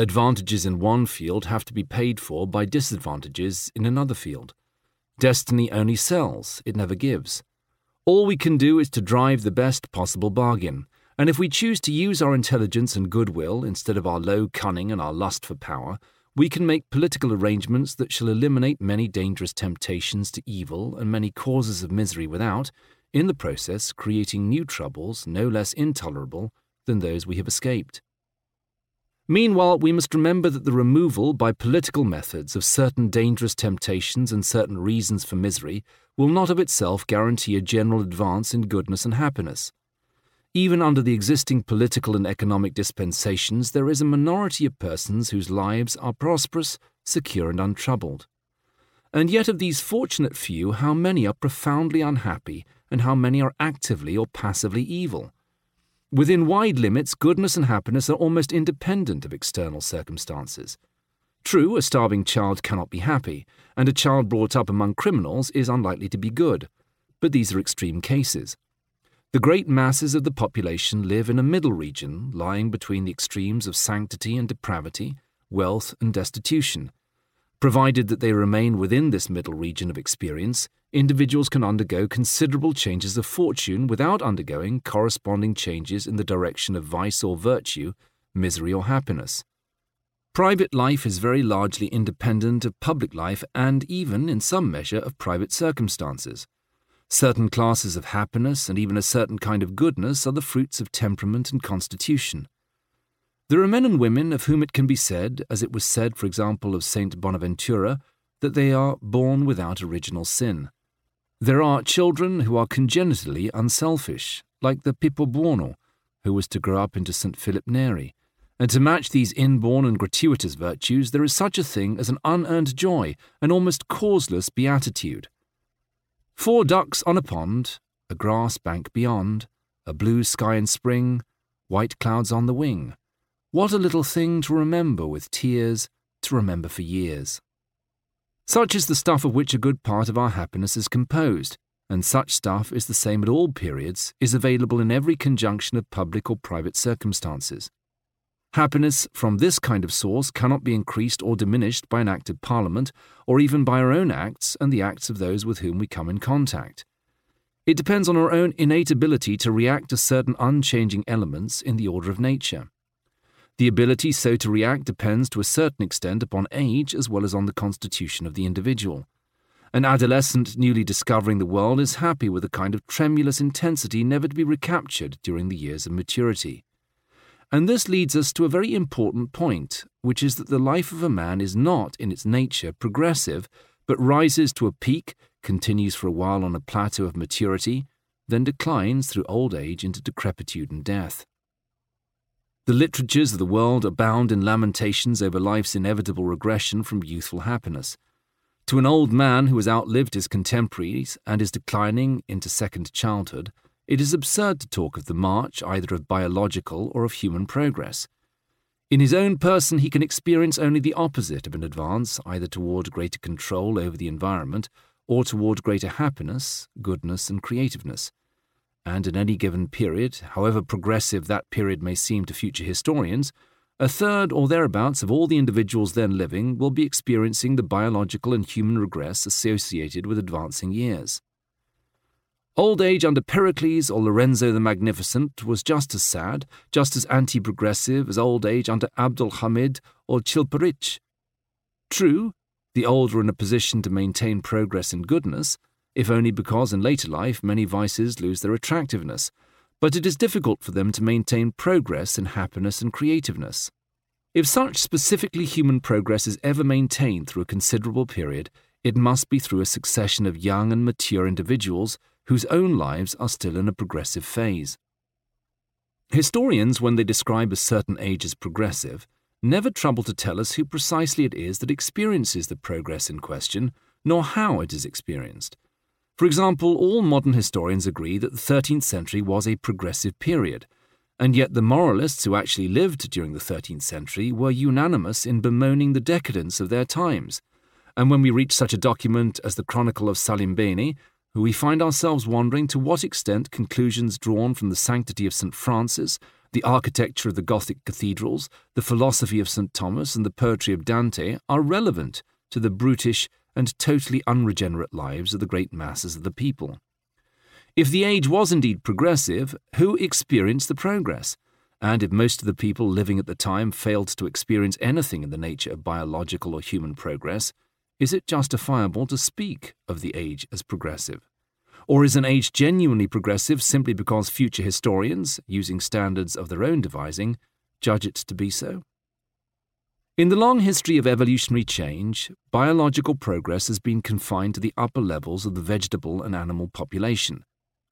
Advantages in one field have to be paid for by disadvantages in another field. Destiny only sells, it never gives. All we can do is to drive the best possible bargain, and if we choose to use our intelligence and goodwill instead of our low cunning and our lust for power, we can make political arrangements that shall eliminate many dangerous temptations to evil and many causes of misery without, in the process, creating new troubles no less intolerable than those we have escaped. Meanwhile, we must remember that the removal by political methods of certain dangerous temptations and certain reasons for misery will not of itself guarantee a general advance in goodness and happiness. Even under the existing political and economic dispensations, there is a minority of persons whose lives are prosperous, secure, and untroubled. And yet, of these fortunate few, how many are profoundly unhappy, and how many are actively or passively evil? Within wide limits, goodness and happiness are almost independent of external circumstances. True, a starving child cannot be happy, and a child brought up among criminals is unlikely to be good, but these are extreme cases. The great masses of the population live in a middle region lying between the extremes of sanctity and depravity, wealth and destitution. Provided that they remain within this middle region of experience, individuals can undergo considerable changes of fortune without undergoing corresponding changes in the direction of vice or virtue, misery or happiness. Private life is very largely independent of public life and even, in some measure, of private circumstances. Certain classes of happiness and even a certain kind of goodness are the fruits of temperament and constitution. There are men and women of whom it can be said, as it was said, for example, of Saint Bonaventura, that they are born without original sin. There are children who are congenitally unselfish, like the Pippo Buono, who was to grow up into St. Philip Neri. And to match these inborn and gratuitous virtues, there is such a thing as an unearned joy, an almost causeless beatitude. Four ducks on a pond, a grass bank beyond, a blue sky in spring, white clouds on the wing. What a little thing to remember with tears, to remember for years. Such is the stuff of which a good part of our happiness is composed, and such stuff is the same at all periods, is available in every conjunction of public or private circumstances. Happiness from this kind of source cannot be increased or diminished by an act of Parliament, or even by our own acts and the acts of those with whom we come in contact. It depends on our own innate ability to react to certain unchanging elements in the order of nature. The ability so to react depends to a certain extent upon age as well as on the constitution of the individual. An adolescent newly discovering the world is happy with a kind of tremulous intensity never to be recaptured during the years of maturity. And this leads us to a very important point, which is that the life of a man is not, in its nature, progressive, but rises to a peak, continues for a while on a plateau of maturity, then declines through old age into decrepitude and death. The literatures of the world abound in lamentations over life's inevitable regression from youthful happiness. To an old man who has outlived his contemporaries and is declining into second childhood, it is absurd to talk of the march either of biological or of human progress. In his own person, he can experience only the opposite of an advance, either toward greater control over the environment or toward greater happiness, goodness, and creativeness and in any given period, however progressive that period may seem to future historians, a third or thereabouts of all the individuals then living will be experiencing the biological and human regress associated with advancing years. Old age under Pericles or Lorenzo the Magnificent was just as sad, just as anti progressive as old age under Abdul Hamid or Chilperic. True, the old are in a position to maintain progress in goodness, if only because in later life many vices lose their attractiveness, but it is difficult for them to maintain progress in happiness and creativeness. If such specifically human progress is ever maintained through a considerable period, it must be through a succession of young and mature individuals whose own lives are still in a progressive phase. Historians, when they describe a certain age as progressive, never trouble to tell us who precisely it is that experiences the progress in question, nor how it is experienced. For example, all modern historians agree that the 13th century was a progressive period, and yet the moralists who actually lived during the 13th century were unanimous in bemoaning the decadence of their times. And when we reach such a document as the Chronicle of Salimbene, we find ourselves wondering to what extent conclusions drawn from the sanctity of St. Francis, the architecture of the Gothic cathedrals, the philosophy of St. Thomas, and the poetry of Dante are relevant to the brutish and totally unregenerate lives of the great masses of the people. If the age was indeed progressive, who experienced the progress? And if most of the people living at the time failed to experience anything in the nature of biological or human progress, is it justifiable to speak of the age as progressive? Or is an age genuinely progressive simply because future historians, using standards of their own devising, judge it to be so? In the long history of evolutionary change, biological progress has been confined to the upper levels of the vegetable and animal population.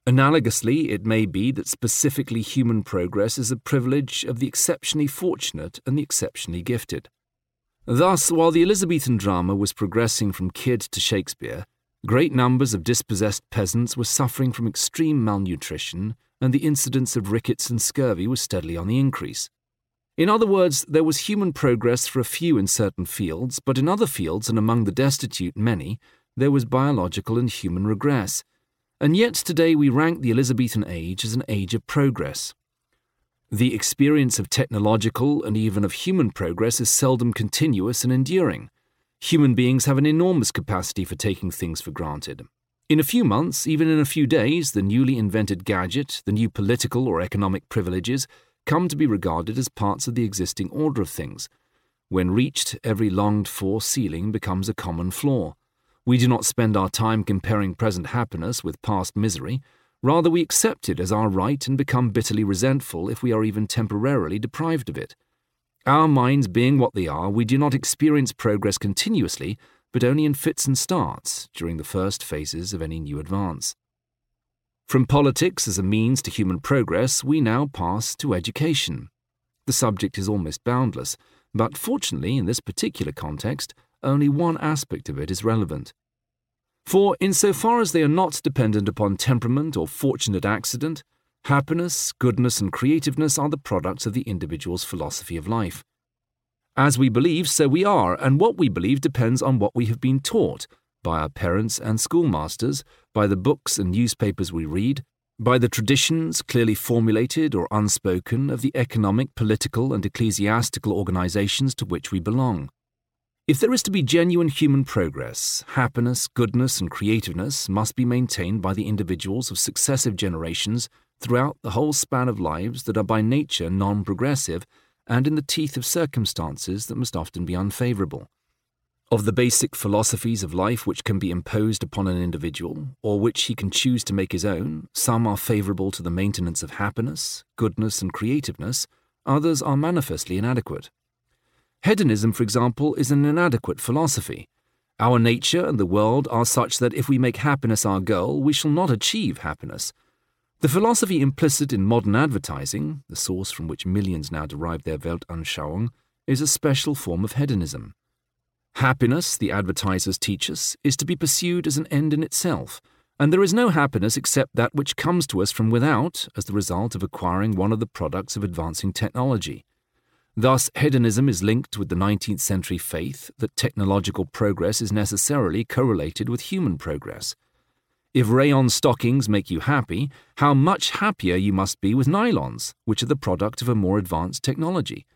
Analogously, it may be that specifically human progress is a privilege of the exceptionally fortunate and the exceptionally gifted. Thus, while the Elizabethan drama was progressing from Kyd to Shakespeare, great numbers of dispossessed peasants were suffering from extreme malnutrition, and the incidence of rickets and scurvy was steadily on the increase. In other words, there was human progress for a few in certain fields, but in other fields and among the destitute many, there was biological and human regress. And yet today we rank the Elizabethan age as an age of progress. The experience of technological and even of human progress is seldom continuous and enduring. Human beings have an enormous capacity for taking things for granted. In a few months, even in a few days, the newly invented gadget, the new political or economic privileges, come to be regarded as parts of the existing order of things. When reached, every longed for ceiling becomes a common floor. We do not spend our time comparing present happiness with past misery. Rather, we accept it as our right and become bitterly resentful if we are even temporarily deprived of it. Our minds being what they are, we do not experience progress continuously, but only in fits and starts during the first phases of any new advance. From politics as a means to human progress, we now pass to education. The subject is almost boundless, but fortunately, in this particular context, only one aspect of it is relevant. For, insofar as they are not dependent upon temperament or fortunate accident, happiness, goodness, and creativeness are the products of the individual's philosophy of life. As we believe, so we are, and what we believe depends on what we have been taught by our parents and schoolmasters, by the books and newspapers we read, by the traditions, clearly formulated or unspoken, of the economic, political, and ecclesiastical organizations to which we belong. If there is to be genuine human progress, happiness, goodness, and creativeness must be maintained by the individuals of successive generations throughout the whole span of lives that are by nature non progressive and in the teeth of circumstances that must often be unfavorable. Of the basic philosophies of life which can be imposed upon an individual, or which he can choose to make his own, some are favorable to the maintenance of happiness, goodness, and creativeness, others are manifestly inadequate. Hedonism, for example, is an inadequate philosophy. Our nature and the world are such that if we make happiness our goal, we shall not achieve happiness, the philosophy implicit in modern advertising, the source from which millions now derive their Weltanschauung, is a special form of hedonism. Happiness, the advertisers teach us, is to be pursued as an end in itself, and there is no happiness except that which comes to us from without as the result of acquiring one of the products of advancing technology. Thus, hedonism is linked with the 19th century faith that technological progress is necessarily correlated with human progress. If rayon stockings make you happy, how much happier you must be with nylons, which are the product of a more advanced technology.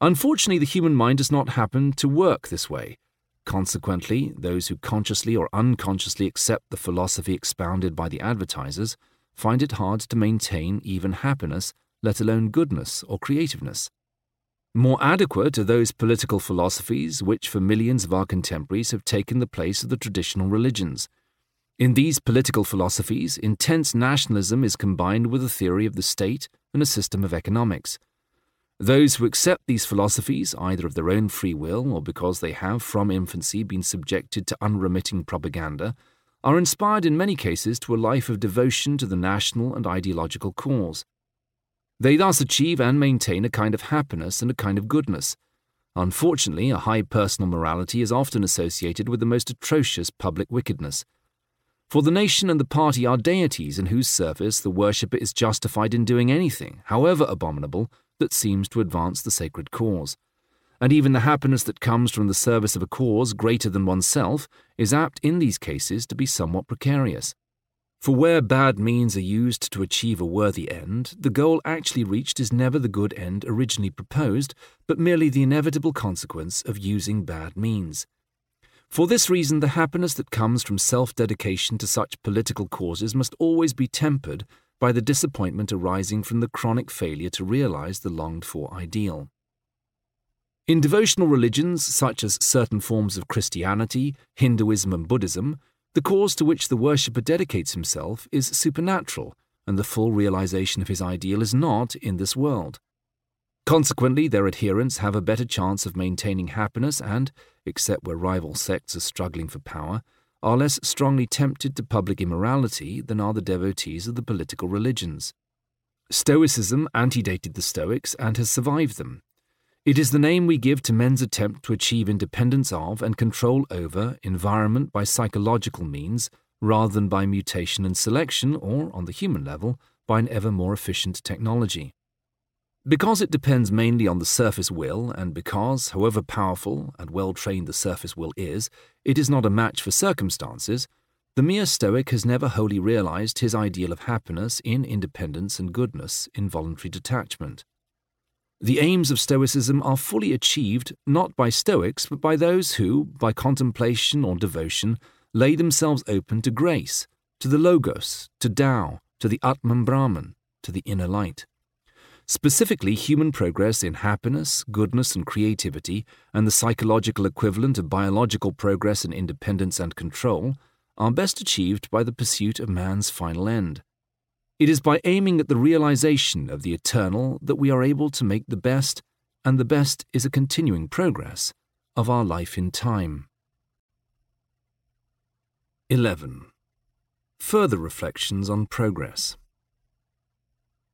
Unfortunately, the human mind does not happen to work this way. Consequently, those who consciously or unconsciously accept the philosophy expounded by the advertisers find it hard to maintain even happiness, let alone goodness or creativeness. More adequate are those political philosophies which, for millions of our contemporaries, have taken the place of the traditional religions in these political philosophies, intense nationalism is combined with a theory of the state and a system of economics. Those who accept these philosophies, either of their own free will or because they have from infancy been subjected to unremitting propaganda, are inspired in many cases to a life of devotion to the national and ideological cause. They thus achieve and maintain a kind of happiness and a kind of goodness. Unfortunately, a high personal morality is often associated with the most atrocious public wickedness. For the nation and the party are deities in whose service the worshipper is justified in doing anything, however abominable, that seems to advance the sacred cause. And even the happiness that comes from the service of a cause greater than oneself is apt in these cases to be somewhat precarious. For where bad means are used to achieve a worthy end, the goal actually reached is never the good end originally proposed, but merely the inevitable consequence of using bad means. For this reason, the happiness that comes from self dedication to such political causes must always be tempered by the disappointment arising from the chronic failure to realize the longed for ideal. In devotional religions, such as certain forms of Christianity, Hinduism, and Buddhism, the cause to which the worshipper dedicates himself is supernatural, and the full realization of his ideal is not in this world. Consequently, their adherents have a better chance of maintaining happiness and, except where rival sects are struggling for power, are less strongly tempted to public immorality than are the devotees of the political religions. Stoicism antedated the Stoics and has survived them. It is the name we give to men's attempt to achieve independence of and control over environment by psychological means rather than by mutation and selection, or, on the human level, by an ever more efficient technology. Because it depends mainly on the surface will, and because, however powerful and well trained the surface will is, it is not a match for circumstances, the mere Stoic has never wholly realized his ideal of happiness in independence and goodness in voluntary detachment. The aims of Stoicism are fully achieved not by Stoics, but by those who, by contemplation or devotion, lay themselves open to grace, to the Logos, to Tao, to the Atman Brahman, to the inner light. Specifically, human progress in happiness, goodness, and creativity, and the psychological equivalent of biological progress in independence and control, are best achieved by the pursuit of man's final end. It is by aiming at the realization of the eternal that we are able to make the best and the best is a continuing progress of our life in time. 11. Further reflections on progress.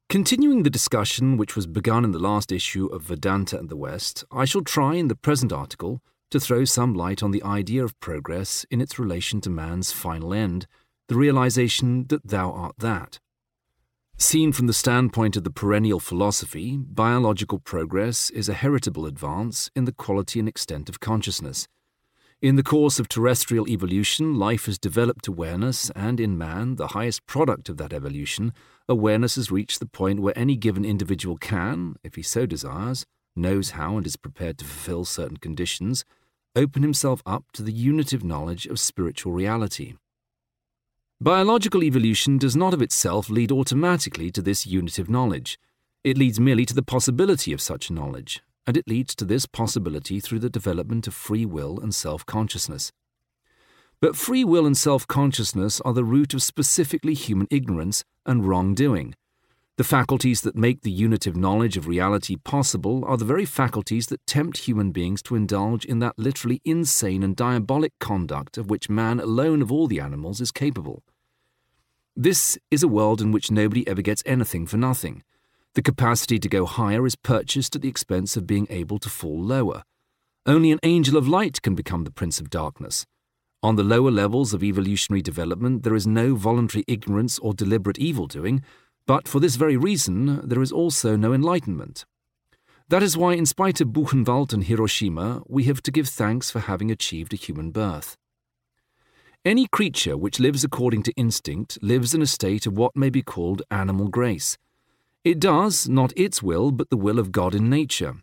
Continuing the discussion which was begun in the last issue of Vedanta and the West, I shall try in the present article to throw some light on the idea of progress in its relation to man's final end, the realization that thou art that. Seen from the standpoint of the perennial philosophy, biological progress is a heritable advance in the quality and extent of consciousness. In the course of terrestrial evolution, life has developed awareness, and in man, the highest product of that evolution, awareness has reached the point where any given individual can, if he so desires, knows how and is prepared to fulfill certain conditions, open himself up to the unitive knowledge of spiritual reality. Biological evolution does not of itself lead automatically to this unitive knowledge. It leads merely to the possibility of such knowledge, and it leads to this possibility through the development of free will and self consciousness. But free will and self consciousness are the root of specifically human ignorance and wrongdoing. The faculties that make the unitive knowledge of reality possible are the very faculties that tempt human beings to indulge in that literally insane and diabolic conduct of which man alone of all the animals is capable. This is a world in which nobody ever gets anything for nothing. The capacity to go higher is purchased at the expense of being able to fall lower. Only an angel of light can become the prince of darkness. On the lower levels of evolutionary development, there is no voluntary ignorance or deliberate evil doing, but for this very reason, there is also no enlightenment. That is why, in spite of Buchenwald and Hiroshima, we have to give thanks for having achieved a human birth. Any creature which lives according to instinct lives in a state of what may be called animal grace. It does, not its will, but the will of God in nature.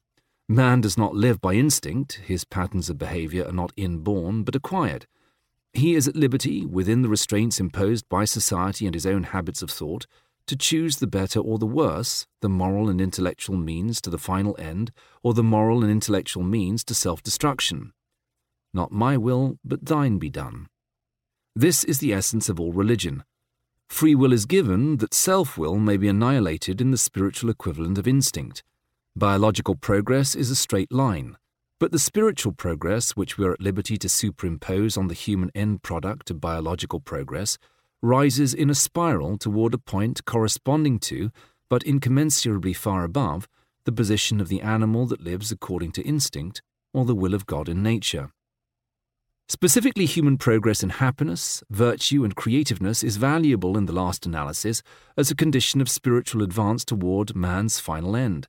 Man does not live by instinct, his patterns of behavior are not inborn, but acquired. He is at liberty, within the restraints imposed by society and his own habits of thought, to choose the better or the worse, the moral and intellectual means to the final end, or the moral and intellectual means to self destruction. Not my will, but thine be done. This is the essence of all religion. Free will is given that self will may be annihilated in the spiritual equivalent of instinct. Biological progress is a straight line, but the spiritual progress which we are at liberty to superimpose on the human end product of biological progress rises in a spiral toward a point corresponding to, but incommensurably far above, the position of the animal that lives according to instinct or the will of God in nature. Specifically, human progress in happiness, virtue, and creativeness is valuable in the last analysis as a condition of spiritual advance toward man's final end.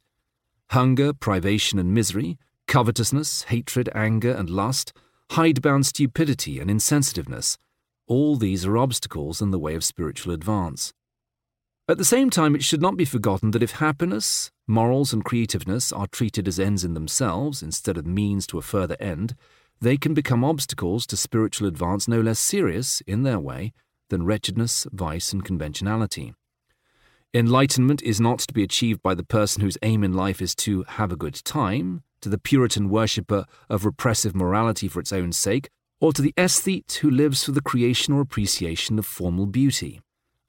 Hunger, privation, and misery, covetousness, hatred, anger, and lust, hidebound stupidity and insensitiveness, all these are obstacles in the way of spiritual advance. At the same time, it should not be forgotten that if happiness, morals, and creativeness are treated as ends in themselves instead of means to a further end, they can become obstacles to spiritual advance no less serious, in their way, than wretchedness, vice, and conventionality. Enlightenment is not to be achieved by the person whose aim in life is to have a good time, to the Puritan worshipper of repressive morality for its own sake, or to the aesthete who lives for the creation or appreciation of formal beauty.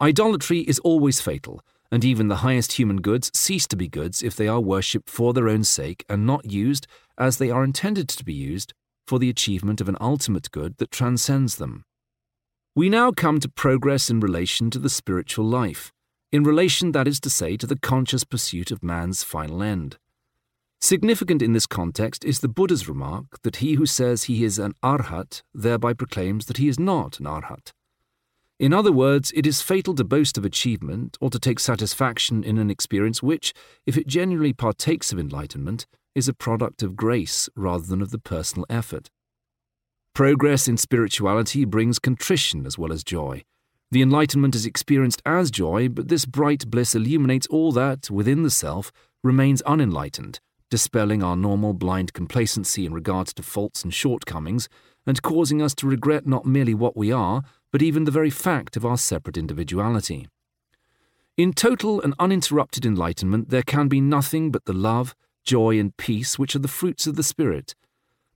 Idolatry is always fatal, and even the highest human goods cease to be goods if they are worshipped for their own sake and not used as they are intended to be used for the achievement of an ultimate good that transcends them. We now come to progress in relation to the spiritual life, in relation, that is to say, to the conscious pursuit of man's final end. Significant in this context is the Buddha's remark that he who says he is an arhat thereby proclaims that he is not an arhat. In other words, it is fatal to boast of achievement or to take satisfaction in an experience which, if it genuinely partakes of enlightenment, is a product of grace rather than of the personal effort. Progress in spirituality brings contrition as well as joy. The enlightenment is experienced as joy, but this bright bliss illuminates all that, within the self, remains unenlightened, dispelling our normal blind complacency in regards to faults and shortcomings, and causing us to regret not merely what we are, but even the very fact of our separate individuality. In total and uninterrupted enlightenment, there can be nothing but the love, joy, and peace, which are the fruits of the Spirit.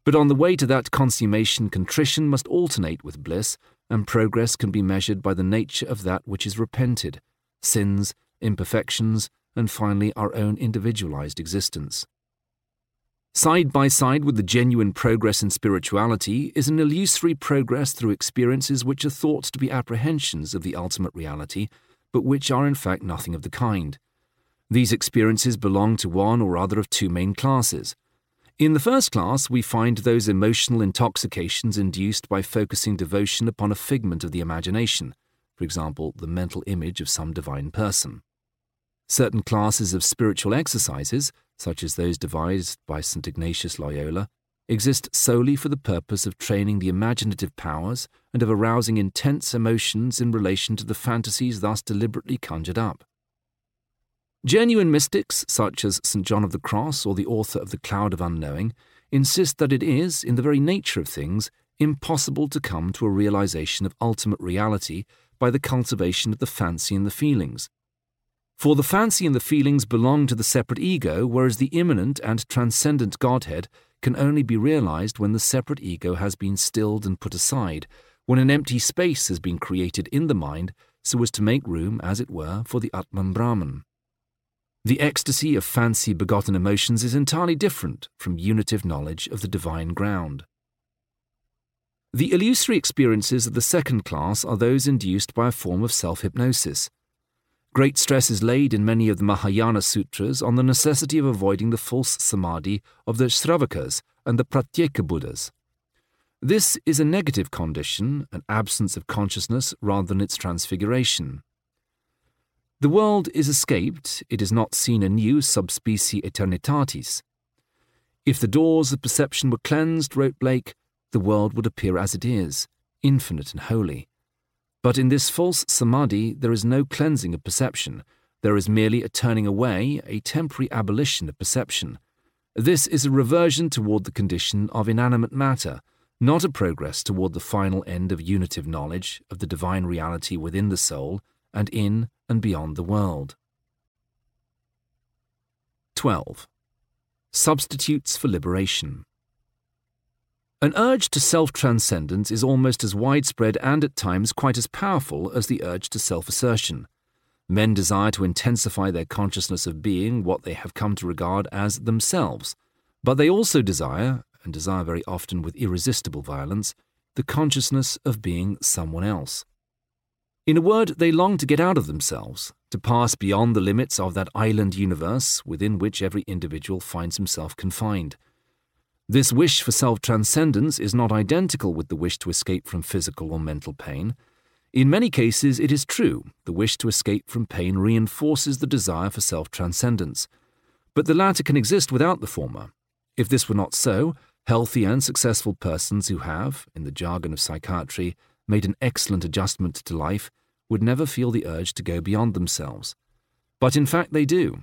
But on the way to that consummation, contrition must alternate with bliss, and progress can be measured by the nature of that which is repented sins, imperfections, and finally our own individualized existence. Side by side with the genuine progress in spirituality is an illusory progress through experiences which are thought to be apprehensions of the ultimate reality, but which are in fact nothing of the kind. These experiences belong to one or other of two main classes. In the first class, we find those emotional intoxications induced by focusing devotion upon a figment of the imagination, for example, the mental image of some divine person. Certain classes of spiritual exercises, such as those devised by St. Ignatius Loyola, exist solely for the purpose of training the imaginative powers and of arousing intense emotions in relation to the fantasies thus deliberately conjured up. Genuine mystics, such as St. John of the Cross or the author of The Cloud of Unknowing, insist that it is, in the very nature of things, impossible to come to a realization of ultimate reality by the cultivation of the fancy and the feelings. For the fancy and the feelings belong to the separate ego, whereas the immanent and transcendent Godhead can only be realized when the separate ego has been stilled and put aside, when an empty space has been created in the mind so as to make room, as it were, for the Atman Brahman. The ecstasy of fancy begotten emotions is entirely different from unitive knowledge of the divine ground. The illusory experiences of the second class are those induced by a form of self hypnosis. Great stress is laid in many of the Mahayana sutras on the necessity of avoiding the false samadhi of the Shravakas and the Pratyeka Buddhas. This is a negative condition, an absence of consciousness rather than its transfiguration. The world is escaped, it is not seen anew sub specie eternitatis. If the doors of perception were cleansed, wrote Blake, the world would appear as it is, infinite and holy. But in this false samadhi, there is no cleansing of perception. There is merely a turning away, a temporary abolition of perception. This is a reversion toward the condition of inanimate matter, not a progress toward the final end of unitive knowledge of the divine reality within the soul and in and beyond the world. 12. Substitutes for liberation. An urge to self transcendence is almost as widespread and at times quite as powerful as the urge to self assertion. Men desire to intensify their consciousness of being what they have come to regard as themselves, but they also desire, and desire very often with irresistible violence, the consciousness of being someone else. In a word, they long to get out of themselves, to pass beyond the limits of that island universe within which every individual finds himself confined. This wish for self transcendence is not identical with the wish to escape from physical or mental pain. In many cases, it is true, the wish to escape from pain reinforces the desire for self transcendence. But the latter can exist without the former. If this were not so, healthy and successful persons who have, in the jargon of psychiatry, made an excellent adjustment to life, would never feel the urge to go beyond themselves. But in fact, they do.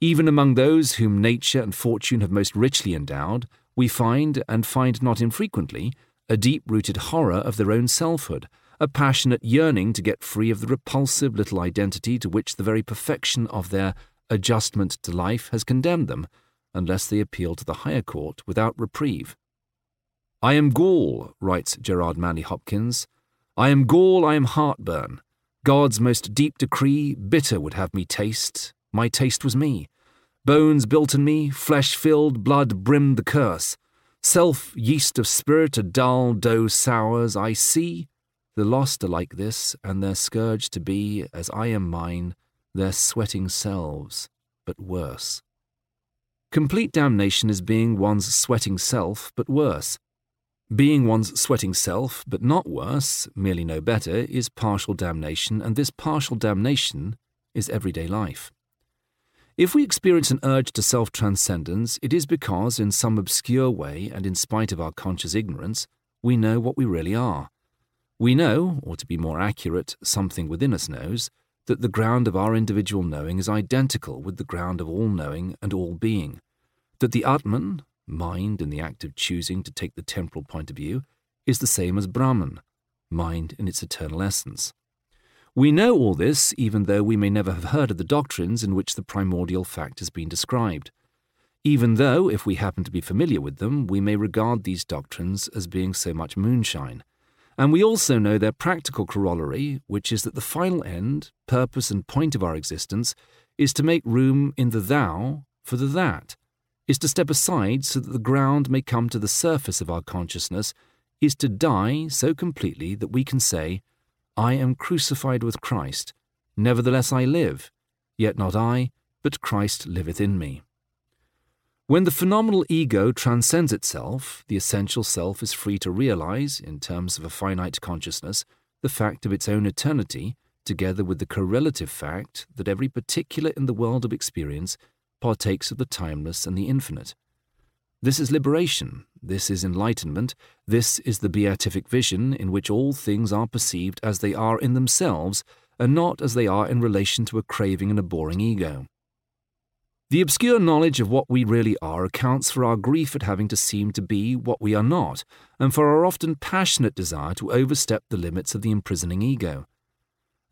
Even among those whom nature and fortune have most richly endowed, we find, and find not infrequently, a deep rooted horror of their own selfhood, a passionate yearning to get free of the repulsive little identity to which the very perfection of their adjustment to life has condemned them, unless they appeal to the higher court without reprieve. I am gall, writes Gerard Manley Hopkins, I am gall, I am heartburn. God's most deep decree, bitter would have me taste. My taste was me. Bones built in me, flesh filled, blood brimmed the curse. Self, yeast of spirit, a dull dough sours. I see the lost are like this, and their scourge to be, as I am mine, their sweating selves, but worse. Complete damnation is being one's sweating self, but worse. Being one's sweating self, but not worse, merely no better, is partial damnation, and this partial damnation is everyday life. If we experience an urge to self transcendence, it is because, in some obscure way and in spite of our conscious ignorance, we know what we really are. We know, or to be more accurate, something within us knows, that the ground of our individual knowing is identical with the ground of all knowing and all being, that the Atman, mind in the act of choosing to take the temporal point of view, is the same as Brahman, mind in its eternal essence. We know all this even though we may never have heard of the doctrines in which the primordial fact has been described. Even though, if we happen to be familiar with them, we may regard these doctrines as being so much moonshine. And we also know their practical corollary, which is that the final end, purpose, and point of our existence is to make room in the thou for the that, is to step aside so that the ground may come to the surface of our consciousness, is to die so completely that we can say, I am crucified with Christ, nevertheless I live, yet not I, but Christ liveth in me. When the phenomenal ego transcends itself, the essential self is free to realize, in terms of a finite consciousness, the fact of its own eternity, together with the correlative fact that every particular in the world of experience partakes of the timeless and the infinite. This is liberation, this is enlightenment, this is the beatific vision in which all things are perceived as they are in themselves and not as they are in relation to a craving and a boring ego. The obscure knowledge of what we really are accounts for our grief at having to seem to be what we are not, and for our often passionate desire to overstep the limits of the imprisoning ego.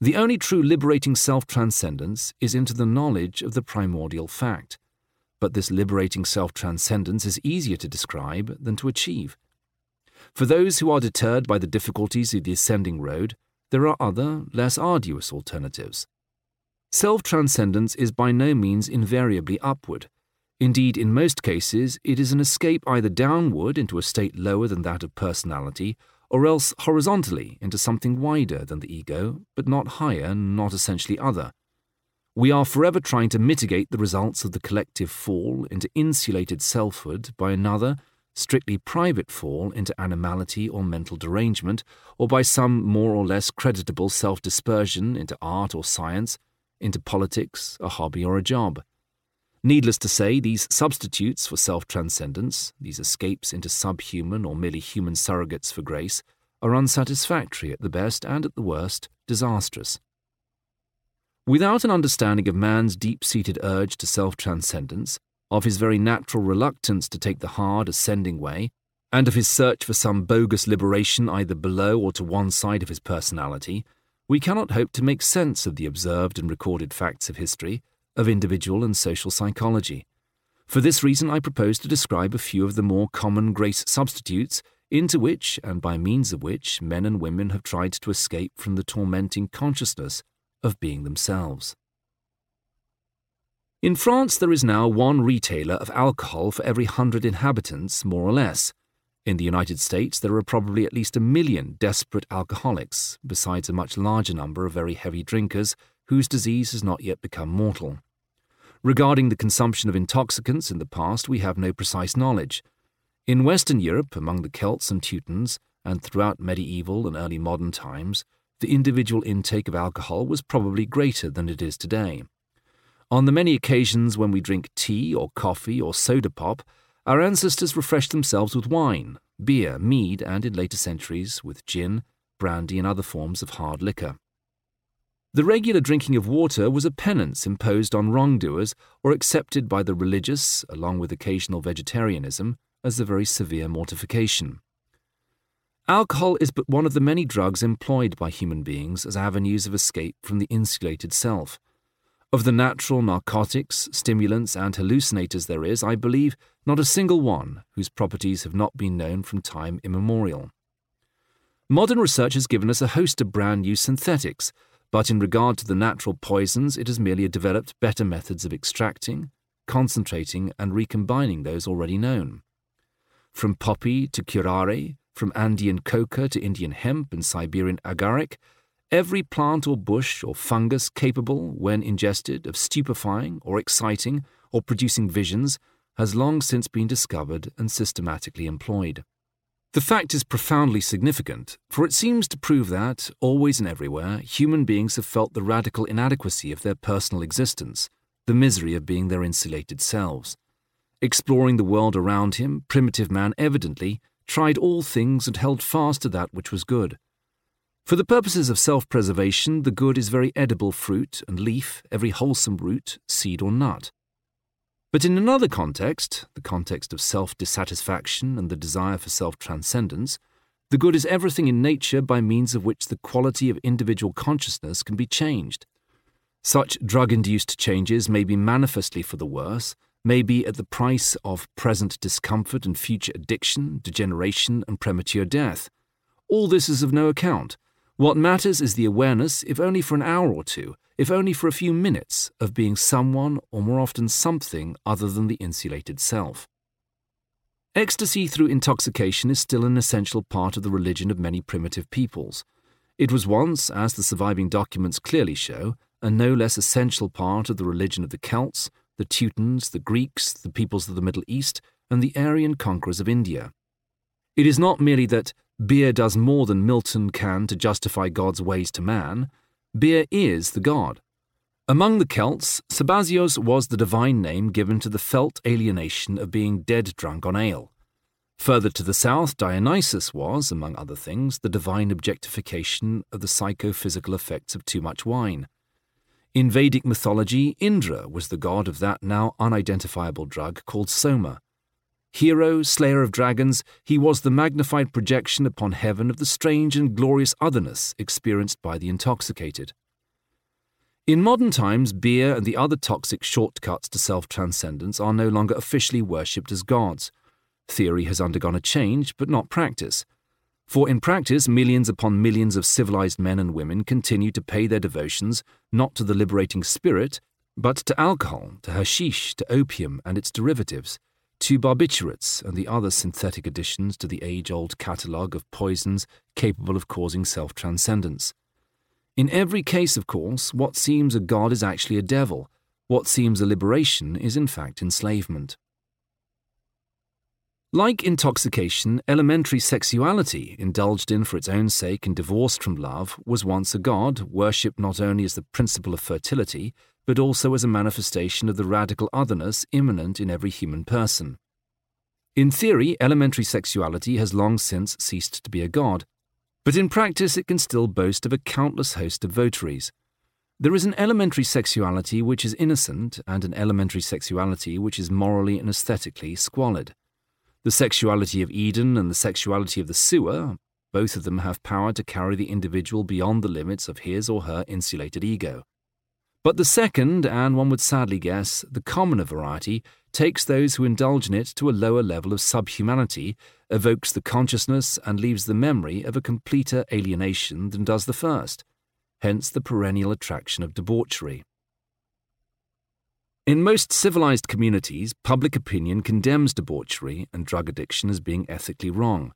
The only true liberating self transcendence is into the knowledge of the primordial fact. But this liberating self transcendence is easier to describe than to achieve. For those who are deterred by the difficulties of the ascending road, there are other, less arduous alternatives. Self transcendence is by no means invariably upward. Indeed, in most cases, it is an escape either downward into a state lower than that of personality or else horizontally into something wider than the ego, but not higher, not essentially other. We are forever trying to mitigate the results of the collective fall into insulated selfhood by another, strictly private fall into animality or mental derangement, or by some more or less creditable self dispersion into art or science, into politics, a hobby, or a job. Needless to say, these substitutes for self transcendence, these escapes into subhuman or merely human surrogates for grace, are unsatisfactory at the best and at the worst, disastrous. Without an understanding of man's deep seated urge to self transcendence, of his very natural reluctance to take the hard ascending way, and of his search for some bogus liberation either below or to one side of his personality, we cannot hope to make sense of the observed and recorded facts of history of individual and social psychology. For this reason, I propose to describe a few of the more common grace substitutes into which and by means of which men and women have tried to escape from the tormenting consciousness of being themselves. In France, there is now one retailer of alcohol for every hundred inhabitants, more or less. In the United States, there are probably at least a million desperate alcoholics, besides a much larger number of very heavy drinkers whose disease has not yet become mortal. Regarding the consumption of intoxicants in the past, we have no precise knowledge. In Western Europe, among the Celts and Teutons, and throughout medieval and early modern times, the individual intake of alcohol was probably greater than it is today. On the many occasions when we drink tea or coffee or soda pop, our ancestors refreshed themselves with wine, beer, mead, and in later centuries with gin, brandy, and other forms of hard liquor. The regular drinking of water was a penance imposed on wrongdoers or accepted by the religious, along with occasional vegetarianism, as a very severe mortification. Alcohol is but one of the many drugs employed by human beings as avenues of escape from the insulated self. Of the natural narcotics, stimulants, and hallucinators there is, I believe, not a single one whose properties have not been known from time immemorial. Modern research has given us a host of brand new synthetics but in regard to the natural poisons, it has merely developed better methods of extracting, concentrating, and recombining those already known. From poppy to curare, from Andean coca to Indian hemp and Siberian agaric, every plant or bush or fungus capable, when ingested, of stupefying or exciting or producing visions has long since been discovered and systematically employed. The fact is profoundly significant, for it seems to prove that, always and everywhere, human beings have felt the radical inadequacy of their personal existence, the misery of being their insulated selves. Exploring the world around him, primitive man evidently tried all things and held fast to that which was good. For the purposes of self preservation, the good is very edible fruit and leaf, every wholesome root, seed, or nut. But in another context, the context of self dissatisfaction and the desire for self transcendence, the good is everything in nature by means of which the quality of individual consciousness can be changed. Such drug induced changes may be manifestly for the worse, may be at the price of present discomfort and future addiction, degeneration, and premature death. All this is of no account. What matters is the awareness, if only for an hour or two, if only for a few minutes, of being someone, or more often something, other than the insulated self. Ecstasy through intoxication is still an essential part of the religion of many primitive peoples. It was once, as the surviving documents clearly show, a no less essential part of the religion of the Celts, the Teutons, the Greeks, the peoples of the Middle East, and the Aryan conquerors of India. It is not merely that beer does more than Milton can to justify God's ways to man, beer is the god. Among the Celts, Sabazios was the divine name given to the felt alienation of being dead drunk on ale. Further to the south, Dionysus was, among other things, the divine objectification of the psychophysical effects of too much wine. In Vedic mythology, Indra was the god of that now unidentifiable drug called soma. Hero, slayer of dragons, he was the magnified projection upon heaven of the strange and glorious otherness experienced by the intoxicated. In modern times, beer and the other toxic shortcuts to self transcendence are no longer officially worshipped as gods. Theory has undergone a change, but not practice. For in practice, millions upon millions of civilized men and women continue to pay their devotions not to the liberating spirit, but to alcohol, to hashish, to opium and its derivatives, to barbiturates and the other synthetic additions to the age old catalogue of poisons capable of causing self transcendence. In every case, of course, what seems a god is actually a devil. What seems a liberation is in fact enslavement. Like intoxication, elementary sexuality, indulged in for its own sake and divorced from love, was once a god, worshipped not only as the principle of fertility, but also as a manifestation of the radical otherness immanent in every human person. In theory, elementary sexuality has long since ceased to be a god, but in practice it can still boast of a countless host of votaries. There is an elementary sexuality which is innocent and an elementary sexuality which is morally and aesthetically squalid. The sexuality of Eden and the sexuality of the sewer, both of them have power to carry the individual beyond the limits of his or her insulated ego. But the second, and one would sadly guess, the commoner variety, takes those who indulge in it to a lower level of subhumanity, evokes the consciousness, and leaves the memory of a completer alienation than does the first, hence the perennial attraction of debauchery. In most civilized communities, public opinion condemns debauchery and drug addiction as being ethically wrong,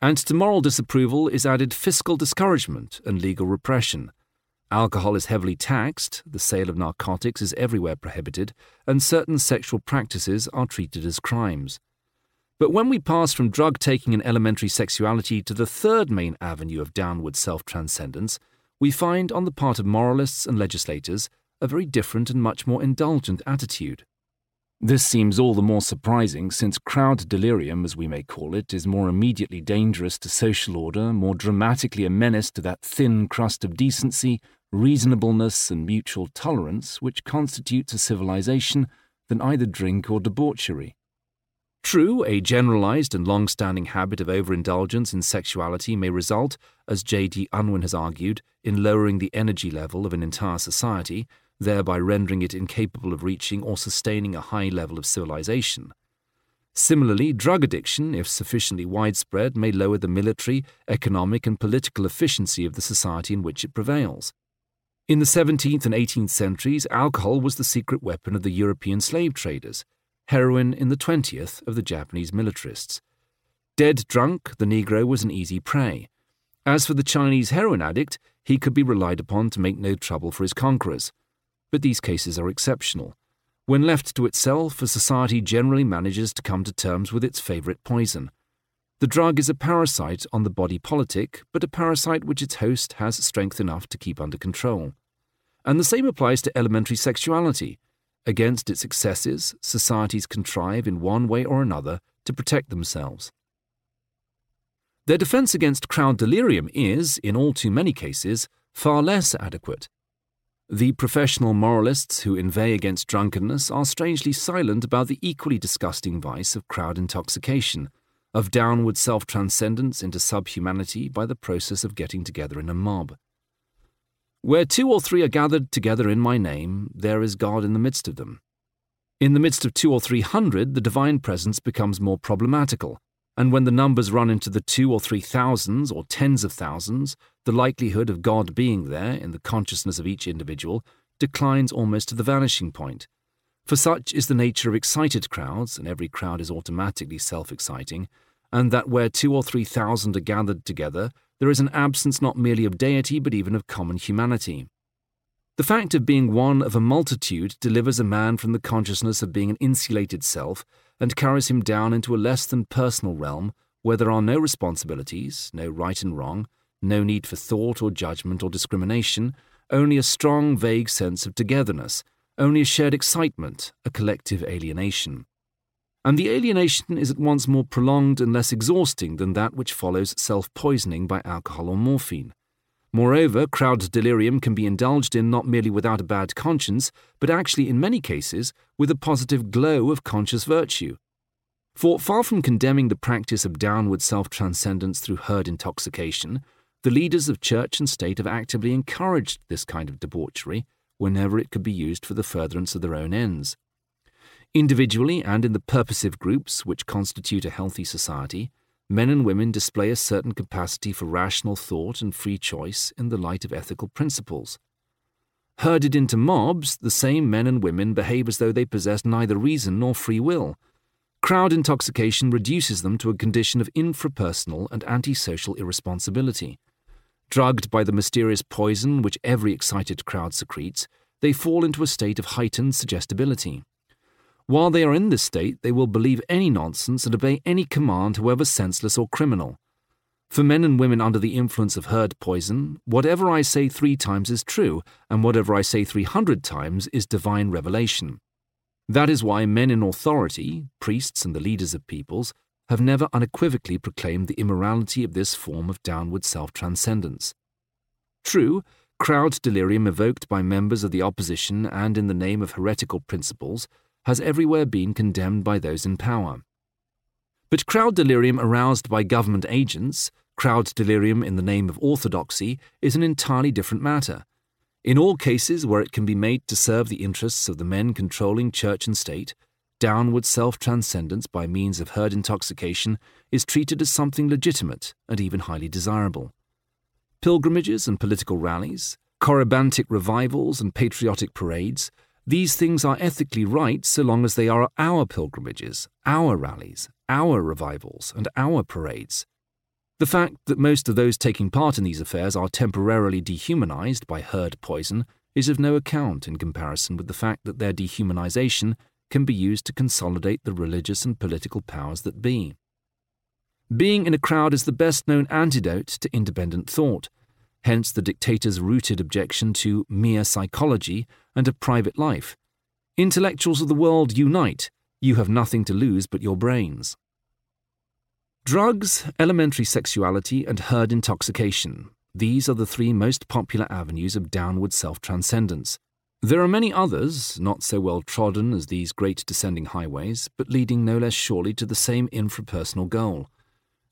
and to moral disapproval is added fiscal discouragement and legal repression Alcohol is heavily taxed, the sale of narcotics is everywhere prohibited, and certain sexual practices are treated as crimes. But when we pass from drug taking and elementary sexuality to the third main avenue of downward self transcendence, we find on the part of moralists and legislators a very different and much more indulgent attitude. This seems all the more surprising since crowd delirium, as we may call it, is more immediately dangerous to social order, more dramatically a menace to that thin crust of decency reasonableness, and mutual tolerance which constitutes a civilization than either drink or debauchery. True, a generalized and long standing habit of overindulgence in sexuality may result, as J.D. Unwin has argued, in lowering the energy level of an entire society, thereby rendering it incapable of reaching or sustaining a high level of civilization. Similarly, drug addiction, if sufficiently widespread, may lower the military, economic, and political efficiency of the society in which it prevails. In the 17th and 18th centuries, alcohol was the secret weapon of the European slave traders, heroin in the 20th of the Japanese militarists. Dead drunk, the Negro was an easy prey. As for the Chinese heroin addict, he could be relied upon to make no trouble for his conquerors. But these cases are exceptional. When left to itself, a society generally manages to come to terms with its favourite poison. The drug is a parasite on the body politic, but a parasite which its host has strength enough to keep under control. And the same applies to elementary sexuality. Against its excesses, societies contrive in one way or another to protect themselves. Their defense against crowd delirium is, in all too many cases, far less adequate. The professional moralists who inveigh against drunkenness are strangely silent about the equally disgusting vice of crowd intoxication of downward self transcendence into subhumanity by the process of getting together in a mob. Where two or three are gathered together in my name, there is God in the midst of them. In the midst of two or three hundred, the divine presence becomes more problematical, and when the numbers run into the two or three thousands or tens of thousands, the likelihood of God being there in the consciousness of each individual declines almost to the vanishing point. For such is the nature of excited crowds, and every crowd is automatically self exciting, and that where two or three thousand are gathered together, there is an absence not merely of deity but even of common humanity. The fact of being one of a multitude delivers a man from the consciousness of being an insulated self and carries him down into a less than personal realm where there are no responsibilities, no right and wrong, no need for thought or judgment or discrimination, only a strong, vague sense of togetherness, only a shared excitement, a collective alienation. And the alienation is at once more prolonged and less exhausting than that which follows self poisoning by alcohol or morphine. Moreover, crowd delirium can be indulged in not merely without a bad conscience, but actually, in many cases, with a positive glow of conscious virtue. For far from condemning the practice of downward self transcendence through herd intoxication, the leaders of church and state have actively encouraged this kind of debauchery whenever it could be used for the furtherance of their own ends. Individually and in the purposive groups which constitute a healthy society, men and women display a certain capacity for rational thought and free choice in the light of ethical principles. Herded into mobs, the same men and women behave as though they possessed neither reason nor free will. Crowd intoxication reduces them to a condition of infrapersonal and antisocial irresponsibility. Drugged by the mysterious poison which every excited crowd secretes, they fall into a state of heightened suggestibility. While they are in this state, they will believe any nonsense and obey any command, however senseless or criminal. For men and women under the influence of herd poison, whatever I say three times is true, and whatever I say three hundred times is divine revelation. That is why men in authority, priests and the leaders of peoples, have never unequivocally proclaimed the immorality of this form of downward self transcendence. True, crowd delirium evoked by members of the opposition and in the name of heretical principles has everywhere been condemned by those in power. But crowd delirium aroused by government agents, crowd delirium in the name of orthodoxy, is an entirely different matter. In all cases where it can be made to serve the interests of the men controlling church and state, downward self transcendence by means of herd intoxication is treated as something legitimate and even highly desirable. Pilgrimages and political rallies, corybantic revivals and patriotic parades these things are ethically right so long as they are our pilgrimages, our rallies, our revivals, and our parades. The fact that most of those taking part in these affairs are temporarily dehumanized by herd poison is of no account in comparison with the fact that their dehumanization can be used to consolidate the religious and political powers that be. Being in a crowd is the best known antidote to independent thought hence the dictator's rooted objection to mere psychology and a private life. Intellectuals of the world unite. You have nothing to lose but your brains. Drugs, elementary sexuality, and herd intoxication. These are the three most popular avenues of downward self transcendence. There are many others, not so well trodden as these great descending highways, but leading no less surely to the same infrapersonal goal.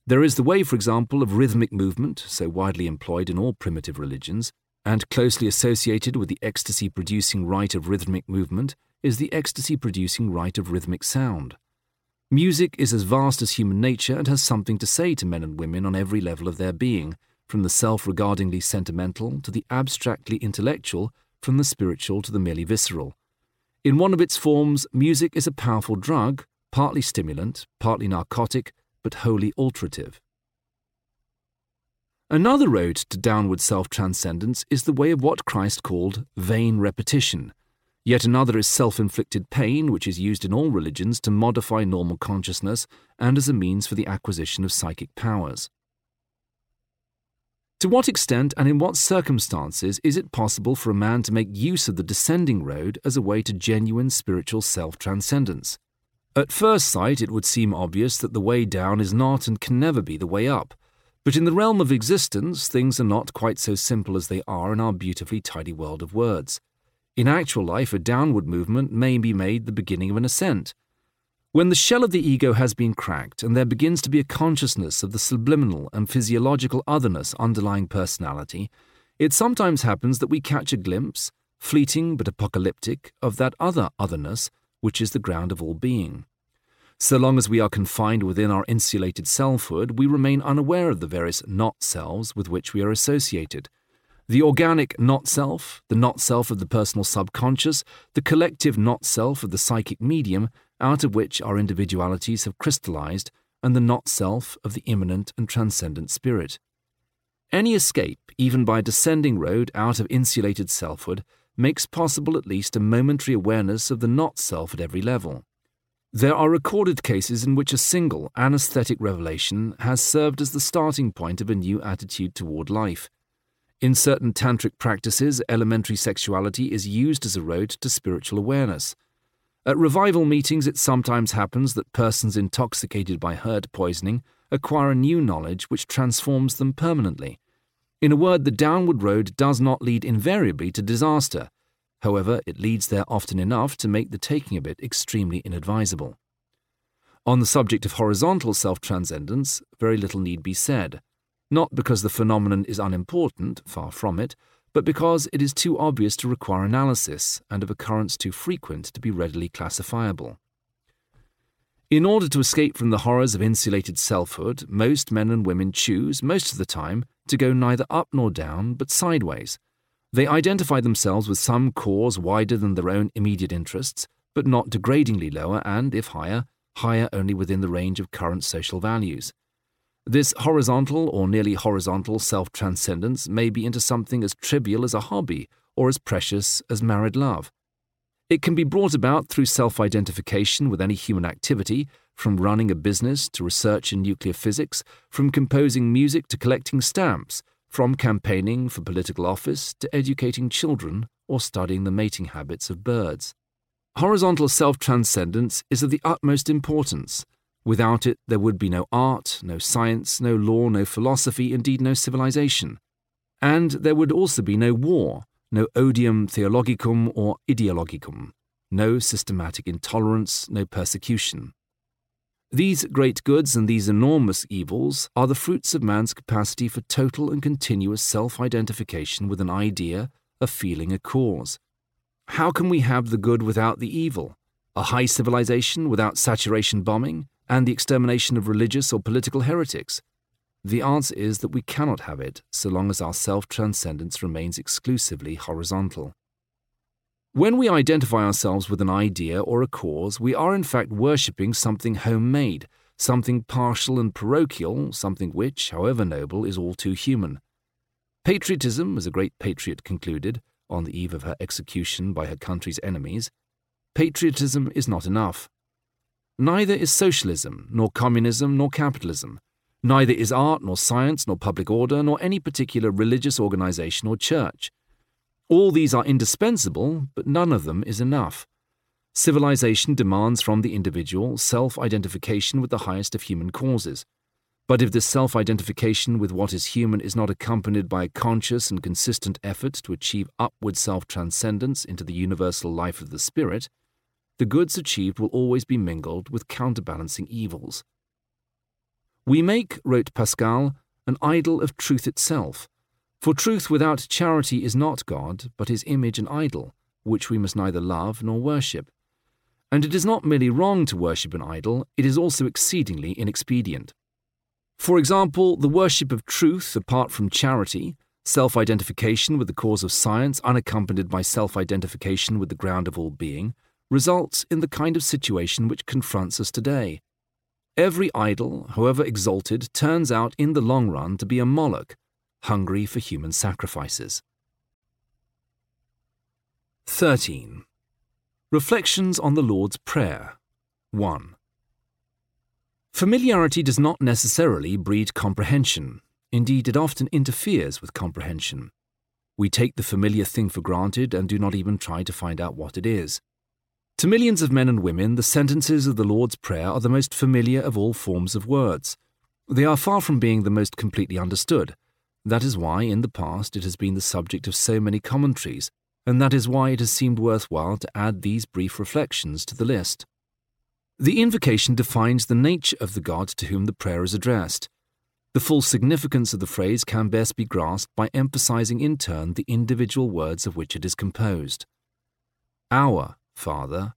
There is the way, for example, of rhythmic movement, so widely employed in all primitive religions, and closely associated with the ecstasy producing rite of rhythmic movement is the ecstasy producing rite of rhythmic sound. Music is as vast as human nature and has something to say to men and women on every level of their being, from the self regardingly sentimental to the abstractly intellectual, from the spiritual to the merely visceral. In one of its forms, music is a powerful drug, partly stimulant, partly narcotic, but wholly alterative. Another road to downward self transcendence is the way of what Christ called vain repetition. Yet another is self inflicted pain, which is used in all religions to modify normal consciousness and as a means for the acquisition of psychic powers. To what extent and in what circumstances is it possible for a man to make use of the descending road as a way to genuine spiritual self transcendence? At first sight, it would seem obvious that the way down is not and can never be the way up. But in the realm of existence, things are not quite so simple as they are in our beautifully tidy world of words. In actual life, a downward movement may be made the beginning of an ascent. When the shell of the ego has been cracked and there begins to be a consciousness of the subliminal and physiological otherness underlying personality, it sometimes happens that we catch a glimpse, fleeting but apocalyptic, of that other otherness which is the ground of all being. So long as we are confined within our insulated selfhood, we remain unaware of the various not selves with which we are associated. The organic not self, the not self of the personal subconscious, the collective not self of the psychic medium, out of which our individualities have crystallized, and the not self of the immanent and transcendent spirit. Any escape, even by descending road out of insulated selfhood, makes possible at least a momentary awareness of the not self at every level. There are recorded cases in which a single anesthetic revelation has served as the starting point of a new attitude toward life. In certain tantric practices, elementary sexuality is used as a road to spiritual awareness. At revival meetings, it sometimes happens that persons intoxicated by herd poisoning acquire a new knowledge which transforms them permanently. In a word, the downward road does not lead invariably to disaster, However, it leads there often enough to make the taking of it extremely inadvisable. On the subject of horizontal self transcendence, very little need be said, not because the phenomenon is unimportant, far from it, but because it is too obvious to require analysis and of occurrence too frequent to be readily classifiable. In order to escape from the horrors of insulated selfhood, most men and women choose, most of the time, to go neither up nor down, but sideways they identify themselves with some cause wider than their own immediate interests, but not degradingly lower and, if higher, higher only within the range of current social values. This horizontal or nearly horizontal self transcendence may be into something as trivial as a hobby or as precious as married love. It can be brought about through self identification with any human activity, from running a business to research in nuclear physics, from composing music to collecting stamps, from campaigning for political office to educating children or studying the mating habits of birds. Horizontal self transcendence is of the utmost importance. Without it, there would be no art, no science, no law, no philosophy, indeed, no civilization. And there would also be no war, no odium theologicum or ideologicum, no systematic intolerance, no persecution. These great goods and these enormous evils are the fruits of man's capacity for total and continuous self identification with an idea, a feeling, a cause. How can we have the good without the evil? A high civilization without saturation bombing and the extermination of religious or political heretics? The answer is that we cannot have it so long as our self transcendence remains exclusively horizontal. When we identify ourselves with an idea or a cause, we are in fact worshipping something homemade, something partial and parochial, something which, however noble, is all too human. Patriotism, as a great patriot concluded, on the eve of her execution by her country's enemies, patriotism is not enough. Neither is socialism, nor communism, nor capitalism. Neither is art, nor science, nor public order, nor any particular religious organization or church. All these are indispensable, but none of them is enough. Civilization demands from the individual self identification with the highest of human causes. But if this self identification with what is human is not accompanied by a conscious and consistent effort to achieve upward self transcendence into the universal life of the spirit, the goods achieved will always be mingled with counterbalancing evils. We make, wrote Pascal, an idol of truth itself for truth without charity is not God, but his image and idol, which we must neither love nor worship. And it is not merely wrong to worship an idol, it is also exceedingly inexpedient. For example, the worship of truth apart from charity, self identification with the cause of science unaccompanied by self identification with the ground of all being, results in the kind of situation which confronts us today. Every idol, however exalted, turns out in the long run to be a Moloch, hungry for human sacrifices. 13. Reflections on the Lord's Prayer 1. Familiarity does not necessarily breed comprehension. Indeed, it often interferes with comprehension. We take the familiar thing for granted and do not even try to find out what it is. To millions of men and women, the sentences of the Lord's Prayer are the most familiar of all forms of words. They are far from being the most completely understood. That is why, in the past, it has been the subject of so many commentaries, and that is why it has seemed worthwhile to add these brief reflections to the list. The invocation defines the nature of the God to whom the prayer is addressed. The full significance of the phrase can best be grasped by emphasizing in turn the individual words of which it is composed. Our Father,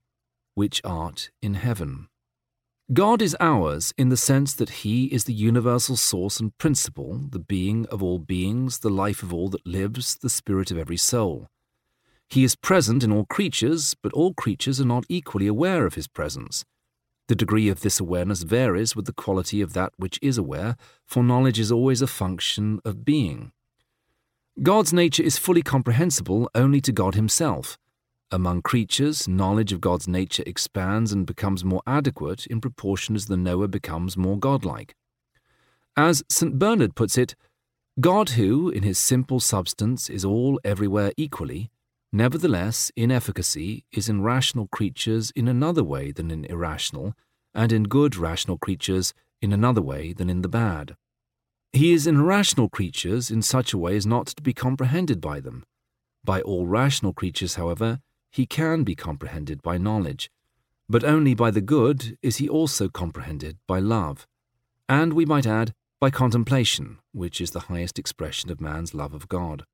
which art in heaven. God is ours in the sense that He is the universal source and principle, the being of all beings, the life of all that lives, the spirit of every soul. He is present in all creatures, but all creatures are not equally aware of His presence. The degree of this awareness varies with the quality of that which is aware, for knowledge is always a function of being. God's nature is fully comprehensible only to God Himself. Among creatures, knowledge of God's nature expands and becomes more adequate in proportion as the knower becomes more godlike. As St. Bernard puts it, God, who, in his simple substance, is all everywhere equally, nevertheless, in efficacy, is in rational creatures in another way than in irrational, and in good rational creatures in another way than in the bad. He is in rational creatures in such a way as not to be comprehended by them. By all rational creatures, however, he can be comprehended by knowledge, but only by the good is he also comprehended by love, and we might add, by contemplation, which is the highest expression of man's love of God.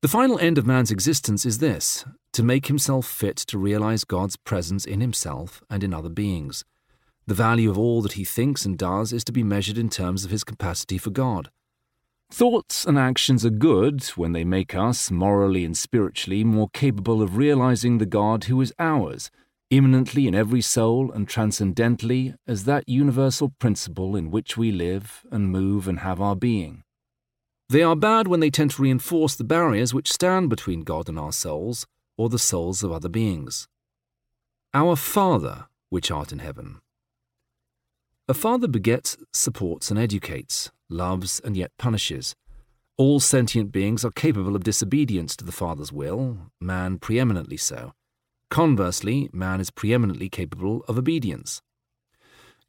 The final end of man's existence is this to make himself fit to realize God's presence in himself and in other beings. The value of all that he thinks and does is to be measured in terms of his capacity for God. Thoughts and actions are good when they make us, morally and spiritually, more capable of realizing the God who is ours, immanently in every soul and transcendently as that universal principle in which we live and move and have our being. They are bad when they tend to reinforce the barriers which stand between God and our souls, or the souls of other beings. Our Father, which art in heaven. A father begets, supports, and educates loves, and yet punishes. All sentient beings are capable of disobedience to the Father's will, man preeminently so. Conversely, man is preeminently capable of obedience.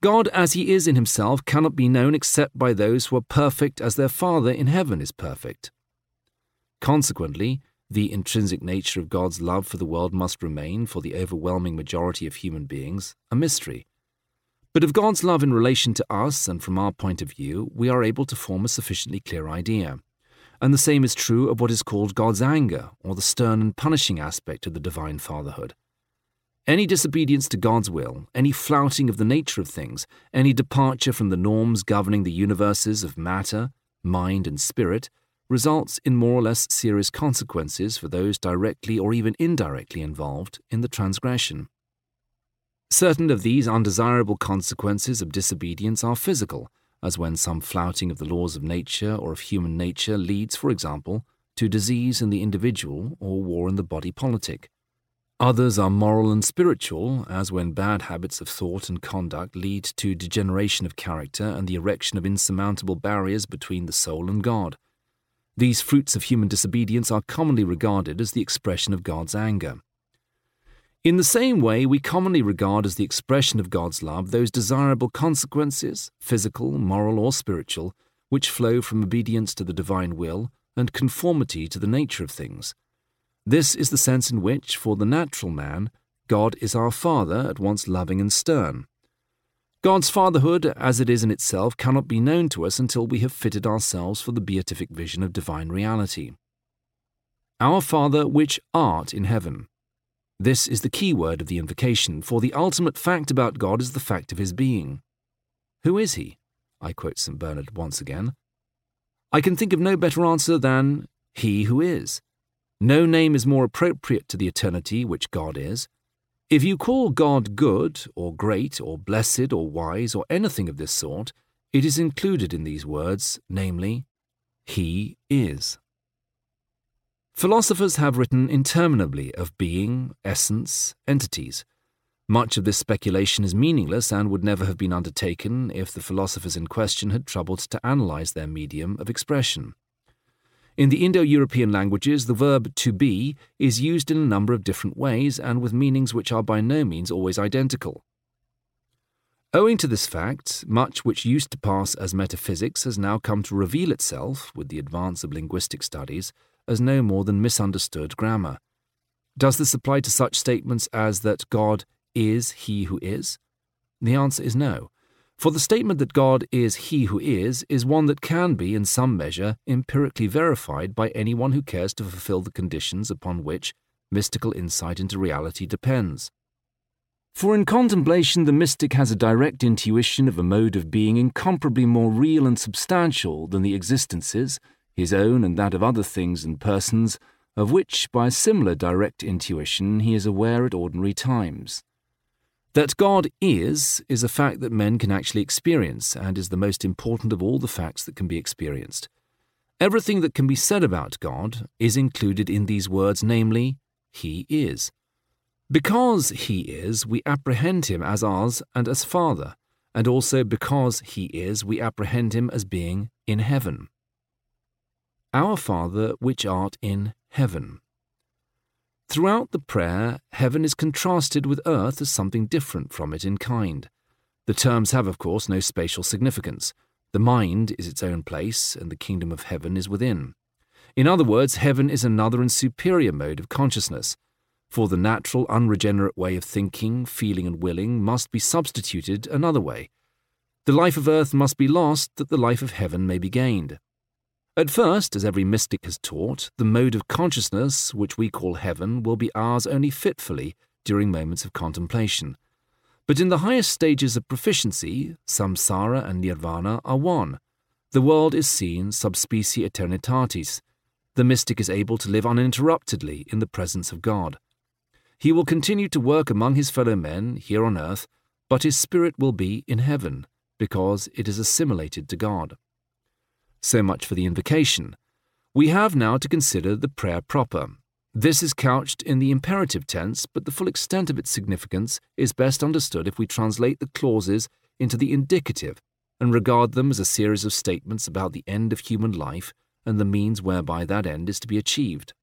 God, as he is in himself, cannot be known except by those who are perfect as their Father in heaven is perfect. Consequently, the intrinsic nature of God's love for the world must remain, for the overwhelming majority of human beings, a mystery but of God's love in relation to us and from our point of view, we are able to form a sufficiently clear idea. And the same is true of what is called God's anger, or the stern and punishing aspect of the divine fatherhood. Any disobedience to God's will, any flouting of the nature of things, any departure from the norms governing the universes of matter, mind, and spirit, results in more or less serious consequences for those directly or even indirectly involved in the transgression. Certain of these undesirable consequences of disobedience are physical, as when some flouting of the laws of nature or of human nature leads, for example, to disease in the individual or war in the body politic. Others are moral and spiritual, as when bad habits of thought and conduct lead to degeneration of character and the erection of insurmountable barriers between the soul and God. These fruits of human disobedience are commonly regarded as the expression of God's anger. In the same way, we commonly regard as the expression of God's love those desirable consequences, physical, moral, or spiritual, which flow from obedience to the divine will and conformity to the nature of things. This is the sense in which, for the natural man, God is our Father at once loving and stern. God's fatherhood, as it is in itself, cannot be known to us until we have fitted ourselves for the beatific vision of divine reality. Our Father, which art in heaven. This is the key word of the invocation, for the ultimate fact about God is the fact of his being. Who is he? I quote St. Bernard once again. I can think of no better answer than He who is. No name is more appropriate to the eternity which God is. If you call God good, or great, or blessed, or wise, or anything of this sort, it is included in these words, namely, He is. Philosophers have written interminably of being, essence, entities. Much of this speculation is meaningless and would never have been undertaken if the philosophers in question had troubled to analyze their medium of expression. In the Indo European languages, the verb to be is used in a number of different ways and with meanings which are by no means always identical. Owing to this fact, much which used to pass as metaphysics has now come to reveal itself, with the advance of linguistic studies, as no more than misunderstood grammar. Does this apply to such statements as that God is He who is? The answer is no, for the statement that God is He who is is one that can be, in some measure, empirically verified by anyone who cares to fulfill the conditions upon which mystical insight into reality depends. For in contemplation, the mystic has a direct intuition of a mode of being incomparably more real and substantial than the existences, his own and that of other things and persons, of which, by a similar direct intuition, he is aware at ordinary times. That God is, is a fact that men can actually experience, and is the most important of all the facts that can be experienced. Everything that can be said about God is included in these words, namely, He is. Because he is, we apprehend him as ours and as Father, and also because he is, we apprehend him as being in heaven. Our Father, which art in heaven. Throughout the prayer, heaven is contrasted with earth as something different from it in kind. The terms have, of course, no spatial significance. The mind is its own place, and the kingdom of heaven is within. In other words, heaven is another and superior mode of consciousness for the natural, unregenerate way of thinking, feeling, and willing must be substituted another way. The life of earth must be lost that the life of heaven may be gained. At first, as every mystic has taught, the mode of consciousness which we call heaven will be ours only fitfully during moments of contemplation. But in the highest stages of proficiency, samsara and nirvana are one. The world is seen sub specie eternitatis. The mystic is able to live uninterruptedly in the presence of God. He will continue to work among his fellow men here on earth, but his spirit will be in heaven, because it is assimilated to God. So much for the invocation. We have now to consider the prayer proper. This is couched in the imperative tense, but the full extent of its significance is best understood if we translate the clauses into the indicative and regard them as a series of statements about the end of human life and the means whereby that end is to be achieved.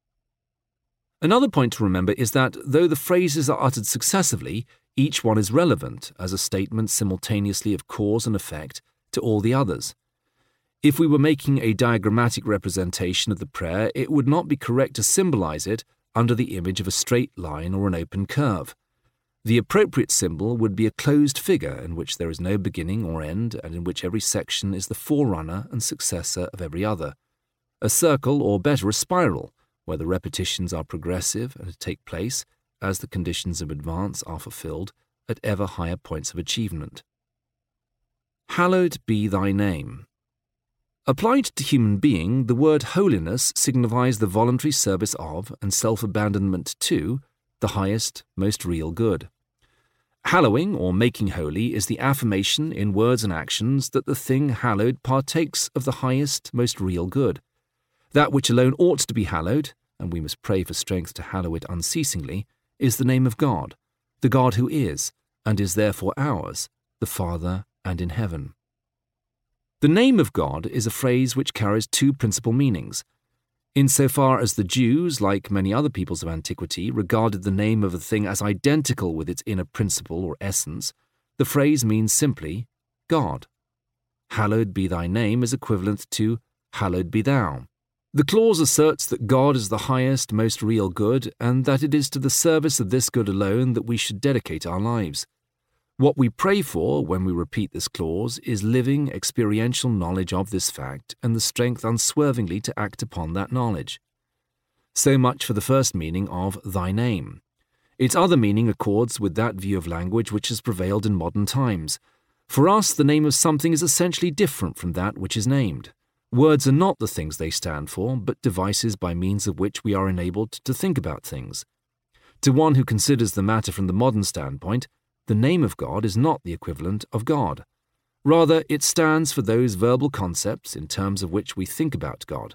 Another point to remember is that though the phrases are uttered successively, each one is relevant as a statement simultaneously of cause and effect to all the others. If we were making a diagrammatic representation of the prayer, it would not be correct to symbolize it under the image of a straight line or an open curve. The appropriate symbol would be a closed figure in which there is no beginning or end and in which every section is the forerunner and successor of every other. A circle, or better, a spiral, where the repetitions are progressive and take place as the conditions of advance are fulfilled at ever higher points of achievement. Hallowed be thy name. Applied to human being, the word holiness signifies the voluntary service of and self abandonment to the highest, most real good. Hallowing, or making holy, is the affirmation in words and actions that the thing hallowed partakes of the highest, most real good. That which alone ought to be hallowed, and we must pray for strength to hallow it unceasingly, is the name of God, the God who is, and is therefore ours, the Father and in heaven. The name of God is a phrase which carries two principal meanings. Insofar as the Jews, like many other peoples of antiquity, regarded the name of a thing as identical with its inner principle or essence, the phrase means simply God. Hallowed be thy name is equivalent to hallowed be thou. The clause asserts that God is the highest, most real good, and that it is to the service of this good alone that we should dedicate our lives. What we pray for when we repeat this clause is living, experiential knowledge of this fact and the strength unswervingly to act upon that knowledge. So much for the first meaning of thy name. Its other meaning accords with that view of language which has prevailed in modern times. For us, the name of something is essentially different from that which is named. Words are not the things they stand for, but devices by means of which we are enabled to think about things. To one who considers the matter from the modern standpoint, the name of God is not the equivalent of God. Rather, it stands for those verbal concepts in terms of which we think about God.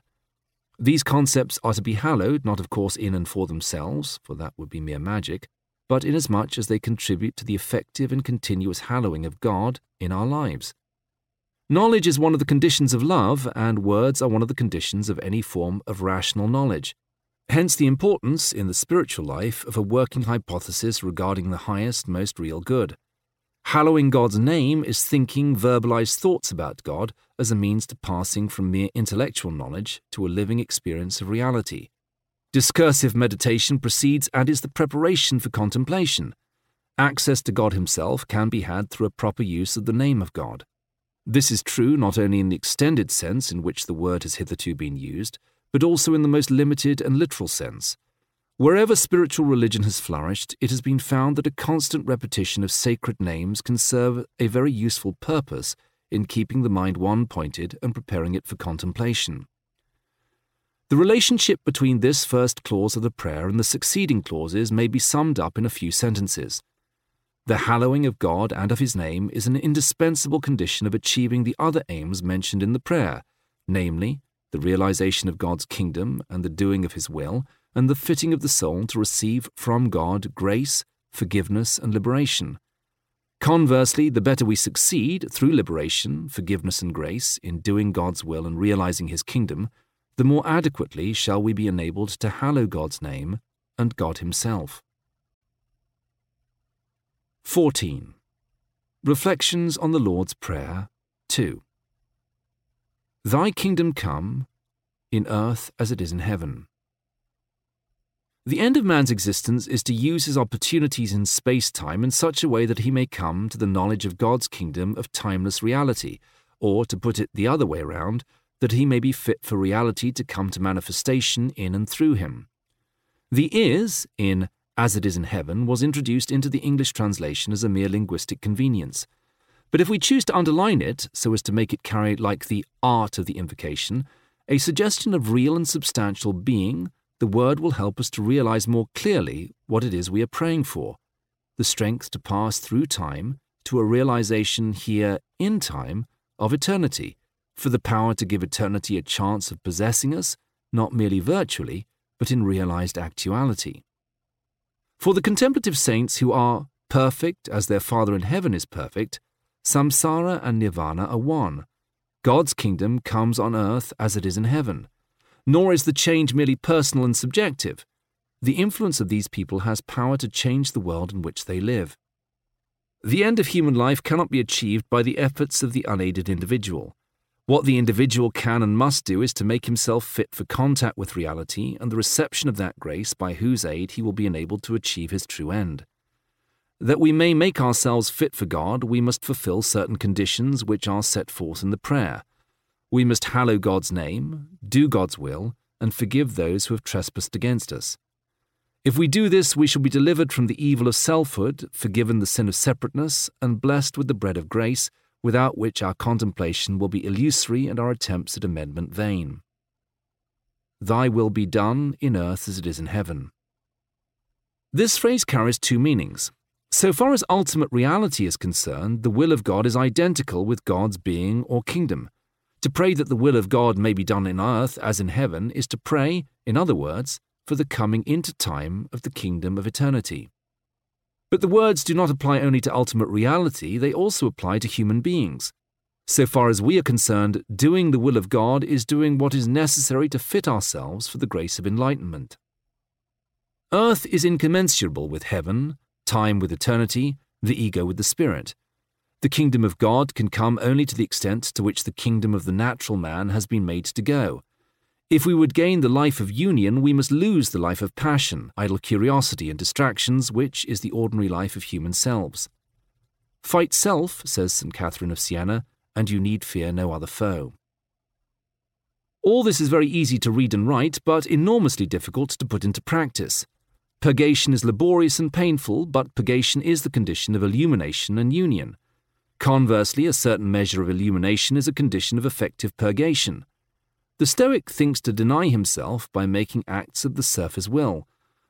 These concepts are to be hallowed, not of course in and for themselves, for that would be mere magic, but inasmuch as they contribute to the effective and continuous hallowing of God in our lives. Knowledge is one of the conditions of love, and words are one of the conditions of any form of rational knowledge. Hence the importance, in the spiritual life, of a working hypothesis regarding the highest, most real good. Hallowing God's name is thinking verbalized thoughts about God as a means to passing from mere intellectual knowledge to a living experience of reality. Discursive meditation precedes and is the preparation for contemplation. Access to God Himself can be had through a proper use of the name of God. This is true not only in the extended sense in which the word has hitherto been used, but also in the most limited and literal sense. Wherever spiritual religion has flourished, it has been found that a constant repetition of sacred names can serve a very useful purpose in keeping the mind one pointed and preparing it for contemplation. The relationship between this first clause of the prayer and the succeeding clauses may be summed up in a few sentences. The hallowing of God and of His name is an indispensable condition of achieving the other aims mentioned in the prayer, namely, the realization of God's kingdom and the doing of His will, and the fitting of the soul to receive from God grace, forgiveness, and liberation. Conversely, the better we succeed through liberation, forgiveness, and grace in doing God's will and realizing His kingdom, the more adequately shall we be enabled to hallow God's name and God Himself. 14. Reflections on the Lord's Prayer 2. Thy kingdom come, in earth as it is in heaven. The end of man's existence is to use his opportunities in space time in such a way that he may come to the knowledge of God's kingdom of timeless reality, or, to put it the other way around, that he may be fit for reality to come to manifestation in and through him. The is in as it is in heaven was introduced into the English translation as a mere linguistic convenience. But if we choose to underline it so as to make it carry like the art of the invocation, a suggestion of real and substantial being, the word will help us to realize more clearly what it is we are praying for the strength to pass through time to a realization here in time of eternity for the power to give eternity a chance of possessing us, not merely virtually, but in realized actuality. For the contemplative saints who are perfect as their Father in heaven is perfect, samsara and nirvana are one. God's kingdom comes on earth as it is in heaven. Nor is the change merely personal and subjective. The influence of these people has power to change the world in which they live. The end of human life cannot be achieved by the efforts of the unaided individual. What the individual can and must do is to make himself fit for contact with reality and the reception of that grace by whose aid he will be enabled to achieve his true end. That we may make ourselves fit for God, we must fulfill certain conditions which are set forth in the prayer. We must hallow God's name, do God's will, and forgive those who have trespassed against us. If we do this, we shall be delivered from the evil of selfhood, forgiven the sin of separateness, and blessed with the bread of grace without which our contemplation will be illusory and our attempts at amendment vain. Thy will be done in earth as it is in heaven. This phrase carries two meanings. So far as ultimate reality is concerned, the will of God is identical with God's being or kingdom. To pray that the will of God may be done in earth as in heaven is to pray, in other words, for the coming into time of the kingdom of eternity. But the words do not apply only to ultimate reality, they also apply to human beings. So far as we are concerned, doing the will of God is doing what is necessary to fit ourselves for the grace of enlightenment. Earth is incommensurable with heaven, time with eternity, the ego with the spirit. The kingdom of God can come only to the extent to which the kingdom of the natural man has been made to go. If we would gain the life of union, we must lose the life of passion, idle curiosity, and distractions, which is the ordinary life of human selves. Fight self, says St. Catherine of Siena, and you need fear no other foe. All this is very easy to read and write, but enormously difficult to put into practice. Purgation is laborious and painful, but purgation is the condition of illumination and union. Conversely, a certain measure of illumination is a condition of effective purgation. The Stoic thinks to deny himself by making acts of the surface will,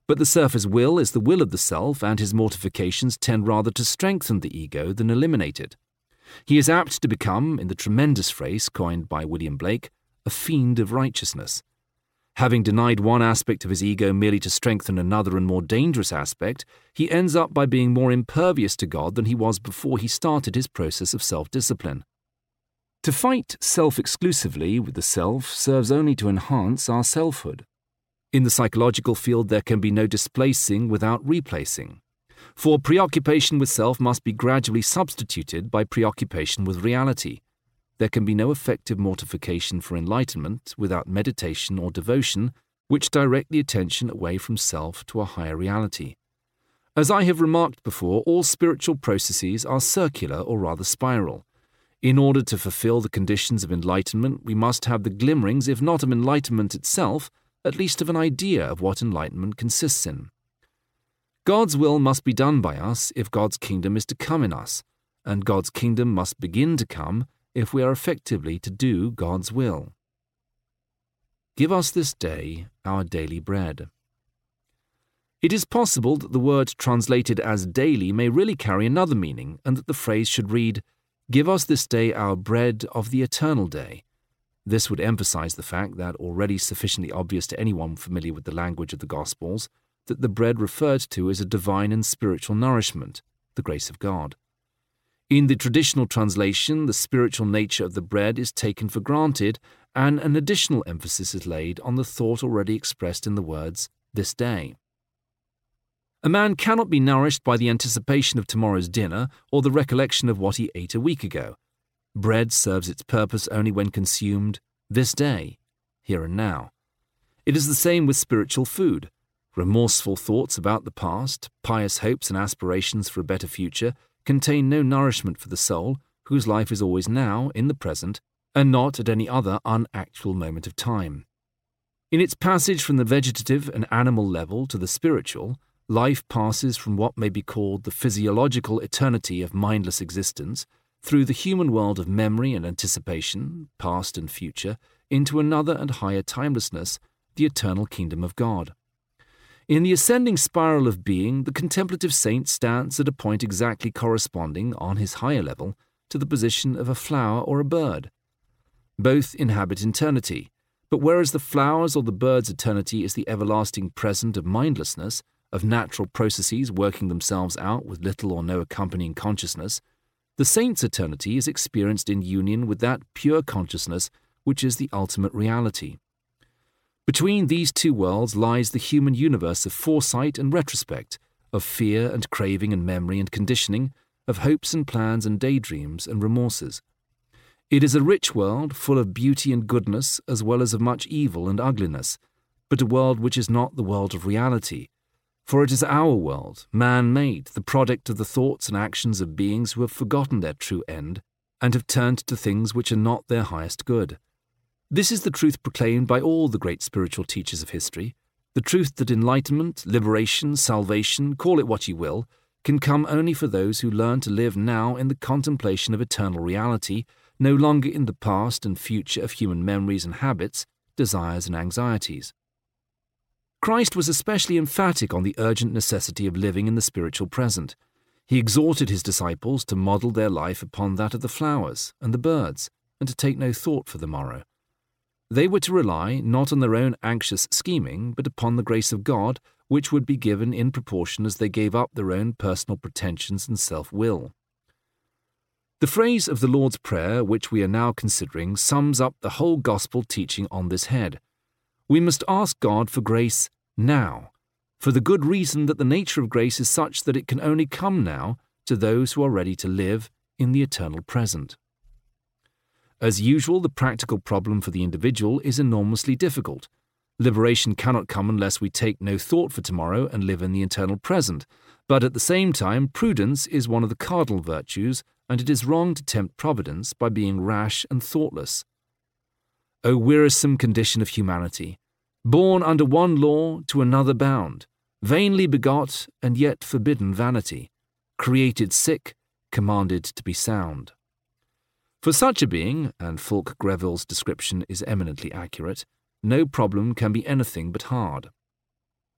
but the surface will is the will of the self, and his mortifications tend rather to strengthen the ego than eliminate it. He is apt to become, in the tremendous phrase coined by William Blake, a fiend of righteousness. Having denied one aspect of his ego merely to strengthen another and more dangerous aspect, he ends up by being more impervious to God than he was before he started his process of self discipline. To fight self exclusively with the self serves only to enhance our selfhood. In the psychological field, there can be no displacing without replacing. For preoccupation with self must be gradually substituted by preoccupation with reality. There can be no effective mortification for enlightenment without meditation or devotion, which direct the attention away from self to a higher reality. As I have remarked before, all spiritual processes are circular or rather spiral. In order to fulfill the conditions of enlightenment, we must have the glimmerings, if not of enlightenment itself, at least of an idea of what enlightenment consists in. God's will must be done by us if God's kingdom is to come in us, and God's kingdom must begin to come if we are effectively to do God's will. Give us this day our daily bread. It is possible that the word translated as daily may really carry another meaning, and that the phrase should read, Give us this day our bread of the eternal day. This would emphasize the fact that, already sufficiently obvious to anyone familiar with the language of the Gospels, that the bread referred to is a divine and spiritual nourishment, the grace of God. In the traditional translation, the spiritual nature of the bread is taken for granted, and an additional emphasis is laid on the thought already expressed in the words, this day. A man cannot be nourished by the anticipation of tomorrow's dinner or the recollection of what he ate a week ago. Bread serves its purpose only when consumed this day, here and now. It is the same with spiritual food. Remorseful thoughts about the past, pious hopes and aspirations for a better future contain no nourishment for the soul, whose life is always now, in the present, and not at any other unactual moment of time. In its passage from the vegetative and animal level to the spiritual, life passes from what may be called the physiological eternity of mindless existence through the human world of memory and anticipation, past and future, into another and higher timelessness, the eternal kingdom of God. In the ascending spiral of being, the contemplative saint stands at a point exactly corresponding, on his higher level, to the position of a flower or a bird. Both inhabit eternity, but whereas the flower's or the bird's eternity is the everlasting present of mindlessness, of natural processes working themselves out with little or no accompanying consciousness, the saint's eternity is experienced in union with that pure consciousness which is the ultimate reality. Between these two worlds lies the human universe of foresight and retrospect, of fear and craving and memory and conditioning, of hopes and plans and daydreams and remorses. It is a rich world full of beauty and goodness as well as of much evil and ugliness, but a world which is not the world of reality, for it is our world, man made, the product of the thoughts and actions of beings who have forgotten their true end and have turned to things which are not their highest good. This is the truth proclaimed by all the great spiritual teachers of history the truth that enlightenment, liberation, salvation, call it what you will, can come only for those who learn to live now in the contemplation of eternal reality, no longer in the past and future of human memories and habits, desires and anxieties. Christ was especially emphatic on the urgent necessity of living in the spiritual present. He exhorted his disciples to model their life upon that of the flowers and the birds, and to take no thought for the morrow. They were to rely not on their own anxious scheming, but upon the grace of God, which would be given in proportion as they gave up their own personal pretensions and self will. The phrase of the Lord's Prayer, which we are now considering, sums up the whole gospel teaching on this head. We must ask God for grace now, for the good reason that the nature of grace is such that it can only come now to those who are ready to live in the eternal present. As usual, the practical problem for the individual is enormously difficult. Liberation cannot come unless we take no thought for tomorrow and live in the eternal present. But at the same time, prudence is one of the cardinal virtues, and it is wrong to tempt Providence by being rash and thoughtless. O wearisome condition of humanity, born under one law to another bound, vainly begot and yet forbidden vanity, created sick, commanded to be sound. For such a being, and Fulke Greville's description is eminently accurate, no problem can be anything but hard.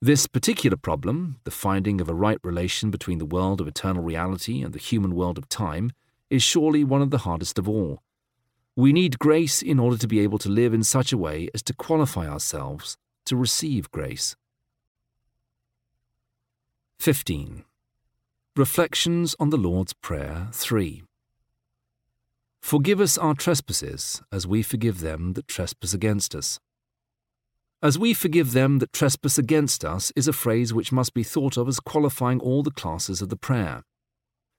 This particular problem, the finding of a right relation between the world of eternal reality and the human world of time, is surely one of the hardest of all, we need grace in order to be able to live in such a way as to qualify ourselves to receive grace. 15. Reflections on the Lord's Prayer 3. Forgive us our trespasses, as we forgive them that trespass against us. As we forgive them that trespass against us is a phrase which must be thought of as qualifying all the classes of the prayer.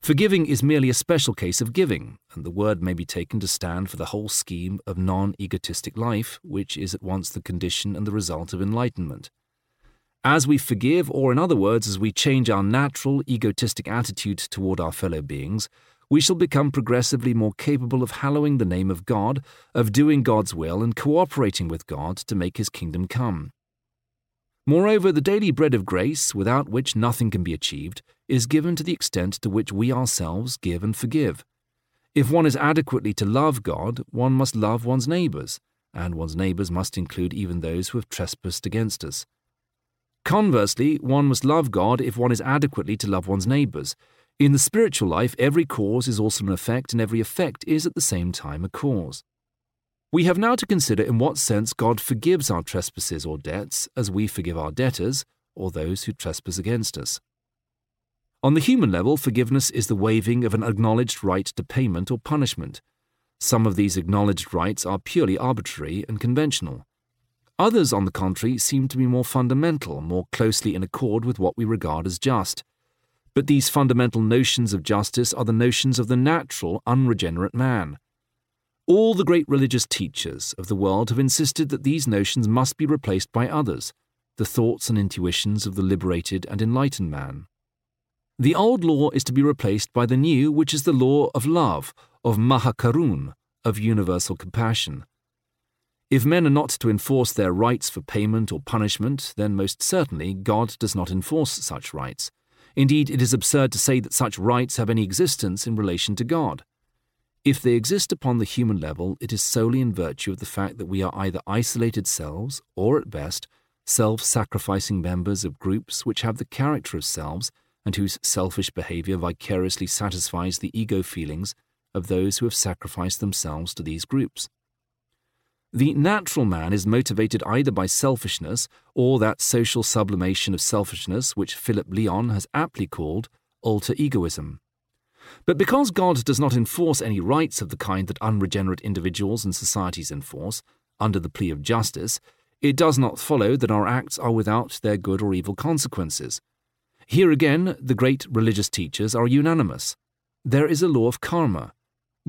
Forgiving is merely a special case of giving, and the word may be taken to stand for the whole scheme of non egotistic life, which is at once the condition and the result of enlightenment. As we forgive, or in other words, as we change our natural egotistic attitude toward our fellow beings, we shall become progressively more capable of hallowing the name of God, of doing God's will, and cooperating with God to make his kingdom come. Moreover, the daily bread of grace, without which nothing can be achieved, is given to the extent to which we ourselves give and forgive. If one is adequately to love God, one must love one's neighbours, and one's neighbours must include even those who have trespassed against us. Conversely, one must love God if one is adequately to love one's neighbours. In the spiritual life, every cause is also an effect, and every effect is at the same time a cause. We have now to consider in what sense God forgives our trespasses or debts as we forgive our debtors or those who trespass against us. On the human level, forgiveness is the waiving of an acknowledged right to payment or punishment. Some of these acknowledged rights are purely arbitrary and conventional. Others, on the contrary, seem to be more fundamental, more closely in accord with what we regard as just. But these fundamental notions of justice are the notions of the natural, unregenerate man. All the great religious teachers of the world have insisted that these notions must be replaced by others, the thoughts and intuitions of the liberated and enlightened man. The old law is to be replaced by the new, which is the law of love, of Mahakaruna, of universal compassion. If men are not to enforce their rights for payment or punishment, then most certainly God does not enforce such rights. Indeed, it is absurd to say that such rights have any existence in relation to God. If they exist upon the human level, it is solely in virtue of the fact that we are either isolated selves, or at best, self sacrificing members of groups which have the character of selves and whose selfish behavior vicariously satisfies the ego feelings of those who have sacrificed themselves to these groups. The natural man is motivated either by selfishness or that social sublimation of selfishness which Philip Leon has aptly called alter egoism. But because God does not enforce any rights of the kind that unregenerate individuals and societies enforce, under the plea of justice, it does not follow that our acts are without their good or evil consequences. Here again, the great religious teachers are unanimous. There is a law of karma.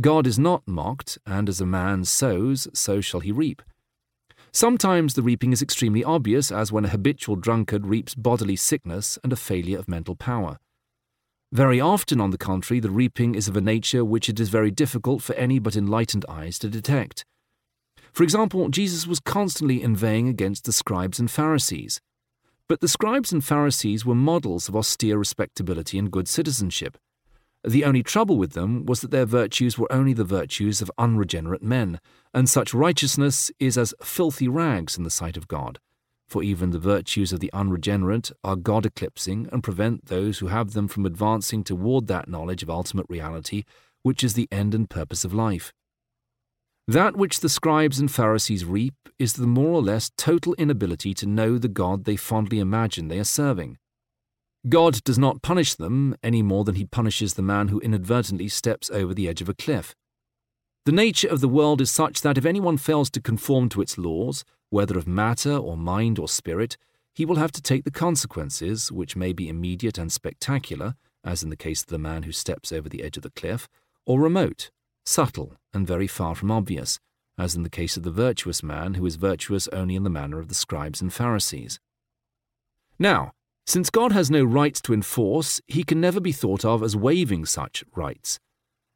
God is not mocked, and as a man sows, so shall he reap. Sometimes the reaping is extremely obvious, as when a habitual drunkard reaps bodily sickness and a failure of mental power. Very often, on the contrary, the reaping is of a nature which it is very difficult for any but enlightened eyes to detect. For example, Jesus was constantly inveighing against the scribes and Pharisees. But the scribes and Pharisees were models of austere respectability and good citizenship. The only trouble with them was that their virtues were only the virtues of unregenerate men, and such righteousness is as filthy rags in the sight of God for even the virtues of the unregenerate are God eclipsing and prevent those who have them from advancing toward that knowledge of ultimate reality which is the end and purpose of life. That which the scribes and Pharisees reap is the more or less total inability to know the God they fondly imagine they are serving. God does not punish them any more than he punishes the man who inadvertently steps over the edge of a cliff. The nature of the world is such that if anyone fails to conform to its laws, whether of matter or mind or spirit, he will have to take the consequences, which may be immediate and spectacular, as in the case of the man who steps over the edge of the cliff, or remote, subtle, and very far from obvious, as in the case of the virtuous man who is virtuous only in the manner of the scribes and Pharisees. Now, since God has no rights to enforce, he can never be thought of as waiving such rights.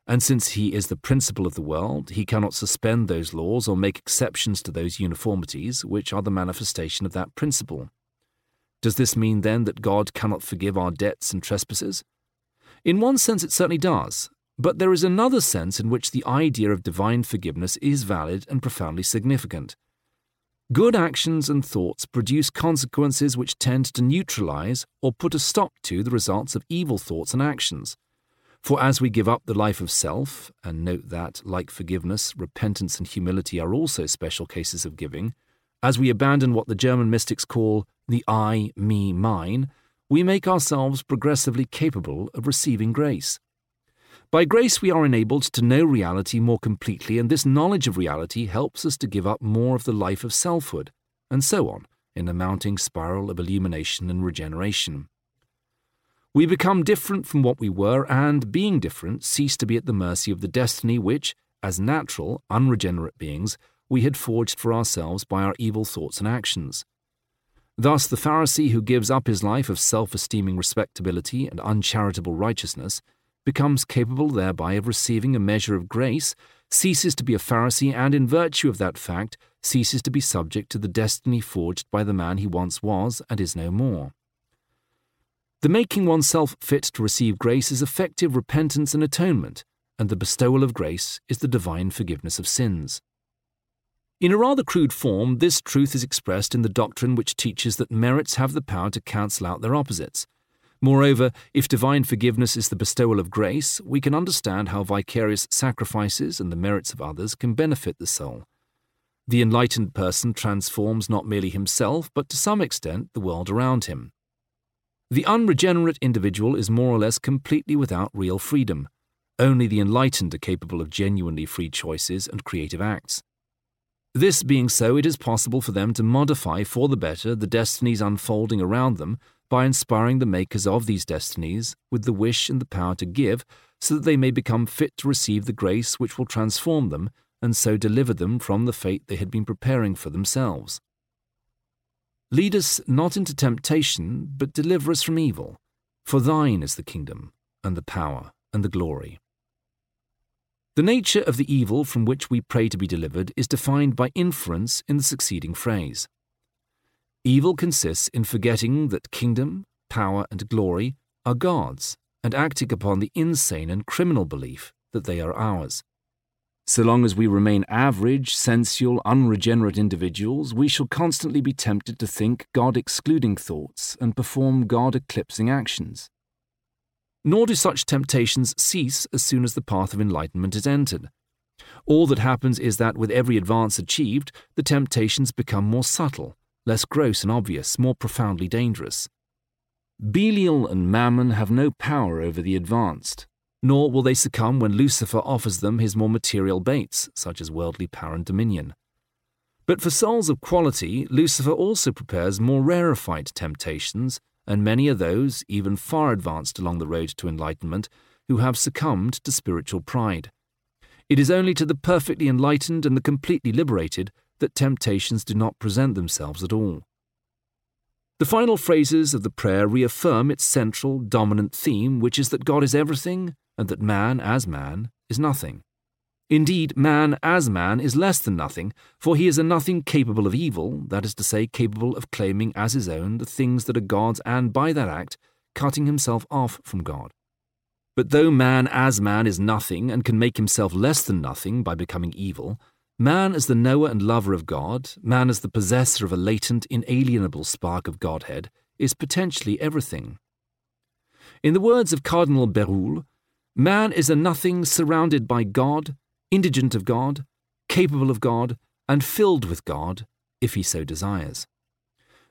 And since he is the principle of the world, he cannot suspend those laws or make exceptions to those uniformities which are the manifestation of that principle. Does this mean then that God cannot forgive our debts and trespasses? In one sense, it certainly does, but there is another sense in which the idea of divine forgiveness is valid and profoundly significant. Good actions and thoughts produce consequences which tend to neutralize or put a stop to the results of evil thoughts and actions. For as we give up the life of self, and note that, like forgiveness, repentance and humility are also special cases of giving, as we abandon what the German mystics call the I, me, mine, we make ourselves progressively capable of receiving grace. By grace, we are enabled to know reality more completely, and this knowledge of reality helps us to give up more of the life of selfhood, and so on, in a mounting spiral of illumination and regeneration. We become different from what we were, and being different, cease to be at the mercy of the destiny which, as natural, unregenerate beings, we had forged for ourselves by our evil thoughts and actions. Thus, the Pharisee who gives up his life of self esteeming respectability and uncharitable righteousness becomes capable thereby of receiving a measure of grace ceases to be a Pharisee and, in virtue of that fact, ceases to be subject to the destiny forged by the man he once was and is no more. The making oneself fit to receive grace is effective repentance and atonement, and the bestowal of grace is the divine forgiveness of sins. In a rather crude form, this truth is expressed in the doctrine which teaches that merits have the power to cancel out their opposites. Moreover, if divine forgiveness is the bestowal of grace, we can understand how vicarious sacrifices and the merits of others can benefit the soul. The enlightened person transforms not merely himself, but to some extent the world around him. The unregenerate individual is more or less completely without real freedom. Only the enlightened are capable of genuinely free choices and creative acts. This being so, it is possible for them to modify for the better the destinies unfolding around them by inspiring the makers of these destinies with the wish and the power to give, so that they may become fit to receive the grace which will transform them and so deliver them from the fate they had been preparing for themselves. Lead us not into temptation, but deliver us from evil. For thine is the kingdom, and the power, and the glory. The nature of the evil from which we pray to be delivered is defined by inference in the succeeding phrase. Evil consists in forgetting that kingdom, power, and glory are God's, and acting upon the insane and criminal belief that they are ours. So long as we remain average, sensual, unregenerate individuals, we shall constantly be tempted to think God excluding thoughts and perform God eclipsing actions. Nor do such temptations cease as soon as the path of enlightenment is entered. All that happens is that with every advance achieved, the temptations become more subtle, less gross and obvious, more profoundly dangerous. Belial and Mammon have no power over the advanced, nor will they succumb when Lucifer offers them his more material baits, such as worldly power and dominion. But for souls of quality, Lucifer also prepares more rarefied temptations, and many are those, even far advanced along the road to enlightenment, who have succumbed to spiritual pride. It is only to the perfectly enlightened and the completely liberated that temptations do not present themselves at all. The final phrases of the prayer reaffirm its central, dominant theme, which is that God is everything and that man, as man, is nothing. Indeed, man, as man, is less than nothing, for he is a nothing capable of evil, that is to say, capable of claiming as his own the things that are God's, and by that act, cutting himself off from God. But though man, as man, is nothing and can make himself less than nothing by becoming evil, man as the knower and lover of God, man as the possessor of a latent, inalienable spark of Godhead, is potentially everything. In the words of Cardinal Bérulle, Man is a nothing surrounded by God, indigent of God, capable of God, and filled with God, if he so desires.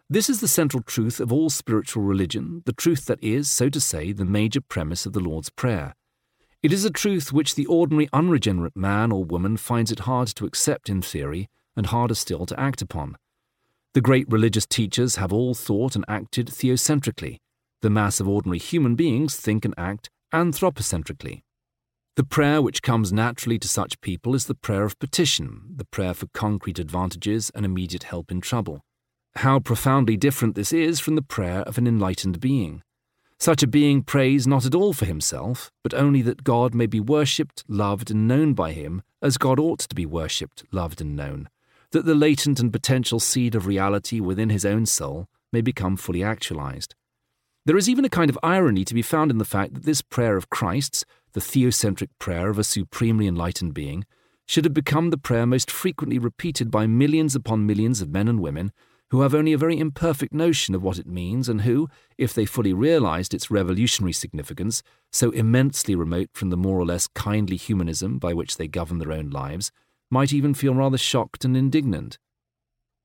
This is the central truth of all spiritual religion, the truth that is, so to say, the major premise of the Lord's Prayer. It is a truth which the ordinary unregenerate man or woman finds it hard to accept in theory and harder still to act upon. The great religious teachers have all thought and acted theocentrically. The mass of ordinary human beings think and act anthropocentrically. The prayer which comes naturally to such people is the prayer of petition, the prayer for concrete advantages and immediate help in trouble. How profoundly different this is from the prayer of an enlightened being. Such a being prays not at all for himself, but only that God may be worshipped, loved, and known by him as God ought to be worshipped, loved, and known, that the latent and potential seed of reality within his own soul may become fully actualized. There is even a kind of irony to be found in the fact that this prayer of Christ's, the theocentric prayer of a supremely enlightened being, should have become the prayer most frequently repeated by millions upon millions of men and women who have only a very imperfect notion of what it means and who, if they fully realized its revolutionary significance, so immensely remote from the more or less kindly humanism by which they govern their own lives, might even feel rather shocked and indignant.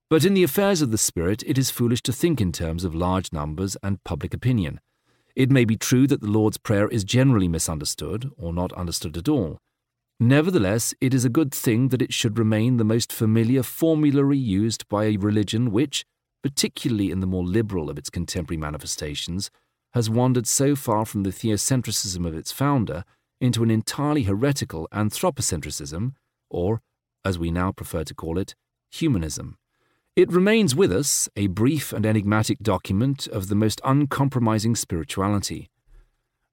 But in the affairs of the Spirit, it is foolish to think in terms of large numbers and public opinion. It may be true that the Lord's Prayer is generally misunderstood, or not understood at all. Nevertheless, it is a good thing that it should remain the most familiar formulary used by a religion which, particularly in the more liberal of its contemporary manifestations, has wandered so far from the theocentrism of its founder into an entirely heretical anthropocentrism, or, as we now prefer to call it, humanism. It remains with us, a brief and enigmatic document of the most uncompromising spirituality.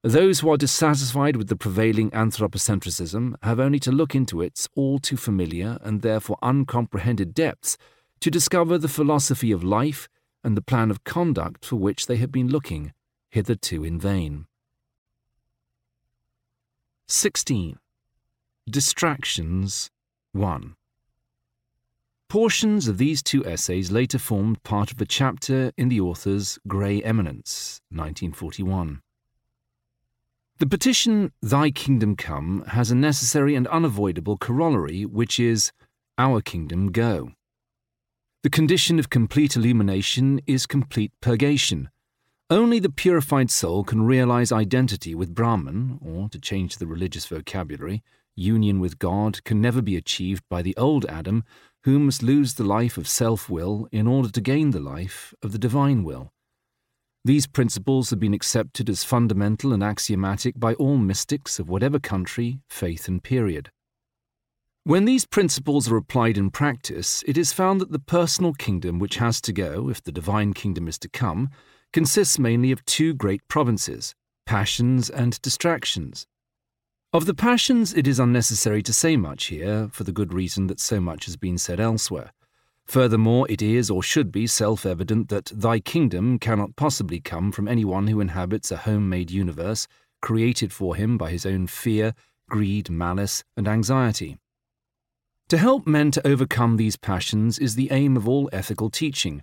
Those who are dissatisfied with the prevailing anthropocentrism have only to look into its all too familiar and therefore uncomprehended depths to discover the philosophy of life and the plan of conduct for which they have been looking, hitherto in vain. 16. Distractions 1. Portions of these two essays later formed part of a chapter in the author's Grey Eminence, 1941. The petition, Thy Kingdom Come, has a necessary and unavoidable corollary, which is, Our Kingdom Go. The condition of complete illumination is complete purgation. Only the purified soul can realize identity with Brahman, or, to change the religious vocabulary, union with God can never be achieved by the old Adam, who must lose the life of self will in order to gain the life of the divine will. These principles have been accepted as fundamental and axiomatic by all mystics of whatever country, faith, and period. When these principles are applied in practice, it is found that the personal kingdom which has to go, if the divine kingdom is to come, consists mainly of two great provinces passions and distractions. Of the passions, it is unnecessary to say much here, for the good reason that so much has been said elsewhere. Furthermore, it is or should be self evident that thy kingdom cannot possibly come from anyone who inhabits a home made universe created for him by his own fear, greed, malice, and anxiety. To help men to overcome these passions is the aim of all ethical teaching,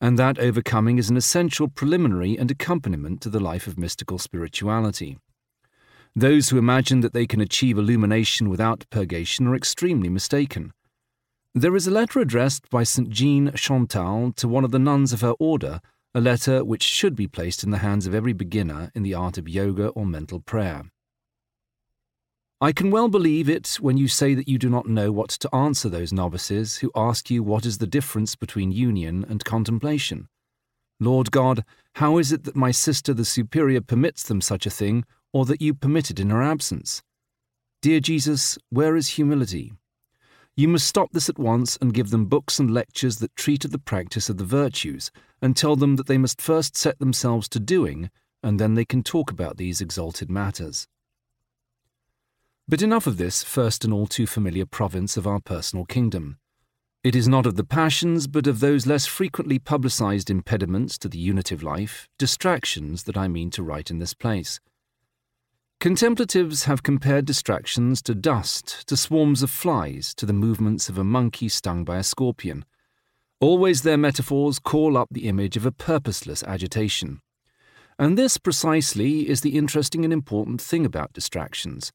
and that overcoming is an essential preliminary and accompaniment to the life of mystical spirituality. Those who imagine that they can achieve illumination without purgation are extremely mistaken. There is a letter addressed by St. Jean Chantal to one of the nuns of her order, a letter which should be placed in the hands of every beginner in the art of yoga or mental prayer. I can well believe it when you say that you do not know what to answer those novices who ask you what is the difference between union and contemplation. Lord God, how is it that my sister the Superior permits them such a thing, or that you permit it in her absence? Dear Jesus, where is humility? You must stop this at once and give them books and lectures that treat of the practice of the virtues, and tell them that they must first set themselves to doing, and then they can talk about these exalted matters. But enough of this first and all too familiar province of our personal kingdom. It is not of the passions, but of those less frequently publicized impediments to the unitive life, distractions, that I mean to write in this place. Contemplatives have compared distractions to dust, to swarms of flies, to the movements of a monkey stung by a scorpion. Always their metaphors call up the image of a purposeless agitation. And this precisely is the interesting and important thing about distractions.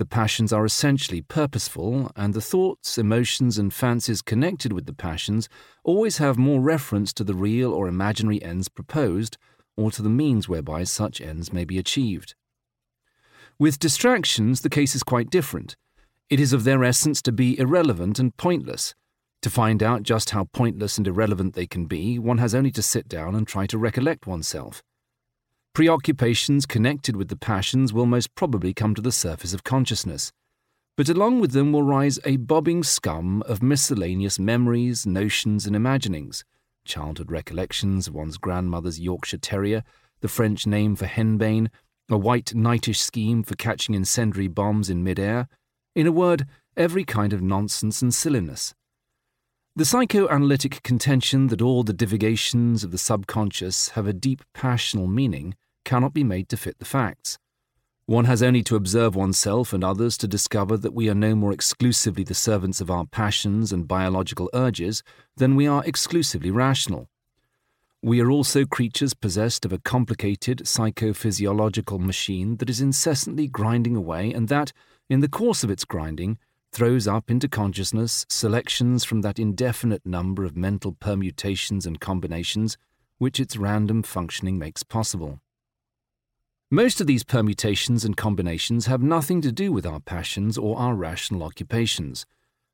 The passions are essentially purposeful, and the thoughts, emotions, and fancies connected with the passions always have more reference to the real or imaginary ends proposed, or to the means whereby such ends may be achieved. With distractions, the case is quite different. It is of their essence to be irrelevant and pointless. To find out just how pointless and irrelevant they can be, one has only to sit down and try to recollect oneself. Preoccupations connected with the passions will most probably come to the surface of consciousness, but along with them will rise a bobbing scum of miscellaneous memories, notions, and imaginings childhood recollections of one's grandmother's Yorkshire Terrier, the French name for henbane, a white knightish scheme for catching incendiary bombs in mid-air, in a word, every kind of nonsense and silliness. The psychoanalytic contention that all the divagations of the subconscious have a deep passional meaning cannot be made to fit the facts. One has only to observe oneself and others to discover that we are no more exclusively the servants of our passions and biological urges than we are exclusively rational. We are also creatures possessed of a complicated psychophysiological machine that is incessantly grinding away and that, in the course of its grinding, throws up into consciousness selections from that indefinite number of mental permutations and combinations which its random functioning makes possible. Most of these permutations and combinations have nothing to do with our passions or our rational occupations.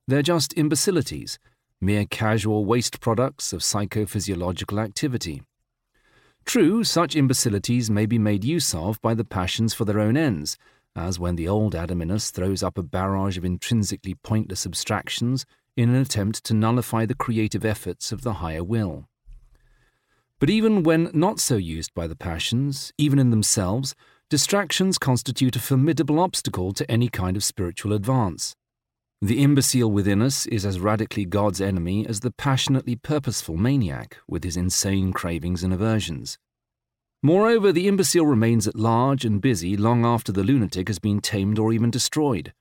They're just imbecilities, mere casual waste products of psychophysiological activity. True, such imbecilities may be made use of by the passions for their own ends, as when the old Adam in us throws up a barrage of intrinsically pointless abstractions in an attempt to nullify the creative efforts of the higher will. But even when not so used by the passions, even in themselves, distractions constitute a formidable obstacle to any kind of spiritual advance. The imbecile within us is as radically God's enemy as the passionately purposeful maniac with his insane cravings and aversions. Moreover, the imbecile remains at large and busy long after the lunatic has been tamed or even destroyed.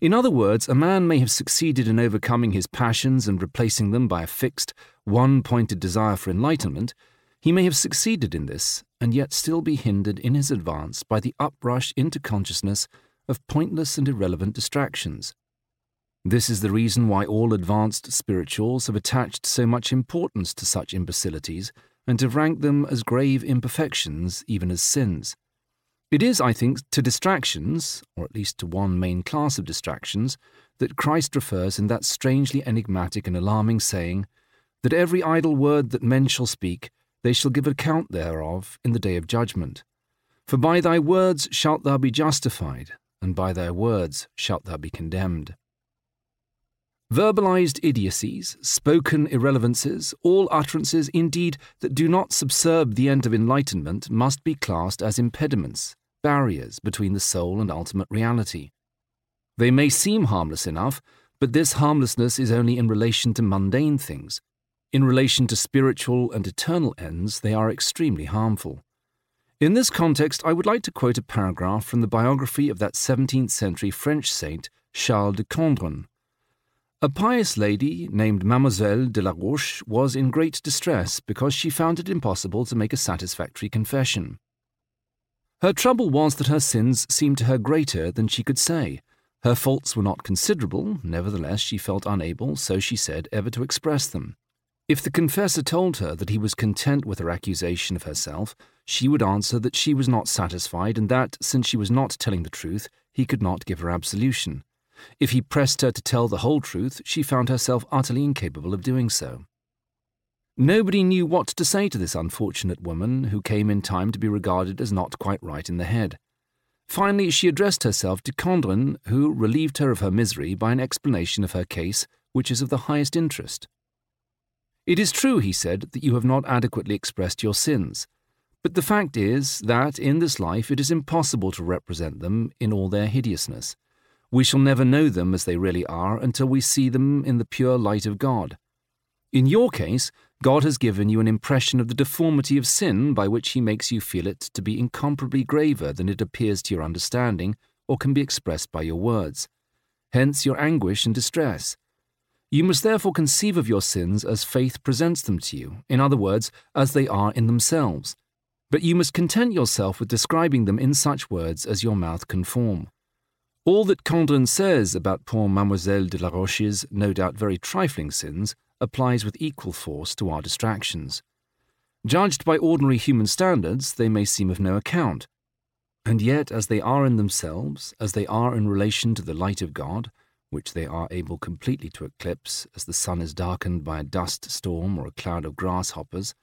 In other words, a man may have succeeded in overcoming his passions and replacing them by a fixed, one pointed desire for enlightenment. He may have succeeded in this, and yet still be hindered in his advance by the uprush into consciousness of pointless and irrelevant distractions. This is the reason why all advanced spirituals have attached so much importance to such imbecilities and have ranked them as grave imperfections, even as sins. It is, I think, to distractions, or at least to one main class of distractions, that Christ refers in that strangely enigmatic and alarming saying, that every idle word that men shall speak, they shall give account thereof in the day of judgment. For by thy words shalt thou be justified, and by thy words shalt thou be condemned. Verbalized idiocies, spoken irrelevances, all utterances indeed that do not subserve the end of enlightenment must be classed as impediments, barriers between the soul and ultimate reality. They may seem harmless enough, but this harmlessness is only in relation to mundane things. In relation to spiritual and eternal ends, they are extremely harmful. In this context, I would like to quote a paragraph from the biography of that 17th century French saint, Charles de Condren a pious lady named Mademoiselle de la Roche was in great distress because she found it impossible to make a satisfactory confession. Her trouble was that her sins seemed to her greater than she could say. Her faults were not considerable, nevertheless, she felt unable, so she said, ever to express them. If the confessor told her that he was content with her accusation of herself, she would answer that she was not satisfied and that, since she was not telling the truth, he could not give her absolution. If he pressed her to tell the whole truth, she found herself utterly incapable of doing so. Nobody knew what to say to this unfortunate woman, who came in time to be regarded as not quite right in the head. Finally, she addressed herself to Condren, who relieved her of her misery by an explanation of her case, which is of the highest interest. It is true, he said, that you have not adequately expressed your sins, but the fact is that in this life it is impossible to represent them in all their hideousness. We shall never know them as they really are until we see them in the pure light of God. In your case, God has given you an impression of the deformity of sin by which He makes you feel it to be incomparably graver than it appears to your understanding or can be expressed by your words. Hence your anguish and distress. You must therefore conceive of your sins as faith presents them to you, in other words, as they are in themselves. But you must content yourself with describing them in such words as your mouth can form. All that Condren says about poor Mademoiselle de la Roche's no doubt very trifling sins applies with equal force to our distractions. Judged by ordinary human standards, they may seem of no account. And yet, as they are in themselves, as they are in relation to the light of God, which they are able completely to eclipse as the sun is darkened by a dust storm or a cloud of grasshoppers,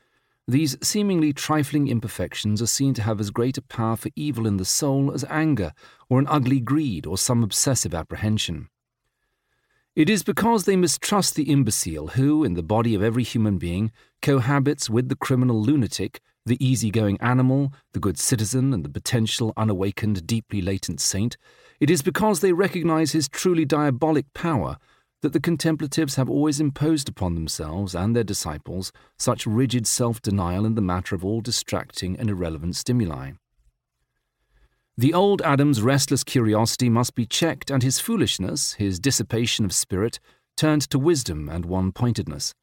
these seemingly trifling imperfections are seen to have as great a power for evil in the soul as anger, or an ugly greed, or some obsessive apprehension. It is because they mistrust the imbecile who, in the body of every human being, cohabits with the criminal lunatic, the easy-going animal, the good citizen, and the potential unawakened, deeply latent saint. It is because they recognize his truly diabolic power that the contemplatives have always imposed upon themselves and their disciples such rigid self denial in the matter of all distracting and irrelevant stimuli. The old Adam's restless curiosity must be checked, and his foolishness, his dissipation of spirit, turned to wisdom and one pointedness.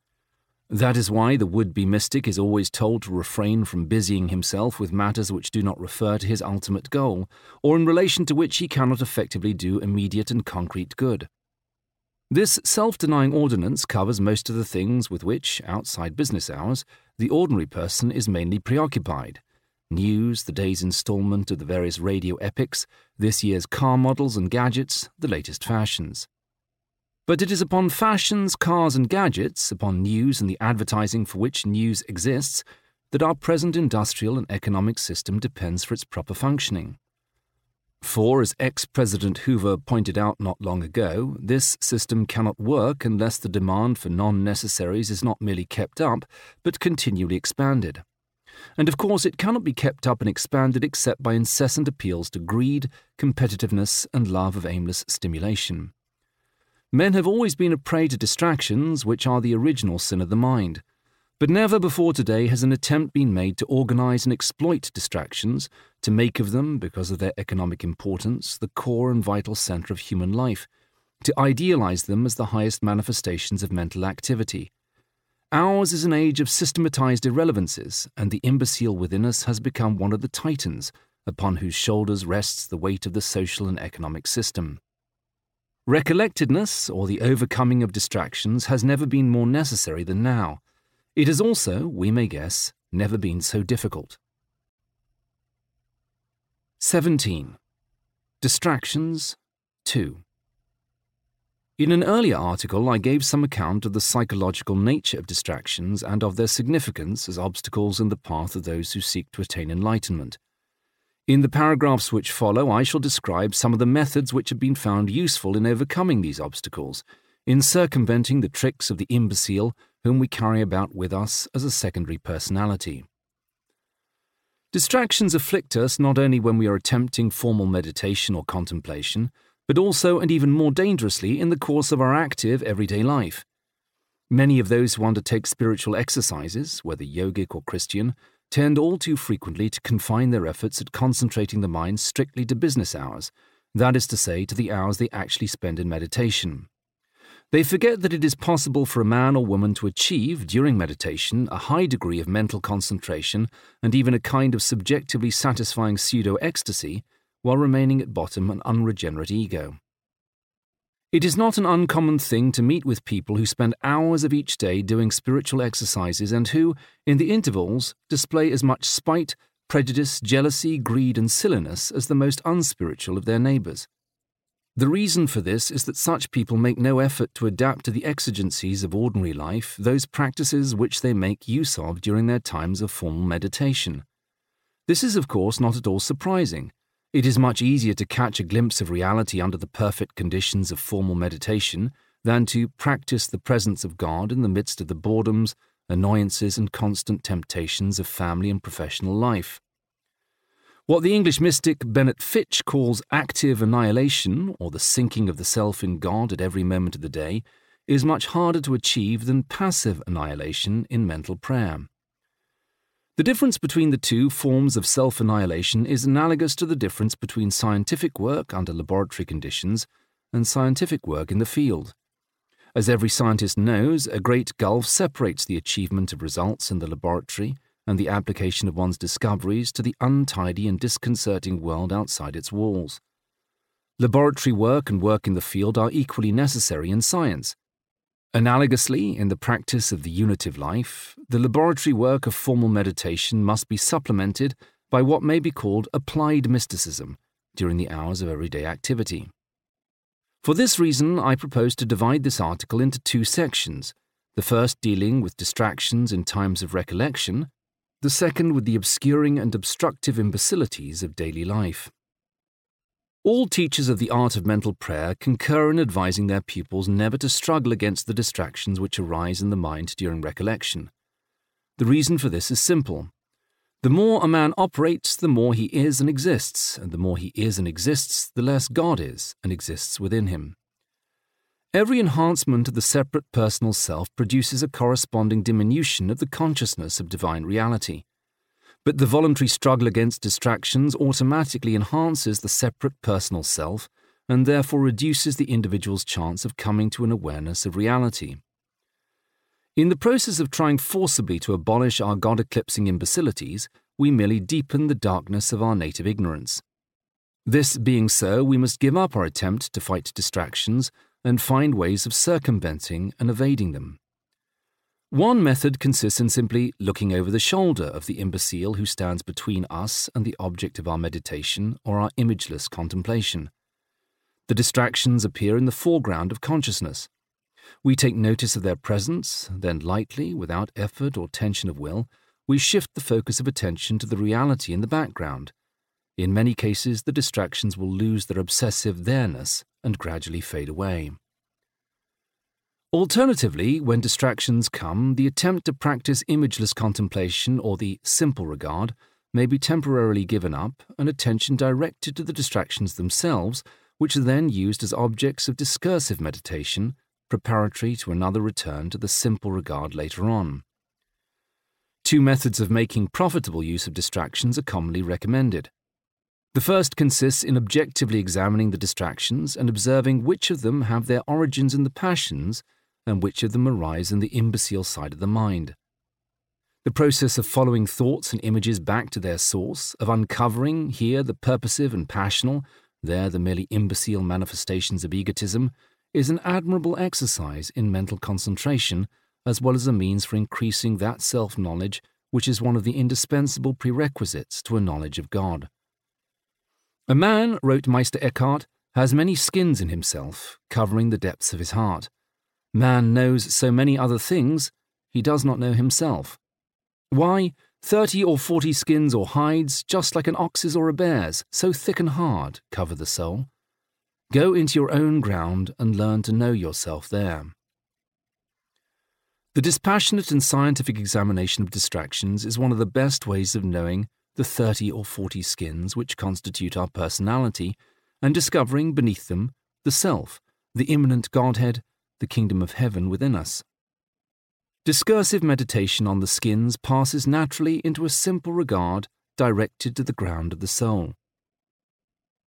That is why the would be mystic is always told to refrain from busying himself with matters which do not refer to his ultimate goal, or in relation to which he cannot effectively do immediate and concrete good. This self denying ordinance covers most of the things with which, outside business hours, the ordinary person is mainly preoccupied news, the day's installment of the various radio epics, this year's car models and gadgets, the latest fashions. But it is upon fashions, cars, and gadgets, upon news and the advertising for which news exists, that our present industrial and economic system depends for its proper functioning. For, as ex President Hoover pointed out not long ago, this system cannot work unless the demand for non necessaries is not merely kept up, but continually expanded. And of course, it cannot be kept up and expanded except by incessant appeals to greed, competitiveness, and love of aimless stimulation. Men have always been a prey to distractions, which are the original sin of the mind. But never before today has an attempt been made to organize and exploit distractions, to make of them, because of their economic importance, the core and vital center of human life, to idealize them as the highest manifestations of mental activity. Ours is an age of systematized irrelevances, and the imbecile within us has become one of the titans upon whose shoulders rests the weight of the social and economic system. Recollectedness, or the overcoming of distractions, has never been more necessary than now. It has also, we may guess, never been so difficult. 17. Distractions 2. In an earlier article, I gave some account of the psychological nature of distractions and of their significance as obstacles in the path of those who seek to attain enlightenment. In the paragraphs which follow, I shall describe some of the methods which have been found useful in overcoming these obstacles, in circumventing the tricks of the imbecile whom we carry about with us as a secondary personality. Distractions afflict us not only when we are attempting formal meditation or contemplation, but also and even more dangerously in the course of our active everyday life. Many of those who undertake spiritual exercises, whether yogic or Christian, tend all too frequently to confine their efforts at concentrating the mind strictly to business hours, that is to say, to the hours they actually spend in meditation. They forget that it is possible for a man or woman to achieve, during meditation, a high degree of mental concentration and even a kind of subjectively satisfying pseudo ecstasy while remaining at bottom an unregenerate ego. It is not an uncommon thing to meet with people who spend hours of each day doing spiritual exercises and who, in the intervals, display as much spite, prejudice, jealousy, greed, and silliness as the most unspiritual of their neighbours. The reason for this is that such people make no effort to adapt to the exigencies of ordinary life those practices which they make use of during their times of formal meditation. This is, of course, not at all surprising it is much easier to catch a glimpse of reality under the perfect conditions of formal meditation than to practice the presence of God in the midst of the boredoms, annoyances, and constant temptations of family and professional life. What the English mystic Benet Fitch calls active annihilation, or the sinking of the self in God at every moment of the day, is much harder to achieve than passive annihilation in mental prayer. The difference between the two forms of self annihilation is analogous to the difference between scientific work under laboratory conditions and scientific work in the field. As every scientist knows, a great gulf separates the achievement of results in the laboratory and the application of one's discoveries to the untidy and disconcerting world outside its walls. Laboratory work and work in the field are equally necessary in science, Analogously, in the practice of the unitive life, the laboratory work of formal meditation must be supplemented by what may be called applied mysticism during the hours of everyday activity. For this reason, I propose to divide this article into two sections, the first dealing with distractions in times of recollection, the second with the obscuring and obstructive imbecilities of daily life. All teachers of the art of mental prayer concur in advising their pupils never to struggle against the distractions which arise in the mind during recollection. The reason for this is simple. The more a man operates, the more he is and exists, and the more he is and exists, the less God is and exists within him. Every enhancement of the separate personal self produces a corresponding diminution of the consciousness of divine reality. But the voluntary struggle against distractions automatically enhances the separate personal self and therefore reduces the individual's chance of coming to an awareness of reality. In the process of trying forcibly to abolish our God eclipsing imbecilities, we merely deepen the darkness of our native ignorance. This being so, we must give up our attempt to fight distractions and find ways of circumventing and evading them. One method consists in simply looking over the shoulder of the imbecile who stands between us and the object of our meditation or our imageless contemplation. The distractions appear in the foreground of consciousness. We take notice of their presence, then lightly, without effort or tension of will, we shift the focus of attention to the reality in the background. In many cases, the distractions will lose their obsessive there-ness and gradually fade away. Alternatively, when distractions come, the attempt to practice imageless contemplation or the simple regard may be temporarily given up and attention directed to the distractions themselves, which are then used as objects of discursive meditation, preparatory to another return to the simple regard later on. Two methods of making profitable use of distractions are commonly recommended. The first consists in objectively examining the distractions and observing which of them have their origins in the passions and which of them arise in the imbecile side of the mind. The process of following thoughts and images back to their source, of uncovering here the purposive and passional, there the merely imbecile manifestations of egotism, is an admirable exercise in mental concentration, as well as a means for increasing that self knowledge which is one of the indispensable prerequisites to a knowledge of God. A man, wrote Meister Eckhart, has many skins in himself, covering the depths of his heart. Man knows so many other things, he does not know himself. Why, thirty or forty skins or hides, just like an ox's or a bear's, so thick and hard, cover the soul? Go into your own ground and learn to know yourself there. The dispassionate and scientific examination of distractions is one of the best ways of knowing the 30 or 40 skins which constitute our personality and discovering beneath them the self, the immanent Godhead, the kingdom of heaven within us. Discursive meditation on the skins passes naturally into a simple regard directed to the ground of the soul.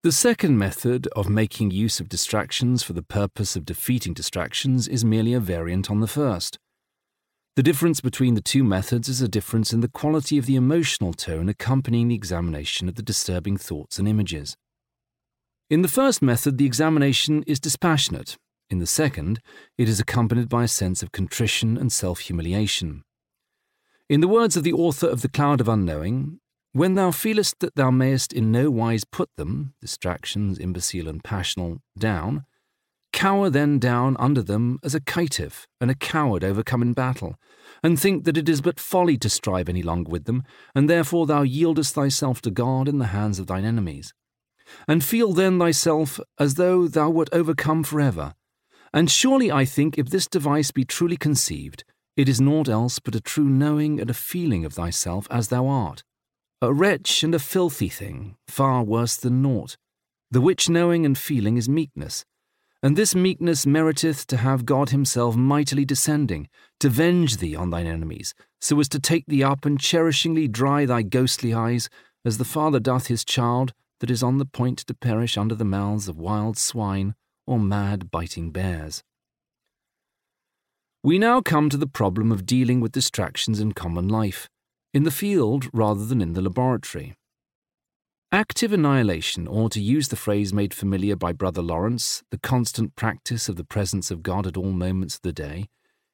The second method of making use of distractions for the purpose of defeating distractions is merely a variant on the first. The difference between the two methods is a difference in the quality of the emotional tone accompanying the examination of the disturbing thoughts and images. In the first method, the examination is dispassionate in the second, it is accompanied by a sense of contrition and self humiliation. In the words of the author of The Cloud of Unknowing, when thou feelest that thou mayest in no wise put them, distractions, imbecile and passional, down, cower then down under them as a caitiff and a coward overcome in battle, and think that it is but folly to strive any longer with them, and therefore thou yieldest thyself to God in the hands of thine enemies. And feel then thyself as though thou wert overcome for ever, and surely I think if this device be truly conceived, it is naught else but a true knowing and a feeling of thyself as thou art, a wretch and a filthy thing, far worse than naught, the which knowing and feeling is meekness. And this meekness meriteth to have God himself mightily descending, to venge thee on thine enemies, so as to take thee up and cherishingly dry thy ghostly eyes, as the father doth his child that is on the point to perish under the mouths of wild swine or mad biting bears. We now come to the problem of dealing with distractions in common life, in the field rather than in the laboratory. Active annihilation, or to use the phrase made familiar by Brother Lawrence, the constant practice of the presence of God at all moments of the day,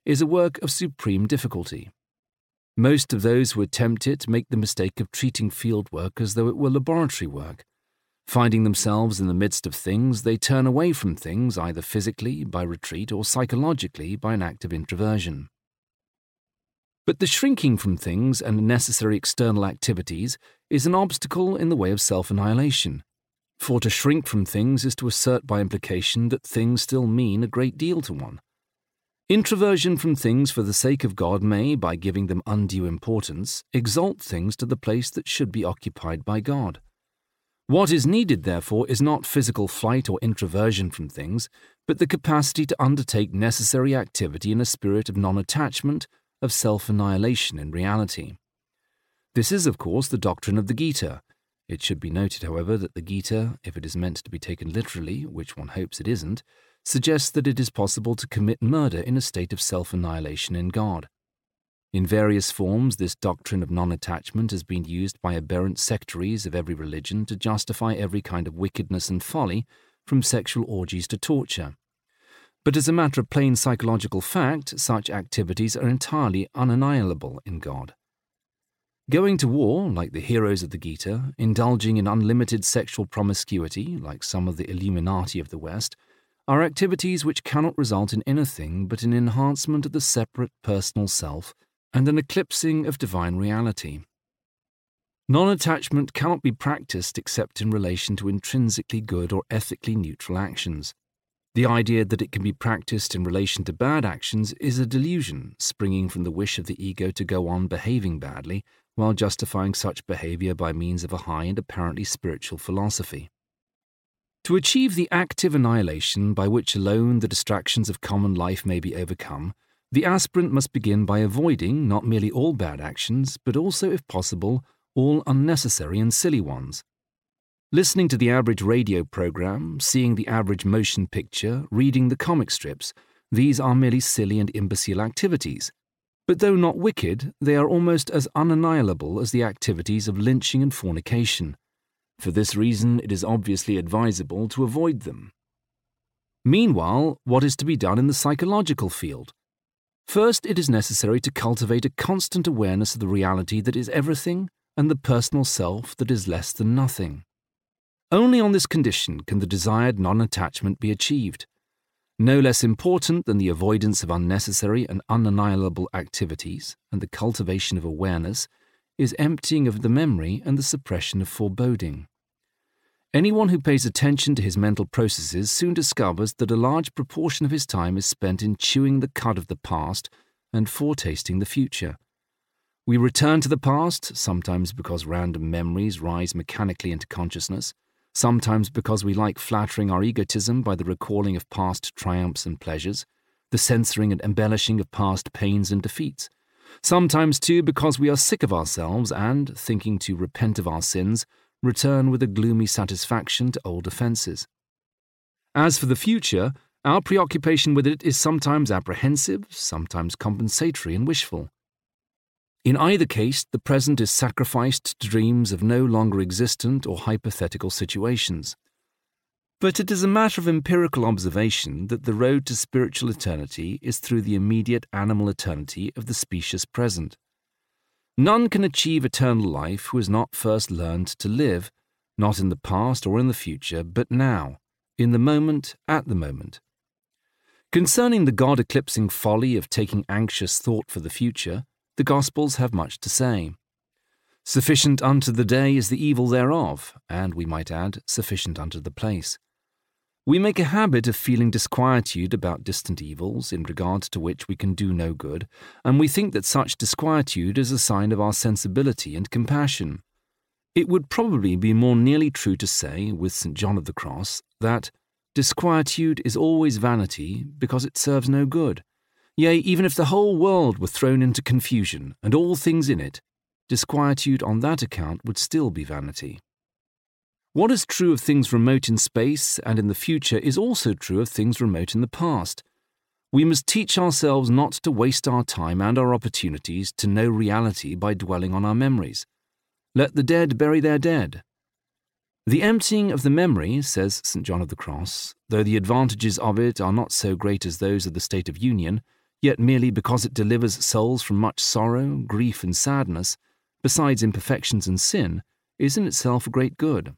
is a work of supreme difficulty. Most of those who attempt it make the mistake of treating field work as though it were laboratory work, Finding themselves in the midst of things, they turn away from things either physically, by retreat, or psychologically, by an act of introversion. But the shrinking from things and necessary external activities is an obstacle in the way of self annihilation. For to shrink from things is to assert by implication that things still mean a great deal to one. Introversion from things for the sake of God may, by giving them undue importance, exalt things to the place that should be occupied by God. What is needed, therefore, is not physical flight or introversion from things, but the capacity to undertake necessary activity in a spirit of non attachment, of self annihilation in reality. This is, of course, the doctrine of the Gita. It should be noted, however, that the Gita, if it is meant to be taken literally, which one hopes it isn't, suggests that it is possible to commit murder in a state of self annihilation in God. In various forms, this doctrine of non attachment has been used by aberrant sectaries of every religion to justify every kind of wickedness and folly, from sexual orgies to torture. But as a matter of plain psychological fact, such activities are entirely unannihilable in God. Going to war, like the heroes of the Gita, indulging in unlimited sexual promiscuity, like some of the Illuminati of the West, are activities which cannot result in anything but an enhancement of the separate personal self and an eclipsing of divine reality. Non attachment cannot be practiced except in relation to intrinsically good or ethically neutral actions. The idea that it can be practiced in relation to bad actions is a delusion springing from the wish of the ego to go on behaving badly while justifying such behavior by means of a high and apparently spiritual philosophy. To achieve the active annihilation by which alone the distractions of common life may be overcome, the aspirant must begin by avoiding not merely all bad actions, but also, if possible, all unnecessary and silly ones. Listening to the average radio program, seeing the average motion picture, reading the comic strips, these are merely silly and imbecile activities. But though not wicked, they are almost as unannihilable as the activities of lynching and fornication. For this reason, it is obviously advisable to avoid them. Meanwhile, what is to be done in the psychological field? First, it is necessary to cultivate a constant awareness of the reality that is everything and the personal self that is less than nothing. Only on this condition can the desired non attachment be achieved. No less important than the avoidance of unnecessary and unannihilable activities and the cultivation of awareness is emptying of the memory and the suppression of foreboding. Anyone who pays attention to his mental processes soon discovers that a large proportion of his time is spent in chewing the cud of the past and foretasting the future. We return to the past, sometimes because random memories rise mechanically into consciousness, sometimes because we like flattering our egotism by the recalling of past triumphs and pleasures, the censoring and embellishing of past pains and defeats, sometimes too because we are sick of ourselves and, thinking to repent of our sins, return with a gloomy satisfaction to old offences. As for the future, our preoccupation with it is sometimes apprehensive, sometimes compensatory and wishful. In either case, the present is sacrificed to dreams of no longer existent or hypothetical situations. But it is a matter of empirical observation that the road to spiritual eternity is through the immediate animal eternity of the specious present. None can achieve eternal life who has not first learned to live, not in the past or in the future, but now, in the moment, at the moment. Concerning the God eclipsing folly of taking anxious thought for the future, the Gospels have much to say. Sufficient unto the day is the evil thereof, and we might add, sufficient unto the place. We make a habit of feeling disquietude about distant evils in regard to which we can do no good, and we think that such disquietude is a sign of our sensibility and compassion. It would probably be more nearly true to say, with St. John of the Cross, that disquietude is always vanity because it serves no good. Yea, even if the whole world were thrown into confusion, and all things in it, disquietude on that account would still be vanity. What is true of things remote in space and in the future is also true of things remote in the past. We must teach ourselves not to waste our time and our opportunities to know reality by dwelling on our memories. Let the dead bury their dead. The emptying of the memory, says St. John of the Cross, though the advantages of it are not so great as those of the state of union, yet merely because it delivers souls from much sorrow, grief, and sadness, besides imperfections and sin, is in itself a great good.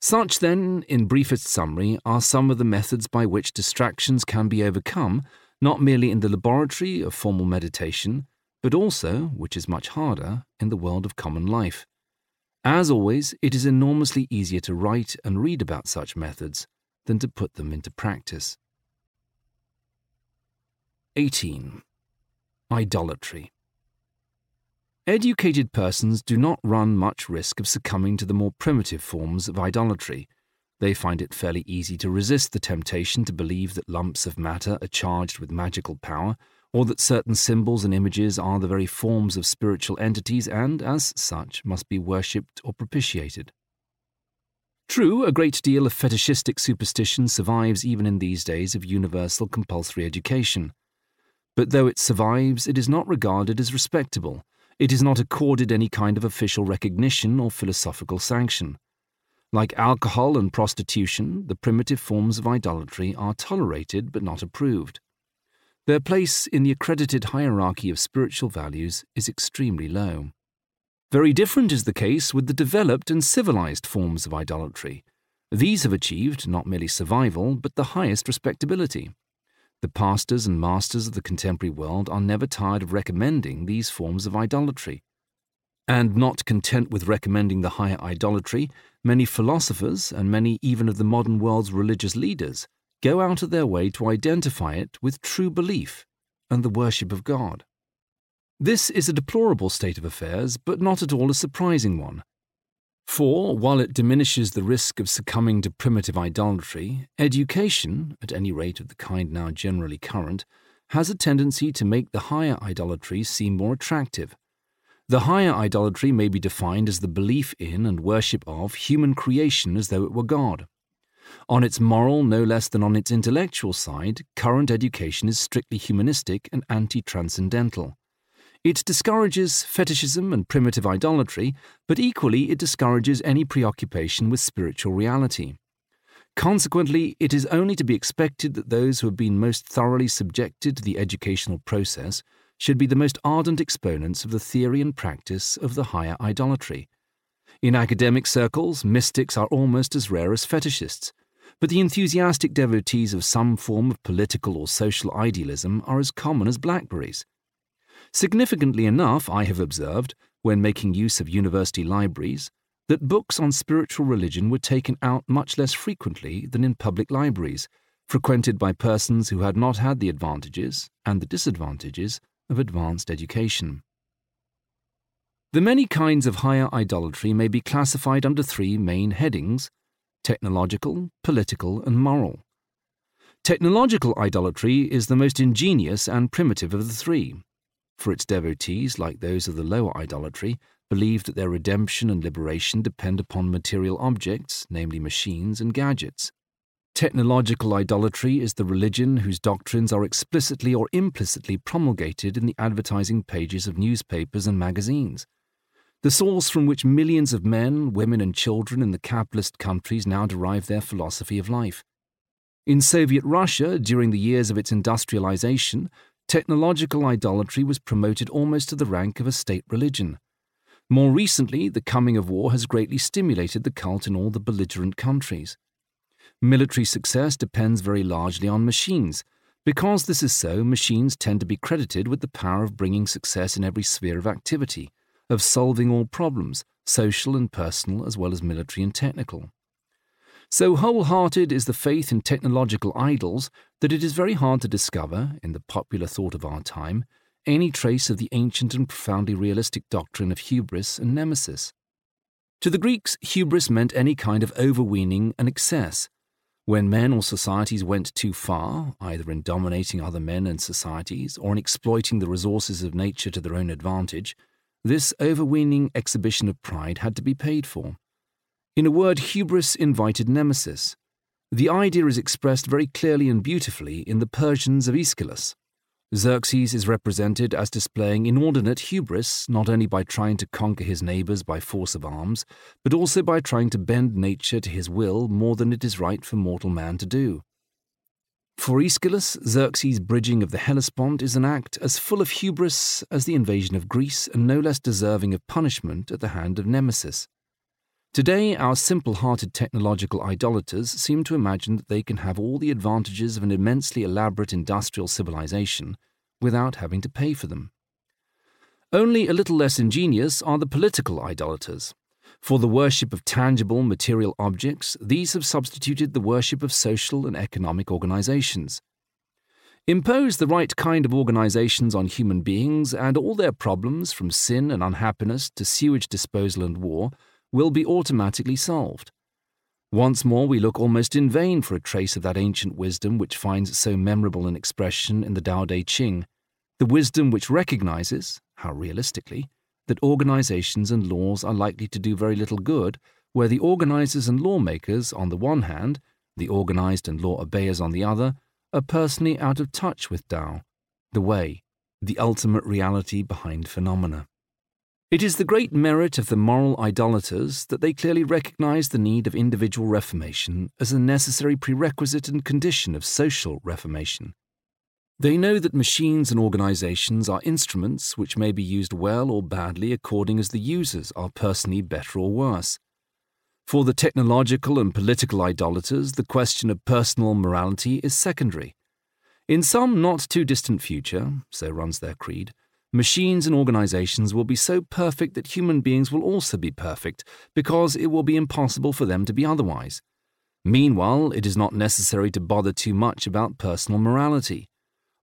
Such, then, in briefest summary, are some of the methods by which distractions can be overcome, not merely in the laboratory of formal meditation, but also, which is much harder, in the world of common life. As always, it is enormously easier to write and read about such methods than to put them into practice. 18. Idolatry. Educated persons do not run much risk of succumbing to the more primitive forms of idolatry. They find it fairly easy to resist the temptation to believe that lumps of matter are charged with magical power, or that certain symbols and images are the very forms of spiritual entities and, as such, must be worshipped or propitiated. True, a great deal of fetishistic superstition survives even in these days of universal compulsory education. But though it survives, it is not regarded as respectable. It is not accorded any kind of official recognition or philosophical sanction. Like alcohol and prostitution, the primitive forms of idolatry are tolerated but not approved. Their place in the accredited hierarchy of spiritual values is extremely low. Very different is the case with the developed and civilized forms of idolatry. These have achieved not merely survival, but the highest respectability. The pastors and masters of the contemporary world are never tired of recommending these forms of idolatry. And not content with recommending the higher idolatry, many philosophers and many even of the modern world's religious leaders go out of their way to identify it with true belief and the worship of God. This is a deplorable state of affairs, but not at all a surprising one. For, while it diminishes the risk of succumbing to primitive idolatry, education, at any rate of the kind now generally current, has a tendency to make the higher idolatry seem more attractive. The higher idolatry may be defined as the belief in and worship of human creation as though it were God. On its moral no less than on its intellectual side, current education is strictly humanistic and anti transcendental. It discourages fetishism and primitive idolatry, but equally it discourages any preoccupation with spiritual reality. Consequently, it is only to be expected that those who have been most thoroughly subjected to the educational process should be the most ardent exponents of the theory and practice of the higher idolatry. In academic circles, mystics are almost as rare as fetishists, but the enthusiastic devotees of some form of political or social idealism are as common as blackberries. Significantly enough, I have observed, when making use of university libraries, that books on spiritual religion were taken out much less frequently than in public libraries, frequented by persons who had not had the advantages and the disadvantages of advanced education. The many kinds of higher idolatry may be classified under three main headings technological, political, and moral. Technological idolatry is the most ingenious and primitive of the three for its devotees, like those of the lower idolatry, believe that their redemption and liberation depend upon material objects, namely machines and gadgets. Technological idolatry is the religion whose doctrines are explicitly or implicitly promulgated in the advertising pages of newspapers and magazines. The source from which millions of men, women, and children in the capitalist countries now derive their philosophy of life. In Soviet Russia, during the years of its industrialization, technological idolatry was promoted almost to the rank of a state religion. More recently, the coming of war has greatly stimulated the cult in all the belligerent countries. Military success depends very largely on machines. Because this is so, machines tend to be credited with the power of bringing success in every sphere of activity, of solving all problems, social and personal as well as military and technical. So wholehearted is the faith in technological idols that it is very hard to discover, in the popular thought of our time, any trace of the ancient and profoundly realistic doctrine of hubris and nemesis. To the Greeks, hubris meant any kind of overweening and excess. When men or societies went too far, either in dominating other men and societies or in exploiting the resources of nature to their own advantage, this overweening exhibition of pride had to be paid for. In a word, hubris invited nemesis. The idea is expressed very clearly and beautifully in the Persians of Aeschylus. Xerxes is represented as displaying inordinate hubris not only by trying to conquer his neighbours by force of arms, but also by trying to bend nature to his will more than it is right for mortal man to do. For Aeschylus, Xerxes' bridging of the Hellespont is an act as full of hubris as the invasion of Greece and no less deserving of punishment at the hand of Nemesis. Today, our simple hearted technological idolaters seem to imagine that they can have all the advantages of an immensely elaborate industrial civilization without having to pay for them. Only a little less ingenious are the political idolaters. For the worship of tangible material objects, these have substituted the worship of social and economic organizations. Impose the right kind of organizations on human beings, and all their problems, from sin and unhappiness to sewage disposal and war, will be automatically solved. Once more, we look almost in vain for a trace of that ancient wisdom which finds so memorable an expression in the Tao Te Ching, the wisdom which recognizes, how realistically, that organizations and laws are likely to do very little good, where the organizers and lawmakers, on the one hand, the organized and law obeyers on the other, are personally out of touch with Tao, the way, the ultimate reality behind phenomena. It is the great merit of the moral idolaters that they clearly recognize the need of individual reformation as a necessary prerequisite and condition of social reformation. They know that machines and organizations are instruments which may be used well or badly according as the users are personally better or worse. For the technological and political idolaters, the question of personal morality is secondary. In some not too distant future, so runs their creed, Machines and organizations will be so perfect that human beings will also be perfect, because it will be impossible for them to be otherwise. Meanwhile, it is not necessary to bother too much about personal morality.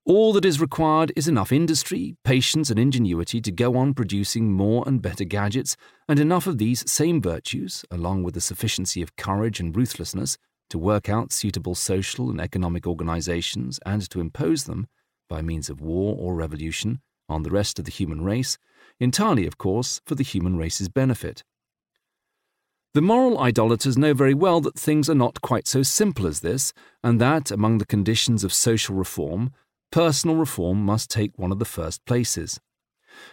All that is required is enough industry, patience, and ingenuity to go on producing more and better gadgets, and enough of these same virtues, along with the sufficiency of courage and ruthlessness, to work out suitable social and economic organizations and to impose them, by means of war or revolution, on the rest of the human race, entirely, of course, for the human race's benefit. The moral idolaters know very well that things are not quite so simple as this, and that, among the conditions of social reform, personal reform must take one of the first places.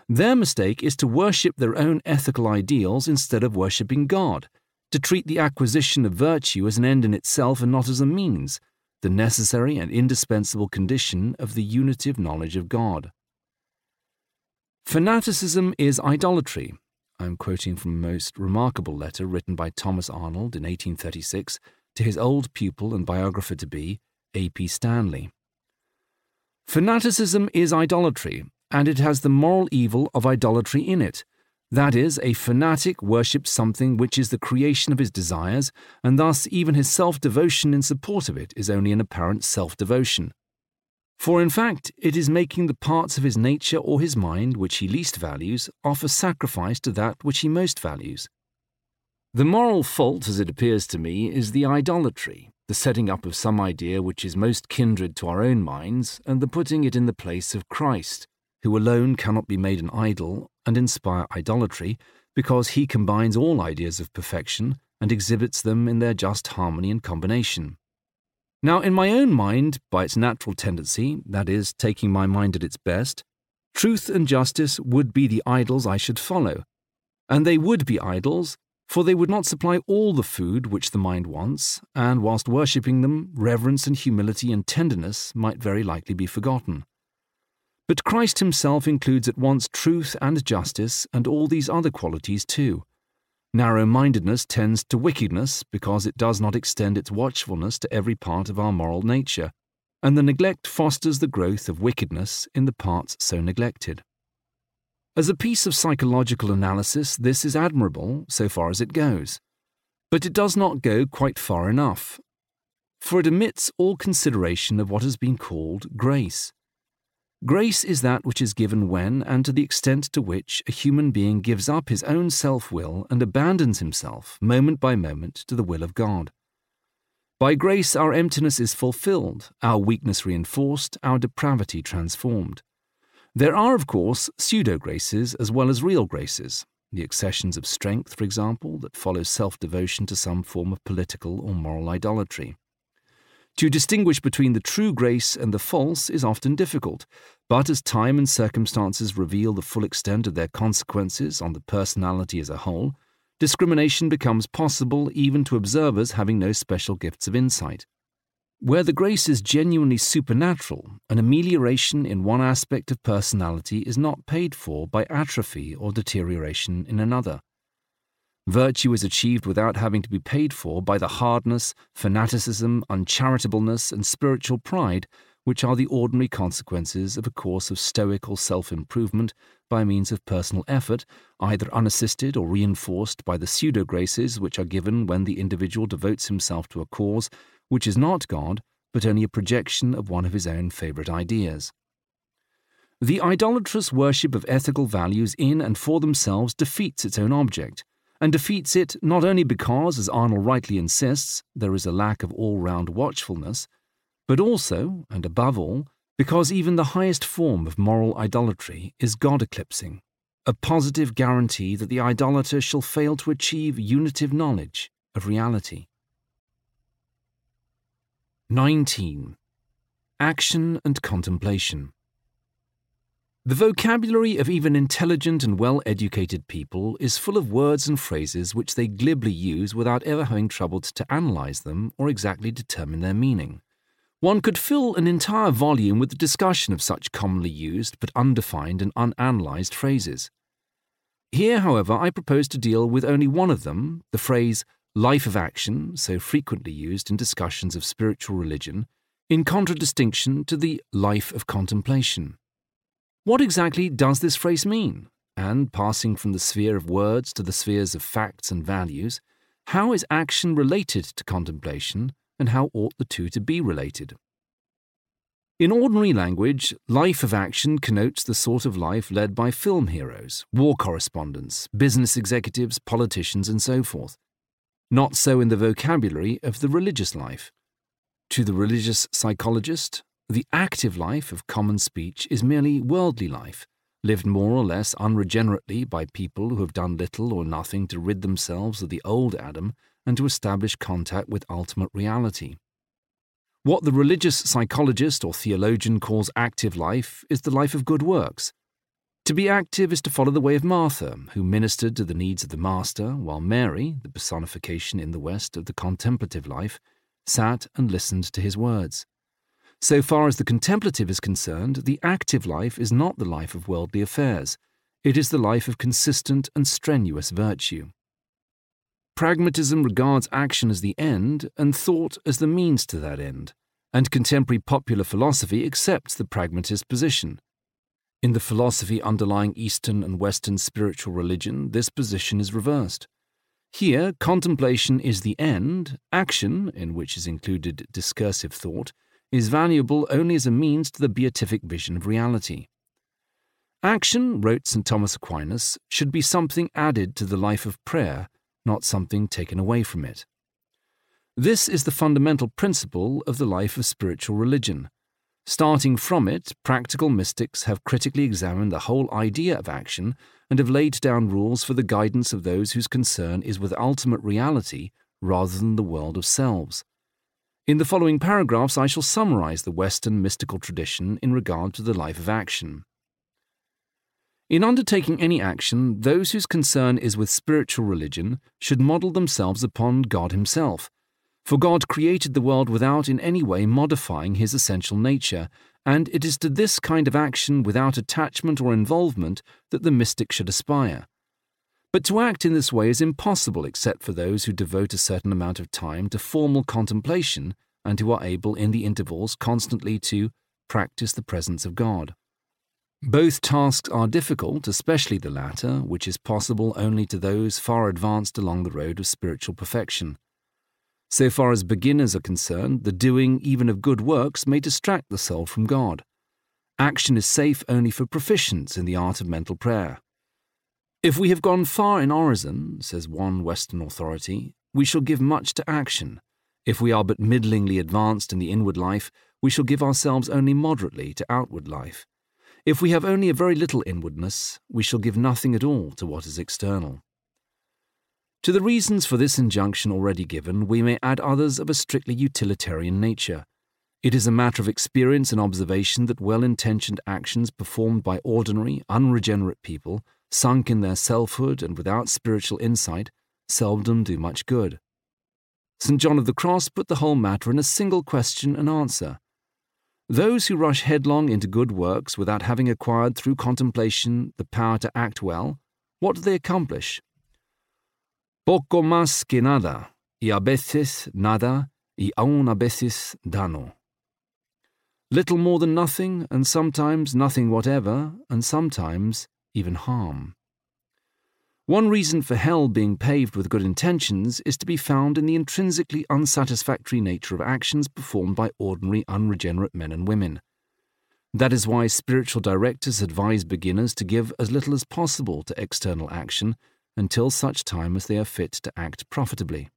Their mistake is to worship their own ethical ideals instead of worshipping God, to treat the acquisition of virtue as an end in itself and not as a means, the necessary and indispensable condition of the unitive knowledge of God. Fanaticism is idolatry. I am quoting from a most remarkable letter written by Thomas Arnold in 1836 to his old pupil and biographer to be, A.P. Stanley. Fanaticism is idolatry, and it has the moral evil of idolatry in it. That is, a fanatic worships something which is the creation of his desires, and thus even his self devotion in support of it is only an apparent self devotion. For in fact, it is making the parts of his nature or his mind which he least values offer sacrifice to that which he most values. The moral fault, as it appears to me, is the idolatry, the setting up of some idea which is most kindred to our own minds, and the putting it in the place of Christ, who alone cannot be made an idol and inspire idolatry, because he combines all ideas of perfection and exhibits them in their just harmony and combination. Now, in my own mind, by its natural tendency, that is, taking my mind at its best, truth and justice would be the idols I should follow. And they would be idols for they would not supply all the food which the mind wants, and whilst worshipping them, reverence and humility and tenderness might very likely be forgotten. But Christ himself includes at once truth and justice, and all these other qualities too. Narrow mindedness tends to wickedness because it does not extend its watchfulness to every part of our moral nature, and the neglect fosters the growth of wickedness in the parts so neglected. As a piece of psychological analysis, this is admirable so far as it goes. But it does not go quite far enough, for it omits all consideration of what has been called grace. Grace is that which is given when and to the extent to which a human being gives up his own self will and abandons himself, moment by moment, to the will of God. By grace, our emptiness is fulfilled, our weakness reinforced, our depravity transformed. There are, of course, pseudo graces as well as real graces, the accessions of strength, for example, that follow self devotion to some form of political or moral idolatry. To distinguish between the true grace and the false is often difficult, but as time and circumstances reveal the full extent of their consequences on the personality as a whole, discrimination becomes possible even to observers having no special gifts of insight. Where the grace is genuinely supernatural, an amelioration in one aspect of personality is not paid for by atrophy or deterioration in another. Virtue is achieved without having to be paid for by the hardness, fanaticism, uncharitableness, and spiritual pride which are the ordinary consequences of a course of stoical self improvement by means of personal effort, either unassisted or reinforced by the pseudo graces which are given when the individual devotes himself to a cause which is not God, but only a projection of one of his own favourite ideas. The idolatrous worship of ethical values in and for themselves defeats its own object, and defeats it not only because, as Arnold rightly insists, there is a lack of all round watchfulness, but also, and above all, because even the highest form of moral idolatry is God eclipsing, a positive guarantee that the idolater shall fail to achieve unitive knowledge of reality. 19. Action and Contemplation. The vocabulary of even intelligent and well educated people is full of words and phrases which they glibly use without ever having troubled to analyze them or exactly determine their meaning. One could fill an entire volume with the discussion of such commonly used but undefined and unanalyzed phrases. Here, however, I propose to deal with only one of them, the phrase life of action, so frequently used in discussions of spiritual religion, in contradistinction to the life of contemplation. What exactly does this phrase mean? And, passing from the sphere of words to the spheres of facts and values, how is action related to contemplation, and how ought the two to be related? In ordinary language, life of action connotes the sort of life led by film heroes, war correspondents, business executives, politicians, and so forth. Not so in the vocabulary of the religious life. To the religious psychologist, the active life of common speech is merely worldly life, lived more or less unregenerately by people who have done little or nothing to rid themselves of the old Adam and to establish contact with ultimate reality. What the religious psychologist or theologian calls active life is the life of good works. To be active is to follow the way of Martha, who ministered to the needs of the Master, while Mary, the personification in the West of the contemplative life, sat and listened to his words. So far as the contemplative is concerned, the active life is not the life of worldly affairs, it is the life of consistent and strenuous virtue. Pragmatism regards action as the end and thought as the means to that end, and contemporary popular philosophy accepts the pragmatist position. In the philosophy underlying Eastern and Western spiritual religion, this position is reversed. Here, contemplation is the end, action, in which is included discursive thought, is valuable only as a means to the beatific vision of reality. Action, wrote St. Thomas Aquinas, should be something added to the life of prayer not something taken away from it. This is the fundamental principle of the life of spiritual religion. Starting from it, practical mystics have critically examined the whole idea of action and have laid down rules for the guidance of those whose concern is with ultimate reality rather than the world of selves. In the following paragraphs, I shall summarize the Western mystical tradition in regard to the life of action. In undertaking any action, those whose concern is with spiritual religion should model themselves upon God Himself. For God created the world without in any way modifying His essential nature, and it is to this kind of action without attachment or involvement that the mystic should aspire. But to act in this way is impossible except for those who devote a certain amount of time to formal contemplation and who are able in the intervals constantly to practice the presence of God. Both tasks are difficult, especially the latter, which is possible only to those far advanced along the road of spiritual perfection. So far as beginners are concerned, the doing even of good works may distract the soul from God. Action is safe only for proficients in the art of mental prayer. If we have gone far in orison, says one Western authority, we shall give much to action. If we are but middlingly advanced in the inward life, we shall give ourselves only moderately to outward life. If we have only a very little inwardness, we shall give nothing at all to what is external. To the reasons for this injunction already given, we may add others of a strictly utilitarian nature. It is a matter of experience and observation that well intentioned actions performed by ordinary, unregenerate people, sunk in their selfhood and without spiritual insight, seldom do much good. St. John of the Cross put the whole matter in a single question and answer those who rush headlong into good works without having acquired through contemplation the power to act well, what do they accomplish? Poco más que nada, y a veces nada, y aun a veces dano. Little more than nothing, and sometimes nothing whatever, and sometimes even harm. One reason for hell being paved with good intentions is to be found in the intrinsically unsatisfactory nature of actions performed by ordinary unregenerate men and women. That is why spiritual directors advise beginners to give as little as possible to external action until such time as they are fit to act profitably.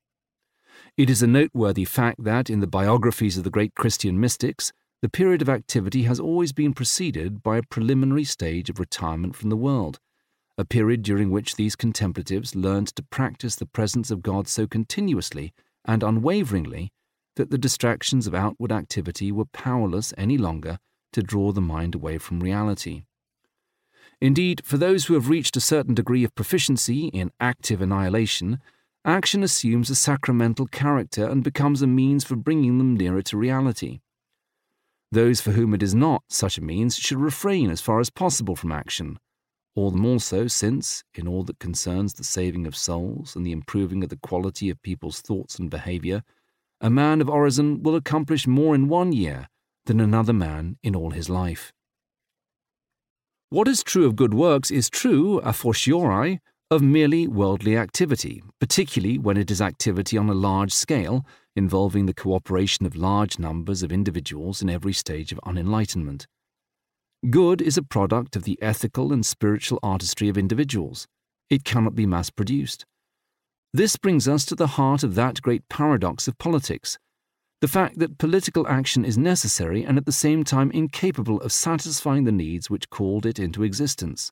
It is a noteworthy fact that, in the biographies of the great Christian mystics, the period of activity has always been preceded by a preliminary stage of retirement from the world a period during which these contemplatives learned to practice the presence of God so continuously and unwaveringly that the distractions of outward activity were powerless any longer to draw the mind away from reality. Indeed, for those who have reached a certain degree of proficiency in active annihilation, action assumes a sacramental character and becomes a means for bringing them nearer to reality. Those for whom it is not such a means should refrain as far as possible from action, all the more so since, in all that concerns the saving of souls and the improving of the quality of people's thoughts and behaviour, a man of orison will accomplish more in one year than another man in all his life. What is true of good works is true, a fortiori, of merely worldly activity, particularly when it is activity on a large scale involving the cooperation of large numbers of individuals in every stage of unenlightenment. Good is a product of the ethical and spiritual artistry of individuals. It cannot be mass produced. This brings us to the heart of that great paradox of politics the fact that political action is necessary and at the same time incapable of satisfying the needs which called it into existence.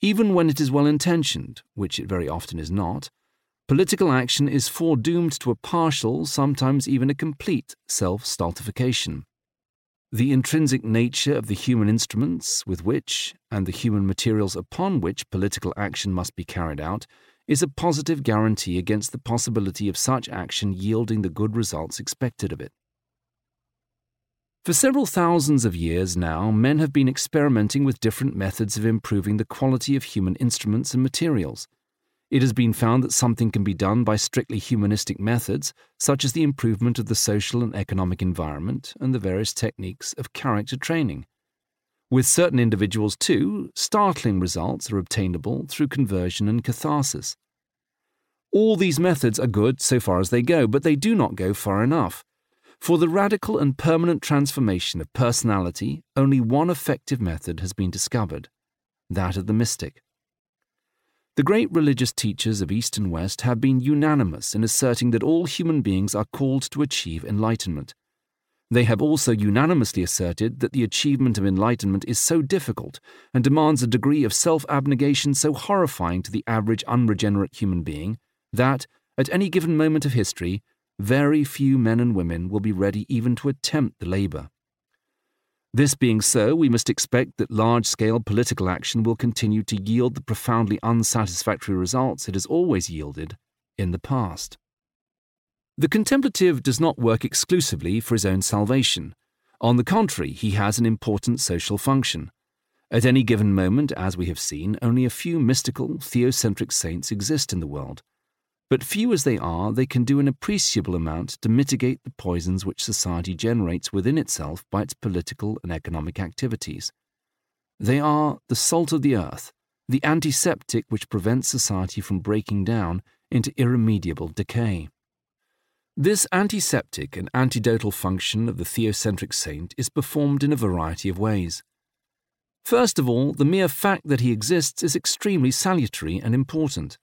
Even when it is well intentioned, which it very often is not, political action is foredoomed to a partial, sometimes even a complete, self stultification. The intrinsic nature of the human instruments with which, and the human materials upon which political action must be carried out, is a positive guarantee against the possibility of such action yielding the good results expected of it. For several thousands of years now, men have been experimenting with different methods of improving the quality of human instruments and materials. It has been found that something can be done by strictly humanistic methods, such as the improvement of the social and economic environment and the various techniques of character training. With certain individuals, too, startling results are obtainable through conversion and catharsis. All these methods are good so far as they go, but they do not go far enough. For the radical and permanent transformation of personality, only one effective method has been discovered that of the mystic. The great religious teachers of East and West have been unanimous in asserting that all human beings are called to achieve enlightenment. They have also unanimously asserted that the achievement of enlightenment is so difficult and demands a degree of self abnegation so horrifying to the average unregenerate human being that, at any given moment of history, very few men and women will be ready even to attempt the labour. This being so, we must expect that large scale political action will continue to yield the profoundly unsatisfactory results it has always yielded in the past. The contemplative does not work exclusively for his own salvation. On the contrary, he has an important social function. At any given moment, as we have seen, only a few mystical, theocentric saints exist in the world, but few as they are, they can do an appreciable amount to mitigate the poisons which society generates within itself by its political and economic activities. They are the salt of the earth, the antiseptic which prevents society from breaking down into irremediable decay. This antiseptic and antidotal function of the theocentric saint is performed in a variety of ways. First of all, the mere fact that he exists is extremely salutary and important.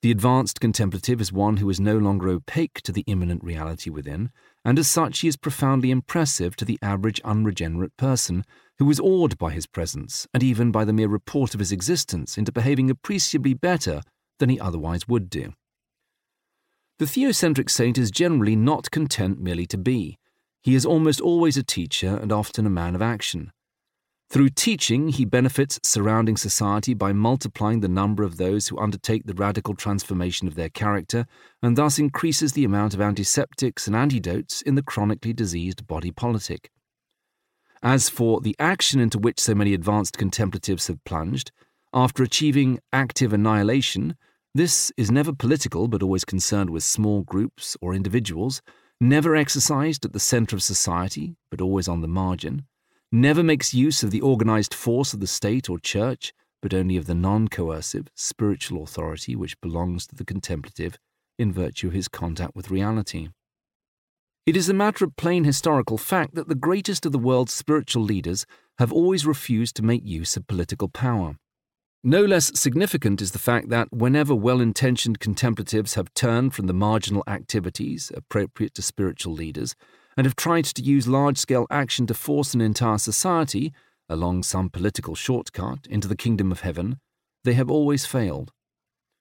The advanced contemplative is one who is no longer opaque to the immanent reality within, and as such he is profoundly impressive to the average unregenerate person who is awed by his presence and even by the mere report of his existence into behaving appreciably better than he otherwise would do. The theocentric saint is generally not content merely to be. He is almost always a teacher and often a man of action. Through teaching, he benefits surrounding society by multiplying the number of those who undertake the radical transformation of their character, and thus increases the amount of antiseptics and antidotes in the chronically diseased body politic. As for the action into which so many advanced contemplatives have plunged, after achieving active annihilation, this is never political but always concerned with small groups or individuals, never exercised at the centre of society but always on the margin never makes use of the organized force of the state or church, but only of the non coercive, spiritual authority which belongs to the contemplative in virtue of his contact with reality. It is a matter of plain historical fact that the greatest of the world's spiritual leaders have always refused to make use of political power. No less significant is the fact that whenever well intentioned contemplatives have turned from the marginal activities appropriate to spiritual leaders and have tried to use large scale action to force an entire society, along some political shortcut, into the kingdom of heaven, they have always failed.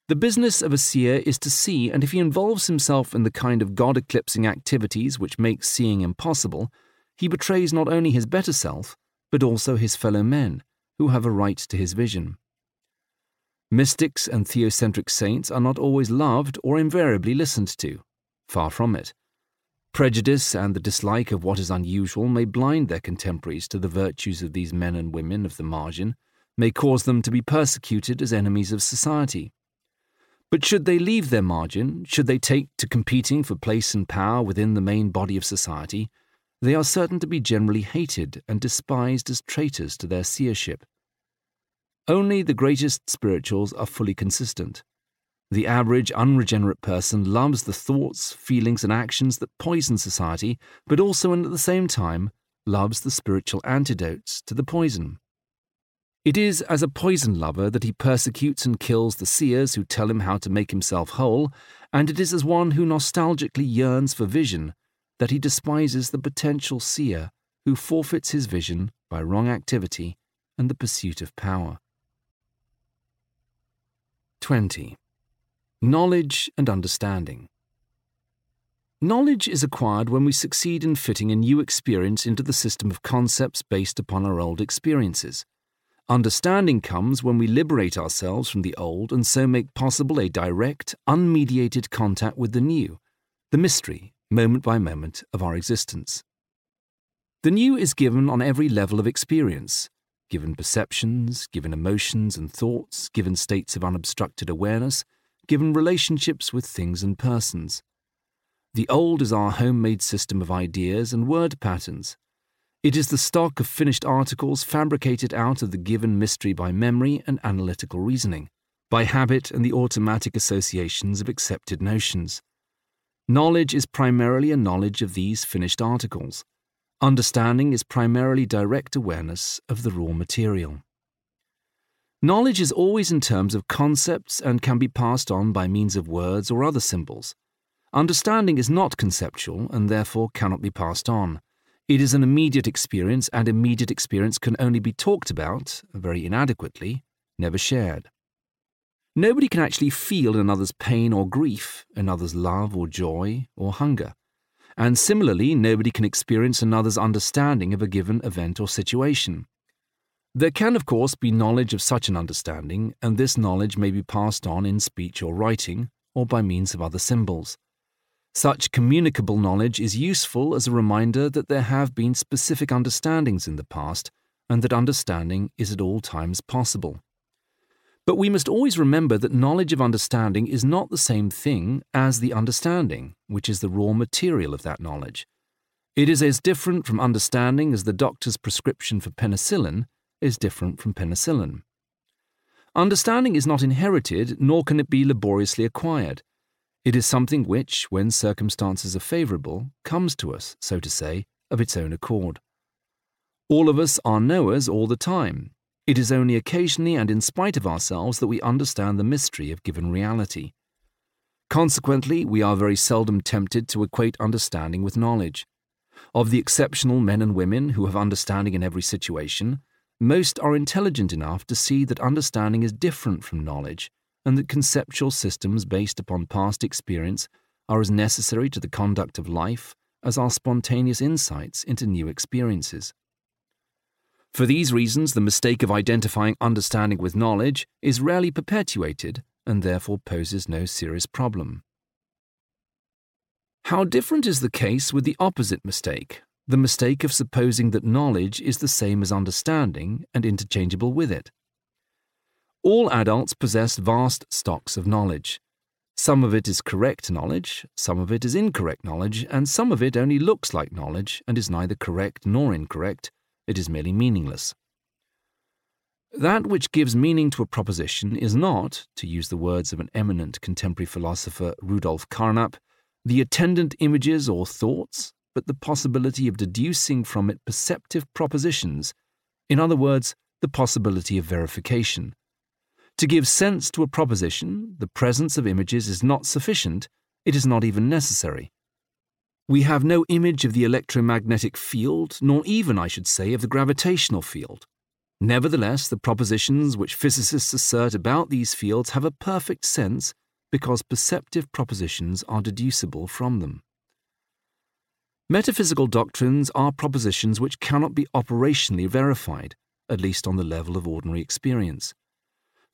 The business of a seer is to see, and if he involves himself in the kind of God eclipsing activities which make seeing impossible, he betrays not only his better self, but also his fellow men, who have a right to his vision. Mystics and theocentric saints are not always loved or invariably listened to. Far from it. Prejudice and the dislike of what is unusual may blind their contemporaries to the virtues of these men and women of the margin, may cause them to be persecuted as enemies of society. But should they leave their margin, should they take to competing for place and power within the main body of society, they are certain to be generally hated and despised as traitors to their seership. Only the greatest spirituals are fully consistent. The average unregenerate person loves the thoughts, feelings, and actions that poison society, but also, and at the same time, loves the spiritual antidotes to the poison. It is as a poison lover that he persecutes and kills the seers who tell him how to make himself whole, and it is as one who nostalgically yearns for vision that he despises the potential seer who forfeits his vision by wrong activity and the pursuit of power. 20. Knowledge and understanding. Knowledge is acquired when we succeed in fitting a new experience into the system of concepts based upon our old experiences. Understanding comes when we liberate ourselves from the old and so make possible a direct, unmediated contact with the new, the mystery, moment by moment, of our existence. The new is given on every level of experience, given perceptions, given emotions and thoughts, given states of unobstructed awareness, given relationships with things and persons. The old is our homemade system of ideas and word patterns. It is the stock of finished articles fabricated out of the given mystery by memory and analytical reasoning, by habit and the automatic associations of accepted notions. Knowledge is primarily a knowledge of these finished articles. Understanding is primarily direct awareness of the raw material. Knowledge is always in terms of concepts and can be passed on by means of words or other symbols. Understanding is not conceptual and therefore cannot be passed on. It is an immediate experience, and immediate experience can only be talked about, very inadequately, never shared. Nobody can actually feel another's pain or grief, another's love or joy or hunger. And similarly, nobody can experience another's understanding of a given event or situation. There can, of course, be knowledge of such an understanding, and this knowledge may be passed on in speech or writing, or by means of other symbols. Such communicable knowledge is useful as a reminder that there have been specific understandings in the past and that understanding is at all times possible. But we must always remember that knowledge of understanding is not the same thing as the understanding, which is the raw material of that knowledge. It is as different from understanding as the doctor's prescription for penicillin is different from penicillin. Understanding is not inherited, nor can it be laboriously acquired. It is something which, when circumstances are favourable, comes to us, so to say, of its own accord. All of us are knowers all the time. It is only occasionally and in spite of ourselves that we understand the mystery of given reality. Consequently, we are very seldom tempted to equate understanding with knowledge. Of the exceptional men and women who have understanding in every situation, most are intelligent enough to see that understanding is different from knowledge and that conceptual systems based upon past experience are as necessary to the conduct of life as are spontaneous insights into new experiences. For these reasons, the mistake of identifying understanding with knowledge is rarely perpetuated and therefore poses no serious problem. How different is the case with the opposite mistake, the mistake of supposing that knowledge is the same as understanding and interchangeable with it? All adults possess vast stocks of knowledge. Some of it is correct knowledge, some of it is incorrect knowledge, and some of it only looks like knowledge and is neither correct nor incorrect, it is merely meaningless. That which gives meaning to a proposition is not, to use the words of an eminent contemporary philosopher, Rudolf Carnap, the attendant images or thoughts, but the possibility of deducing from it perceptive propositions, in other words, the possibility of verification. To give sense to a proposition, the presence of images is not sufficient, it is not even necessary. We have no image of the electromagnetic field, nor even, I should say, of the gravitational field. Nevertheless, the propositions which physicists assert about these fields have a perfect sense because perceptive propositions are deducible from them. Metaphysical doctrines are propositions which cannot be operationally verified, at least on the level of ordinary experience.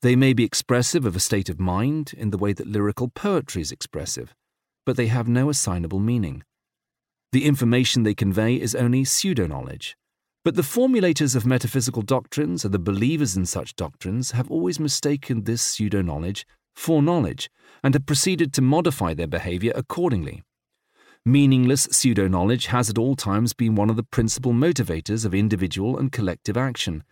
They may be expressive of a state of mind in the way that lyrical poetry is expressive, but they have no assignable meaning. The information they convey is only pseudo knowledge. But the formulators of metaphysical doctrines and the believers in such doctrines have always mistaken this pseudo knowledge for knowledge and have proceeded to modify their behavior accordingly. Meaningless pseudo knowledge has at all times been one of the principal motivators of individual and collective action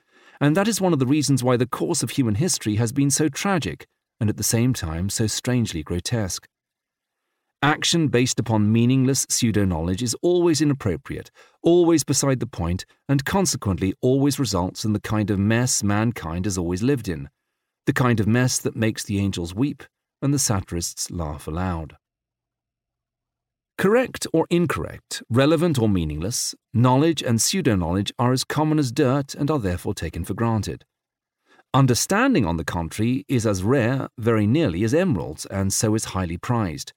and that is one of the reasons why the course of human history has been so tragic and at the same time so strangely grotesque. Action based upon meaningless pseudo knowledge is always inappropriate, always beside the point, and consequently always results in the kind of mess mankind has always lived in, the kind of mess that makes the angels weep and the satirists laugh aloud. Correct or incorrect, relevant or meaningless, knowledge and pseudo knowledge are as common as dirt and are therefore taken for granted. Understanding, on the contrary, is as rare, very nearly, as emeralds, and so is highly prized.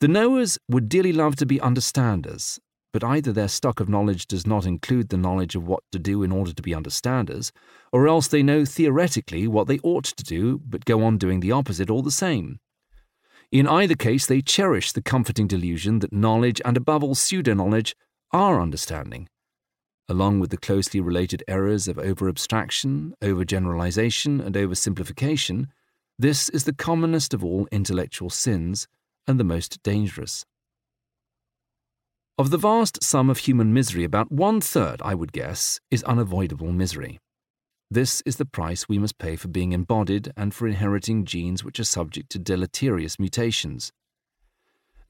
The knowers would dearly love to be understanders, but either their stock of knowledge does not include the knowledge of what to do in order to be understanders, or else they know theoretically what they ought to do, but go on doing the opposite all the same. In either case, they cherish the comforting delusion that knowledge, and above all pseudo knowledge, are understanding. Along with the closely related errors of over abstraction, over generalization, and over simplification, this is the commonest of all intellectual sins and the most dangerous. Of the vast sum of human misery, about one third, I would guess, is unavoidable misery. This is the price we must pay for being embodied and for inheriting genes which are subject to deleterious mutations.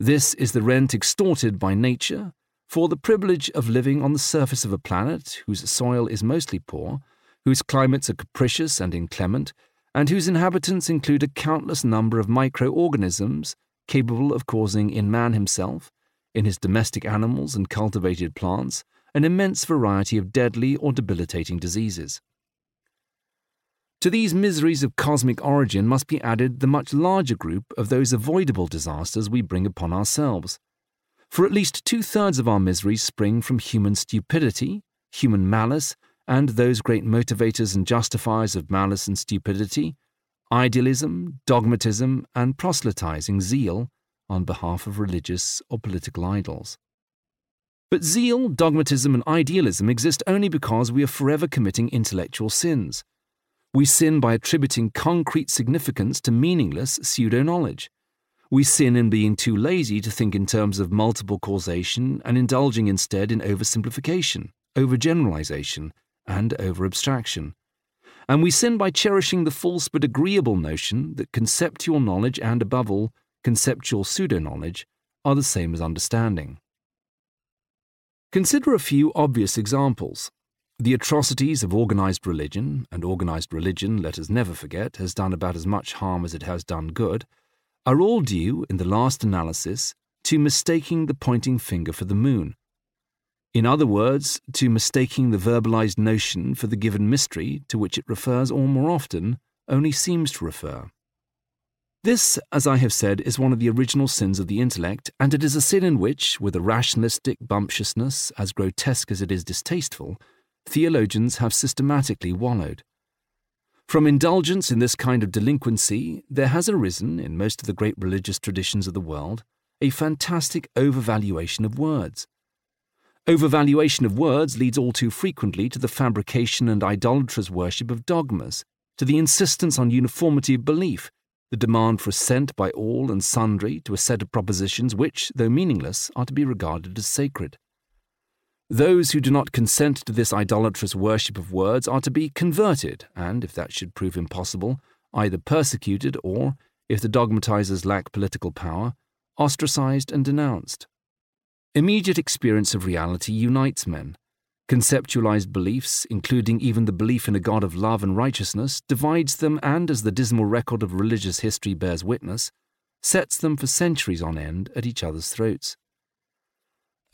This is the rent extorted by nature for the privilege of living on the surface of a planet whose soil is mostly poor, whose climates are capricious and inclement, and whose inhabitants include a countless number of microorganisms capable of causing in man himself, in his domestic animals and cultivated plants, an immense variety of deadly or debilitating diseases. To these miseries of cosmic origin must be added the much larger group of those avoidable disasters we bring upon ourselves. For at least two thirds of our miseries spring from human stupidity, human malice, and those great motivators and justifiers of malice and stupidity, idealism, dogmatism, and proselytizing zeal on behalf of religious or political idols. But zeal, dogmatism, and idealism exist only because we are forever committing intellectual sins. We sin by attributing concrete significance to meaningless pseudo knowledge. We sin in being too lazy to think in terms of multiple causation and indulging instead in oversimplification, overgeneralization, and overabstraction and we sin by cherishing the false but agreeable notion that conceptual knowledge and, above all, conceptual pseudo knowledge are the same as understanding. Consider a few obvious examples. The atrocities of organized religion, and organized religion, let us never forget, has done about as much harm as it has done good, are all due, in the last analysis, to mistaking the pointing finger for the moon, in other words, to mistaking the verbalized notion for the given mystery to which it refers, or more often, only seems to refer. This, as I have said, is one of the original sins of the intellect, and it is a sin in which, with a rationalistic bumptiousness as grotesque as it is distasteful, theologians have systematically wallowed. From indulgence in this kind of delinquency, there has arisen, in most of the great religious traditions of the world, a fantastic overvaluation of words Overvaluation of words leads all too frequently to the fabrication and idolatrous worship of dogmas, to the insistence on uniformity of belief, the demand for assent by all and sundry to a set of propositions which, though meaningless, are to be regarded as sacred. Those who do not consent to this idolatrous worship of words are to be converted, and, if that should prove impossible, either persecuted or, if the dogmatizers lack political power, ostracized and denounced. Immediate experience of reality unites men. Conceptualized beliefs, including even the belief in a God of love and righteousness, divides them and, as the dismal record of religious history bears witness, sets them for centuries on end at each other's throats.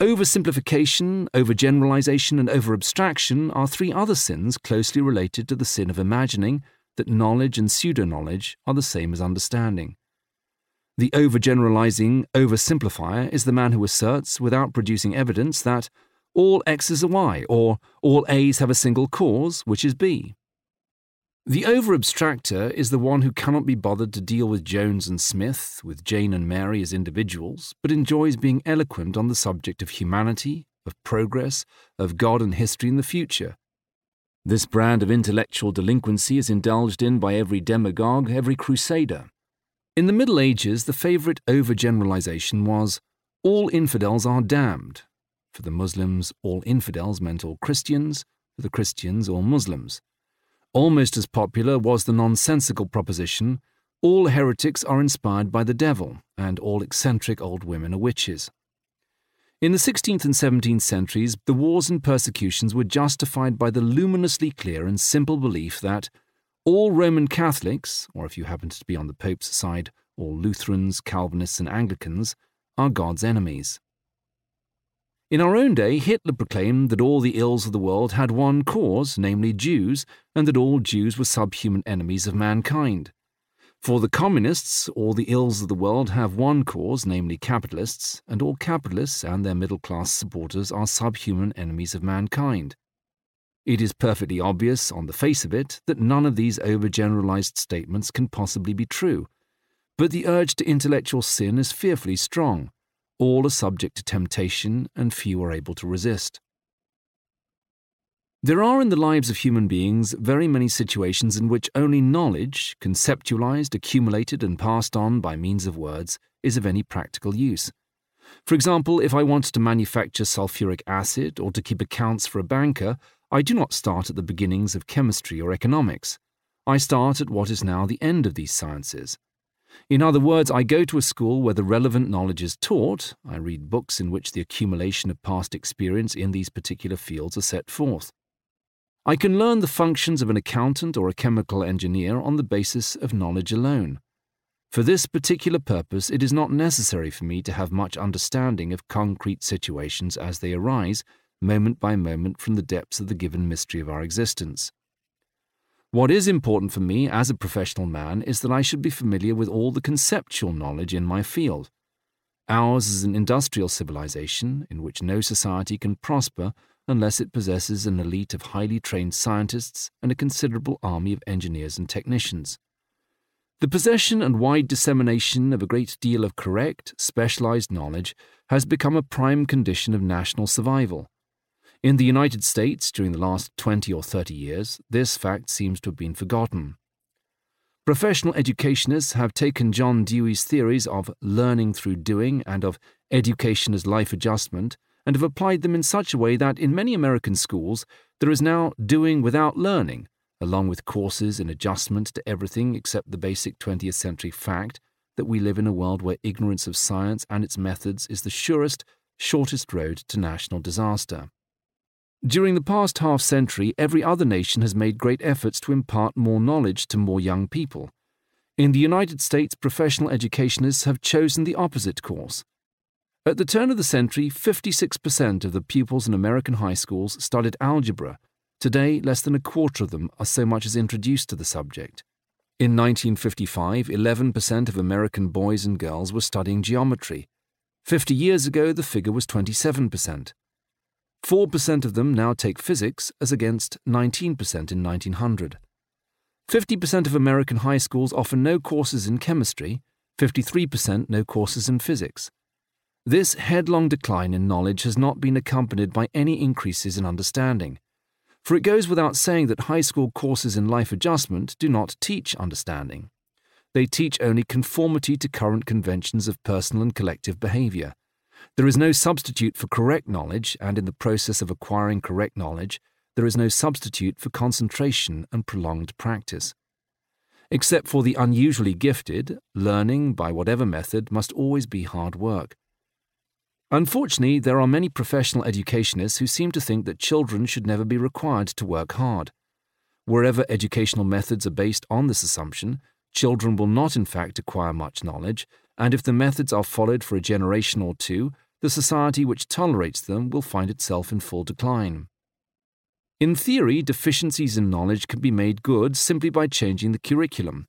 Oversimplification, overgeneralization, and overabstraction are three other sins closely related to the sin of imagining that knowledge and pseudo knowledge are the same as understanding. The overgeneralizing oversimplifier is the man who asserts, without producing evidence, that all X's are Y, or all A's have a single cause, which is B. The over-abstractor is the one who cannot be bothered to deal with Jones and Smith, with Jane and Mary as individuals, but enjoys being eloquent on the subject of humanity, of progress, of God and history in the future. This brand of intellectual delinquency is indulged in by every demagogue, every crusader. In the Middle Ages, the favourite overgeneralization was all infidels are damned. For the Muslims, all infidels meant all Christians, for the Christians, all Muslims. Almost as popular was the nonsensical proposition all heretics are inspired by the devil, and all eccentric old women are witches. In the 16th and 17th centuries, the wars and persecutions were justified by the luminously clear and simple belief that all Roman Catholics, or if you happen to be on the Pope's side, all Lutherans, Calvinists, and Anglicans, are God's enemies. In our own day, Hitler proclaimed that all the ills of the world had one cause, namely Jews, and that all Jews were subhuman enemies of mankind. For the communists, all the ills of the world have one cause, namely capitalists, and all capitalists and their middle class supporters are subhuman enemies of mankind. It is perfectly obvious, on the face of it, that none of these overgeneralized statements can possibly be true. But the urge to intellectual sin is fearfully strong. All are subject to temptation, and few are able to resist. There are in the lives of human beings very many situations in which only knowledge, conceptualized, accumulated, and passed on by means of words, is of any practical use. For example, if I want to manufacture sulfuric acid or to keep accounts for a banker, I do not start at the beginnings of chemistry or economics. I start at what is now the end of these sciences. In other words, I go to a school where the relevant knowledge is taught, I read books in which the accumulation of past experience in these particular fields are set forth. I can learn the functions of an accountant or a chemical engineer on the basis of knowledge alone. For this particular purpose, it is not necessary for me to have much understanding of concrete situations as they arise, moment by moment, from the depths of the given mystery of our existence. What is important for me as a professional man is that I should be familiar with all the conceptual knowledge in my field. Ours is an industrial civilization in which no society can prosper unless it possesses an elite of highly trained scientists and a considerable army of engineers and technicians. The possession and wide dissemination of a great deal of correct, specialized knowledge has become a prime condition of national survival. In the United States, during the last 20 or 30 years, this fact seems to have been forgotten. Professional educationists have taken John Dewey's theories of learning through doing and of education as life adjustment and have applied them in such a way that in many American schools there is now doing without learning, along with courses in adjustment to everything except the basic 20th century fact that we live in a world where ignorance of science and its methods is the surest, shortest road to national disaster. During the past half century, every other nation has made great efforts to impart more knowledge to more young people. In the United States, professional educationists have chosen the opposite course. At the turn of the century, 56% of the pupils in American high schools studied algebra. Today, less than a quarter of them are so much as introduced to the subject. In 1955, 11% of American boys and girls were studying geometry. 50 years ago, the figure was 27%. 4% of them now take physics, as against 19% in 1900. 50% of American high schools offer no courses in chemistry, 53% no courses in physics. This headlong decline in knowledge has not been accompanied by any increases in understanding. For it goes without saying that high school courses in life adjustment do not teach understanding. They teach only conformity to current conventions of personal and collective behavior. There is no substitute for correct knowledge, and in the process of acquiring correct knowledge, there is no substitute for concentration and prolonged practice. Except for the unusually gifted, learning, by whatever method, must always be hard work. Unfortunately, there are many professional educationists who seem to think that children should never be required to work hard. Wherever educational methods are based on this assumption, children will not in fact acquire much knowledge, and if the methods are followed for a generation or two, the society which tolerates them will find itself in full decline. In theory, deficiencies in knowledge can be made good simply by changing the curriculum.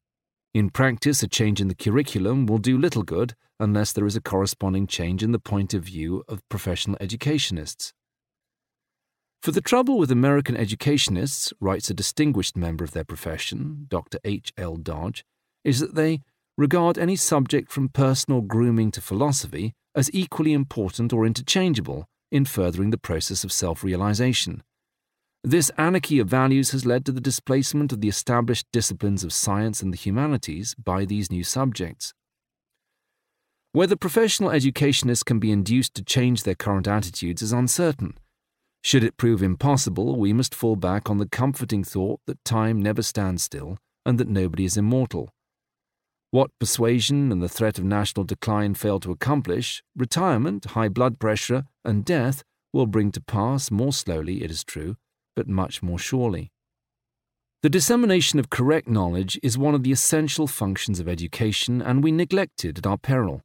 In practice, a change in the curriculum will do little good unless there is a corresponding change in the point of view of professional educationists. For the trouble with American educationists, writes a distinguished member of their profession, Dr. H. L. Dodge, is that they regard any subject from personal grooming to philosophy as equally important or interchangeable in furthering the process of self realization. This anarchy of values has led to the displacement of the established disciplines of science and the humanities by these new subjects. Whether professional educationists can be induced to change their current attitudes is uncertain. Should it prove impossible, we must fall back on the comforting thought that time never stands still and that nobody is immortal. What persuasion and the threat of national decline fail to accomplish, retirement, high blood pressure, and death will bring to pass more slowly, it is true, but much more surely. The dissemination of correct knowledge is one of the essential functions of education, and we neglect it at our peril.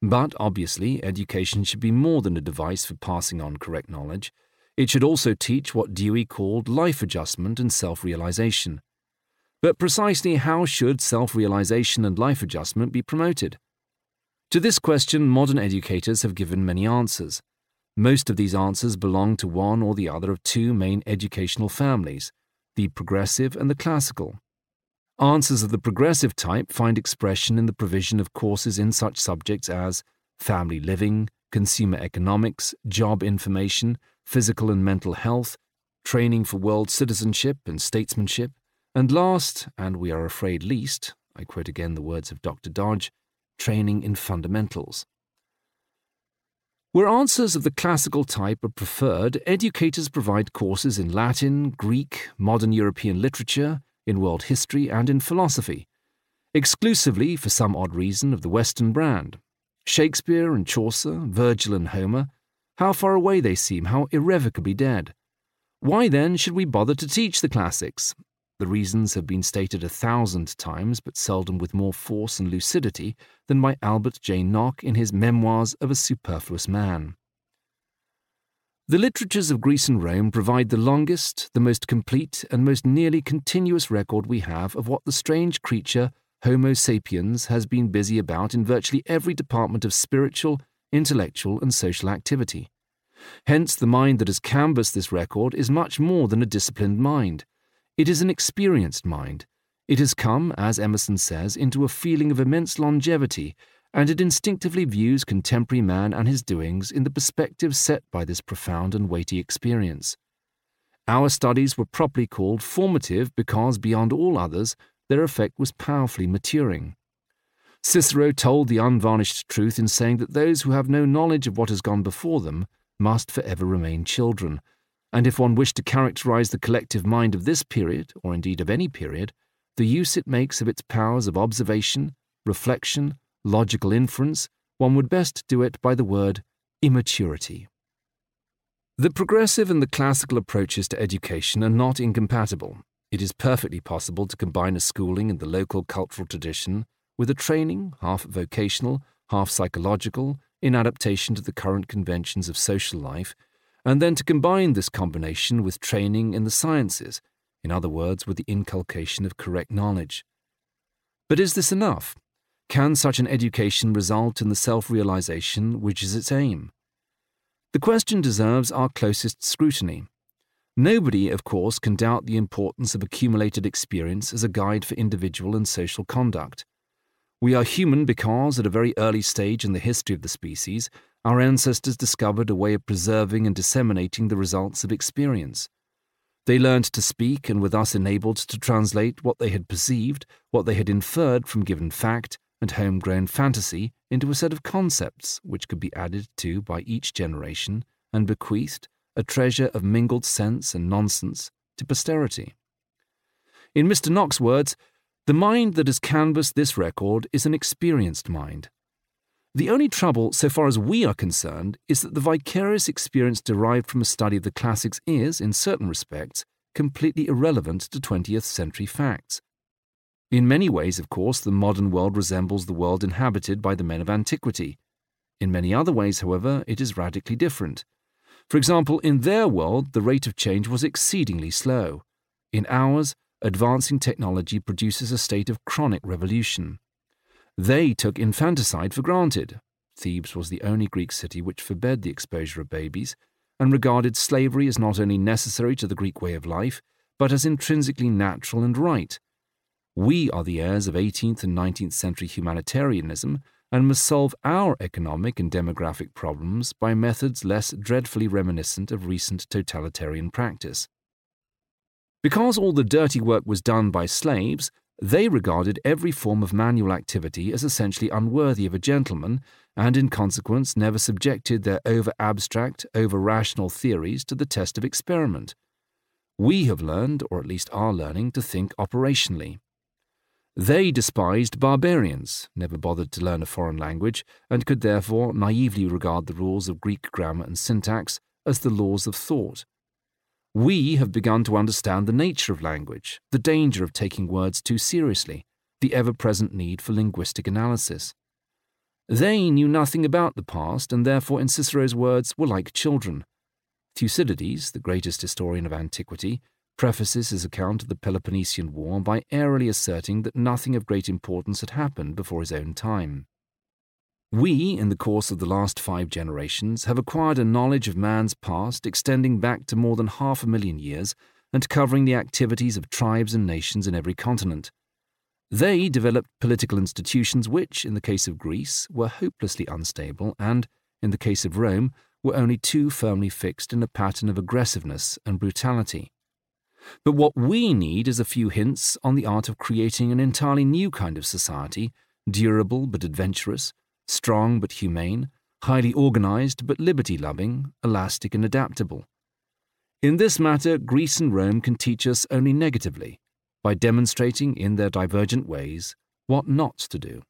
But obviously, education should be more than a device for passing on correct knowledge. It should also teach what Dewey called life adjustment and self realization. But precisely how should self realization and life adjustment be promoted? To this question, modern educators have given many answers. Most of these answers belong to one or the other of two main educational families the progressive and the classical. Answers of the progressive type find expression in the provision of courses in such subjects as family living, consumer economics, job information, physical and mental health, training for world citizenship and statesmanship, and last, and we are afraid least, I quote again the words of Dr. Dodge, training in fundamentals. Where answers of the classical type are preferred, educators provide courses in Latin, Greek, modern European literature, in world history, and in philosophy, exclusively, for some odd reason, of the Western brand. Shakespeare and Chaucer, Virgil and Homer, how far away they seem, how irrevocably dead. Why then should we bother to teach the classics? The reasons have been stated a thousand times, but seldom with more force and lucidity than by Albert J. Nock in his Memoirs of a Superfluous Man. The literatures of Greece and Rome provide the longest, the most complete, and most nearly continuous record we have of what the strange creature Homo sapiens has been busy about in virtually every department of spiritual, intellectual, and social activity. Hence, the mind that has canvassed this record is much more than a disciplined mind. It is an experienced mind. It has come, as Emerson says, into a feeling of immense longevity, and it instinctively views contemporary man and his doings in the perspective set by this profound and weighty experience. Our studies were properly called formative because, beyond all others, their effect was powerfully maturing. Cicero told the unvarnished truth in saying that those who have no knowledge of what has gone before them must forever remain children, and if one wished to characterize the collective mind of this period, or indeed of any period, the use it makes of its powers of observation, reflection, logical inference, one would best do it by the word immaturity. The progressive and the classical approaches to education are not incompatible. It is perfectly possible to combine a schooling in the local cultural tradition with a training, half vocational, half psychological, in adaptation to the current conventions of social life and then to combine this combination with training in the sciences, in other words, with the inculcation of correct knowledge. But is this enough? Can such an education result in the self realization which is its aim? The question deserves our closest scrutiny. Nobody, of course, can doubt the importance of accumulated experience as a guide for individual and social conduct. We are human because, at a very early stage in the history of the species, our ancestors discovered a way of preserving and disseminating the results of experience. They learned to speak and were thus enabled to translate what they had perceived, what they had inferred from given fact and homegrown fantasy into a set of concepts which could be added to by each generation and bequeathed, a treasure of mingled sense and nonsense, to posterity. In Mr. Nock's words, the mind that has canvassed this record is an experienced mind, the only trouble, so far as we are concerned, is that the vicarious experience derived from a study of the classics is, in certain respects, completely irrelevant to 20th century facts. In many ways, of course, the modern world resembles the world inhabited by the men of antiquity. In many other ways, however, it is radically different. For example, in their world, the rate of change was exceedingly slow. In ours, advancing technology produces a state of chronic revolution. They took infanticide for granted. Thebes was the only Greek city which forbade the exposure of babies, and regarded slavery as not only necessary to the Greek way of life, but as intrinsically natural and right. We are the heirs of 18th and 19th century humanitarianism and must solve our economic and demographic problems by methods less dreadfully reminiscent of recent totalitarian practice. Because all the dirty work was done by slaves, They regarded every form of manual activity as essentially unworthy of a gentleman, and in consequence never subjected their over abstract, over rational theories to the test of experiment. We have learned, or at least are learning, to think operationally. They despised barbarians, never bothered to learn a foreign language, and could therefore naively regard the rules of Greek grammar and syntax as the laws of thought. We have begun to understand the nature of language, the danger of taking words too seriously, the ever present need for linguistic analysis. They knew nothing about the past, and therefore, in Cicero's words, were like children. Thucydides, the greatest historian of antiquity, prefaces his account of the Peloponnesian War by airily asserting that nothing of great importance had happened before his own time. We, in the course of the last five generations, have acquired a knowledge of man's past extending back to more than half a million years and covering the activities of tribes and nations in every continent. They developed political institutions which, in the case of Greece, were hopelessly unstable and, in the case of Rome, were only too firmly fixed in a pattern of aggressiveness and brutality. But what we need is a few hints on the art of creating an entirely new kind of society, durable but adventurous, strong but humane, highly organized but liberty loving, elastic and adaptable. In this matter, Greece and Rome can teach us only negatively, by demonstrating in their divergent ways what not to do.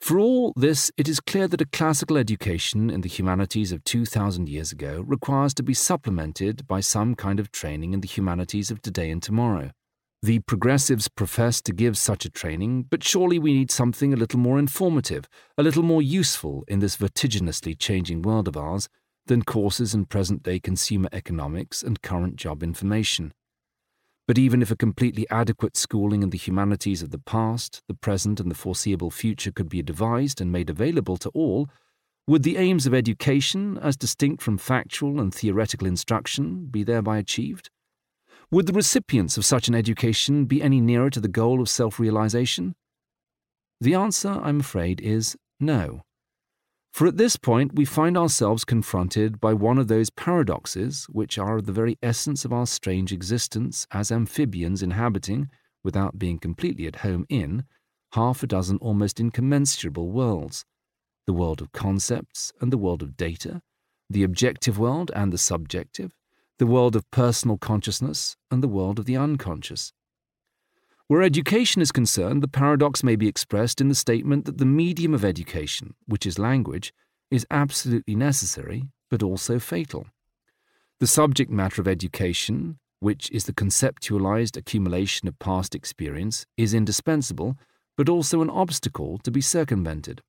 For all this, it is clear that a classical education in the humanities of 2,000 years ago requires to be supplemented by some kind of training in the humanities of today and tomorrow. The progressives profess to give such a training, but surely we need something a little more informative, a little more useful in this vertiginously changing world of ours than courses in present day consumer economics and current job information. But even if a completely adequate schooling in the humanities of the past, the present, and the foreseeable future could be devised and made available to all, would the aims of education, as distinct from factual and theoretical instruction, be thereby achieved? Would the recipients of such an education be any nearer to the goal of self realization? The answer, I'm afraid, is no. For at this point we find ourselves confronted by one of those paradoxes which are of the very essence of our strange existence as amphibians inhabiting, without being completely at home in, half a dozen almost incommensurable worlds the world of concepts and the world of data, the objective world and the subjective, the world of personal consciousness, and the world of the unconscious. Where education is concerned, the paradox may be expressed in the statement that the medium of education, which is language, is absolutely necessary, but also fatal. The subject matter of education, which is the conceptualized accumulation of past experience, is indispensable, but also an obstacle to be circumvented.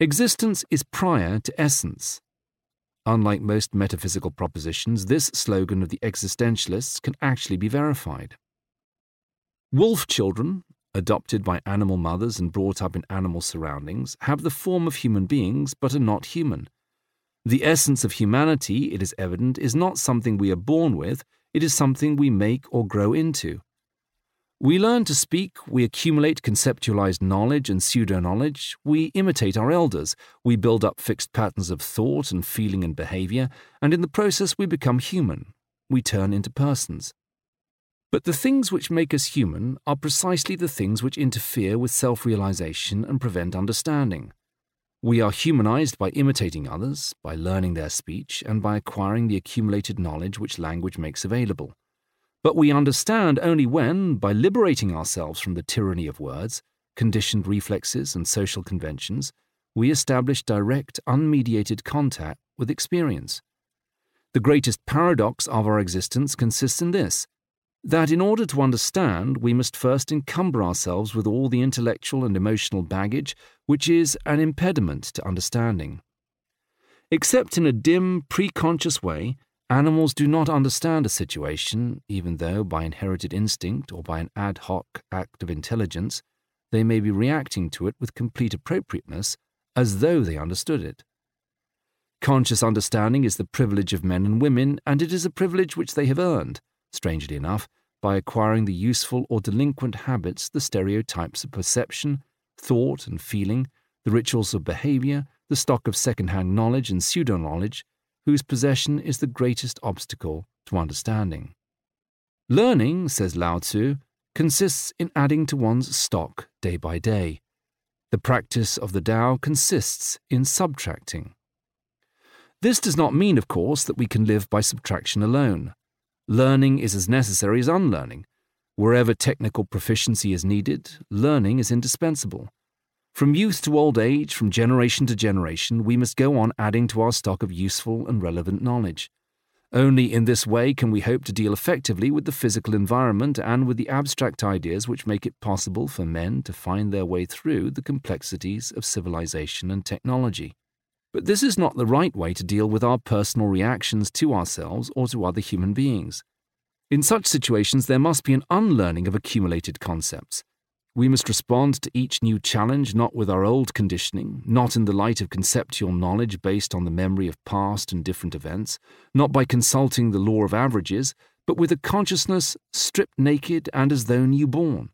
Existence is prior to essence, Unlike most metaphysical propositions, this slogan of the existentialists can actually be verified. Wolf children, adopted by animal mothers and brought up in animal surroundings, have the form of human beings but are not human. The essence of humanity, it is evident, is not something we are born with, it is something we make or grow into. We learn to speak, we accumulate conceptualized knowledge and pseudo knowledge, we imitate our elders, we build up fixed patterns of thought and feeling and behavior, and in the process we become human. We turn into persons. But the things which make us human are precisely the things which interfere with self realization and prevent understanding. We are humanized by imitating others, by learning their speech, and by acquiring the accumulated knowledge which language makes available. But we understand only when, by liberating ourselves from the tyranny of words, conditioned reflexes, and social conventions, we establish direct, unmediated contact with experience. The greatest paradox of our existence consists in this that in order to understand, we must first encumber ourselves with all the intellectual and emotional baggage which is an impediment to understanding. Except in a dim, preconscious way, Animals do not understand a situation, even though, by inherited instinct or by an ad hoc act of intelligence, they may be reacting to it with complete appropriateness, as though they understood it. Conscious understanding is the privilege of men and women, and it is a privilege which they have earned, strangely enough, by acquiring the useful or delinquent habits, the stereotypes of perception, thought, and feeling, the rituals of behavior, the stock of second hand knowledge and pseudo knowledge whose possession is the greatest obstacle to understanding. Learning, says Lao Tzu, consists in adding to one's stock day by day. The practice of the Tao consists in subtracting. This does not mean, of course, that we can live by subtraction alone. Learning is as necessary as unlearning. Wherever technical proficiency is needed, learning is indispensable. From youth to old age, from generation to generation, we must go on adding to our stock of useful and relevant knowledge. Only in this way can we hope to deal effectively with the physical environment and with the abstract ideas which make it possible for men to find their way through the complexities of civilization and technology. But this is not the right way to deal with our personal reactions to ourselves or to other human beings. In such situations, there must be an unlearning of accumulated concepts, we must respond to each new challenge not with our old conditioning, not in the light of conceptual knowledge based on the memory of past and different events, not by consulting the law of averages, but with a consciousness stripped naked and as though newborn.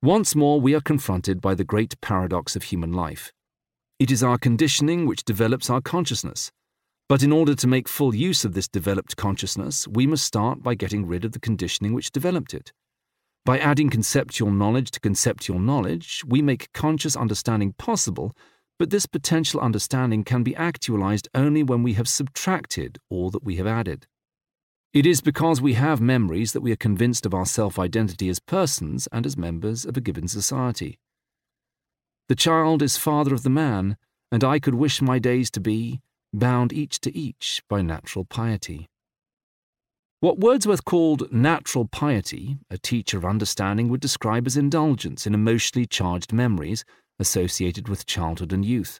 Once more, we are confronted by the great paradox of human life. It is our conditioning which develops our consciousness. But in order to make full use of this developed consciousness, we must start by getting rid of the conditioning which developed it. By adding conceptual knowledge to conceptual knowledge, we make conscious understanding possible, but this potential understanding can be actualized only when we have subtracted all that we have added. It is because we have memories that we are convinced of our self identity as persons and as members of a given society. The child is father of the man, and I could wish my days to be bound each to each by natural piety. What Wordsworth called natural piety, a teacher of understanding would describe as indulgence in emotionally charged memories associated with childhood and youth.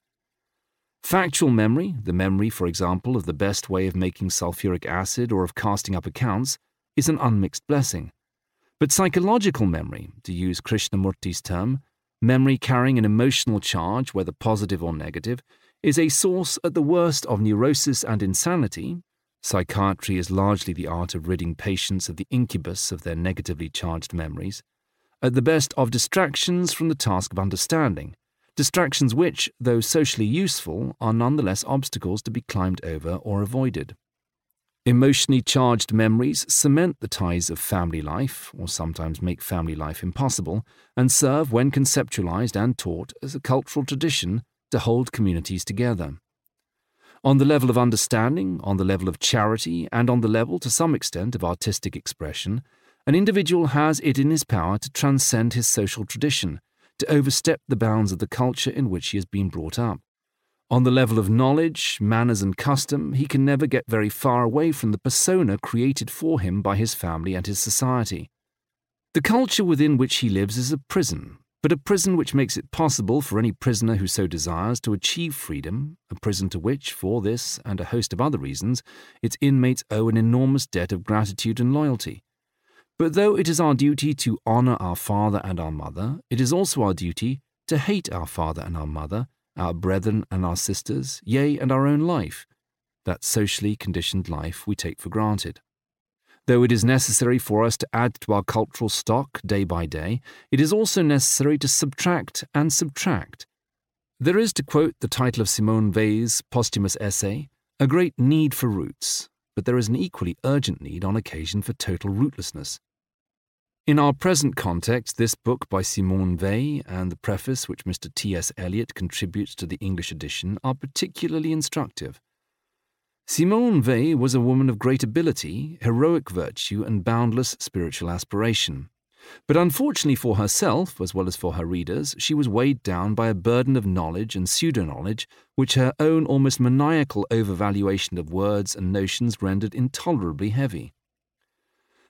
Factual memory, the memory, for example, of the best way of making sulfuric acid or of casting up accounts, is an unmixed blessing. But psychological memory, to use Krishnamurti's term, memory carrying an emotional charge, whether positive or negative, is a source at the worst of neurosis and insanity, Psychiatry is largely the art of ridding patients of the incubus of their negatively charged memories, at the best of distractions from the task of understanding, distractions which, though socially useful, are nonetheless obstacles to be climbed over or avoided. Emotionally charged memories cement the ties of family life, or sometimes make family life impossible, and serve, when conceptualized and taught, as a cultural tradition to hold communities together. On the level of understanding, on the level of charity, and on the level, to some extent, of artistic expression, an individual has it in his power to transcend his social tradition, to overstep the bounds of the culture in which he has been brought up. On the level of knowledge, manners, and custom, he can never get very far away from the persona created for him by his family and his society. The culture within which he lives is a prison, but a prison which makes it possible for any prisoner who so desires to achieve freedom, a prison to which, for this and a host of other reasons, its inmates owe an enormous debt of gratitude and loyalty. But though it is our duty to honour our father and our mother, it is also our duty to hate our father and our mother, our brethren and our sisters, yea, and our own life, that socially conditioned life we take for granted. Though it is necessary for us to add to our cultural stock day by day, it is also necessary to subtract and subtract. There is, to quote the title of Simone Weil's posthumous essay, a great need for roots, but there is an equally urgent need on occasion for total rootlessness. In our present context, this book by Simone Weil and the preface which Mr. T.S. Eliot contributes to the English edition are particularly instructive. Simone Weil was a woman of great ability, heroic virtue, and boundless spiritual aspiration. But unfortunately for herself, as well as for her readers, she was weighed down by a burden of knowledge and pseudo knowledge which her own almost maniacal overvaluation of words and notions rendered intolerably heavy.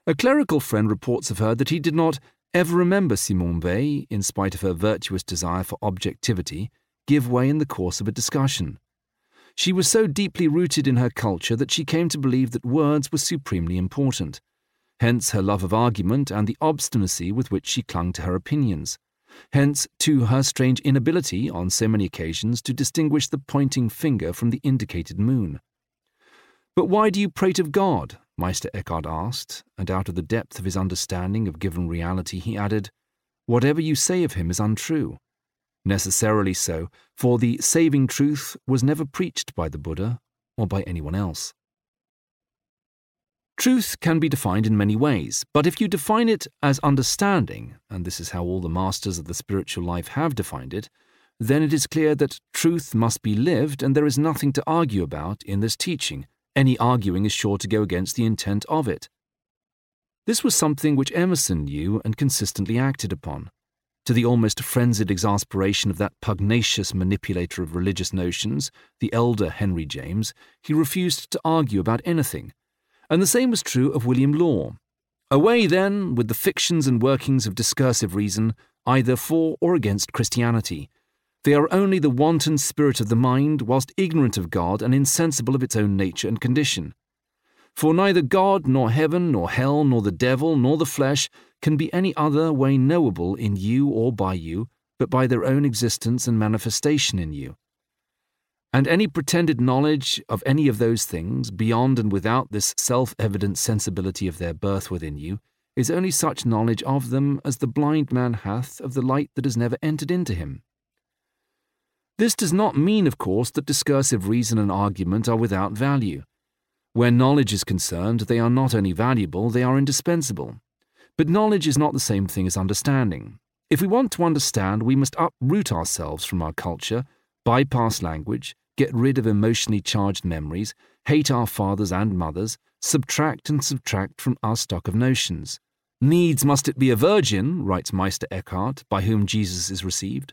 A clerical friend reports of her that he did not ever remember Simone Weil, in spite of her virtuous desire for objectivity, give way in the course of a discussion. She was so deeply rooted in her culture that she came to believe that words were supremely important. Hence her love of argument and the obstinacy with which she clung to her opinions. Hence, too, her strange inability, on so many occasions, to distinguish the pointing finger from the indicated moon. But why do you prate of God? Meister Eckhart asked, and out of the depth of his understanding of given reality he added, Whatever you say of him is untrue necessarily so, for the saving truth was never preached by the Buddha or by anyone else. Truth can be defined in many ways, but if you define it as understanding, and this is how all the masters of the spiritual life have defined it, then it is clear that truth must be lived and there is nothing to argue about in this teaching. Any arguing is sure to go against the intent of it. This was something which Emerson knew and consistently acted upon. To the almost frenzied exasperation of that pugnacious manipulator of religious notions, the elder Henry James, he refused to argue about anything. And the same was true of William Law. Away, then, with the fictions and workings of discursive reason, either for or against Christianity, they are only the wanton spirit of the mind, whilst ignorant of God and insensible of its own nature and condition. For neither God, nor heaven, nor hell, nor the devil, nor the flesh can be any other way knowable in you or by you, but by their own existence and manifestation in you. And any pretended knowledge of any of those things, beyond and without this self evident sensibility of their birth within you, is only such knowledge of them as the blind man hath of the light that has never entered into him. This does not mean, of course, that discursive reason and argument are without value. Where knowledge is concerned, they are not only valuable, they are indispensable. But knowledge is not the same thing as understanding. If we want to understand, we must uproot ourselves from our culture, bypass language, get rid of emotionally charged memories, hate our fathers and mothers, subtract and subtract from our stock of notions. Needs must it be a virgin, writes Meister Eckhart, by whom Jesus is received.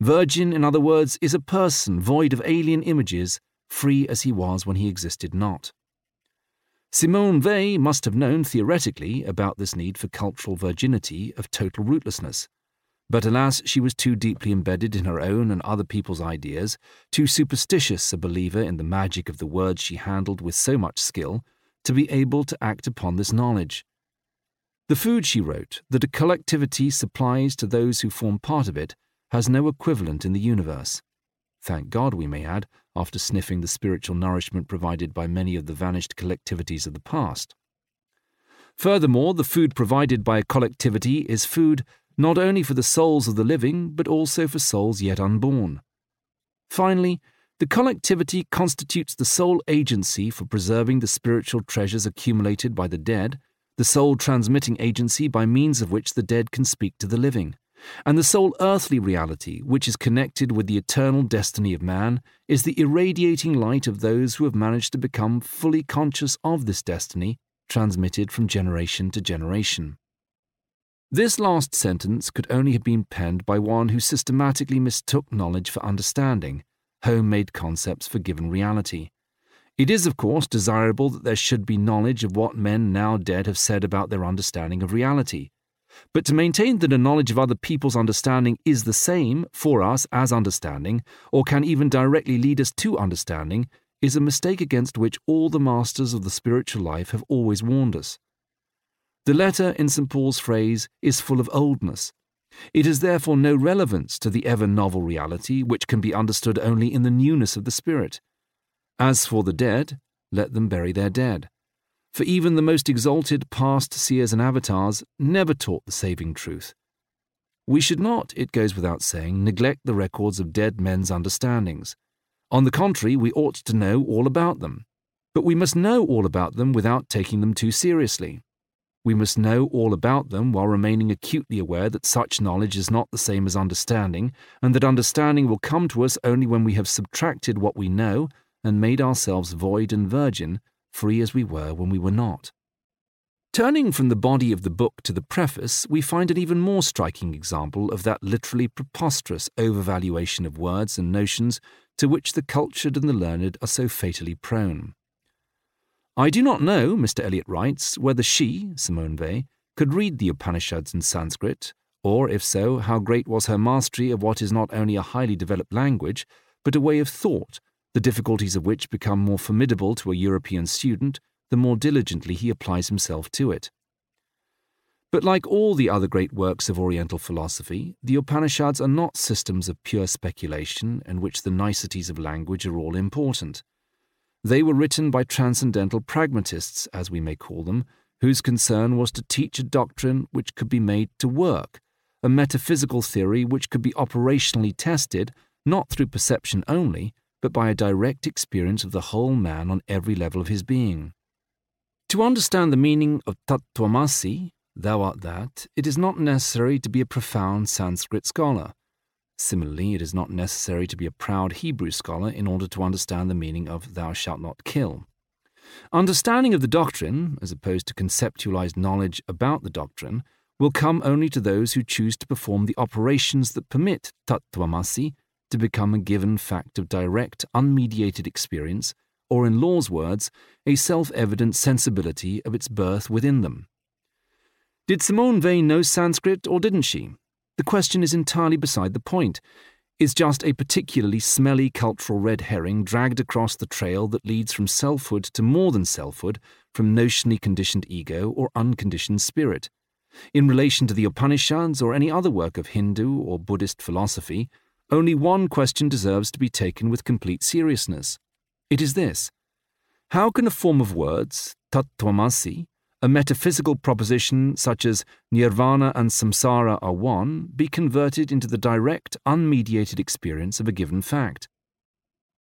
Virgin, in other words, is a person void of alien images, free as he was when he existed not. Simone Weil must have known theoretically about this need for cultural virginity of total rootlessness. But alas, she was too deeply embedded in her own and other people's ideas, too superstitious a believer in the magic of the words she handled with so much skill, to be able to act upon this knowledge. The food, she wrote, that a collectivity supplies to those who form part of it has no equivalent in the universe. Thank God, we may add, after sniffing the spiritual nourishment provided by many of the vanished collectivities of the past. Furthermore, the food provided by a collectivity is food not only for the souls of the living, but also for souls yet unborn. Finally, the collectivity constitutes the sole agency for preserving the spiritual treasures accumulated by the dead, the sole transmitting agency by means of which the dead can speak to the living. And the sole earthly reality, which is connected with the eternal destiny of man, is the irradiating light of those who have managed to become fully conscious of this destiny, transmitted from generation to generation. This last sentence could only have been penned by one who systematically mistook knowledge for understanding, homemade concepts for given reality. It is, of course, desirable that there should be knowledge of what men now dead have said about their understanding of reality but to maintain that a knowledge of other people's understanding is the same for us as understanding, or can even directly lead us to understanding, is a mistake against which all the masters of the spiritual life have always warned us. The letter in St. Paul's phrase is full of oldness. It has therefore no relevance to the ever novel reality which can be understood only in the newness of the Spirit. As for the dead, let them bury their dead for even the most exalted past seers and avatars never taught the saving truth. We should not, it goes without saying, neglect the records of dead men's understandings. On the contrary, we ought to know all about them. But we must know all about them without taking them too seriously. We must know all about them while remaining acutely aware that such knowledge is not the same as understanding, and that understanding will come to us only when we have subtracted what we know and made ourselves void and virgin free as we were when we were not. Turning from the body of the book to the preface, we find an even more striking example of that literally preposterous overvaluation of words and notions to which the cultured and the learned are so fatally prone. I do not know, Mr. Eliot writes, whether she, Simone Weil, could read the Upanishads in Sanskrit, or, if so, how great was her mastery of what is not only a highly developed language, but a way of thought the difficulties of which become more formidable to a European student the more diligently he applies himself to it. But like all the other great works of Oriental philosophy, the Upanishads are not systems of pure speculation in which the niceties of language are all important. They were written by transcendental pragmatists, as we may call them, whose concern was to teach a doctrine which could be made to work, a metaphysical theory which could be operationally tested not through perception only, but by a direct experience of the whole man on every level of his being. To understand the meaning of Tattvamasi, thou art that, it is not necessary to be a profound Sanskrit scholar. Similarly, it is not necessary to be a proud Hebrew scholar in order to understand the meaning of thou shalt not kill. Understanding of the doctrine, as opposed to conceptualized knowledge about the doctrine, will come only to those who choose to perform the operations that permit Tattvamasi to become a given fact of direct, unmediated experience, or in Law's words, a self evident sensibility of its birth within them. Did Simone Weil know Sanskrit, or didn't she? The question is entirely beside the point. Is just a particularly smelly cultural red herring dragged across the trail that leads from selfhood to more than selfhood, from notionally conditioned ego or unconditioned spirit. In relation to the Upanishads or any other work of Hindu or Buddhist philosophy, only one question deserves to be taken with complete seriousness. It is this How can a form of words, tattvamasi, a metaphysical proposition such as nirvana and samsara are one be converted into the direct, unmediated experience of a given fact?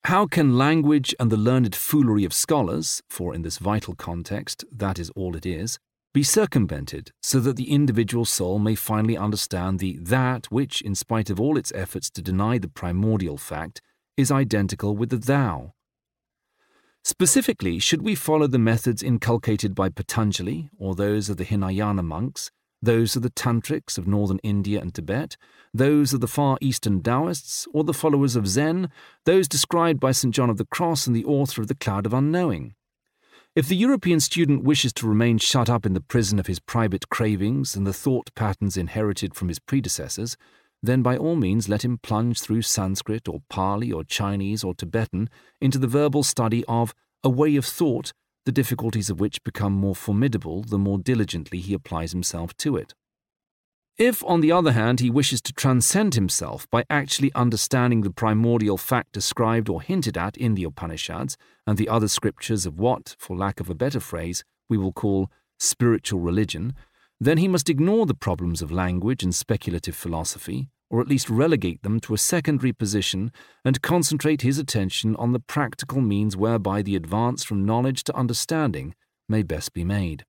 How can language and the learned foolery of scholars, for in this vital context that is all it is, be circumvented so that the individual soul may finally understand the that which, in spite of all its efforts to deny the primordial fact, is identical with the thou? Specifically, should we follow the methods inculcated by Patanjali or those of the Hinayana monks, those of the Tantrics of northern India and Tibet, those of the Far Eastern Taoists, or the followers of Zen, those described by St. John of the Cross and the author of the Cloud of Unknowing? If the European student wishes to remain shut up in the prison of his private cravings and the thought patterns inherited from his predecessors, then by all means let him plunge through Sanskrit or Pali or Chinese or Tibetan into the verbal study of a way of thought, the difficulties of which become more formidable the more diligently he applies himself to it. If, on the other hand, he wishes to transcend himself by actually understanding the primordial fact described or hinted at in the Upanishads and the other scriptures of what, for lack of a better phrase, we will call spiritual religion, then he must ignore the problems of language and speculative philosophy, or at least relegate them to a secondary position, and concentrate his attention on the practical means whereby the advance from knowledge to understanding may best be made.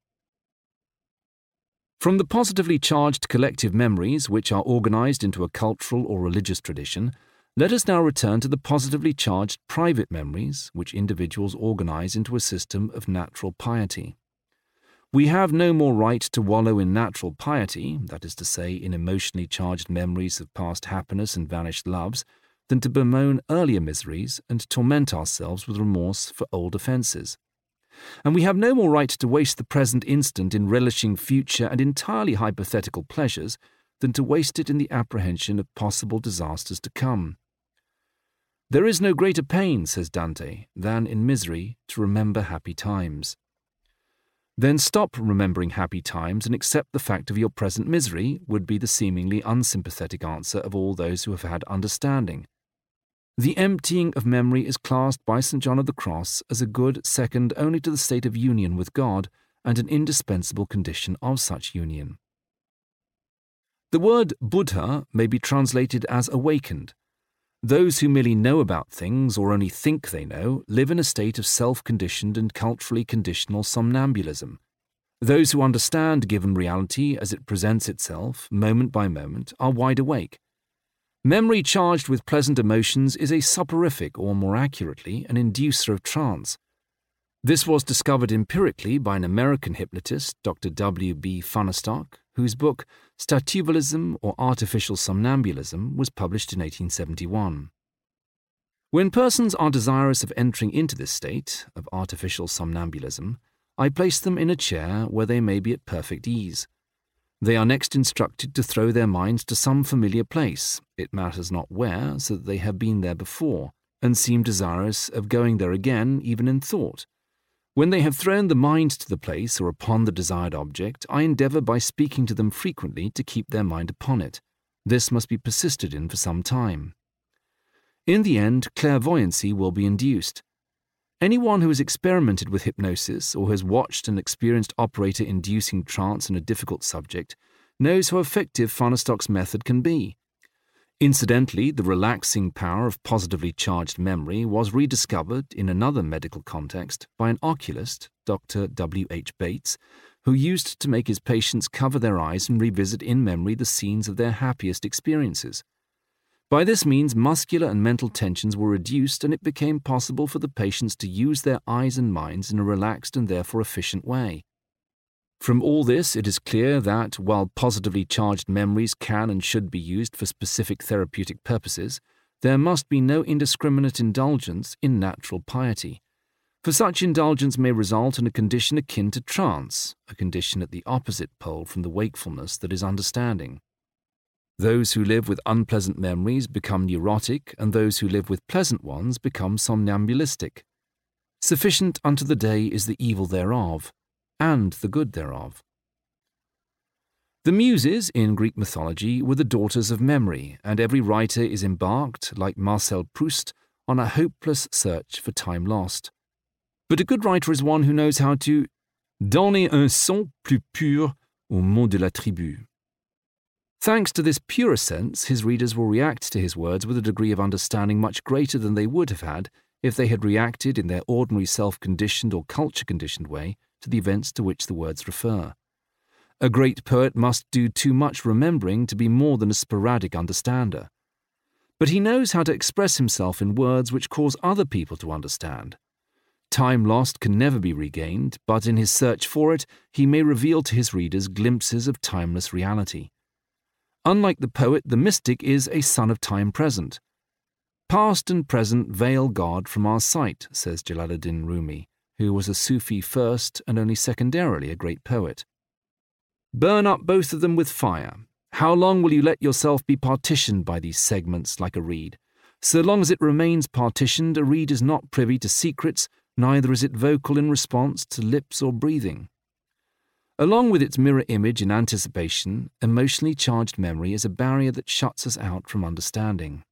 From the positively charged collective memories which are organized into a cultural or religious tradition, let us now return to the positively charged private memories which individuals organize into a system of natural piety. We have no more right to wallow in natural piety, that is to say, in emotionally charged memories of past happiness and vanished loves, than to bemoan earlier miseries and torment ourselves with remorse for old offences. And we have no more right to waste the present instant in relishing future and entirely hypothetical pleasures than to waste it in the apprehension of possible disasters to come. There is no greater pain, says Dante, than in misery to remember happy times. Then stop remembering happy times and accept the fact of your present misery, would be the seemingly unsympathetic answer of all those who have had understanding. The emptying of memory is classed by St. John of the Cross as a good second only to the state of union with God and an indispensable condition of such union. The word Buddha may be translated as awakened, those who merely know about things or only think they know live in a state of self conditioned and culturally conditional somnambulism. Those who understand given reality as it presents itself, moment by moment, are wide awake. Memory charged with pleasant emotions is a soporific, or more accurately, an inducer of trance. This was discovered empirically by an American hypnotist, Dr. W. B. Fahnestock, whose book Statuvolism or Artificial Somnambulism was published in 1871. When persons are desirous of entering into this state of artificial somnambulism, I place them in a chair where they may be at perfect ease. They are next instructed to throw their minds to some familiar place, it matters not where, so that they have been there before, and seem desirous of going there again, even in thought. When they have thrown the mind to the place or upon the desired object, I endeavour by speaking to them frequently to keep their mind upon it. This must be persisted in for some time. In the end, clairvoyancy will be induced. Anyone who has experimented with hypnosis or has watched an experienced operator inducing trance in a difficult subject knows how effective Fahnestock's method can be. Incidentally, the relaxing power of positively charged memory was rediscovered in another medical context by an oculist, Dr. W. H. Bates, who used to make his patients cover their eyes and revisit in memory the scenes of their happiest experiences. By this means, muscular and mental tensions were reduced, and it became possible for the patients to use their eyes and minds in a relaxed and therefore efficient way. From all this, it is clear that, while positively charged memories can and should be used for specific therapeutic purposes, there must be no indiscriminate indulgence in natural piety. For such indulgence may result in a condition akin to trance, a condition at the opposite pole from the wakefulness that is understanding. Those who live with unpleasant memories become neurotic, and those who live with pleasant ones become somnambulistic. Sufficient unto the day is the evil thereof and the good thereof. The Muses in Greek mythology were the daughters of memory, and every writer is embarked, like Marcel Proust, on a hopeless search for time lost. But a good writer is one who knows how to donner un son plus pur au mot de la tribu. Thanks to this purer sense, his readers will react to his words with a degree of understanding much greater than they would have had if they had reacted in their ordinary self conditioned or culture conditioned way to the events to which the words refer. A great poet must do too much remembering to be more than a sporadic understander. But he knows how to express himself in words which cause other people to understand. Time lost can never be regained, but in his search for it, he may reveal to his readers glimpses of timeless reality. Unlike the poet, the mystic is a son of time present. Past and present veil God from our sight, says Jalaluddin Rumi who was a Sufi first and only secondarily a great poet. Burn up both of them with fire. How long will you let yourself be partitioned by these segments like a reed? So long as it remains partitioned, a reed is not privy to secrets, neither is it vocal in response to lips or breathing. Along with its mirror image in anticipation, emotionally charged memory is a barrier that shuts us out from understanding.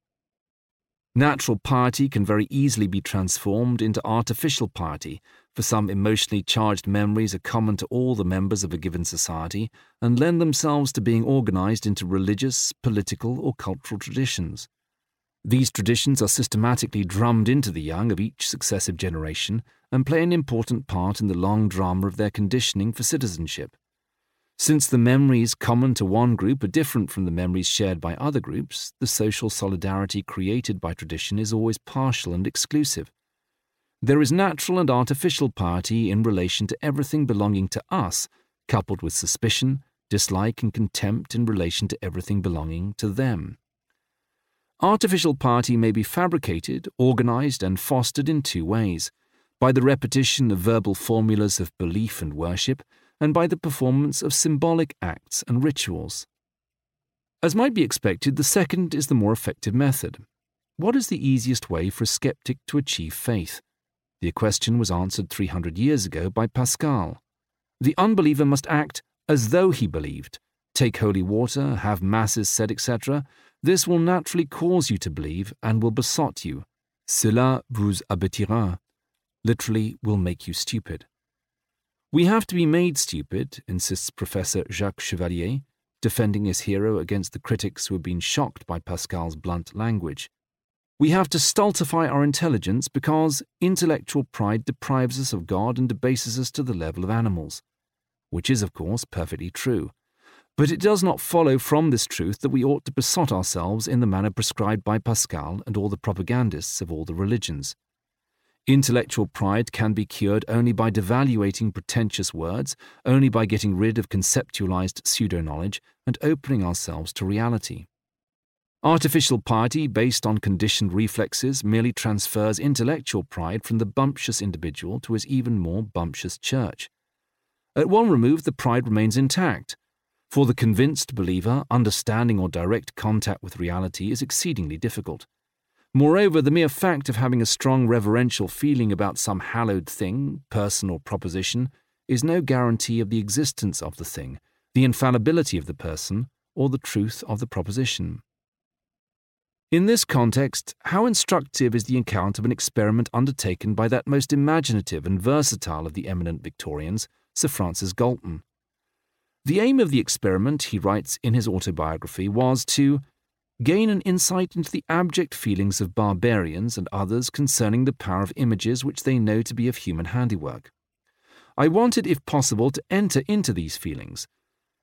Natural piety can very easily be transformed into artificial piety, for some emotionally charged memories are common to all the members of a given society and lend themselves to being organized into religious, political, or cultural traditions. These traditions are systematically drummed into the young of each successive generation and play an important part in the long drama of their conditioning for citizenship. Since the memories common to one group are different from the memories shared by other groups, the social solidarity created by tradition is always partial and exclusive. There is natural and artificial piety in relation to everything belonging to us, coupled with suspicion, dislike, and contempt in relation to everything belonging to them. Artificial piety may be fabricated, organized, and fostered in two ways by the repetition of verbal formulas of belief and worship and by the performance of symbolic acts and rituals. As might be expected, the second is the more effective method. What is the easiest way for a skeptic to achieve faith? The question was answered 300 years ago by Pascal. The unbeliever must act as though he believed, take holy water, have masses said, etc. This will naturally cause you to believe and will besot you. Cela vous abêtira, literally, will make you stupid. We have to be made stupid, insists Professor Jacques Chevalier, defending his hero against the critics who have been shocked by Pascal's blunt language. We have to stultify our intelligence because intellectual pride deprives us of God and debases us to the level of animals. Which is, of course, perfectly true. But it does not follow from this truth that we ought to besot ourselves in the manner prescribed by Pascal and all the propagandists of all the religions. Intellectual pride can be cured only by devaluating pretentious words, only by getting rid of conceptualized pseudo knowledge and opening ourselves to reality. Artificial piety based on conditioned reflexes merely transfers intellectual pride from the bumptious individual to his even more bumptious church. At one remove, the pride remains intact. For the convinced believer, understanding or direct contact with reality is exceedingly difficult. Moreover, the mere fact of having a strong reverential feeling about some hallowed thing, person, or proposition is no guarantee of the existence of the thing, the infallibility of the person, or the truth of the proposition. In this context, how instructive is the account of an experiment undertaken by that most imaginative and versatile of the eminent Victorians, Sir Francis Galton. The aim of the experiment, he writes in his autobiography, was to gain an insight into the abject feelings of barbarians and others concerning the power of images which they know to be of human handiwork. I wanted, if possible, to enter into these feelings.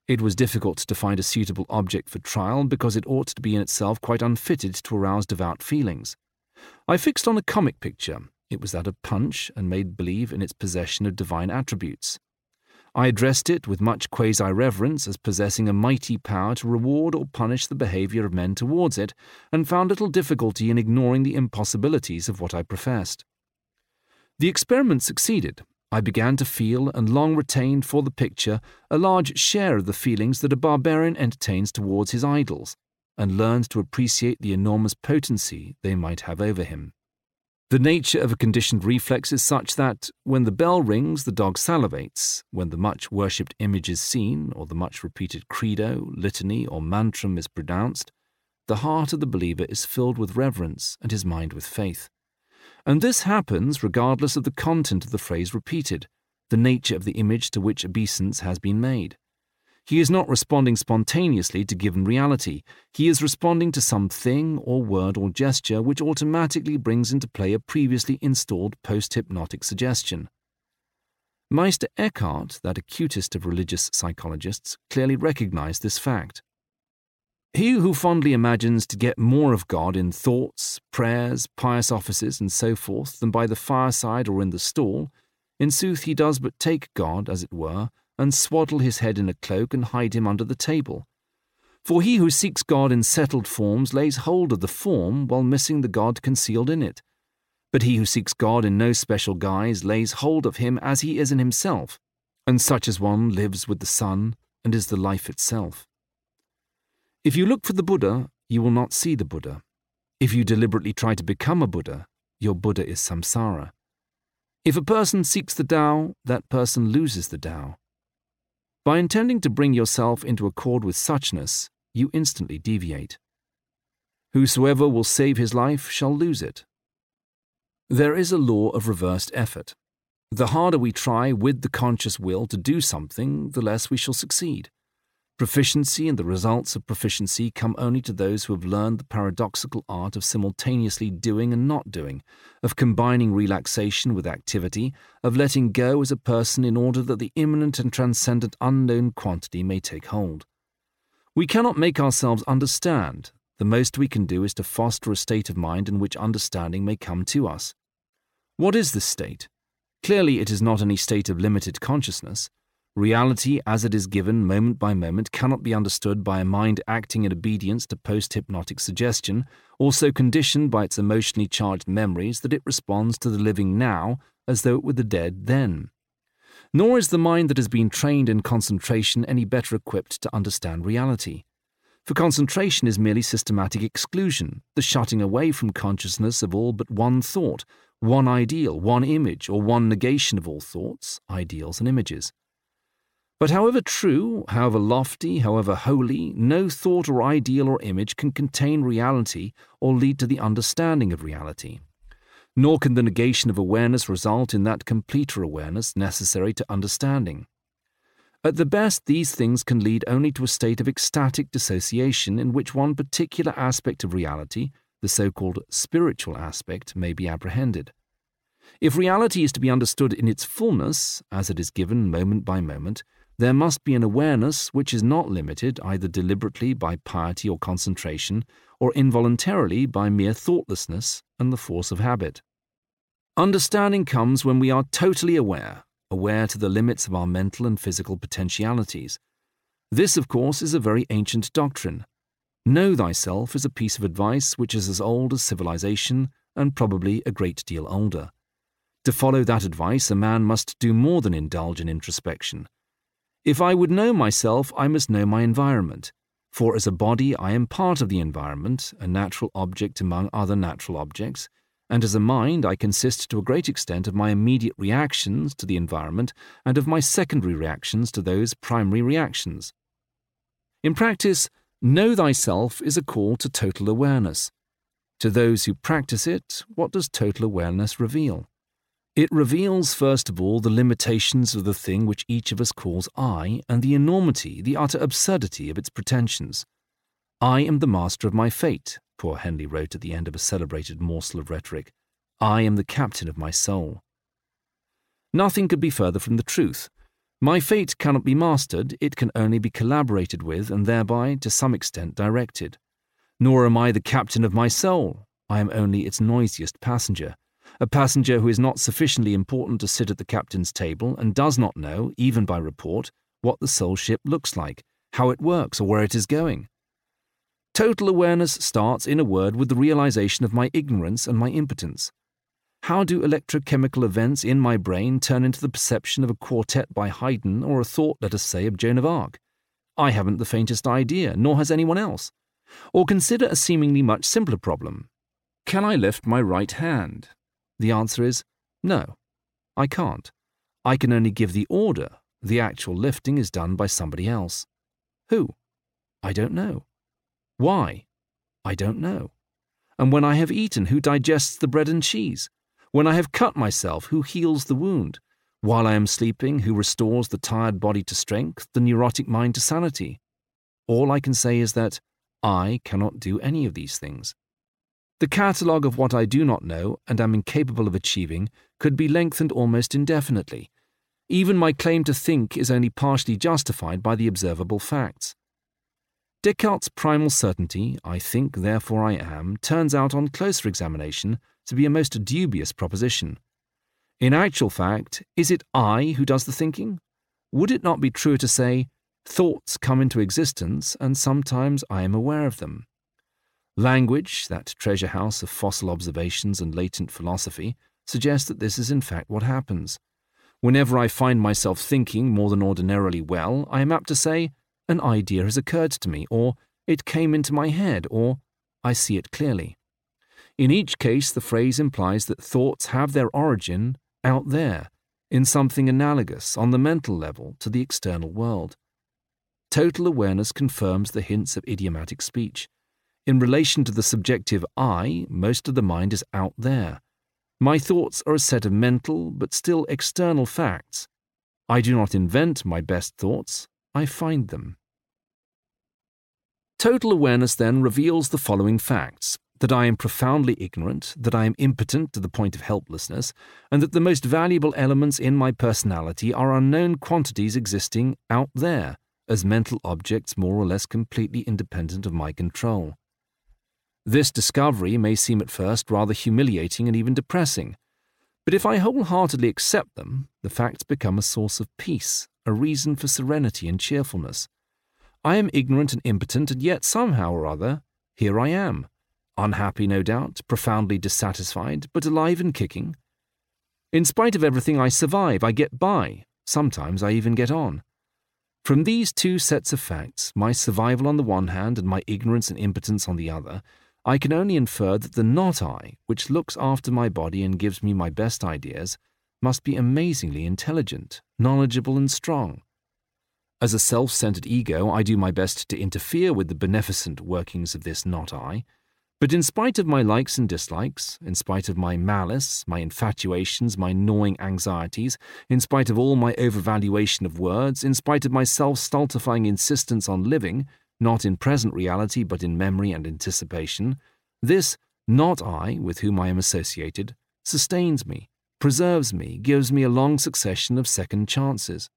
It was difficult to find a suitable object for trial because it ought to be in itself quite unfitted to arouse devout feelings. I fixed on a comic picture. It was that of Punch and made believe in its possession of divine attributes. I addressed it with much quasi reverence as possessing a mighty power to reward or punish the behaviour of men towards it, and found little difficulty in ignoring the impossibilities of what I professed. The experiment succeeded, I began to feel and long retained for the picture a large share of the feelings that a barbarian entertains towards his idols, and learned to appreciate the enormous potency they might have over him. The nature of a conditioned reflex is such that, when the bell rings, the dog salivates, when the much worshipped image is seen, or the much repeated credo, litany, or mantram is pronounced, the heart of the believer is filled with reverence and his mind with faith. And this happens regardless of the content of the phrase repeated, the nature of the image to which obeisance has been made. He is not responding spontaneously to given reality. He is responding to some thing or word or gesture which automatically brings into play a previously installed post hypnotic suggestion. Meister Eckhart, that acutest of religious psychologists, clearly recognized this fact. He who fondly imagines to get more of God in thoughts, prayers, pious offices, and so forth than by the fireside or in the stall, in sooth he does but take God, as it were, and swaddle his head in a cloak and hide him under the table. For he who seeks God in settled forms lays hold of the form while missing the God concealed in it. But he who seeks God in no special guise lays hold of him as he is in himself, and such as one lives with the sun and is the life itself. If you look for the Buddha, you will not see the Buddha. If you deliberately try to become a Buddha, your Buddha is samsara. If a person seeks the Tao, that person loses the Tao. By intending to bring yourself into accord with suchness, you instantly deviate. Whosoever will save his life shall lose it. There is a law of reversed effort. The harder we try with the conscious will to do something, the less we shall succeed. Proficiency and the results of proficiency come only to those who have learned the paradoxical art of simultaneously doing and not doing, of combining relaxation with activity, of letting go as a person in order that the immanent and transcendent unknown quantity may take hold. We cannot make ourselves understand. The most we can do is to foster a state of mind in which understanding may come to us. What is this state? Clearly, it is not any state of limited consciousness. Reality, as it is given moment by moment, cannot be understood by a mind acting in obedience to post hypnotic suggestion, or so conditioned by its emotionally charged memories that it responds to the living now as though it were the dead then. Nor is the mind that has been trained in concentration any better equipped to understand reality. For concentration is merely systematic exclusion, the shutting away from consciousness of all but one thought, one ideal, one image, or one negation of all thoughts, ideals, and images. But however true, however lofty, however holy, no thought or ideal or image can contain reality or lead to the understanding of reality. Nor can the negation of awareness result in that completer awareness necessary to understanding. At the best, these things can lead only to a state of ecstatic dissociation in which one particular aspect of reality, the so called spiritual aspect, may be apprehended. If reality is to be understood in its fullness, as it is given moment by moment, there must be an awareness which is not limited either deliberately by piety or concentration, or involuntarily by mere thoughtlessness and the force of habit. Understanding comes when we are totally aware, aware to the limits of our mental and physical potentialities. This, of course, is a very ancient doctrine. Know thyself is a piece of advice which is as old as civilization and probably a great deal older. To follow that advice, a man must do more than indulge in introspection. If I would know myself, I must know my environment. For as a body, I am part of the environment, a natural object among other natural objects, and as a mind, I consist to a great extent of my immediate reactions to the environment and of my secondary reactions to those primary reactions. In practice, know thyself is a call to total awareness. To those who practice it, what does total awareness reveal? It reveals, first of all, the limitations of the thing which each of us calls I and the enormity, the utter absurdity of its pretensions. I am the master of my fate, poor Henley wrote at the end of a celebrated morsel of rhetoric. I am the captain of my soul. Nothing could be further from the truth. My fate cannot be mastered, it can only be collaborated with and thereby, to some extent, directed. Nor am I the captain of my soul. I am only its noisiest passenger, a passenger who is not sufficiently important to sit at the captain's table and does not know, even by report, what the soul ship looks like, how it works, or where it is going. Total awareness starts, in a word, with the realization of my ignorance and my impotence. How do electrochemical events in my brain turn into the perception of a quartet by Haydn or a thought, let us say, of Joan of Arc? I haven't the faintest idea, nor has anyone else. Or consider a seemingly much simpler problem. Can I lift my right hand? The answer is no, I can't. I can only give the order. The actual lifting is done by somebody else. Who? I don't know. Why? I don't know. And when I have eaten, who digests the bread and cheese? When I have cut myself, who heals the wound? While I am sleeping, who restores the tired body to strength, the neurotic mind to sanity? All I can say is that I cannot do any of these things. The catalogue of what I do not know and am incapable of achieving could be lengthened almost indefinitely. Even my claim to think is only partially justified by the observable facts. Descartes' primal certainty, I think, therefore I am, turns out on closer examination to be a most dubious proposition. In actual fact, is it I who does the thinking? Would it not be truer to say, thoughts come into existence and sometimes I am aware of them? Language, that treasure house of fossil observations and latent philosophy, suggests that this is in fact what happens. Whenever I find myself thinking more than ordinarily well, I am apt to say, an idea has occurred to me, or it came into my head, or I see it clearly. In each case, the phrase implies that thoughts have their origin out there, in something analogous on the mental level to the external world. Total awareness confirms the hints of idiomatic speech. In relation to the subjective I, most of the mind is out there. My thoughts are a set of mental but still external facts. I do not invent my best thoughts, I find them. Total awareness then reveals the following facts that I am profoundly ignorant, that I am impotent to the point of helplessness, and that the most valuable elements in my personality are unknown quantities existing out there, as mental objects more or less completely independent of my control. This discovery may seem at first rather humiliating and even depressing, but if I wholeheartedly accept them, the facts become a source of peace, a reason for serenity and cheerfulness. I am ignorant and impotent, and yet somehow or other, here I am Unhappy, no doubt, profoundly dissatisfied, but alive and kicking. In spite of everything, I survive, I get by, sometimes I even get on. From these two sets of facts, my survival on the one hand and my ignorance and impotence on the other, I can only infer that the not I, which looks after my body and gives me my best ideas, must be amazingly intelligent, knowledgeable, and strong. As a self centered ego, I do my best to interfere with the beneficent workings of this not I but in spite of my likes and dislikes, in spite of my malice, my infatuations, my gnawing anxieties, in spite of all my overvaluation of words, in spite of my self stultifying insistence on living, not in present reality but in memory and anticipation, this not I with whom I am associated sustains me, preserves me, gives me a long succession of second chances.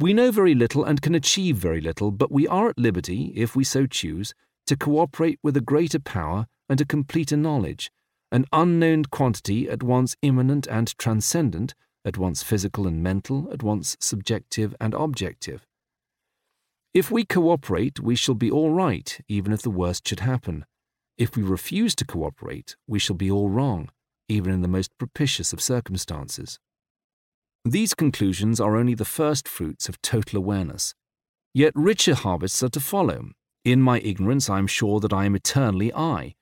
We know very little and can achieve very little, but we are at liberty, if we so choose, to cooperate with a greater power and a completer knowledge, an unknown quantity at once immanent and transcendent, at once physical and mental, at once subjective and objective. If we cooperate, we shall be all right, even if the worst should happen. If we refuse to cooperate, we shall be all wrong, even in the most propitious of circumstances. These conclusions are only the first fruits of total awareness. Yet richer harvests are to follow, in my ignorance, I am sure that I am eternally I.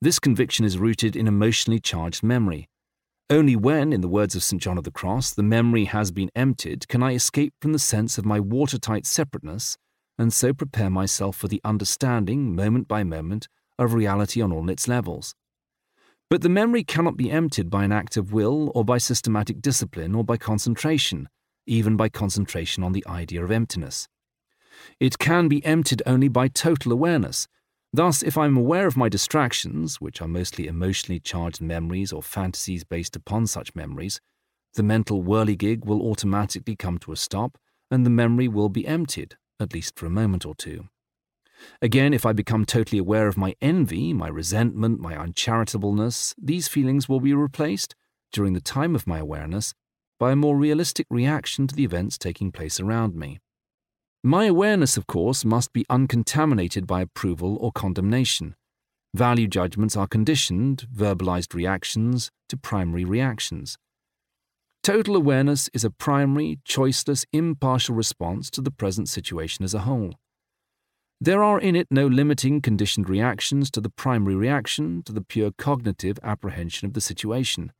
This conviction is rooted in emotionally charged memory. Only when, in the words of St. John of the Cross, the memory has been emptied, can I escape from the sense of my watertight separateness and so prepare myself for the understanding, moment by moment, of reality on all its levels. But the memory cannot be emptied by an act of will or by systematic discipline or by concentration, even by concentration on the idea of emptiness. It can be emptied only by total awareness. Thus, if I'm aware of my distractions, which are mostly emotionally charged memories or fantasies based upon such memories, the mental whirligig will automatically come to a stop and the memory will be emptied, at least for a moment or two. Again, if I become totally aware of my envy, my resentment, my uncharitableness, these feelings will be replaced, during the time of my awareness, by a more realistic reaction to the events taking place around me. My awareness, of course, must be uncontaminated by approval or condemnation. Value judgments are conditioned, verbalized reactions, to primary reactions. Total awareness is a primary, choiceless, impartial response to the present situation as a whole. There are in it no limiting conditioned reactions to the primary reaction, to the pure cognitive apprehension of the situation.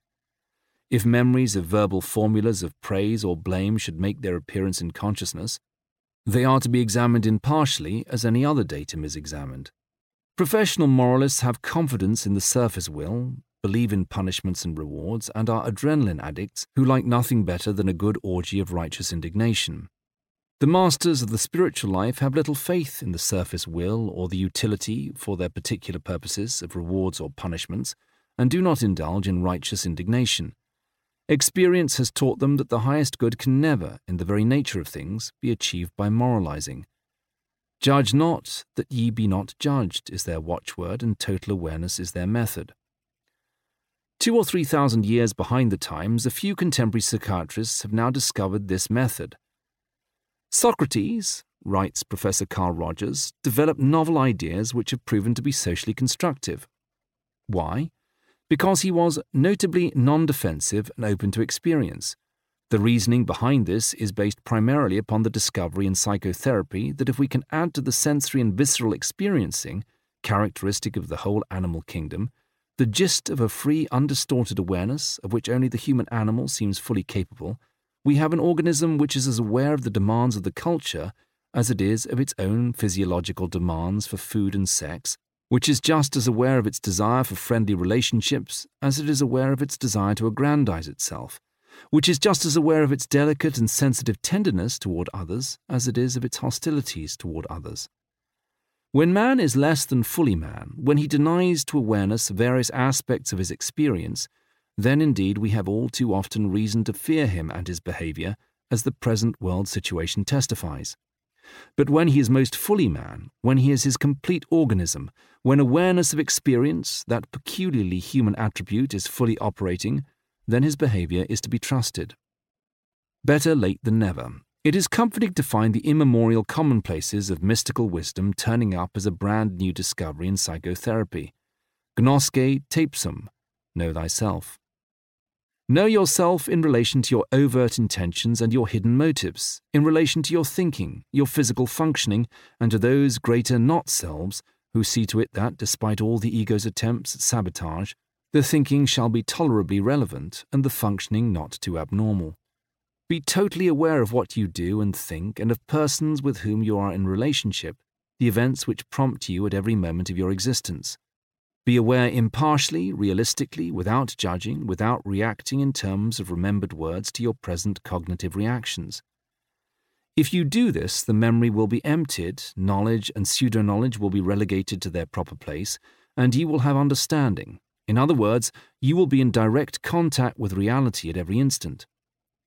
If memories of verbal formulas of praise or blame should make their appearance in consciousness, they are to be examined impartially as any other datum is examined. Professional moralists have confidence in the surface will, believe in punishments and rewards, and are adrenaline addicts who like nothing better than a good orgy of righteous indignation. The masters of the spiritual life have little faith in the surface will or the utility, for their particular purposes, of rewards or punishments, and do not indulge in righteous indignation. Experience has taught them that the highest good can never, in the very nature of things, be achieved by moralizing. Judge not, that ye be not judged, is their watchword, and total awareness is their method. Two or three thousand years behind the times, a few contemporary psychiatrists have now discovered this method Socrates, writes Professor Carl Rogers, developed novel ideas which have proven to be socially constructive. Why? Because he was notably non defensive and open to experience. The reasoning behind this is based primarily upon the discovery in psychotherapy that if we can add to the sensory and visceral experiencing, characteristic of the whole animal kingdom, the gist of a free, undistorted awareness of which only the human animal seems fully capable, we have an organism which is as aware of the demands of the culture as it is of its own physiological demands for food and sex, which is just as aware of its desire for friendly relationships as it is aware of its desire to aggrandize itself, which is just as aware of its delicate and sensitive tenderness toward others as it is of its hostilities toward others. When man is less than fully man, when he denies to awareness various aspects of his experience, then indeed we have all too often reason to fear him and his behaviour, as the present world situation testifies. But when he is most fully man, when he is his complete organism, when awareness of experience, that peculiarly human attribute, is fully operating, then his behaviour is to be trusted. Better late than never. It is comforting to find the immemorial commonplaces of mystical wisdom turning up as a brand new discovery in psychotherapy. Nosce teipsum, know thyself. Know yourself in relation to your overt intentions and your hidden motives, in relation to your thinking, your physical functioning, and to those greater not selves who see to it that, despite all the ego's attempts at sabotage, the thinking shall be tolerably relevant and the functioning not too abnormal. Be totally aware of what you do and think and of persons with whom you are in relationship, the events which prompt you at every moment of your existence. Be aware impartially, realistically, without judging, without reacting in terms of remembered words to your present cognitive reactions. If you do this, the memory will be emptied, knowledge and pseudo knowledge will be relegated to their proper place, and you will have understanding. In other words, you will be in direct contact with reality at every instant.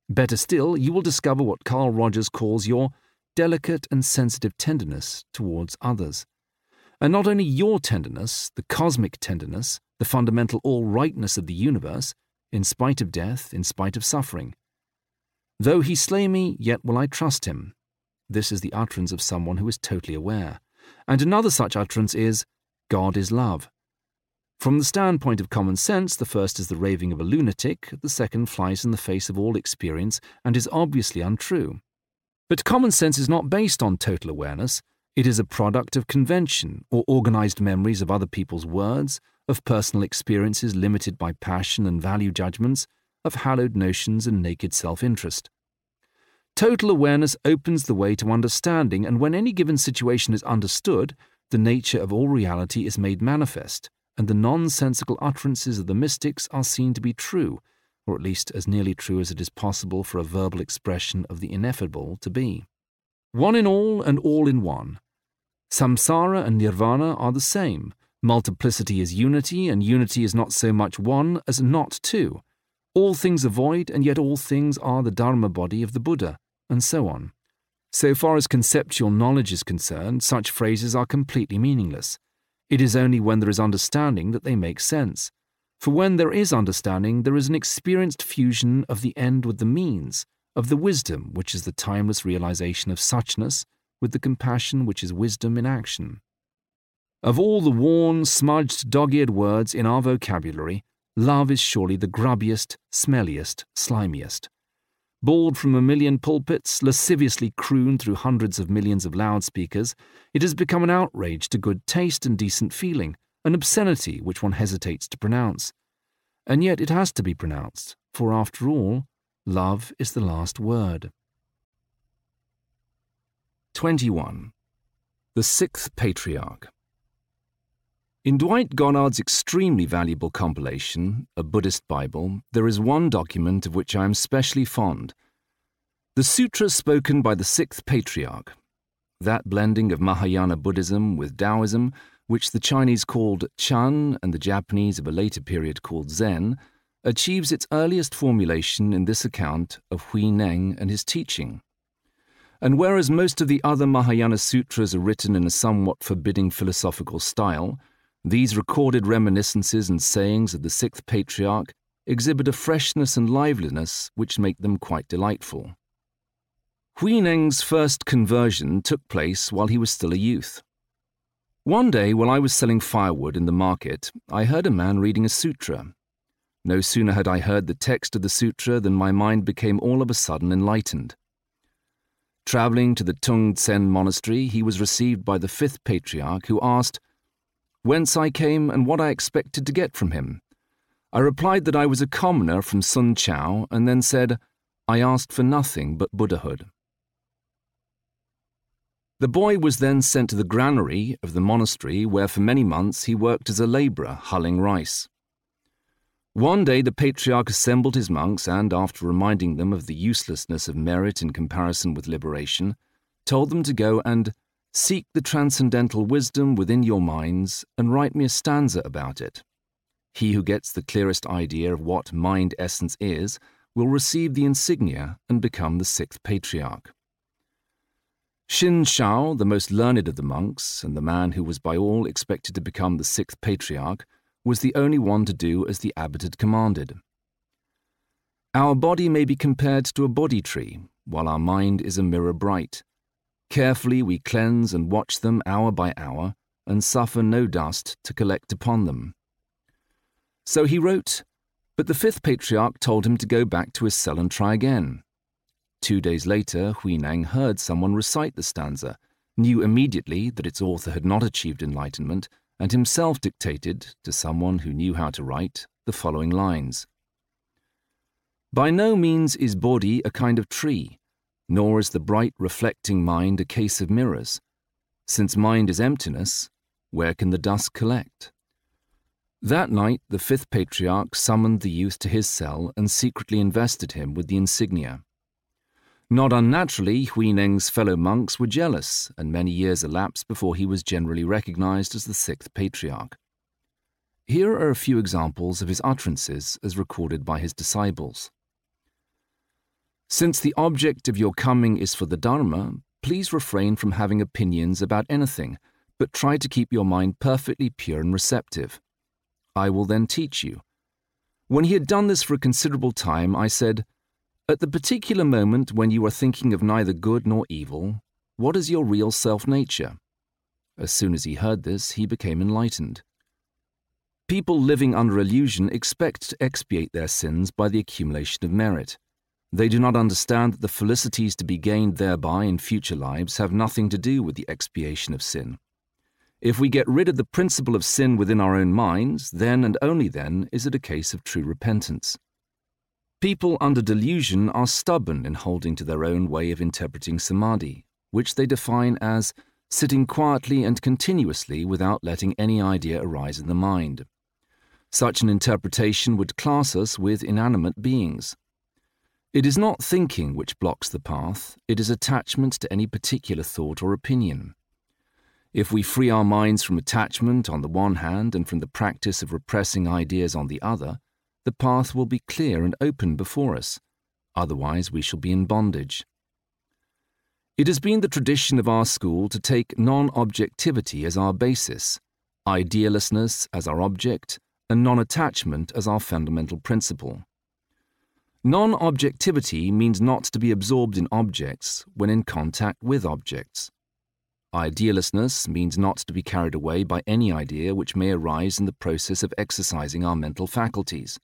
Better still, you will discover what Carl Rogers calls your delicate and sensitive tenderness towards others. And not only your tenderness, the cosmic tenderness, the fundamental all rightness of the universe, in spite of death, in spite of suffering. Though he slay me, yet will I trust him. This is the utterance of someone who is totally aware. And another such utterance is, God is love. From the standpoint of common sense, the first is the raving of a lunatic, the second flies in the face of all experience and is obviously untrue. But common sense is not based on total awareness, it is a product of convention or organized memories of other people's words, of personal experiences limited by passion and value judgments, of hallowed notions and naked self interest. Total awareness opens the way to understanding, and when any given situation is understood, the nature of all reality is made manifest, and the nonsensical utterances of the mystics are seen to be true, or at least as nearly true as it is possible for a verbal expression of the ineffable to be. One in all and all in one. Samsara and nirvana are the same. Multiplicity is unity, and unity is not so much one as not two. All things are void, and yet all things are the Dharma body of the Buddha, and so on. So far as conceptual knowledge is concerned, such phrases are completely meaningless. It is only when there is understanding that they make sense. For when there is understanding, there is an experienced fusion of the end with the means, of the wisdom, which is the timeless realization of suchness, with the compassion which is wisdom in action. Of all the worn, smudged, dog eared words in our vocabulary, love is surely the grubbiest, smelliest, slimiest. Bawled from a million pulpits, lasciviously crooned through hundreds of millions of loudspeakers, it has become an outrage to good taste and decent feeling, an obscenity which one hesitates to pronounce. And yet it has to be pronounced, for after all, love is the last word. 21. The Sixth Patriarch in Dwight Goddard's extremely valuable compilation, A Buddhist Bible, there is one document of which I am specially fond the Sutra spoken by the sixth patriarch. That blending of Mahayana Buddhism with Taoism, which the Chinese called Chan and the Japanese of a later period called Zen, achieves its earliest formulation in this account of Hui Neng and his teaching. And whereas most of the other Mahayana sutras are written in a somewhat forbidding philosophical style, these recorded reminiscences and sayings of the sixth patriarch exhibit a freshness and liveliness which make them quite delightful. Hui Neng's first conversion took place while he was still a youth. One day, while I was selling firewood in the market, I heard a man reading a sutra. No sooner had I heard the text of the sutra than my mind became all of a sudden enlightened. Traveling to the Tung Tsen monastery, he was received by the fifth patriarch, who asked, whence I came and what I expected to get from him. I replied that I was a commoner from Sun Chao and then said, I asked for nothing but Buddhahood. The boy was then sent to the granary of the monastery where for many months he worked as a labourer hulling rice. One day the patriarch assembled his monks and, after reminding them of the uselessness of merit in comparison with liberation, told them to go and Seek the transcendental wisdom within your minds and write me a stanza about it. He who gets the clearest idea of what mind essence is will receive the insignia and become the sixth patriarch. Xin Shao, the most learned of the monks, and the man who was by all expected to become the sixth patriarch, was the only one to do as the abbot had commanded. Our body may be compared to a Bodhi tree, while our mind is a mirror bright. Carefully we cleanse and watch them hour by hour, and suffer no dust to collect upon them. So he wrote, but the fifth patriarch told him to go back to his cell and try again. Two days later, Huineng heard someone recite the stanza, knew immediately that its author had not achieved enlightenment, and himself dictated, to someone who knew how to write, the following lines By no means is Bodhi a kind of tree nor is the bright reflecting mind a case of mirrors. Since mind is emptiness, where can the dust collect? That night, the fifth patriarch summoned the youth to his cell and secretly invested him with the insignia. Not unnaturally, Hui Neng's fellow monks were jealous, and many years elapsed before he was generally recognized as the sixth patriarch. Here are a few examples of his utterances as recorded by his disciples. Since the object of your coming is for the Dharma, please refrain from having opinions about anything, but try to keep your mind perfectly pure and receptive. I will then teach you. When he had done this for a considerable time, I said, At the particular moment when you are thinking of neither good nor evil, what is your real self nature? As soon as he heard this, he became enlightened. People living under illusion expect to expiate their sins by the accumulation of merit. They do not understand that the felicities to be gained thereby in future lives have nothing to do with the expiation of sin. If we get rid of the principle of sin within our own minds, then and only then is it a case of true repentance. People under delusion are stubborn in holding to their own way of interpreting samadhi, which they define as sitting quietly and continuously without letting any idea arise in the mind. Such an interpretation would class us with inanimate beings. It is not thinking which blocks the path, it is attachment to any particular thought or opinion. If we free our minds from attachment on the one hand and from the practice of repressing ideas on the other, the path will be clear and open before us. Otherwise, we shall be in bondage. It has been the tradition of our school to take non objectivity as our basis, idealessness as our object, and non attachment as our fundamental principle. Non objectivity means not to be absorbed in objects when in contact with objects. Idealessness means not to be carried away by any idea which may arise in the process of exercising our mental faculties.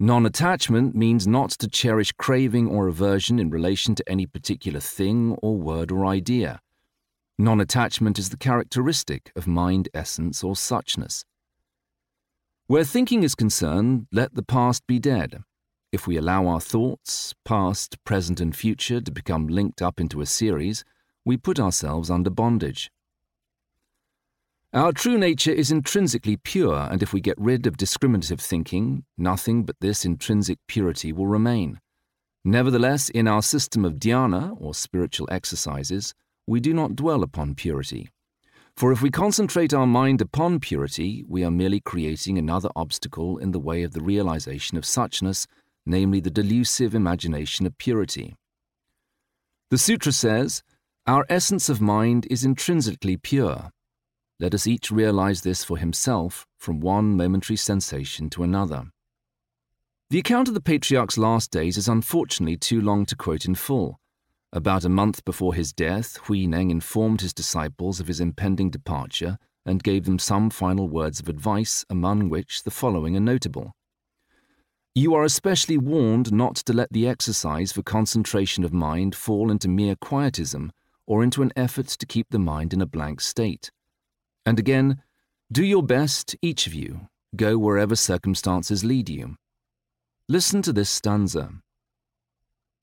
Non attachment means not to cherish craving or aversion in relation to any particular thing or word or idea. Non attachment is the characteristic of mind essence or suchness. Where thinking is concerned, let the past be dead. If we allow our thoughts, past, present, and future, to become linked up into a series, we put ourselves under bondage. Our true nature is intrinsically pure, and if we get rid of discriminative thinking, nothing but this intrinsic purity will remain. Nevertheless, in our system of dhyana, or spiritual exercises, we do not dwell upon purity. For if we concentrate our mind upon purity, we are merely creating another obstacle in the way of the realization of suchness namely the delusive imagination of purity. The Sutra says, Our essence of mind is intrinsically pure. Let us each realize this for himself from one momentary sensation to another. The account of the patriarch's last days is unfortunately too long to quote in full. About a month before his death, Hui Neng informed his disciples of his impending departure and gave them some final words of advice, among which the following are notable. You are especially warned not to let the exercise for concentration of mind fall into mere quietism or into an effort to keep the mind in a blank state. And again, do your best, each of you, go wherever circumstances lead you. Listen to this stanza.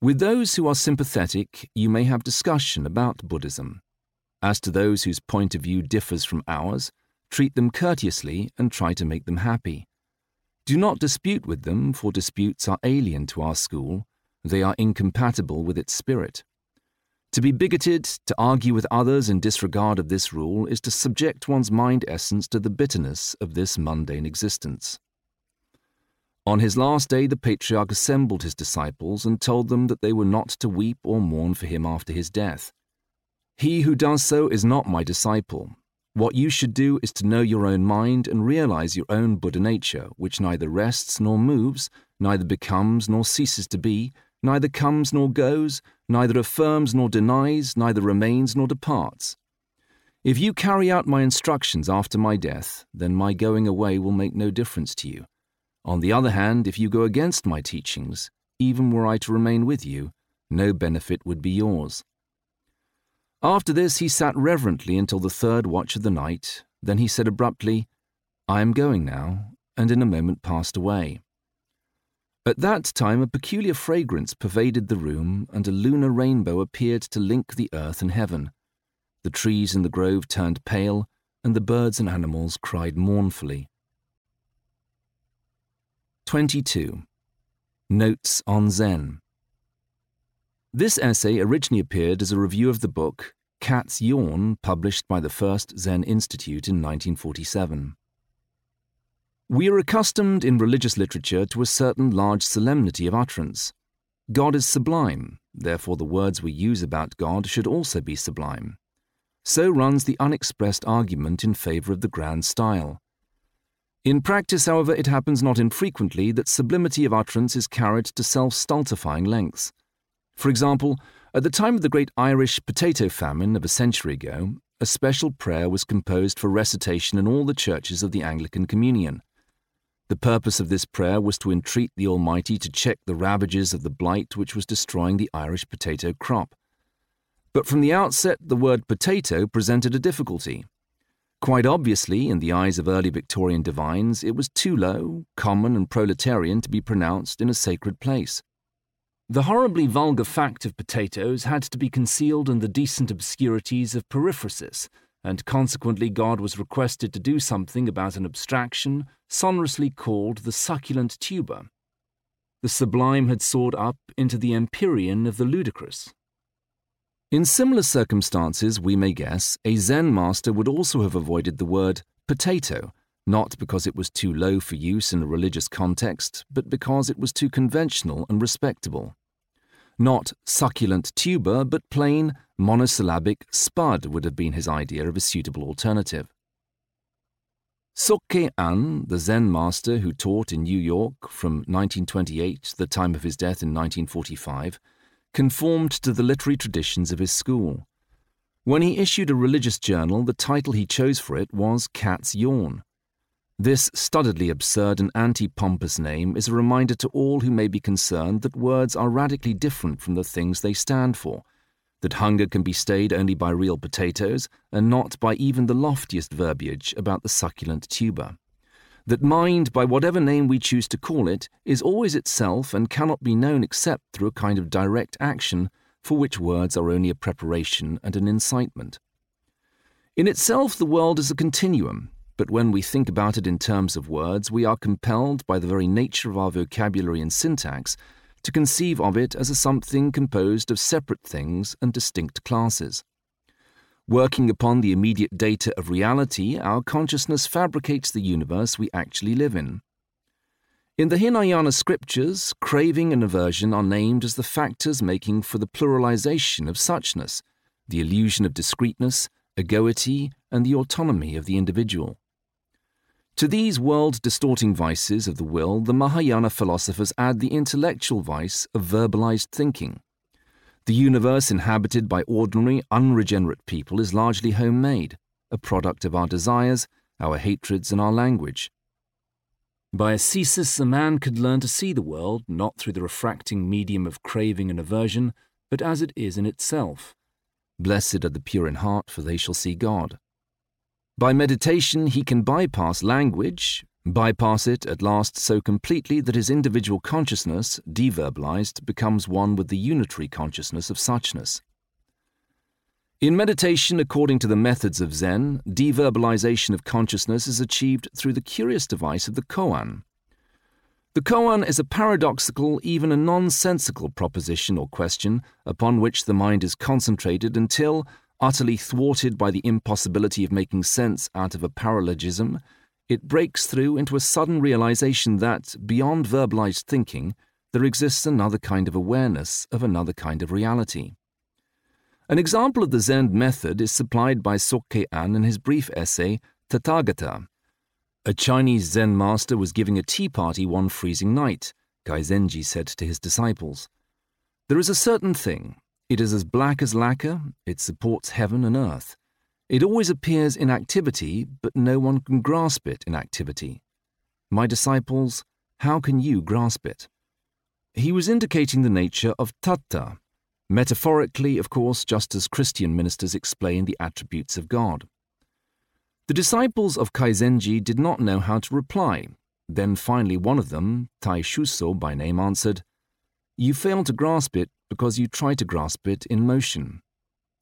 With those who are sympathetic, you may have discussion about Buddhism. As to those whose point of view differs from ours, treat them courteously and try to make them happy. Do not dispute with them, for disputes are alien to our school. They are incompatible with its spirit. To be bigoted, to argue with others in disregard of this rule, is to subject one's mind essence to the bitterness of this mundane existence. On his last day, the patriarch assembled his disciples and told them that they were not to weep or mourn for him after his death. He who does so is not my disciple, what you should do is to know your own mind and realize your own Buddha nature, which neither rests nor moves, neither becomes nor ceases to be, neither comes nor goes, neither affirms nor denies, neither remains nor departs. If you carry out my instructions after my death, then my going away will make no difference to you. On the other hand, if you go against my teachings, even were I to remain with you, no benefit would be yours. After this, he sat reverently until the third watch of the night. Then he said abruptly, I am going now, and in a moment passed away. At that time, a peculiar fragrance pervaded the room, and a lunar rainbow appeared to link the earth and heaven. The trees in the grove turned pale, and the birds and animals cried mournfully. 22. Notes on Zen. This essay originally appeared as a review of the book Cat's Yawn, published by the First Zen Institute in 1947. We are accustomed in religious literature to a certain large solemnity of utterance. God is sublime, therefore the words we use about God should also be sublime. So runs the unexpressed argument in favor of the grand style. In practice, however, it happens not infrequently that sublimity of utterance is carried to self stultifying lengths. For example, at the time of the great Irish potato famine of a century ago, a special prayer was composed for recitation in all the churches of the Anglican Communion. The purpose of this prayer was to entreat the Almighty to check the ravages of the blight which was destroying the Irish potato crop. But from the outset, the word potato presented a difficulty. Quite obviously, in the eyes of early Victorian divines, it was too low, common, and proletarian to be pronounced in a sacred place. The horribly vulgar fact of potatoes had to be concealed in the decent obscurities of periphrasis, and consequently God was requested to do something about an abstraction sonorously called the succulent tuber. The sublime had soared up into the empyrean of the ludicrous. In similar circumstances, we may guess, a Zen master would also have avoided the word potato, not because it was too low for use in a religious context, but because it was too conventional and respectable. Not succulent tuber, but plain, monosyllabic spud would have been his idea of a suitable alternative. Sokei-an, the Zen master who taught in New York from 1928 to the time of his death in 1945, conformed to the literary traditions of his school. When he issued a religious journal, the title he chose for it was Cat's Yawn. This studiedly absurd and anti pompous name is a reminder to all who may be concerned that words are radically different from the things they stand for, that hunger can be stayed only by real potatoes and not by even the loftiest verbiage about the succulent tuber, that mind, by whatever name we choose to call it, is always itself and cannot be known except through a kind of direct action for which words are only a preparation and an incitement. In itself, the world is a continuum but when we think about it in terms of words, we are compelled by the very nature of our vocabulary and syntax to conceive of it as a something composed of separate things and distinct classes. Working upon the immediate data of reality, our consciousness fabricates the universe we actually live in. In the Hinayana scriptures, craving and aversion are named as the factors making for the pluralization of suchness, the illusion of discreteness, egoity, and the autonomy of the individual. To these world distorting vices of the will, the Mahayana philosophers add the intellectual vice of verbalized thinking. The universe inhabited by ordinary, unregenerate people is largely homemade, a product of our desires, our hatreds, and our language. By ascesis, a man could learn to see the world not through the refracting medium of craving and aversion, but as it is in itself. Blessed are the pure in heart, for they shall see God. By meditation, he can bypass language, bypass it at last so completely that his individual consciousness, deverbalized, becomes one with the unitary consciousness of suchness. In meditation, according to the methods of Zen, deverbalization of consciousness is achieved through the curious device of the koan. The koan is a paradoxical, even a nonsensical proposition or question upon which the mind is concentrated until, Utterly thwarted by the impossibility of making sense out of a paralogism, it breaks through into a sudden realization that, beyond verbalized thinking, there exists another kind of awareness of another kind of reality. An example of the Zen method is supplied by Sokei-an in his brief essay, Tathagata. A Chinese Zen master was giving a tea party one freezing night, Kaizenji said to his disciples. There is a certain thing, it is as black as lacquer, it supports heaven and earth. It always appears in activity, but no one can grasp it in activity. My disciples, how can you grasp it? He was indicating the nature of tattva, metaphorically, of course, just as Christian ministers explain the attributes of God. The disciples of Kaizenji did not know how to reply. Then finally one of them, Tai Shuso by name, answered, You fail to grasp it because you try to grasp it in motion.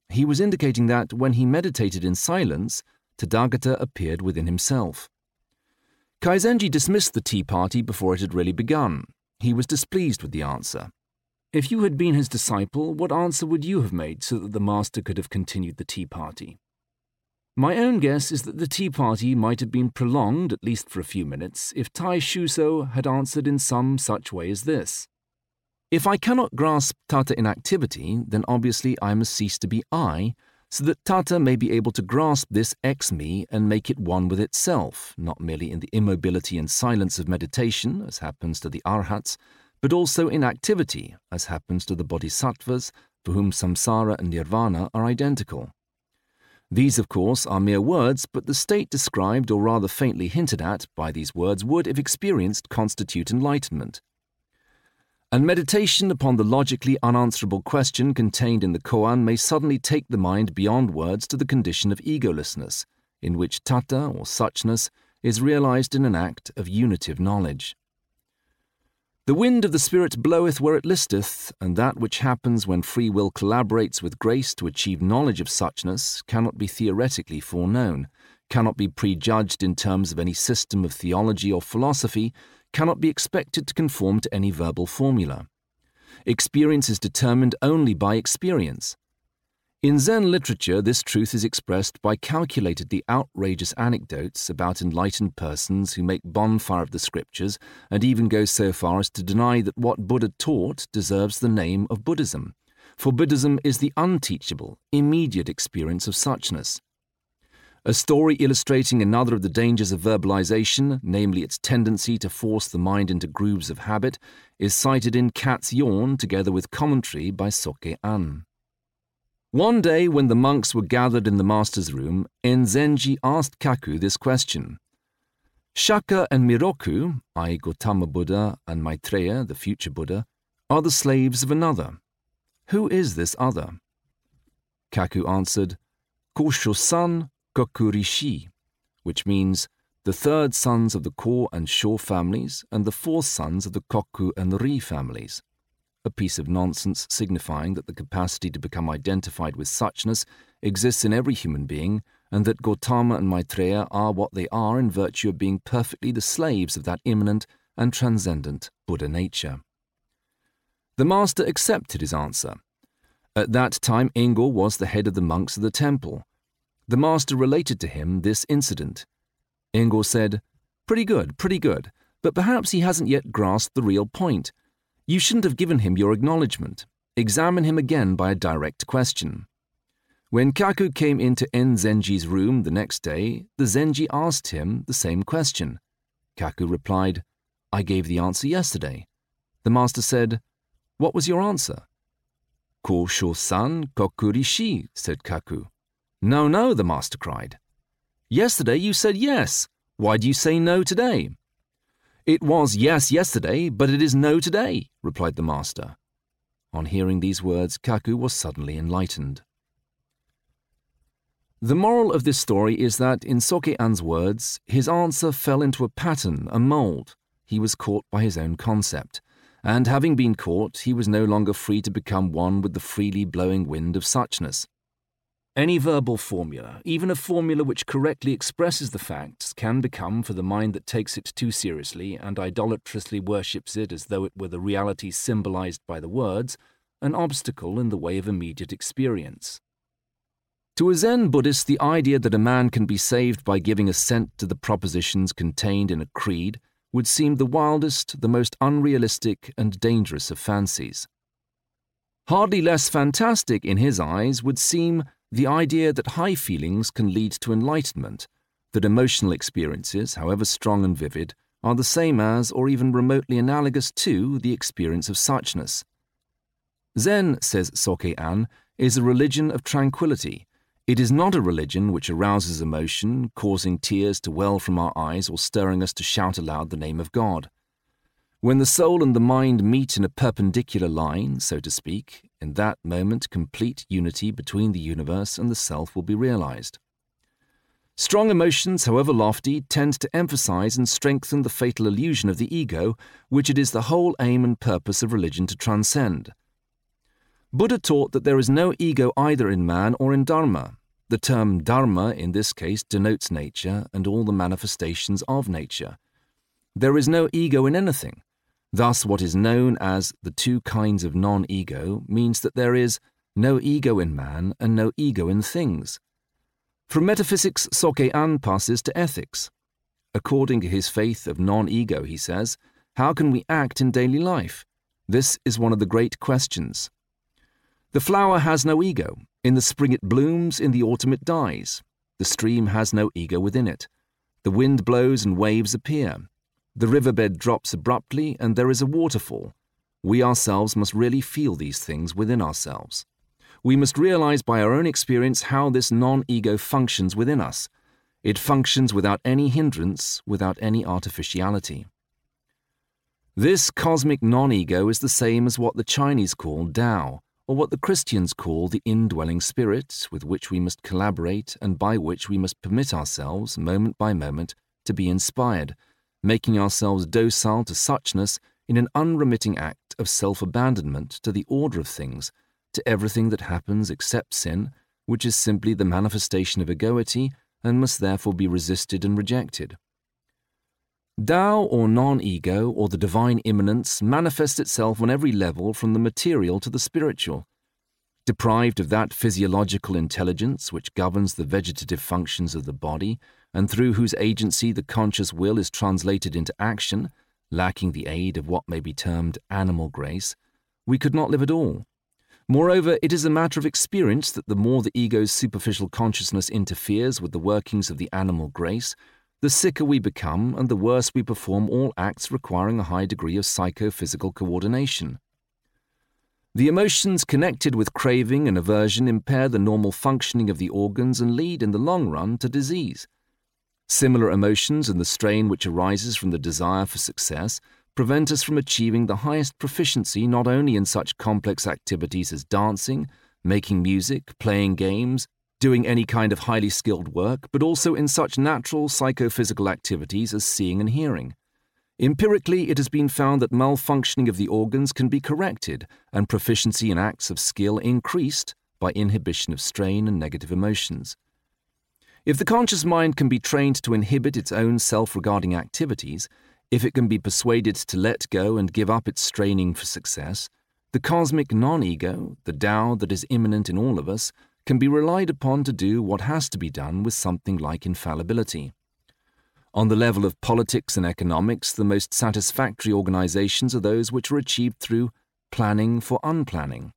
He was indicating that when he meditated in silence, Tathagata appeared within himself. Kaizenji dismissed the tea party before it had really begun. He was displeased with the answer. If you had been his disciple, what answer would you have made so that the master could have continued the tea party? My own guess is that the tea party might have been prolonged, at least for a few minutes, if Tai Shuso had answered in some such way as this. If I cannot grasp tattva in activity, then obviously I must cease to be I, so that tattva may be able to grasp this ex me and make it one with itself, not merely in the immobility and silence of meditation, as happens to the arhats, but also in activity, as happens to the bodhisattvas, for whom samsara and nirvana are identical. These, of course, are mere words, but the state described or rather faintly hinted at by these words would, if experienced, constitute enlightenment and meditation upon the logically unanswerable question contained in the koan may suddenly take the mind beyond words to the condition of egolessness, in which tattva or suchness is realized in an act of unitive knowledge. The wind of the Spirit bloweth where it listeth, and that which happens when free will collaborates with grace to achieve knowledge of suchness cannot be theoretically foreknown, cannot be prejudged in terms of any system of theology or philosophy, cannot be expected to conform to any verbal formula. Experience is determined only by experience. In Zen literature, this truth is expressed by calculatedly outrageous anecdotes about enlightened persons who make bonfire of the scriptures and even go so far as to deny that what Buddha taught deserves the name of Buddhism, for Buddhism is the unteachable, immediate experience of suchness. A story illustrating another of the dangers of verbalization, namely its tendency to force the mind into grooves of habit, is cited in Cat's Yawn together with commentary by Sokei-an. One day, when the monks were gathered in the master's room, Enzenji asked Kaku this question. Shaka and Miroku, i.e., Gautama Buddha and Maitreya, the future Buddha, are the slaves of another. Who is this other? Kaku answered, Kosho-san Kokurishi, which means the third sons of the Ko and Sho families and the fourth sons of the Koku and Ri families a piece of nonsense signifying that the capacity to become identified with suchness exists in every human being, and that Gautama and Maitreya are what they are in virtue of being perfectly the slaves of that immanent and transcendent Buddha nature. The master accepted his answer. At that time, Ingo was the head of the monks of the temple. The master related to him this incident. Ingo said, Pretty good, pretty good, but perhaps he hasn't yet grasped the real point. You shouldn't have given him your acknowledgement. Examine him again by a direct question. When Kaku came into En Zenji's room the next day, the Zenji asked him the same question. Kaku replied, I gave the answer yesterday. The master said, What was your answer? Ko san kokurishi, said Kaku. No, no, the master cried. Yesterday you said yes. Why do you say no today? It was yes yesterday, but it is no today, replied the master. On hearing these words, Kaku was suddenly enlightened. The moral of this story is that, in Sokei-an's words, his answer fell into a pattern, a mould. He was caught by his own concept, and having been caught, he was no longer free to become one with the freely blowing wind of suchness. Any verbal formula, even a formula which correctly expresses the facts, can become, for the mind that takes it too seriously and idolatrously worships it as though it were the reality symbolized by the words, an obstacle in the way of immediate experience. To a Zen Buddhist, the idea that a man can be saved by giving assent to the propositions contained in a creed would seem the wildest, the most unrealistic, and dangerous of fancies. Hardly less fantastic in his eyes would seem the idea that high feelings can lead to enlightenment, that emotional experiences, however strong and vivid, are the same as or even remotely analogous to the experience of suchness. Zen, says Sokei-an, is a religion of tranquility. It is not a religion which arouses emotion, causing tears to well from our eyes or stirring us to shout aloud the name of God. When the soul and the mind meet in a perpendicular line, so to speak, in that moment complete unity between the universe and the self will be realized. Strong emotions, however lofty, tend to emphasize and strengthen the fatal illusion of the ego, which it is the whole aim and purpose of religion to transcend. Buddha taught that there is no ego either in man or in Dharma. The term Dharma in this case denotes nature and all the manifestations of nature. There is no ego in anything. Thus, what is known as the two kinds of non ego means that there is no ego in man and no ego in things. From metaphysics, Soke An passes to ethics. According to his faith of non ego, he says, how can we act in daily life? This is one of the great questions. The flower has no ego. In the spring it blooms, in the autumn it dies. The stream has no ego within it. The wind blows and waves appear. The riverbed drops abruptly and there is a waterfall. We ourselves must really feel these things within ourselves. We must realize by our own experience how this non ego functions within us. It functions without any hindrance, without any artificiality. This cosmic non ego is the same as what the Chinese call Tao, or what the Christians call the indwelling spirit with which we must collaborate and by which we must permit ourselves, moment by moment, to be inspired making ourselves docile to suchness in an unremitting act of self abandonment to the order of things, to everything that happens except sin, which is simply the manifestation of egoity and must therefore be resisted and rejected. Tao or non ego or the divine immanence manifests itself on every level from the material to the spiritual. Deprived of that physiological intelligence which governs the vegetative functions of the body, and through whose agency the conscious will is translated into action, lacking the aid of what may be termed animal grace, we could not live at all. Moreover, it is a matter of experience that the more the ego's superficial consciousness interferes with the workings of the animal grace, the sicker we become and the worse we perform all acts requiring a high degree of psychophysical coordination. The emotions connected with craving and aversion impair the normal functioning of the organs and lead, in the long run, to disease. Similar emotions and the strain which arises from the desire for success prevent us from achieving the highest proficiency not only in such complex activities as dancing, making music, playing games, doing any kind of highly skilled work, but also in such natural psychophysical activities as seeing and hearing. Empirically, it has been found that malfunctioning of the organs can be corrected and proficiency in acts of skill increased by inhibition of strain and negative emotions. If the conscious mind can be trained to inhibit its own self regarding activities, if it can be persuaded to let go and give up its straining for success, the cosmic non ego, the Tao that is immanent in all of us, can be relied upon to do what has to be done with something like infallibility. On the level of politics and economics, the most satisfactory organizations are those which are achieved through planning for unplanning.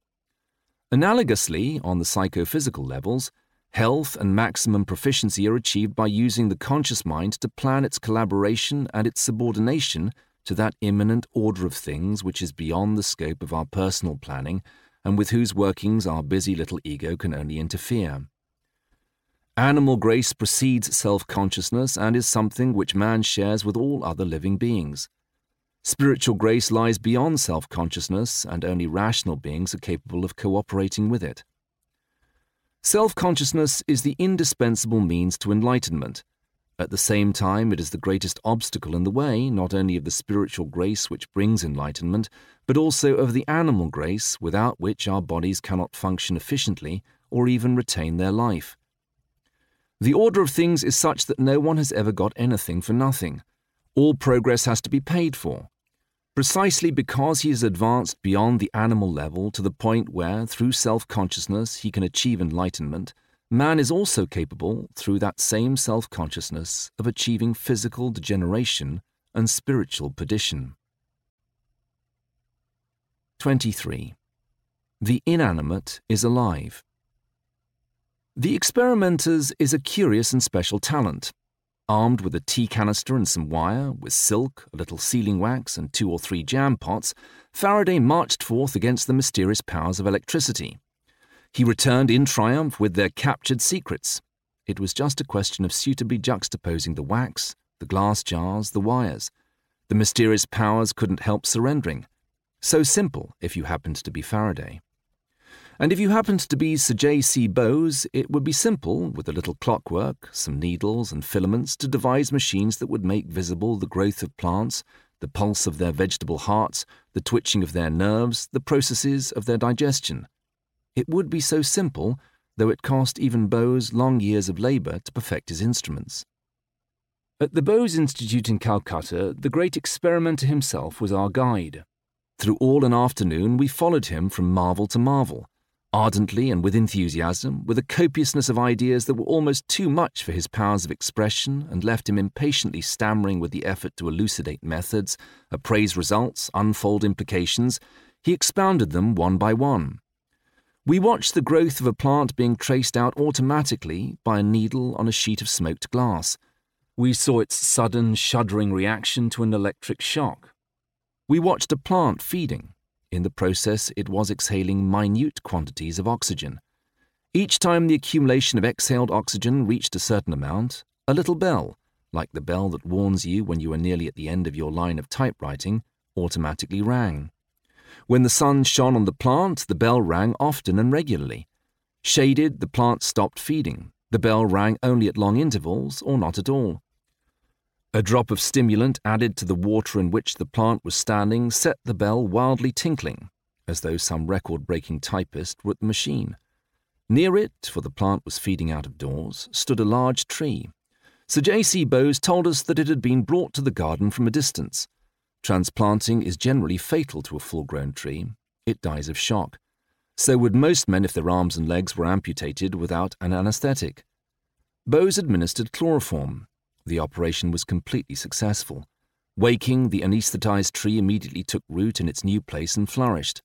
Analogously, on the psychophysical levels, health and maximum proficiency are achieved by using the conscious mind to plan its collaboration and its subordination to that immanent order of things which is beyond the scope of our personal planning and with whose workings our busy little ego can only interfere. Animal grace precedes self consciousness and is something which man shares with all other living beings. Spiritual grace lies beyond self consciousness, and only rational beings are capable of cooperating with it. Self consciousness is the indispensable means to enlightenment. At the same time, it is the greatest obstacle in the way not only of the spiritual grace which brings enlightenment, but also of the animal grace without which our bodies cannot function efficiently or even retain their life. The order of things is such that no one has ever got anything for nothing. All progress has to be paid for. Precisely because he has advanced beyond the animal level to the point where, through self consciousness, he can achieve enlightenment, man is also capable, through that same self consciousness, of achieving physical degeneration and spiritual perdition. 23. The inanimate is alive. The experimenter's is a curious and special talent. Armed with a tea canister and some wire, with silk, a little sealing wax, and two or three jam pots, Faraday marched forth against the mysterious powers of electricity. He returned in triumph with their captured secrets. It was just a question of suitably juxtaposing the wax, the glass jars, the wires. The mysterious powers couldn't help surrendering. So simple if you happened to be Faraday. And if you happened to be Sir J.C. Bose, it would be simple, with a little clockwork, some needles, and filaments, to devise machines that would make visible the growth of plants, the pulse of their vegetable hearts, the twitching of their nerves, the processes of their digestion. It would be so simple, though it cost even Bose long years of labour to perfect his instruments. At the Bose Institute in Calcutta, the great experimenter himself was our guide. Through all an afternoon, we followed him from marvel to marvel, ardently and with enthusiasm, with a copiousness of ideas that were almost too much for his powers of expression and left him impatiently stammering with the effort to elucidate methods, appraise results, unfold implications. He expounded them one by one. We watched the growth of a plant being traced out automatically by a needle on a sheet of smoked glass. We saw its sudden, shuddering reaction to an electric shock. We watched a plant feeding. In the process, it was exhaling minute quantities of oxygen. Each time the accumulation of exhaled oxygen reached a certain amount, a little bell, like the bell that warns you when you are nearly at the end of your line of typewriting, automatically rang. When the sun shone on the plant, the bell rang often and regularly. Shaded, the plant stopped feeding. The bell rang only at long intervals or not at all. A drop of stimulant added to the water in which the plant was standing set the bell wildly tinkling, as though some record breaking typist were at the machine. Near it, for the plant was feeding out of doors, stood a large tree. Sir J.C. Bose told us that it had been brought to the garden from a distance. Transplanting is generally fatal to a full grown tree. It dies of shock. So would most men if their arms and legs were amputated without an anaesthetic. Bose administered chloroform. The operation was completely successful. Waking, the anaesthetized tree immediately took root in its new place and flourished.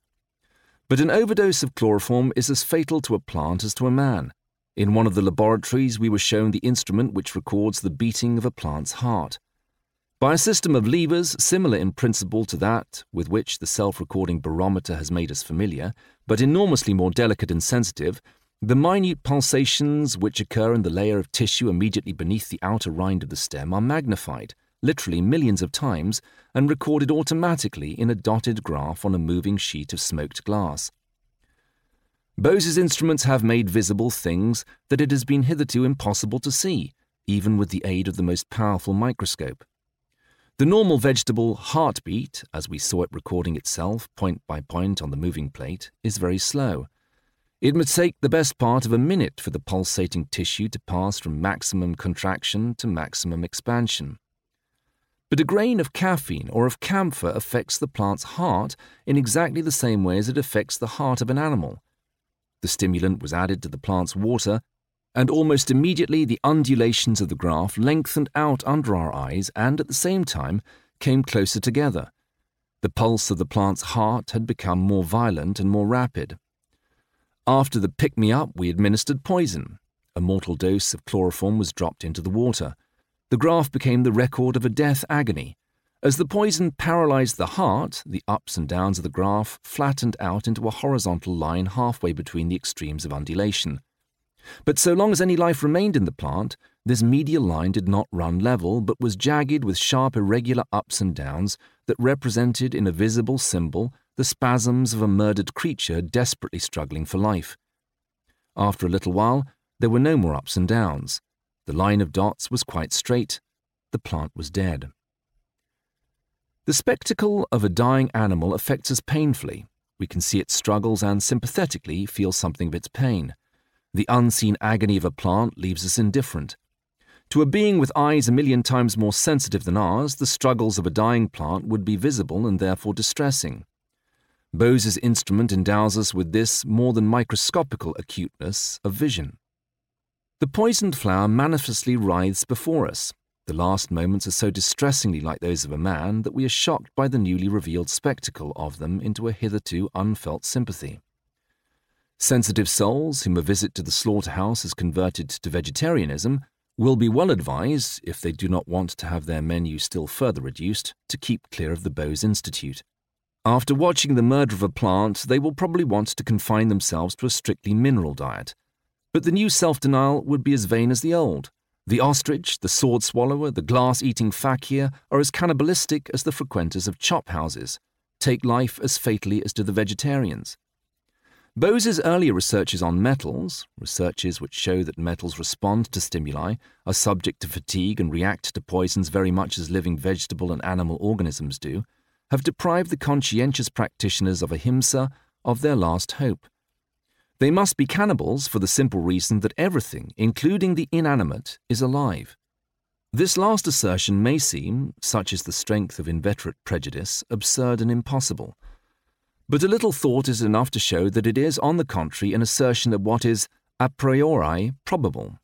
But an overdose of chloroform is as fatal to a plant as to a man. In one of the laboratories, we were shown the instrument which records the beating of a plant's heart. By a system of levers similar in principle to that with which the self recording barometer has made us familiar, but enormously more delicate and sensitive, the minute pulsations which occur in the layer of tissue immediately beneath the outer rind of the stem are magnified, literally millions of times, and recorded automatically in a dotted graph on a moving sheet of smoked glass. Bose's instruments have made visible things that it has been hitherto impossible to see, even with the aid of the most powerful microscope. The normal vegetable heartbeat, as we saw it recording itself point by point on the moving plate, is very slow. It must take the best part of a minute for the pulsating tissue to pass from maximum contraction to maximum expansion. But a grain of caffeine or of camphor affects the plant's heart in exactly the same way as it affects the heart of an animal the stimulant was added to the plant's water, and almost immediately the undulations of the graph lengthened out under our eyes and at the same time came closer together. The pulse of the plant's heart had become more violent and more rapid. After the pick me up, we administered poison. A mortal dose of chloroform was dropped into the water. The graph became the record of a death agony, as the poison paralyzed the heart, the ups and downs of the graph flattened out into a horizontal line halfway between the extremes of undulation. But so long as any life remained in the plant, this medial line did not run level, but was jagged with sharp, irregular ups and downs that represented in a visible symbol the spasms of a murdered creature desperately struggling for life. After a little while, there were no more ups and downs. The line of dots was quite straight. The plant was dead. The spectacle of a dying animal affects us painfully. We can see its struggles and sympathetically feel something of its pain. The unseen agony of a plant leaves us indifferent. To a being with eyes a million times more sensitive than ours, the struggles of a dying plant would be visible and therefore distressing. Bose's instrument endows us with this more than microscopical acuteness of vision. The poisoned flower manifestly writhes before us, the last moments are so distressingly like those of a man that we are shocked by the newly revealed spectacle of them into a hitherto unfelt sympathy. Sensitive souls whom a visit to the slaughterhouse has converted to vegetarianism will be well advised, if they do not want to have their menu still further reduced, to keep clear of the Bose Institute. After watching the murder of a plant, they will probably want to confine themselves to a strictly mineral diet. But the new self denial would be as vain as the old the ostrich, the sword swallower, the glass eating fakir are as cannibalistic as the frequenters of chop houses, take life as fatally as do the vegetarians. Bose's earlier researches on metals, researches which show that metals respond to stimuli, are subject to fatigue, and react to poisons very much as living vegetable and animal organisms do, have deprived the conscientious practitioners of ahimsa of their last hope. They must be cannibals for the simple reason that everything, including the inanimate, is alive. This last assertion may seem, such is the strength of inveterate prejudice, absurd and impossible. But a little thought is enough to show that it is, on the contrary, an assertion of what is a priori probable.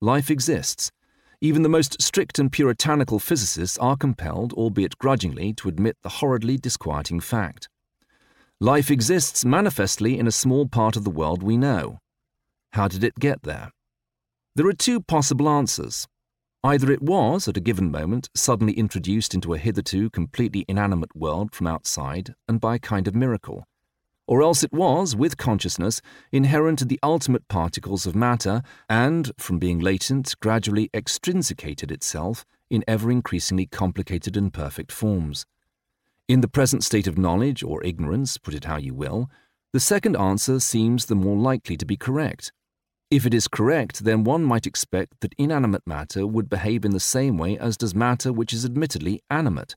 Life exists. Even the most strict and puritanical physicists are compelled, albeit grudgingly, to admit the horridly disquieting fact. Life exists manifestly in a small part of the world we know. How did it get there? There are two possible answers. Either it was, at a given moment, suddenly introduced into a hitherto completely inanimate world from outside and by a kind of miracle, or else it was, with consciousness, inherent in the ultimate particles of matter and, from being latent, gradually extrinsicated itself in ever increasingly complicated and perfect forms. In the present state of knowledge or ignorance, put it how you will, the second answer seems the more likely to be correct. If it is correct, then one might expect that inanimate matter would behave in the same way as does matter which is admittedly animate.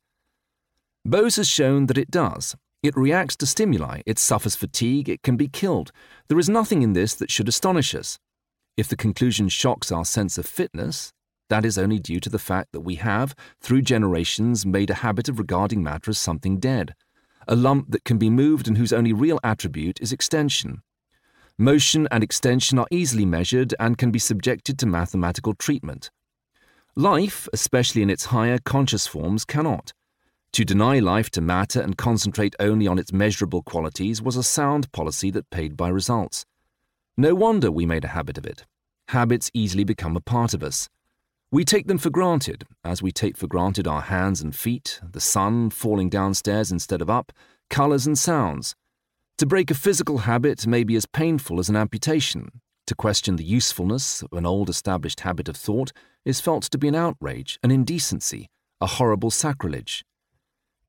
Bose has shown that it does. It reacts to stimuli, it suffers fatigue, it can be killed. There is nothing in this that should astonish us. If the conclusion shocks our sense of fitness, that is only due to the fact that we have, through generations, made a habit of regarding matter as something dead, a lump that can be moved and whose only real attribute is extension. Motion and extension are easily measured and can be subjected to mathematical treatment. Life, especially in its higher conscious forms, cannot. To deny life to matter and concentrate only on its measurable qualities was a sound policy that paid by results. No wonder we made a habit of it. Habits easily become a part of us. We take them for granted, as we take for granted our hands and feet, the sun falling downstairs instead of up, colours and sounds. To break a physical habit may be as painful as an amputation. To question the usefulness of an old established habit of thought is felt to be an outrage, an indecency, a horrible sacrilege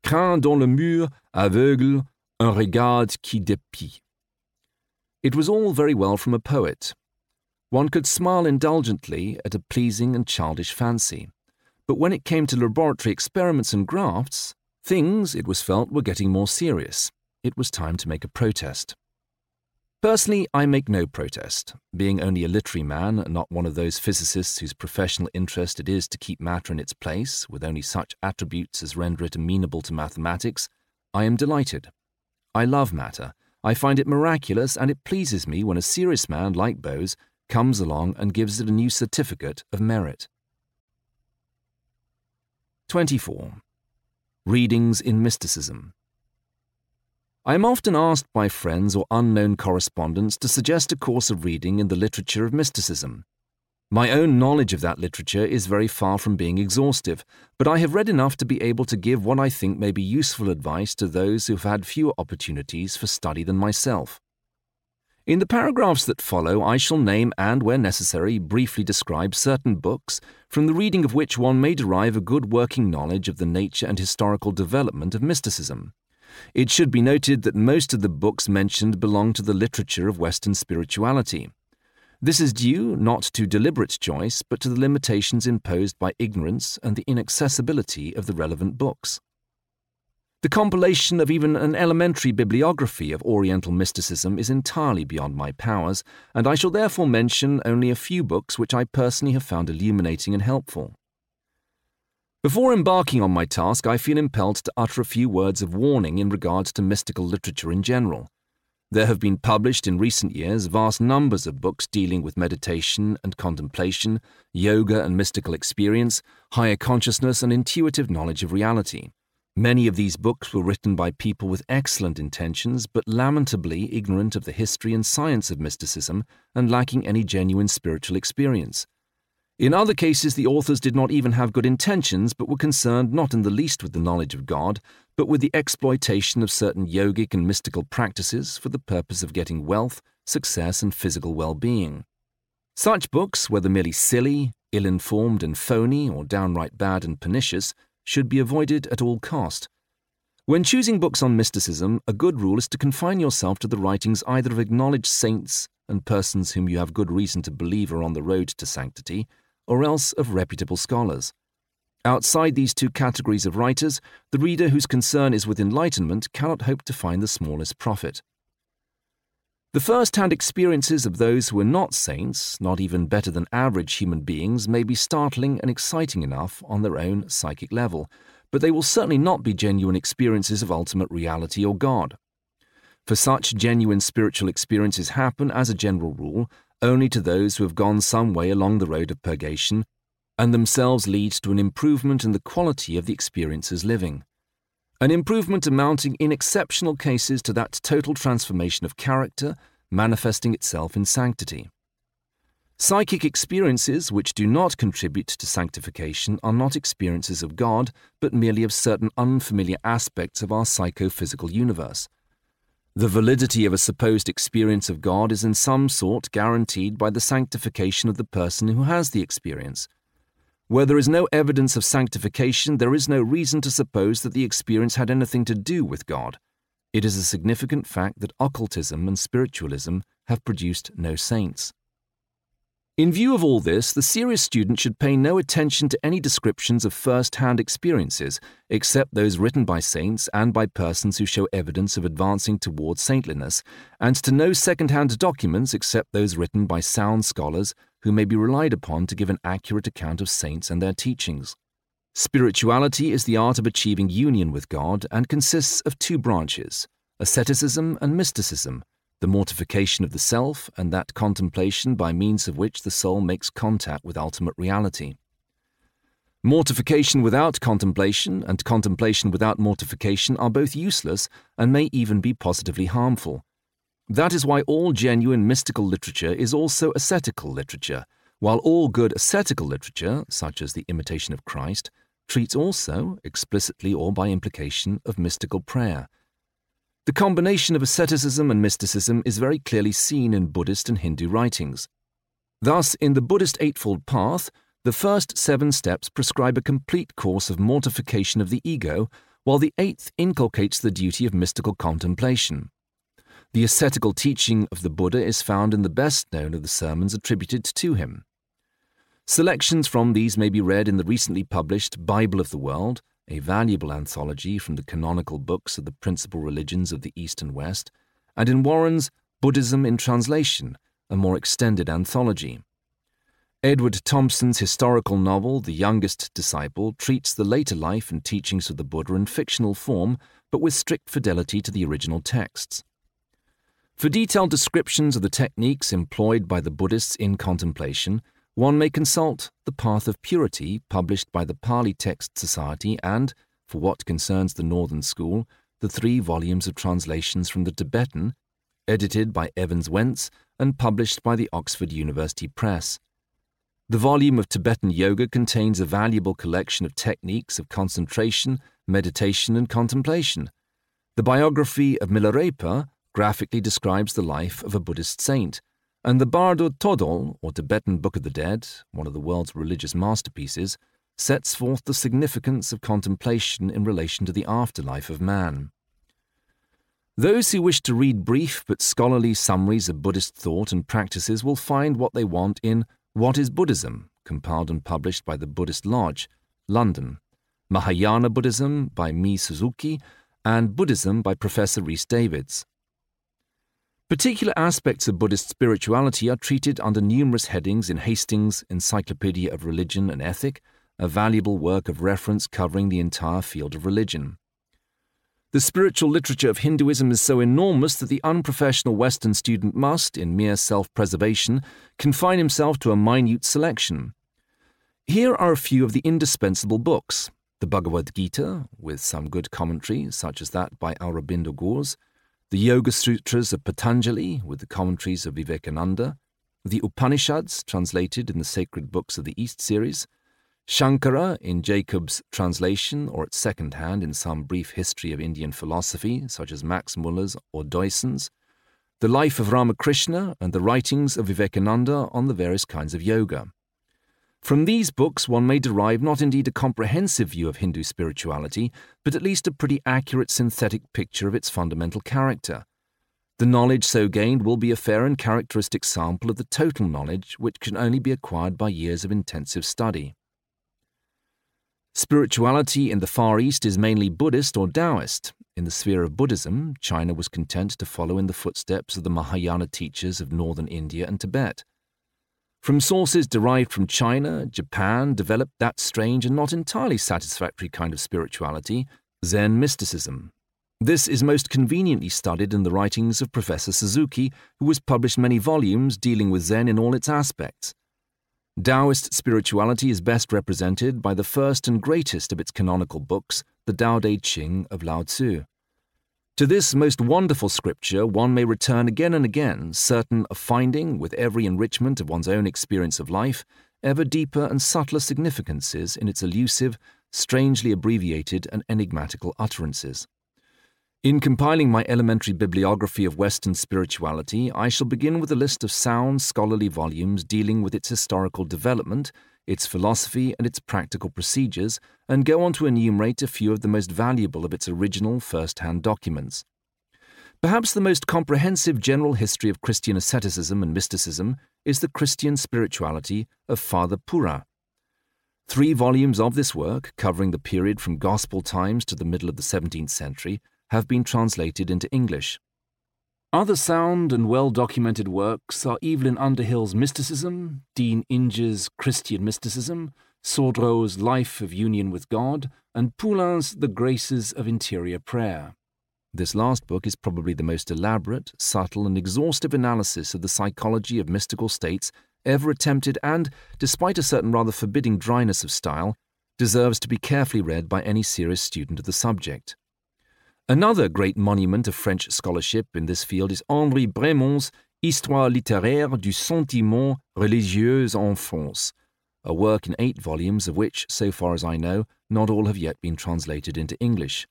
craint dans le mur, aveugle, un regard qui dépie. It was all very well from a poet. One could smile indulgently at a pleasing and childish fancy. But when it came to laboratory experiments and grafts, things, it was felt, were getting more serious. It was time to make a protest. Personally, I make no protest, being only a literary man not one of those physicists whose professional interest it is to keep matter in its place, with only such attributes as render it amenable to mathematics. I am delighted. I love matter. I find it miraculous, and it pleases me when a serious man like Bose comes along and gives it a new certificate of merit. 24. Readings in Mysticism. I am often asked by friends or unknown correspondents to suggest a course of reading in the literature of mysticism. My own knowledge of that literature is very far from being exhaustive, but I have read enough to be able to give what I think may be useful advice to those who have had fewer opportunities for study than myself. In the paragraphs that follow, I shall name and, where necessary, briefly describe certain books from the reading of which one may derive a good working knowledge of the nature and historical development of mysticism. It should be noted that most of the books mentioned belong to the literature of Western spirituality. This is due not to deliberate choice, but to the limitations imposed by ignorance and the inaccessibility of the relevant books. The compilation of even an elementary bibliography of Oriental mysticism is entirely beyond my powers, and I shall therefore mention only a few books which I personally have found illuminating and helpful. Before embarking on my task, I feel impelled to utter a few words of warning in regards to mystical literature in general. There have been published in recent years vast numbers of books dealing with meditation and contemplation, yoga and mystical experience, higher consciousness, and intuitive knowledge of reality. Many of these books were written by people with excellent intentions, but lamentably ignorant of the history and science of mysticism and lacking any genuine spiritual experience. In other cases, the authors did not even have good intentions, but were concerned not in the least with the knowledge of God, but with the exploitation of certain yogic and mystical practices for the purpose of getting wealth, success, and physical well being. Such books, whether merely silly, ill informed, and phony, or downright bad and pernicious, should be avoided at all cost. When choosing books on mysticism, a good rule is to confine yourself to the writings either of acknowledged saints and persons whom you have good reason to believe are on the road to sanctity or else of reputable scholars. Outside these two categories of writers, the reader whose concern is with enlightenment cannot hope to find the smallest profit. The first hand experiences of those who are not saints, not even better than average human beings, may be startling and exciting enough on their own psychic level, but they will certainly not be genuine experiences of ultimate reality or God. For such genuine spiritual experiences happen, as a general rule, only to those who have gone some way along the road of purgation, and themselves lead to an improvement in the quality of the experiences living. An improvement amounting in exceptional cases to that total transformation of character manifesting itself in sanctity. Psychic experiences which do not contribute to sanctification are not experiences of God, but merely of certain unfamiliar aspects of our psychophysical universe. The validity of a supposed experience of God is in some sort guaranteed by the sanctification of the person who has the experience. Where there is no evidence of sanctification, there is no reason to suppose that the experience had anything to do with God. It is a significant fact that occultism and spiritualism have produced no saints. In view of all this, the serious student should pay no attention to any descriptions of first hand experiences, except those written by saints and by persons who show evidence of advancing towards saintliness, and to no second hand documents except those written by sound scholars who may be relied upon to give an accurate account of saints and their teachings. Spirituality is the art of achieving union with God and consists of two branches asceticism and mysticism, the mortification of the self and that contemplation by means of which the soul makes contact with ultimate reality. Mortification without contemplation and contemplation without mortification are both useless and may even be positively harmful. That is why all genuine mystical literature is also ascetical literature, while all good ascetical literature, such as The Imitation of Christ, treats also, explicitly or by implication, of mystical prayer. The combination of asceticism and mysticism is very clearly seen in Buddhist and Hindu writings. Thus, in the Buddhist Eightfold Path, the first seven steps prescribe a complete course of mortification of the ego, while the eighth inculcates the duty of mystical contemplation. The ascetical teaching of the Buddha is found in the best known of the sermons attributed to him. Selections from these may be read in the recently published Bible of the World, a valuable anthology from the canonical books of the principal religions of the East and West, and in Warren's Buddhism in Translation, a more extended anthology. Edward Thompson's historical novel, The Youngest Disciple, treats the later life and teachings of the Buddha in fictional form, but with strict fidelity to the original texts. For detailed descriptions of the techniques employed by the Buddhists in contemplation, one may consult The Path of Purity, published by the Pali Text Society, and, for what concerns the Northern School, the three volumes of translations from the Tibetan, edited by Evans Wentz and published by the Oxford University Press. The volume of Tibetan Yoga contains a valuable collection of techniques of concentration, meditation, and contemplation. The biography of Milarepa graphically describes the life of a Buddhist saint, and the Bardo Todol, or Tibetan Book of the Dead, one of the world's religious masterpieces, sets forth the significance of contemplation in relation to the afterlife of man. Those who wish to read brief but scholarly summaries of Buddhist thought and practices will find what they want in what is Buddhism? compiled and published by the Buddhist Lodge, London. Mahayana Buddhism by Mi Suzuki, and Buddhism by Professor Rhys Davids. Particular aspects of Buddhist spirituality are treated under numerous headings in Hastings' Encyclopedia of Religion and Ethic, a valuable work of reference covering the entire field of religion. The spiritual literature of Hinduism is so enormous that the unprofessional Western student must, in mere self preservation, confine himself to a minute selection. Here are a few of the indispensable books the Bhagavad Gita, with some good commentary, such as that by Aurobindo Ghose, the Yoga Sutras of Patanjali, with the commentaries of Vivekananda, the Upanishads, translated in the Sacred Books of the East series, Shankara in Jacob's translation or at second hand in some brief history of Indian philosophy, such as Max Muller's or Deussen's, the life of Ramakrishna, and the writings of Vivekananda on the various kinds of yoga. From these books, one may derive not indeed a comprehensive view of Hindu spirituality, but at least a pretty accurate synthetic picture of its fundamental character. The knowledge so gained will be a fair and characteristic sample of the total knowledge which can only be acquired by years of intensive study. Spirituality in the Far East is mainly Buddhist or Taoist. In the sphere of Buddhism, China was content to follow in the footsteps of the Mahayana teachers of northern India and Tibet. From sources derived from China, Japan developed that strange and not entirely satisfactory kind of spirituality, Zen mysticism. This is most conveniently studied in the writings of Professor Suzuki, who has published many volumes dealing with Zen in all its aspects. Taoist spirituality is best represented by the first and greatest of its canonical books, the Tao Te Ching of Lao Tzu. To this most wonderful scripture one may return again and again, certain of finding, with every enrichment of one's own experience of life, ever deeper and subtler significances in its elusive, strangely abbreviated, and enigmatical utterances. In compiling my elementary bibliography of Western spirituality, I shall begin with a list of sound scholarly volumes dealing with its historical development, its philosophy, and its practical procedures, and go on to enumerate a few of the most valuable of its original first hand documents. Perhaps the most comprehensive general history of Christian asceticism and mysticism is the Christian spirituality of Father Pourrat. Three volumes of this work, covering the period from Gospel times to the middle of the 17th century, have been translated into English. Other sound and well documented works are Evelyn Underhill's Mysticism, Dean Inge's Christian Mysticism, Saudreau's Life of Union with God, and Poulain's The Graces of Interior Prayer. This last book is probably the most elaborate, subtle, and exhaustive analysis of the psychology of mystical states ever attempted and, despite a certain rather forbidding dryness of style, deserves to be carefully read by any serious student of the subject. Another great monument of French scholarship in this field is Henri Bremond's Histoire littéraire du sentiment religieux en France, a work in eight volumes of which, so far as I know, not all have yet been translated into English.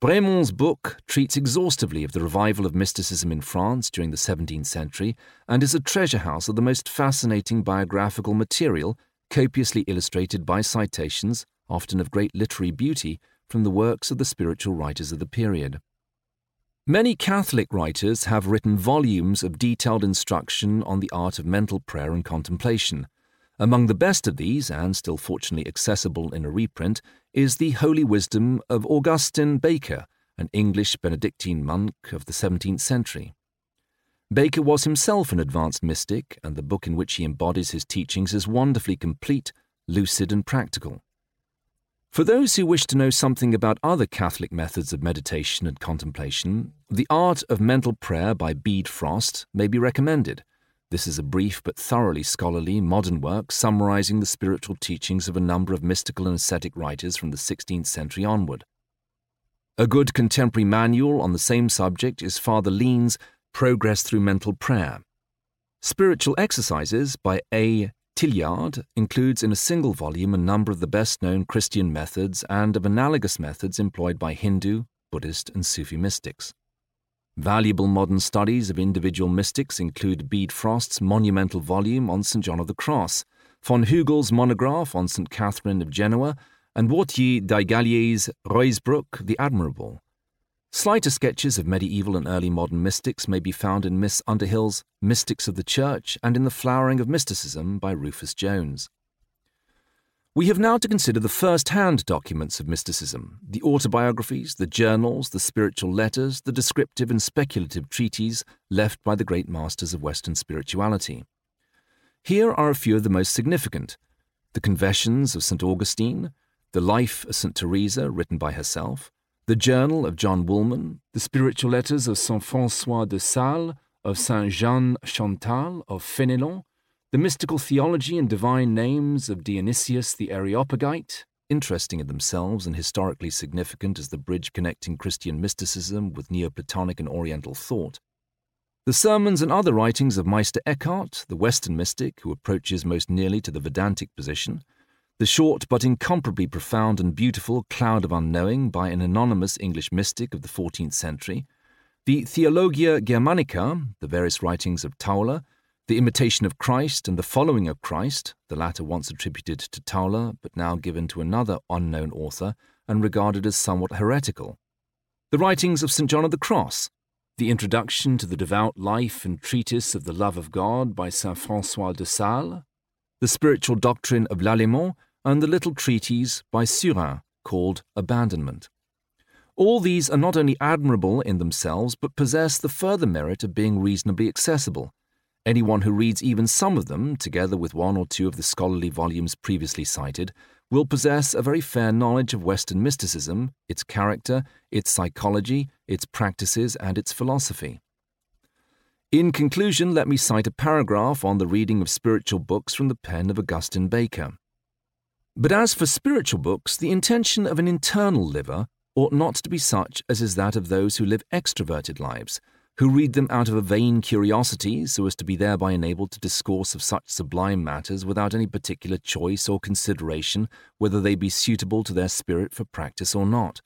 Bremond's book treats exhaustively of the revival of mysticism in France during the 17th century and is a treasure house of the most fascinating biographical material, copiously illustrated by citations, often of great literary beauty, from the works of the spiritual writers of the period. Many Catholic writers have written volumes of detailed instruction on the art of mental prayer and contemplation. Among the best of these, and still fortunately accessible in a reprint, is The Holy Wisdom of Augustine Baker, an English Benedictine monk of the 17th century. Baker was himself an advanced mystic, and the book in which he embodies his teachings is wonderfully complete, lucid, and practical. For those who wish to know something about other Catholic methods of meditation and contemplation, The Art of Mental Prayer by Bede Frost may be recommended. This is a brief but thoroughly scholarly modern work summarizing the spiritual teachings of a number of mystical and ascetic writers from the 16th century onward. A good contemporary manual on the same subject is Father Leen's Progress Through Mental Prayer. Spiritual Exercises by A. Tillyard includes in a single volume a number of the best known Christian methods and of analogous methods employed by Hindu, Buddhist, and Sufi mystics. Valuable modern studies of individual mystics include Bede Frost's monumental volume on St. John of the Cross, von Hugel's monograph on St. Catherine of Genoa, and Wauthier d'Aigallier's Ruysbroeck the Admirable. Slighter sketches of medieval and early modern mystics may be found in Miss Underhill's Mystics of the Church and in The Flowering of Mysticism by Rufus Jones. We have now to consider the first hand documents of mysticism the autobiographies, the journals, the spiritual letters, the descriptive and speculative treatises left by the great masters of Western spirituality. Here are a few of the most significant the Confessions of St. Augustine, the Life of St. Teresa, written by herself, the Journal of John Woolman, the spiritual letters of St. Francois de Sales, of St. Jean Chantal of Fenelon, the mystical theology and divine names of Dionysius the Areopagite, interesting in themselves and historically significant as the bridge connecting Christian mysticism with Neoplatonic and Oriental thought. The sermons and other writings of Meister Eckhart, the Western mystic who approaches most nearly to the Vedantic position, the short but incomparably profound and beautiful Cloud of Unknowing by an anonymous English mystic of the 14th century, the Theologia Germanica, the various writings of Tauler, the Imitation of Christ and the Following of Christ, the latter once attributed to Tauler but now given to another unknown author and regarded as somewhat heretical. The writings of St. John of the Cross, the Introduction to the Devout Life and Treatise of the Love of God by St. Francois de Sales, the Spiritual Doctrine of Lalemant, and the little treatise by Surin called Abandonment. All these are not only admirable in themselves, but possess the further merit of being reasonably accessible Anyone who reads even some of them, together with one or two of the scholarly volumes previously cited, will possess a very fair knowledge of Western mysticism, its character, its psychology, its practices, and its philosophy. In conclusion, let me cite a paragraph on the reading of spiritual books from the pen of Augustine Baker. But as for spiritual books, the intention of an internal liver ought not to be such as is that of those who live extroverted lives, who read them out of a vain curiosity so as to be thereby enabled to discourse of such sublime matters without any particular choice or consideration whether they be suitable to their spirit for practice or not.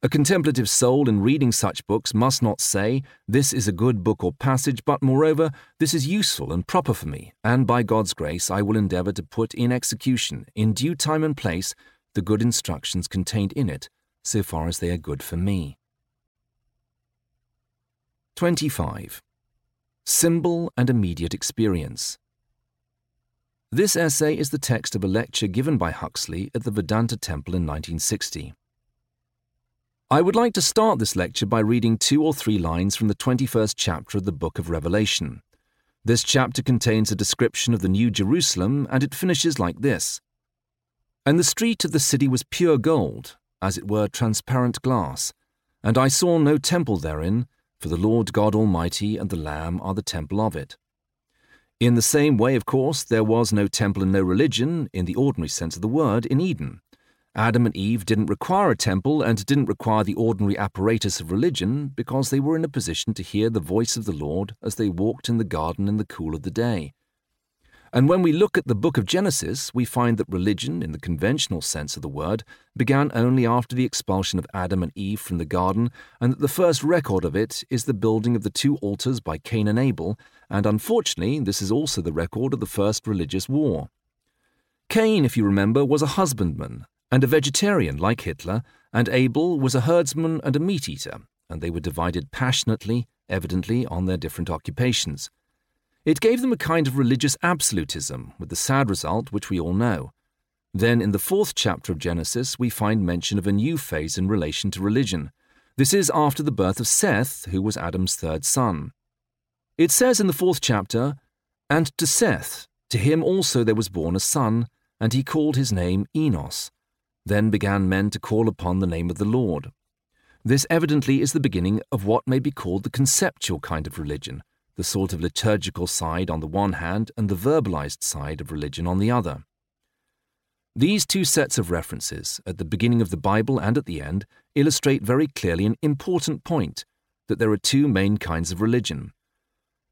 A contemplative soul in reading such books must not say, This is a good book or passage, but moreover, this is useful and proper for me, and by God's grace I will endeavour to put in execution, in due time and place, the good instructions contained in it, so far as they are good for me. 25. Symbol and Immediate Experience. This essay is the text of a lecture given by Huxley at the Vedanta Temple in 1960. I would like to start this lecture by reading two or three lines from the 21st chapter of the book of Revelation. This chapter contains a description of the New Jerusalem, and it finishes like this And the street of the city was pure gold, as it were transparent glass, and I saw no temple therein, for the Lord God Almighty and the Lamb are the temple of it. In the same way, of course, there was no temple and no religion, in the ordinary sense of the word, in Eden. Adam and Eve didn't require a temple and didn't require the ordinary apparatus of religion because they were in a position to hear the voice of the Lord as they walked in the garden in the cool of the day. And when we look at the book of Genesis, we find that religion, in the conventional sense of the word, began only after the expulsion of Adam and Eve from the garden, and that the first record of it is the building of the two altars by Cain and Abel, and unfortunately, this is also the record of the first religious war. Cain, if you remember, was a husbandman, and a vegetarian like Hitler, and Abel was a herdsman and a meat eater, and they were divided passionately, evidently, on their different occupations. It gave them a kind of religious absolutism, with the sad result which we all know. Then, in the fourth chapter of Genesis, we find mention of a new phase in relation to religion. This is after the birth of Seth, who was Adam's third son. It says in the fourth chapter, And to Seth, to him also there was born a son, and he called his name Enos. Then began men to call upon the name of the Lord. This evidently is the beginning of what may be called the conceptual kind of religion, the sort of liturgical side on the one hand and the verbalized side of religion on the other. These two sets of references, at the beginning of the Bible and at the end, illustrate very clearly an important point that there are two main kinds of religion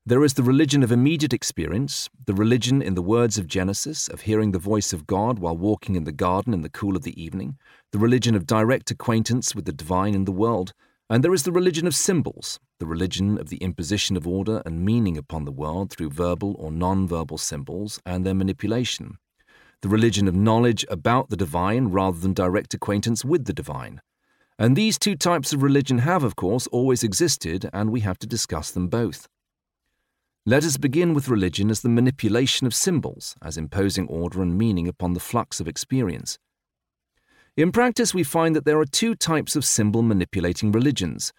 there is the religion of immediate experience, the religion, in the words of Genesis, of hearing the voice of God while walking in the garden in the cool of the evening, the religion of direct acquaintance with the divine in the world, and there is the religion of symbols, the religion of the imposition of order and meaning upon the world through verbal or non verbal symbols and their manipulation, the religion of knowledge about the divine rather than direct acquaintance with the divine. And these two types of religion have, of course, always existed, and we have to discuss them both. Let us begin with religion as the manipulation of symbols, as imposing order and meaning upon the flux of experience. In practice, we find that there are two types of symbol manipulating religions.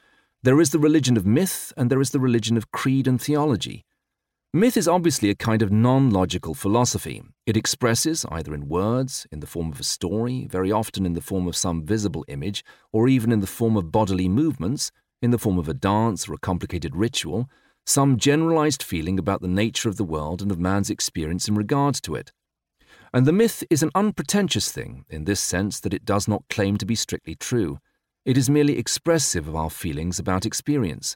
There is the religion of myth, and there is the religion of creed and theology. Myth is obviously a kind of non logical philosophy. It expresses, either in words, in the form of a story, very often in the form of some visible image, or even in the form of bodily movements, in the form of a dance or a complicated ritual, some generalized feeling about the nature of the world and of man's experience in regard to it. And the myth is an unpretentious thing in this sense that it does not claim to be strictly true. It is merely expressive of our feelings about experience.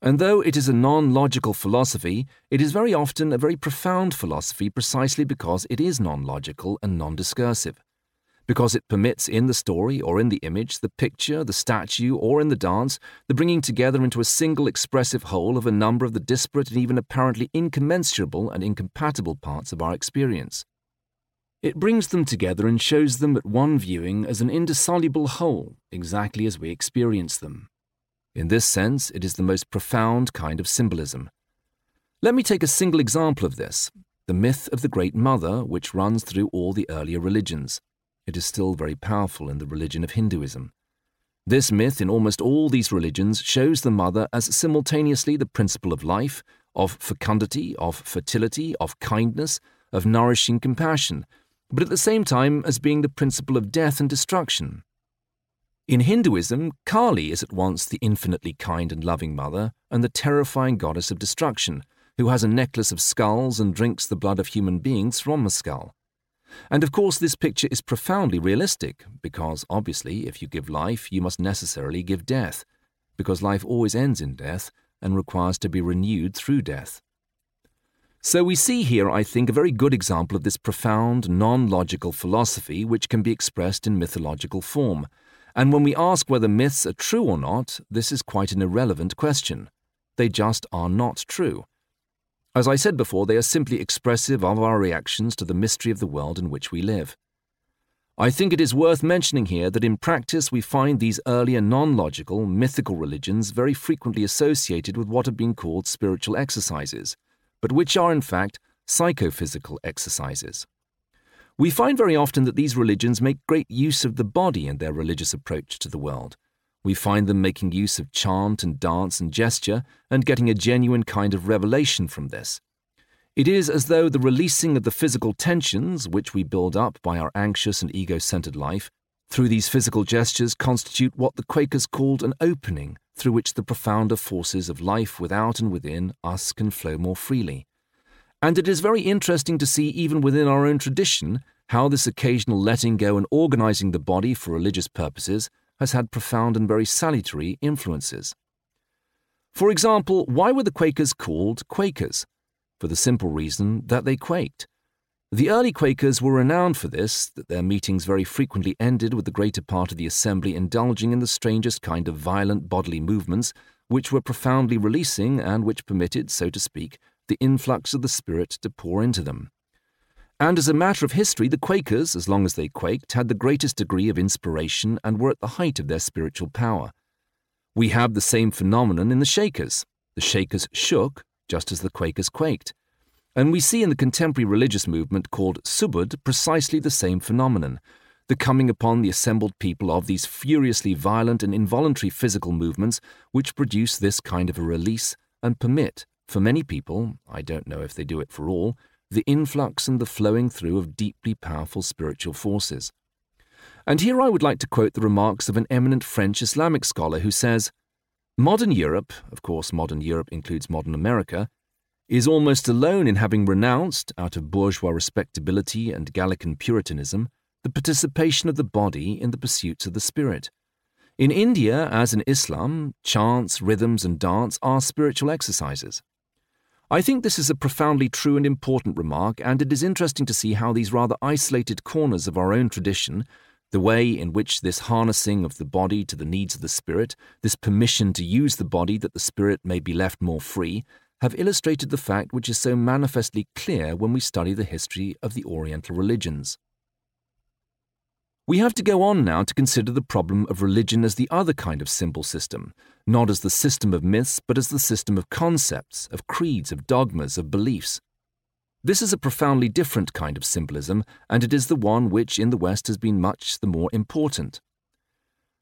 And though it is a non logical philosophy, it is very often a very profound philosophy precisely because it is non logical and non discursive because it permits in the story or in the image, the picture, the statue, or in the dance, the bringing together into a single expressive whole of a number of the disparate and even apparently incommensurable and incompatible parts of our experience. It brings them together and shows them at one viewing as an indissoluble whole, exactly as we experience them. In this sense, it is the most profound kind of symbolism. Let me take a single example of this the myth of the Great Mother, which runs through all the earlier religions. It is still very powerful in the religion of Hinduism. This myth in almost all these religions shows the mother as simultaneously the principle of life, of fecundity, of fertility, of kindness, of nourishing compassion, but at the same time as being the principle of death and destruction. In Hinduism, Kali is at once the infinitely kind and loving mother and the terrifying goddess of destruction, who has a necklace of skulls and drinks the blood of human beings from a skull. And of course, this picture is profoundly realistic, because obviously, if you give life, you must necessarily give death, because life always ends in death and requires to be renewed through death. So we see here, I think, a very good example of this profound, non logical philosophy which can be expressed in mythological form. And when we ask whether myths are true or not, this is quite an irrelevant question. They just are not true. As I said before, they are simply expressive of our reactions to the mystery of the world in which we live. I think it is worth mentioning here that in practice we find these earlier non logical, mythical religions very frequently associated with what have been called spiritual exercises, but which are in fact psychophysical exercises. We find very often that these religions make great use of the body in their religious approach to the world. We find them making use of chant and dance and gesture and getting a genuine kind of revelation from this. It is as though the releasing of the physical tensions which we build up by our anxious and ego centered life through these physical gestures constitute what the Quakers called an opening through which the profounder forces of life without and within us can flow more freely. And it is very interesting to see, even within our own tradition, how this occasional letting go and organizing the body for religious purposes has had profound and very salutary influences. For example, why were the Quakers called Quakers? For the simple reason that they quaked. The early Quakers were renowned for this, that their meetings very frequently ended with the greater part of the assembly indulging in the strangest kind of violent bodily movements, which were profoundly releasing and which permitted, so to speak, the influx of the Spirit to pour into them. And as a matter of history, the Quakers, as long as they quaked, had the greatest degree of inspiration and were at the height of their spiritual power. We have the same phenomenon in the Shakers. The Shakers shook, just as the Quakers quaked. And we see in the contemporary religious movement called Subud precisely the same phenomenon the coming upon the assembled people of these furiously violent and involuntary physical movements which produce this kind of a release and permit, for many people, I don't know if they do it for all, the influx and the flowing through of deeply powerful spiritual forces. And here I would like to quote the remarks of an eminent French Islamic scholar who says Modern Europe, of course, modern Europe includes modern America, is almost alone in having renounced, out of bourgeois respectability and Gallican Puritanism, the participation of the body in the pursuits of the spirit. In India, as in Islam, chants, rhythms, and dance are spiritual exercises. I think this is a profoundly true and important remark, and it is interesting to see how these rather isolated corners of our own tradition, the way in which this harnessing of the body to the needs of the spirit, this permission to use the body that the spirit may be left more free, have illustrated the fact which is so manifestly clear when we study the history of the Oriental religions. We have to go on now to consider the problem of religion as the other kind of symbol system, not as the system of myths, but as the system of concepts, of creeds, of dogmas, of beliefs. This is a profoundly different kind of symbolism, and it is the one which in the West has been much the more important.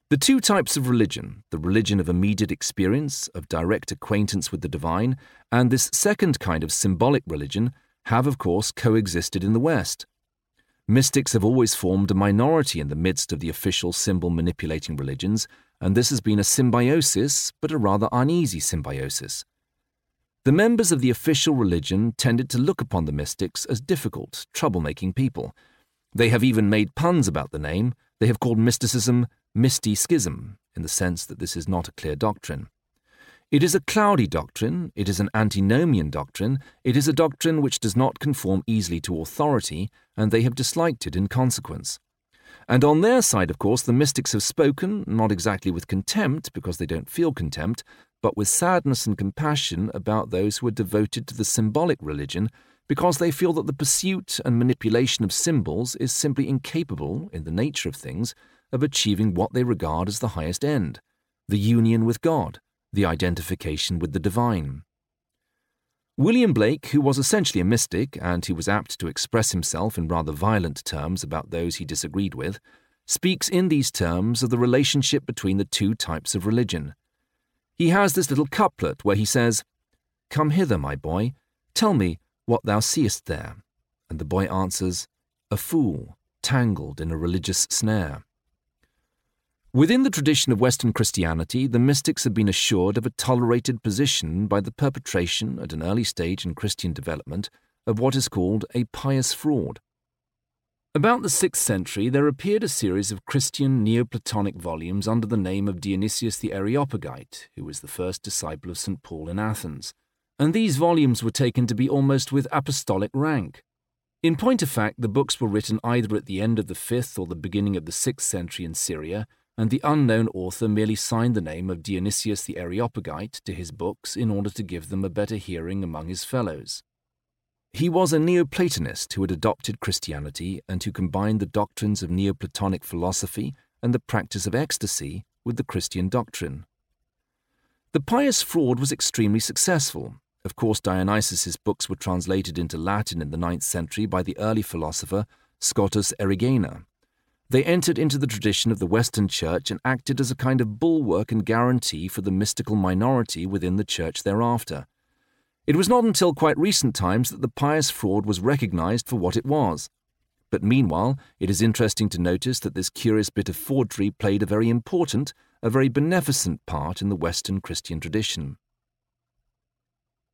The two types of religion, the religion of immediate experience, of direct acquaintance with the divine, and this second kind of symbolic religion, have of course coexisted in the West. Mystics have always formed a minority in the midst of the official symbol manipulating religions, and this has been a symbiosis, but a rather uneasy symbiosis. The members of the official religion tended to look upon the mystics as difficult, troublemaking people. They have even made puns about the name. They have called mysticism misty schism, in the sense that this is not a clear doctrine. It is a cloudy doctrine, it is an antinomian doctrine, it is a doctrine which does not conform easily to authority, and they have disliked it in consequence. And on their side, of course, the mystics have spoken, not exactly with contempt, because they don't feel contempt, but with sadness and compassion about those who are devoted to the symbolic religion, because they feel that the pursuit and manipulation of symbols is simply incapable, in the nature of things, of achieving what they regard as the highest end the union with God the identification with the divine. William Blake, who was essentially a mystic and who was apt to express himself in rather violent terms about those he disagreed with, speaks in these terms of the relationship between the two types of religion. He has this little couplet where he says, Come hither, my boy, tell me what thou seest there. And the boy answers, A fool, tangled in a religious snare. Within the tradition of Western Christianity, the mystics have been assured of a tolerated position by the perpetration, at an early stage in Christian development, of what is called a pious fraud. About the 6th century, there appeared a series of Christian Neoplatonic volumes under the name of Dionysius the Areopagite, who was the first disciple of St. Paul in Athens, and these volumes were taken to be almost with apostolic rank. In point of fact, the books were written either at the end of the 5th or the beginning of the 6th century in Syria and the unknown author merely signed the name of Dionysius the Areopagite to his books in order to give them a better hearing among his fellows. He was a Neoplatonist who had adopted Christianity and who combined the doctrines of Neoplatonic philosophy and the practice of ecstasy with the Christian doctrine. The pious fraud was extremely successful. Of course, Dionysius's books were translated into Latin in the ninth century by the early philosopher Scotus Erigena, They entered into the tradition of the Western Church and acted as a kind of bulwark and guarantee for the mystical minority within the Church thereafter. It was not until quite recent times that the pious fraud was recognized for what it was. But meanwhile, it is interesting to notice that this curious bit of forgery played a very important, a very beneficent part in the Western Christian tradition.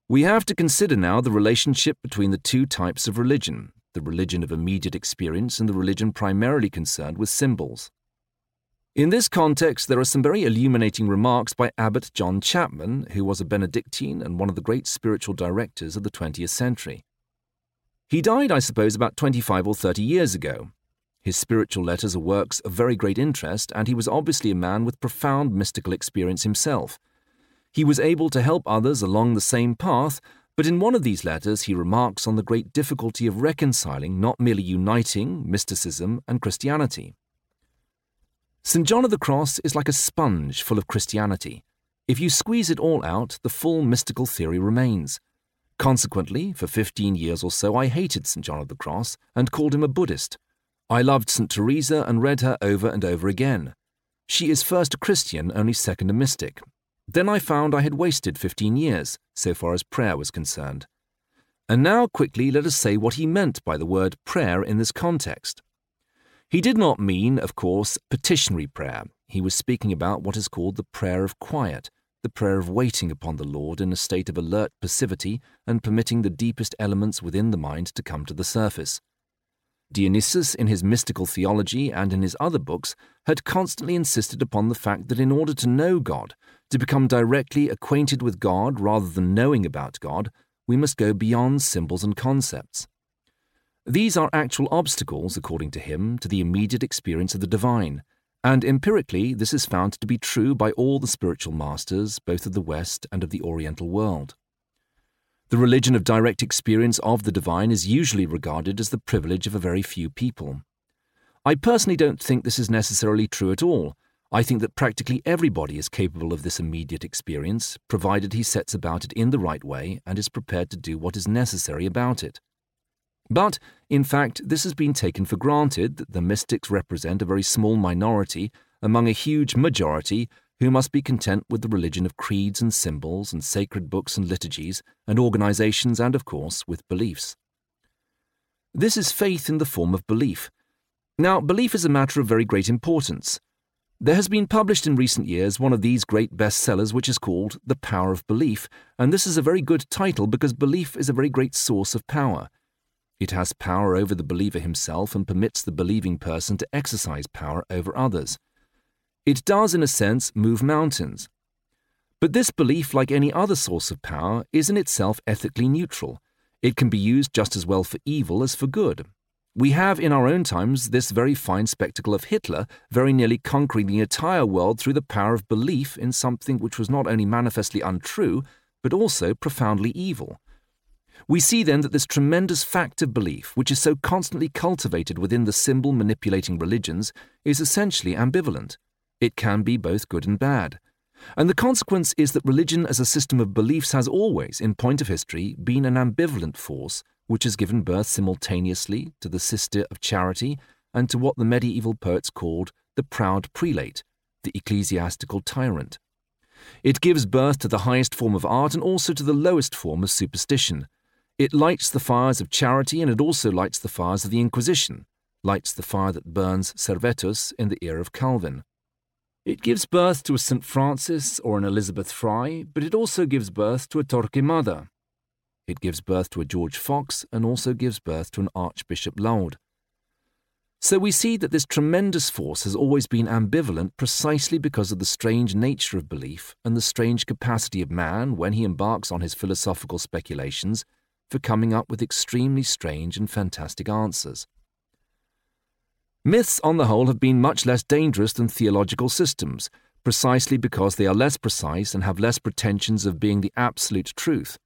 We have to consider now the relationship between the two types of religion, the religion of immediate experience and the religion primarily concerned with symbols. In this context, there are some very illuminating remarks by Abbot John Chapman, who was a Benedictine and one of the great spiritual directors of the 20th century. He died, I suppose, about 25 or 30 years ago. His spiritual letters are works of very great interest, and he was obviously a man with profound mystical experience himself. He was able to help others along the same path but in one of these letters, he remarks on the great difficulty of reconciling, not merely uniting, mysticism and Christianity. St. John of the Cross is like a sponge full of Christianity. If you squeeze it all out, the full mystical theory remains. Consequently, for 15 years or so, I hated St. John of the Cross and called him a Buddhist. I loved St. Teresa and read her over and over again. She is first a Christian, only second a mystic, then I found I had wasted 15 years, so far as prayer was concerned. And now, quickly, let us say what he meant by the word prayer in this context. He did not mean, of course, petitionary prayer. He was speaking about what is called the prayer of quiet, the prayer of waiting upon the Lord in a state of alert passivity and permitting the deepest elements within the mind to come to the surface. Dionysius, in his mystical theology and in his other books, had constantly insisted upon the fact that in order to know God, to become directly acquainted with God rather than knowing about God, we must go beyond symbols and concepts. These are actual obstacles, according to him, to the immediate experience of the divine, and empirically this is found to be true by all the spiritual masters, both of the West and of the Oriental world. The religion of direct experience of the divine is usually regarded as the privilege of a very few people. I personally don't think this is necessarily true at all. I think that practically everybody is capable of this immediate experience, provided he sets about it in the right way and is prepared to do what is necessary about it. But, in fact, this has been taken for granted that the mystics represent a very small minority among a huge majority who must be content with the religion of creeds and symbols and sacred books and liturgies and organizations and, of course, with beliefs. This is faith in the form of belief. Now, belief is a matter of very great importance. There has been published in recent years one of these great bestsellers, which is called The Power of Belief, and this is a very good title because belief is a very great source of power. It has power over the believer himself and permits the believing person to exercise power over others. It does, in a sense, move mountains. But this belief, like any other source of power, is in itself ethically neutral. It can be used just as well for evil as for good. We have in our own times this very fine spectacle of Hitler very nearly conquering the entire world through the power of belief in something which was not only manifestly untrue, but also profoundly evil. We see then that this tremendous fact of belief, which is so constantly cultivated within the symbol manipulating religions, is essentially ambivalent. It can be both good and bad. And the consequence is that religion as a system of beliefs has always, in point of history, been an ambivalent force which has given birth simultaneously to the sister of charity and to what the medieval poets called the proud prelate, the ecclesiastical tyrant. It gives birth to the highest form of art and also to the lowest form of superstition. It lights the fires of charity and it also lights the fires of the Inquisition, lights the fire that burns Servetus in the ear of Calvin. It gives birth to a St. Francis or an Elizabeth Fry, but it also gives birth to a Torquemada. It gives birth to a George Fox and also gives birth to an Archbishop Laud. So we see that this tremendous force has always been ambivalent precisely because of the strange nature of belief and the strange capacity of man, when he embarks on his philosophical speculations, for coming up with extremely strange and fantastic answers. Myths, on the whole, have been much less dangerous than theological systems, precisely because they are less precise and have less pretensions of being the absolute truth.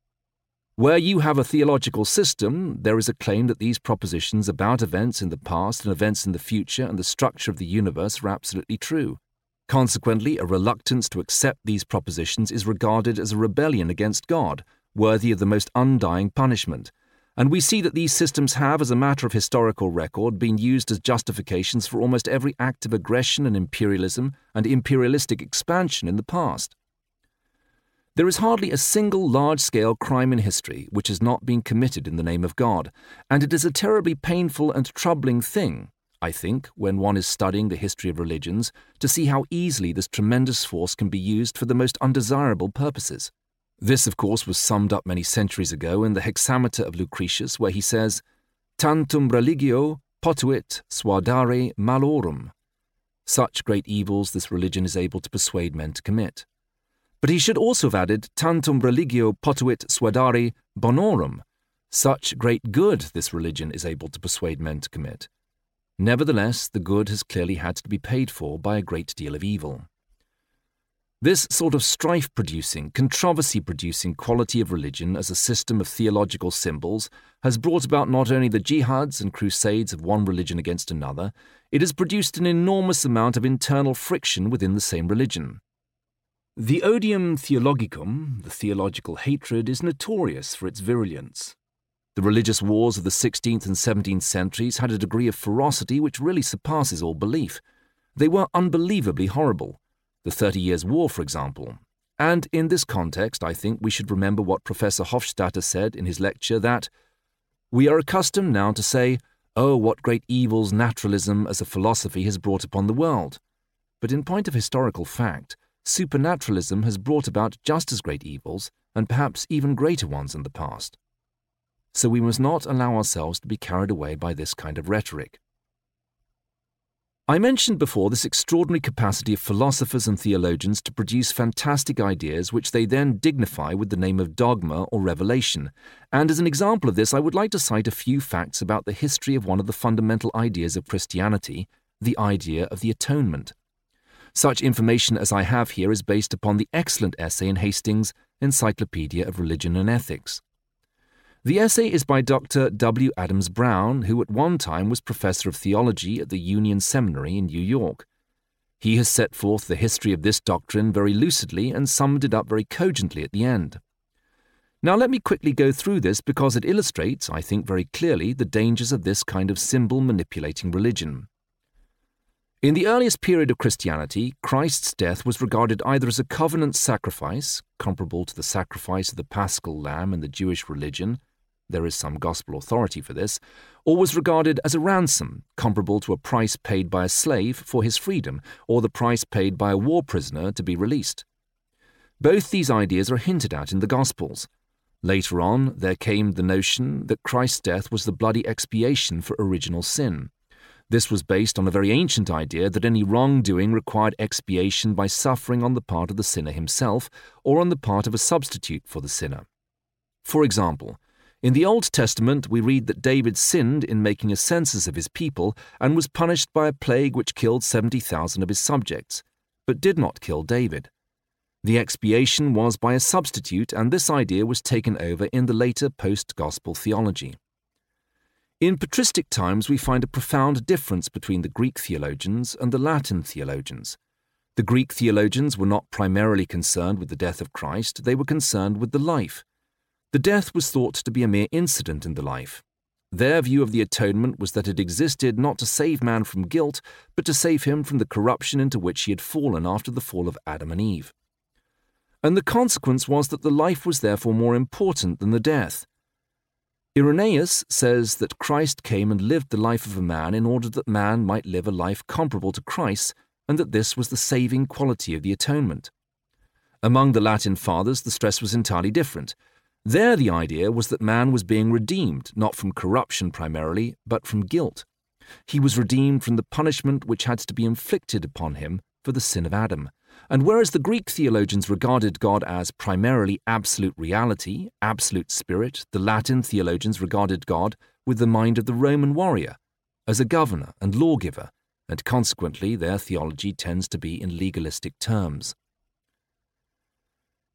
Where you have a theological system, there is a claim that these propositions about events in the past and events in the future and the structure of the universe are absolutely true. Consequently, a reluctance to accept these propositions is regarded as a rebellion against God, worthy of the most undying punishment, and we see that these systems have, as a matter of historical record, been used as justifications for almost every act of aggression and imperialism and imperialistic expansion in the past. There is hardly a single large scale crime in history which has not been committed in the name of God, and it is a terribly painful and troubling thing, I think, when one is studying the history of religions, to see how easily this tremendous force can be used for the most undesirable purposes. This, of course, was summed up many centuries ago in the hexameter of Lucretius, where he says, Tantum religio potuit suadare malorum. Such great evils this religion is able to persuade men to commit. But he should also have added, Tantum religio potuit suadari bonorum. Such great good this religion is able to persuade men to commit. Nevertheless, the good has clearly had to be paid for by a great deal of evil. This sort of strife producing, controversy producing quality of religion as a system of theological symbols has brought about not only the jihads and crusades of one religion against another, it has produced an enormous amount of internal friction within the same religion. The odium theologicum, the theological hatred, is notorious for its virulence. The religious wars of the 16th and 17th centuries had a degree of ferocity which really surpasses all belief. They were unbelievably horrible the Thirty Years' War, for example. And in this context, I think we should remember what Professor Hofstadter said in his lecture that we are accustomed now to say, Oh, what great evils naturalism as a philosophy has brought upon the world. But in point of historical fact, supernaturalism has brought about just as great evils, and perhaps even greater ones in the past. So we must not allow ourselves to be carried away by this kind of rhetoric. I mentioned before this extraordinary capacity of philosophers and theologians to produce fantastic ideas which they then dignify with the name of dogma or revelation. And as an example of this, I would like to cite a few facts about the history of one of the fundamental ideas of Christianity, the idea of the atonement. Such information as I have here is based upon the excellent essay in Hastings' Encyclopedia of Religion and Ethics. The essay is by Dr. W. Adams Brown, who at one time was professor of theology at the Union Seminary in New York. He has set forth the history of this doctrine very lucidly and summed it up very cogently at the end. Now, let me quickly go through this because it illustrates, I think, very clearly the dangers of this kind of symbol manipulating religion. In the earliest period of Christianity, Christ's death was regarded either as a covenant sacrifice, comparable to the sacrifice of the paschal lamb in the Jewish religion, there is some gospel authority for this, or was regarded as a ransom, comparable to a price paid by a slave for his freedom, or the price paid by a war prisoner to be released. Both these ideas are hinted at in the Gospels. Later on, there came the notion that Christ's death was the bloody expiation for original sin. This was based on a very ancient idea that any wrongdoing required expiation by suffering on the part of the sinner himself or on the part of a substitute for the sinner. For example, in the Old Testament, we read that David sinned in making a census of his people and was punished by a plague which killed 70,000 of his subjects, but did not kill David. The expiation was by a substitute, and this idea was taken over in the later post gospel theology. In patristic times, we find a profound difference between the Greek theologians and the Latin theologians. The Greek theologians were not primarily concerned with the death of Christ, they were concerned with the life. The death was thought to be a mere incident in the life. Their view of the atonement was that it existed not to save man from guilt, but to save him from the corruption into which he had fallen after the fall of Adam and Eve. And the consequence was that the life was therefore more important than the death. Irenaeus says that Christ came and lived the life of a man in order that man might live a life comparable to Christ's, and that this was the saving quality of the atonement. Among the Latin fathers, the stress was entirely different. There, the idea was that man was being redeemed, not from corruption primarily, but from guilt. He was redeemed from the punishment which had to be inflicted upon him for the sin of Adam. And whereas the Greek theologians regarded God as primarily absolute reality, absolute spirit, the Latin theologians regarded God with the mind of the Roman warrior, as a governor and lawgiver, and consequently their theology tends to be in legalistic terms.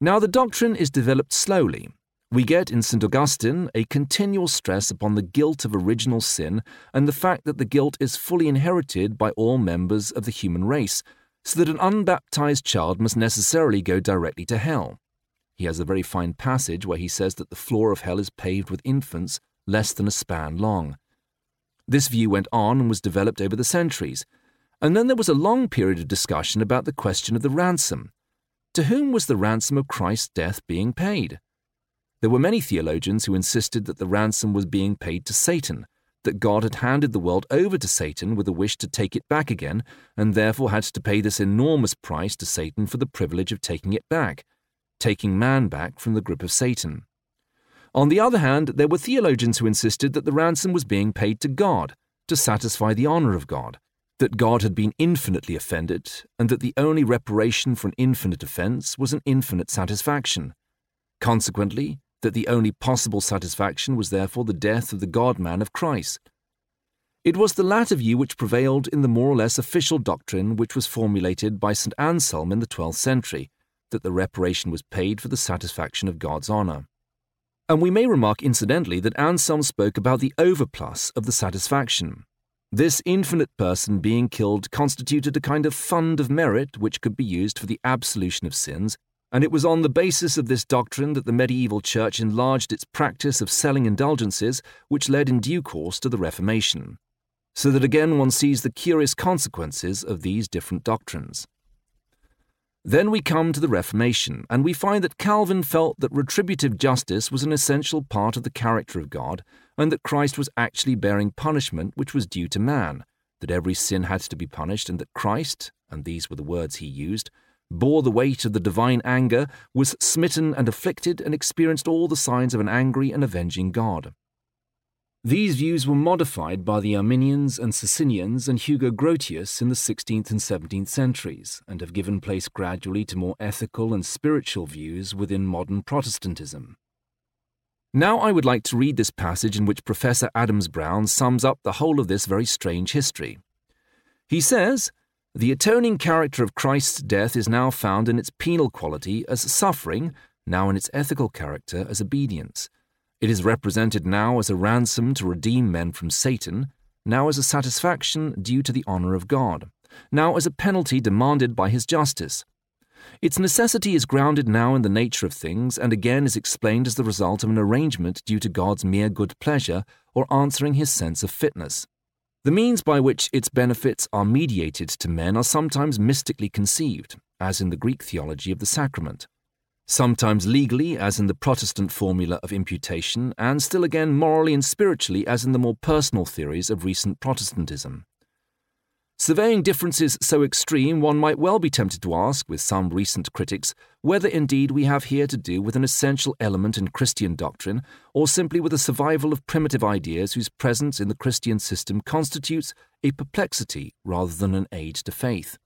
Now, the doctrine is developed slowly we get in St. Augustine a continual stress upon the guilt of original sin and the fact that the guilt is fully inherited by all members of the human race, so that an unbaptized child must necessarily go directly to hell. He has a very fine passage where he says that the floor of hell is paved with infants less than a span long. This view went on and was developed over the centuries, and then there was a long period of discussion about the question of the ransom. To whom was the ransom of Christ's death being paid? There were many theologians who insisted that the ransom was being paid to Satan, that God had handed the world over to Satan with a wish to take it back again, and therefore had to pay this enormous price to Satan for the privilege of taking it back, taking man back from the grip of Satan. On the other hand, there were theologians who insisted that the ransom was being paid to God, to satisfy the honor of God, that God had been infinitely offended, and that the only reparation for an infinite offense was an infinite satisfaction. Consequently, that the only possible satisfaction was therefore the death of the God man of Christ. It was the latter view which prevailed in the more or less official doctrine which was formulated by St. Anselm in the twelfth century, that the reparation was paid for the satisfaction of God's honour. And we may remark incidentally that Anselm spoke about the overplus of the satisfaction. This infinite person being killed constituted a kind of fund of merit which could be used for the absolution of sins and it was on the basis of this doctrine that the medieval church enlarged its practice of selling indulgences, which led in due course to the Reformation. So that again one sees the curious consequences of these different doctrines. Then we come to the Reformation, and we find that Calvin felt that retributive justice was an essential part of the character of God, and that Christ was actually bearing punishment which was due to man, that every sin had to be punished, and that Christ, and these were the words he used, bore the weight of the divine anger, was smitten and afflicted, and experienced all the signs of an angry and avenging God. These views were modified by the Arminians and Socinians and Hugo Grotius in the 16th and 17th centuries, and have given place gradually to more ethical and spiritual views within modern Protestantism. Now I would like to read this passage in which Professor Adams Brown sums up the whole of this very strange history. He says, the atoning character of Christ's death is now found in its penal quality as suffering, now in its ethical character as obedience. It is represented now as a ransom to redeem men from Satan, now as a satisfaction due to the honor of God, now as a penalty demanded by his justice. Its necessity is grounded now in the nature of things and again is explained as the result of an arrangement due to God's mere good pleasure or answering his sense of fitness. The means by which its benefits are mediated to men are sometimes mystically conceived, as in the Greek theology of the sacrament, sometimes legally, as in the Protestant formula of imputation, and still again morally and spiritually, as in the more personal theories of recent Protestantism. Surveying differences so extreme, one might well be tempted to ask, with some recent critics, whether indeed we have here to do with an essential element in Christian doctrine, or simply with a survival of primitive ideas whose presence in the Christian system constitutes a perplexity rather than an aid to faith.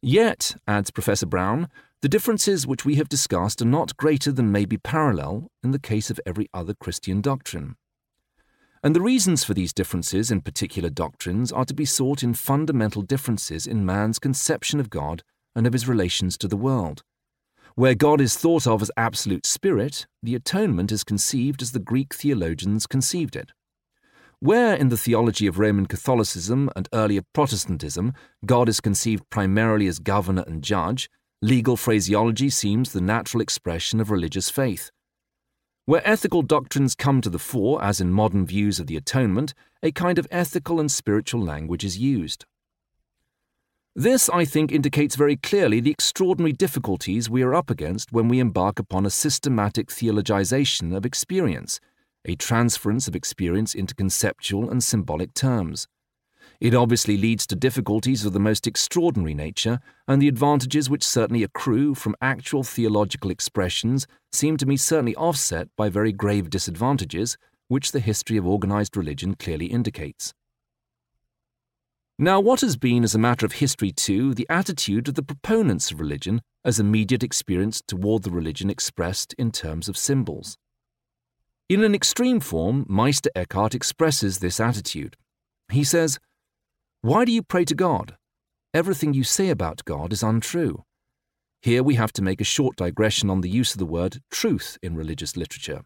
Yet, adds Professor Brown, the differences which we have discussed are not greater than may be parallel in the case of every other Christian doctrine and the reasons for these differences in particular doctrines are to be sought in fundamental differences in man's conception of God and of his relations to the world. Where God is thought of as absolute spirit, the atonement is conceived as the Greek theologians conceived it. Where in the theology of Roman Catholicism and earlier Protestantism God is conceived primarily as governor and judge, legal phraseology seems the natural expression of religious faith. Where ethical doctrines come to the fore, as in modern views of the atonement, a kind of ethical and spiritual language is used. This, I think, indicates very clearly the extraordinary difficulties we are up against when we embark upon a systematic theologization of experience, a transference of experience into conceptual and symbolic terms. It obviously leads to difficulties of the most extraordinary nature, and the advantages which certainly accrue from actual theological expressions seem to me certainly offset by very grave disadvantages, which the history of organized religion clearly indicates. Now, what has been, as a matter of history too, the attitude of the proponents of religion as immediate experience toward the religion expressed in terms of symbols? In an extreme form, Meister Eckhart expresses this attitude. He says, why do you pray to God? Everything you say about God is untrue. Here we have to make a short digression on the use of the word truth in religious literature.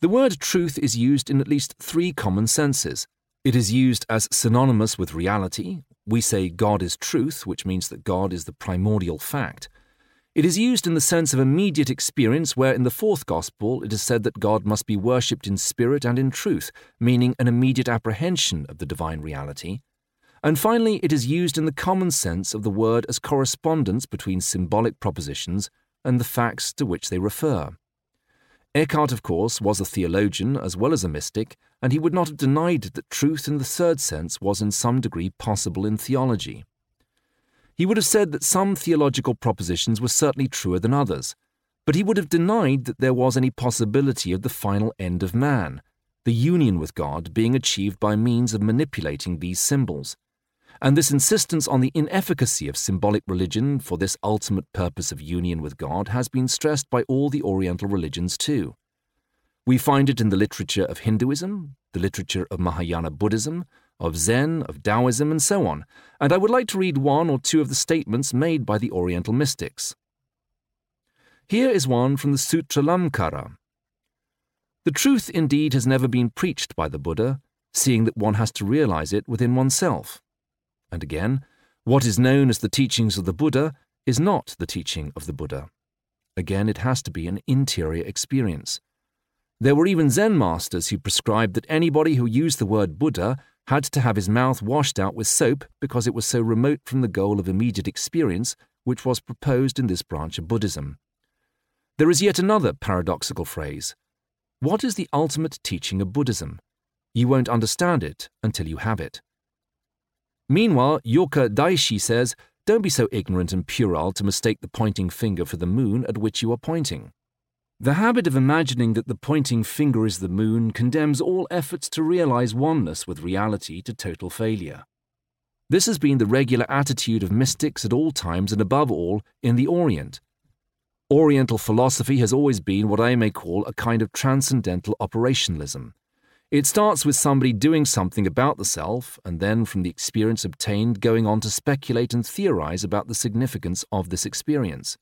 The word truth is used in at least three common senses. It is used as synonymous with reality. We say God is truth, which means that God is the primordial fact. It is used in the sense of immediate experience, where in the fourth Gospel it is said that God must be worshipped in spirit and in truth, meaning an immediate apprehension of the divine reality. And finally, it is used in the common sense of the word as correspondence between symbolic propositions and the facts to which they refer. Eckhart, of course, was a theologian as well as a mystic, and he would not have denied that truth in the third sense was in some degree possible in theology. He would have said that some theological propositions were certainly truer than others, but he would have denied that there was any possibility of the final end of man, the union with God being achieved by means of manipulating these symbols. And this insistence on the inefficacy of symbolic religion for this ultimate purpose of union with God has been stressed by all the Oriental religions too. We find it in the literature of Hinduism, the literature of Mahayana Buddhism, of Zen, of Taoism, and so on, and I would like to read one or two of the statements made by the Oriental mystics. Here is one from the Sutra Lamkara. The truth indeed has never been preached by the Buddha, seeing that one has to realize it within oneself. And again, what is known as the teachings of the Buddha is not the teaching of the Buddha. Again, it has to be an interior experience. There were even Zen masters who prescribed that anybody who used the word Buddha had to have his mouth washed out with soap because it was so remote from the goal of immediate experience which was proposed in this branch of Buddhism. There is yet another paradoxical phrase. What is the ultimate teaching of Buddhism? You won't understand it until you have it. Meanwhile, Yoka Daishi says, Don't be so ignorant and puerile to mistake the pointing finger for the moon at which you are pointing. The habit of imagining that the pointing finger is the moon condemns all efforts to realize oneness with reality to total failure. This has been the regular attitude of mystics at all times and above all in the Orient. Oriental philosophy has always been what I may call a kind of transcendental operationalism. It starts with somebody doing something about the self, and then from the experience obtained going on to speculate and theorize about the significance of this experience.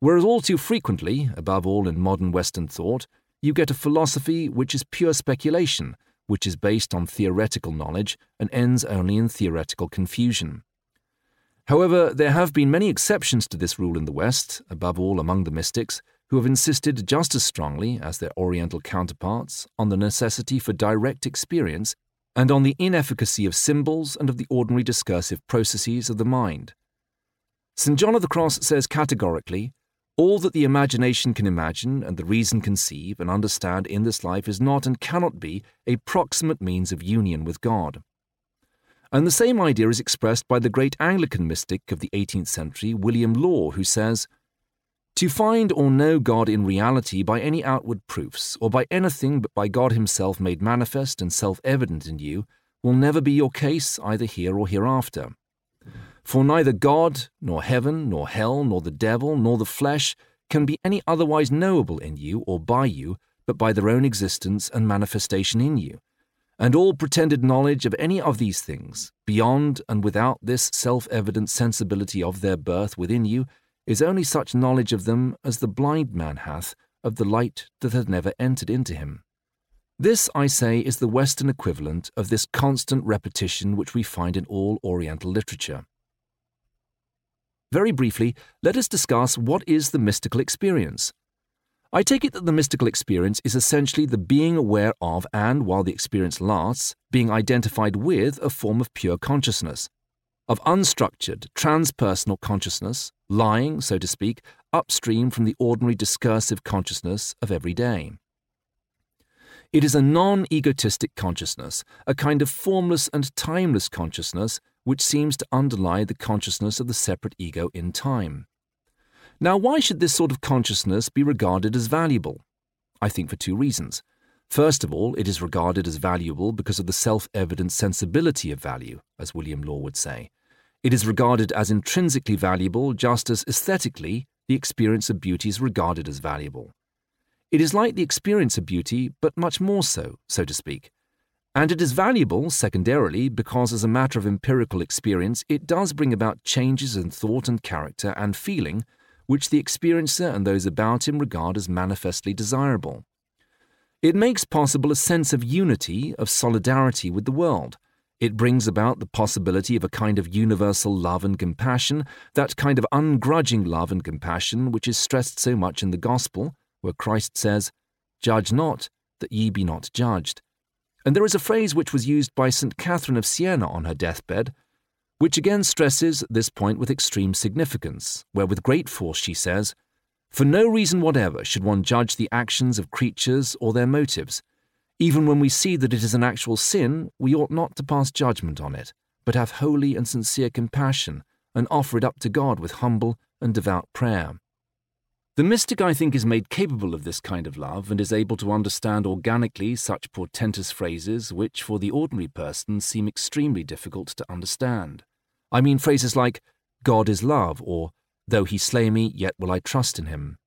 Whereas all too frequently, above all in modern Western thought, you get a philosophy which is pure speculation, which is based on theoretical knowledge and ends only in theoretical confusion. However, there have been many exceptions to this rule in the West, above all among the mystics, who have insisted just as strongly as their Oriental counterparts on the necessity for direct experience and on the inefficacy of symbols and of the ordinary discursive processes of the mind. St. John of the Cross says categorically all that the imagination can imagine and the reason conceive and understand in this life is not and cannot be a proximate means of union with God. And the same idea is expressed by the great Anglican mystic of the 18th century, William Law, who says, To find or know God in reality by any outward proofs, or by anything but by God Himself made manifest and self evident in you, will never be your case either here or hereafter. For neither God, nor heaven, nor hell, nor the devil, nor the flesh can be any otherwise knowable in you or by you but by their own existence and manifestation in you. And all pretended knowledge of any of these things, beyond and without this self evident sensibility of their birth within you, is only such knowledge of them as the blind man hath of the light that hath never entered into him. This, I say, is the Western equivalent of this constant repetition which we find in all Oriental literature. Very briefly, let us discuss what is the mystical experience. I take it that the mystical experience is essentially the being aware of and, while the experience lasts, being identified with a form of pure consciousness, of unstructured, transpersonal consciousness, lying, so to speak, upstream from the ordinary discursive consciousness of every day. It is a non egotistic consciousness, a kind of formless and timeless consciousness which seems to underlie the consciousness of the separate ego in time. Now, why should this sort of consciousness be regarded as valuable? I think for two reasons. First of all, it is regarded as valuable because of the self evident sensibility of value, as William Law would say. It is regarded as intrinsically valuable just as aesthetically the experience of beauty is regarded as valuable. It is like the experience of beauty, but much more so, so to speak. And it is valuable, secondarily, because as a matter of empirical experience, it does bring about changes in thought and character and feeling which the experiencer and those about him regard as manifestly desirable. It makes possible a sense of unity, of solidarity with the world, It brings about the possibility of a kind of universal love and compassion, that kind of ungrudging love and compassion which is stressed so much in the Gospel, where Christ says, Judge not, that ye be not judged. And there is a phrase which was used by St. Catherine of Siena on her deathbed, which again stresses this point with extreme significance, where with great force she says, For no reason whatever should one judge the actions of creatures or their motives. Even when we see that it is an actual sin, we ought not to pass judgment on it, but have holy and sincere compassion, and offer it up to God with humble and devout prayer. The mystic, I think, is made capable of this kind of love and is able to understand organically such portentous phrases which, for the ordinary person, seem extremely difficult to understand. I mean phrases like, God is love, or, Though he slay me, yet will I trust in him.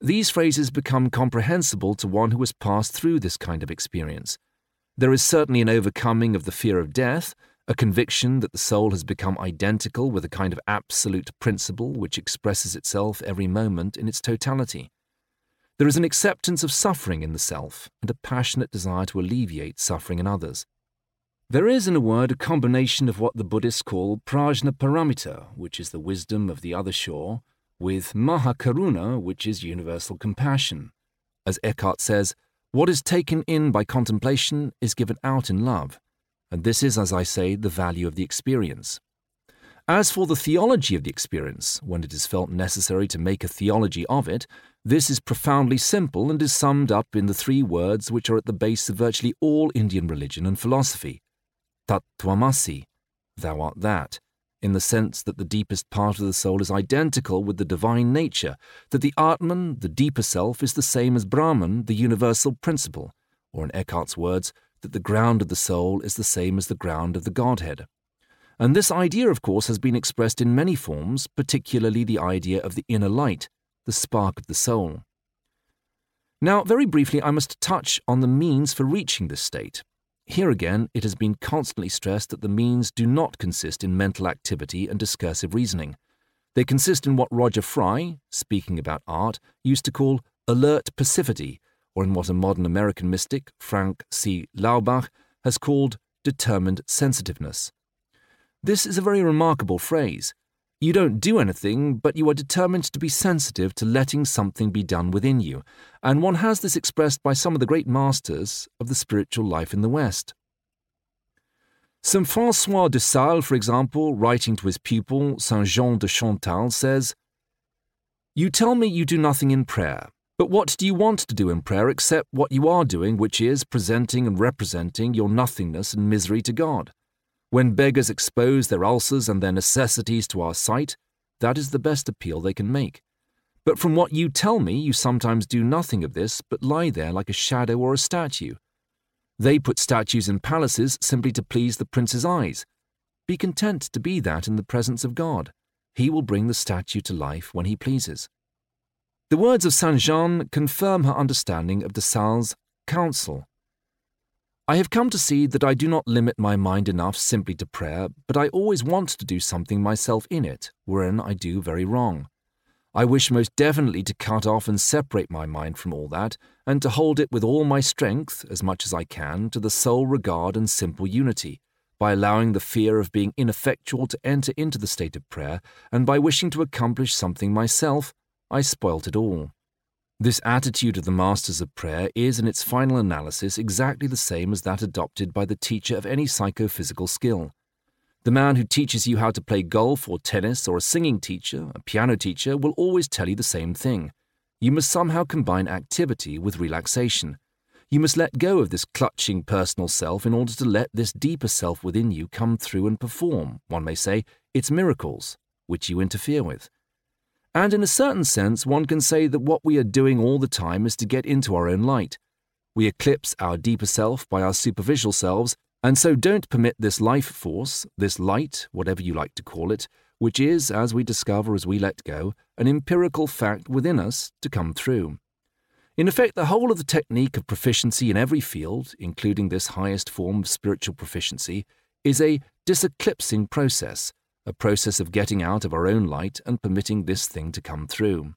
These phrases become comprehensible to one who has passed through this kind of experience. There is certainly an overcoming of the fear of death, a conviction that the soul has become identical with a kind of absolute principle which expresses itself every moment in its totality. There is an acceptance of suffering in the self and a passionate desire to alleviate suffering in others. There is, in a word, a combination of what the Buddhists call prajna paramita, which is the wisdom of the other shore, with Mahakaruna, which is universal compassion. As Eckhart says, what is taken in by contemplation is given out in love, and this is, as I say, the value of the experience. As for the theology of the experience, when it is felt necessary to make a theology of it, this is profoundly simple and is summed up in the three words which are at the base of virtually all Indian religion and philosophy Tat Twamasi, thou art that, in the sense that the deepest part of the soul is identical with the divine nature, that the Atman, the deeper self, is the same as Brahman, the universal principle, or in Eckhart's words, that the ground of the soul is the same as the ground of the Godhead. And this idea, of course, has been expressed in many forms, particularly the idea of the inner light, the spark of the soul. Now, very briefly, I must touch on the means for reaching this state. Here again, it has been constantly stressed that the means do not consist in mental activity and discursive reasoning. They consist in what Roger Fry, speaking about art, used to call alert passivity, or in what a modern American mystic, Frank C. Laubach, has called determined sensitiveness. This is a very remarkable phrase. You don't do anything, but you are determined to be sensitive to letting something be done within you, and one has this expressed by some of the great masters of the spiritual life in the West. Saint Francois de Sales, for example, writing to his pupil, Saint Jean de Chantal, says, You tell me you do nothing in prayer, but what do you want to do in prayer except what you are doing, which is presenting and representing your nothingness and misery to God? When beggars expose their ulcers and their necessities to our sight, that is the best appeal they can make. But from what you tell me, you sometimes do nothing of this, but lie there like a shadow or a statue. They put statues in palaces simply to please the prince's eyes. Be content to be that in the presence of God. He will bring the statue to life when he pleases. The words of Saint Jean confirm her understanding of de Sales' counsel I have come to see that I do not limit my mind enough simply to prayer, but I always want to do something myself in it, wherein I do very wrong. I wish most definitely to cut off and separate my mind from all that, and to hold it with all my strength, as much as I can, to the sole regard and simple unity, by allowing the fear of being ineffectual to enter into the state of prayer, and by wishing to accomplish something myself, I spoilt it all. This attitude of the masters of prayer is, in its final analysis, exactly the same as that adopted by the teacher of any psychophysical skill. The man who teaches you how to play golf or tennis, or a singing teacher, a piano teacher, will always tell you the same thing. You must somehow combine activity with relaxation. You must let go of this clutching personal self in order to let this deeper self within you come through and perform, one may say, its miracles, which you interfere with. And in a certain sense, one can say that what we are doing all the time is to get into our own light. We eclipse our deeper self by our superficial selves, and so don't permit this life force, this light, whatever you like to call it, which is, as we discover as we let go, an empirical fact within us, to come through. In effect, the whole of the technique of proficiency in every field, including this highest form of spiritual proficiency, is a diseclipsing process a process of getting out of our own light and permitting this thing to come through.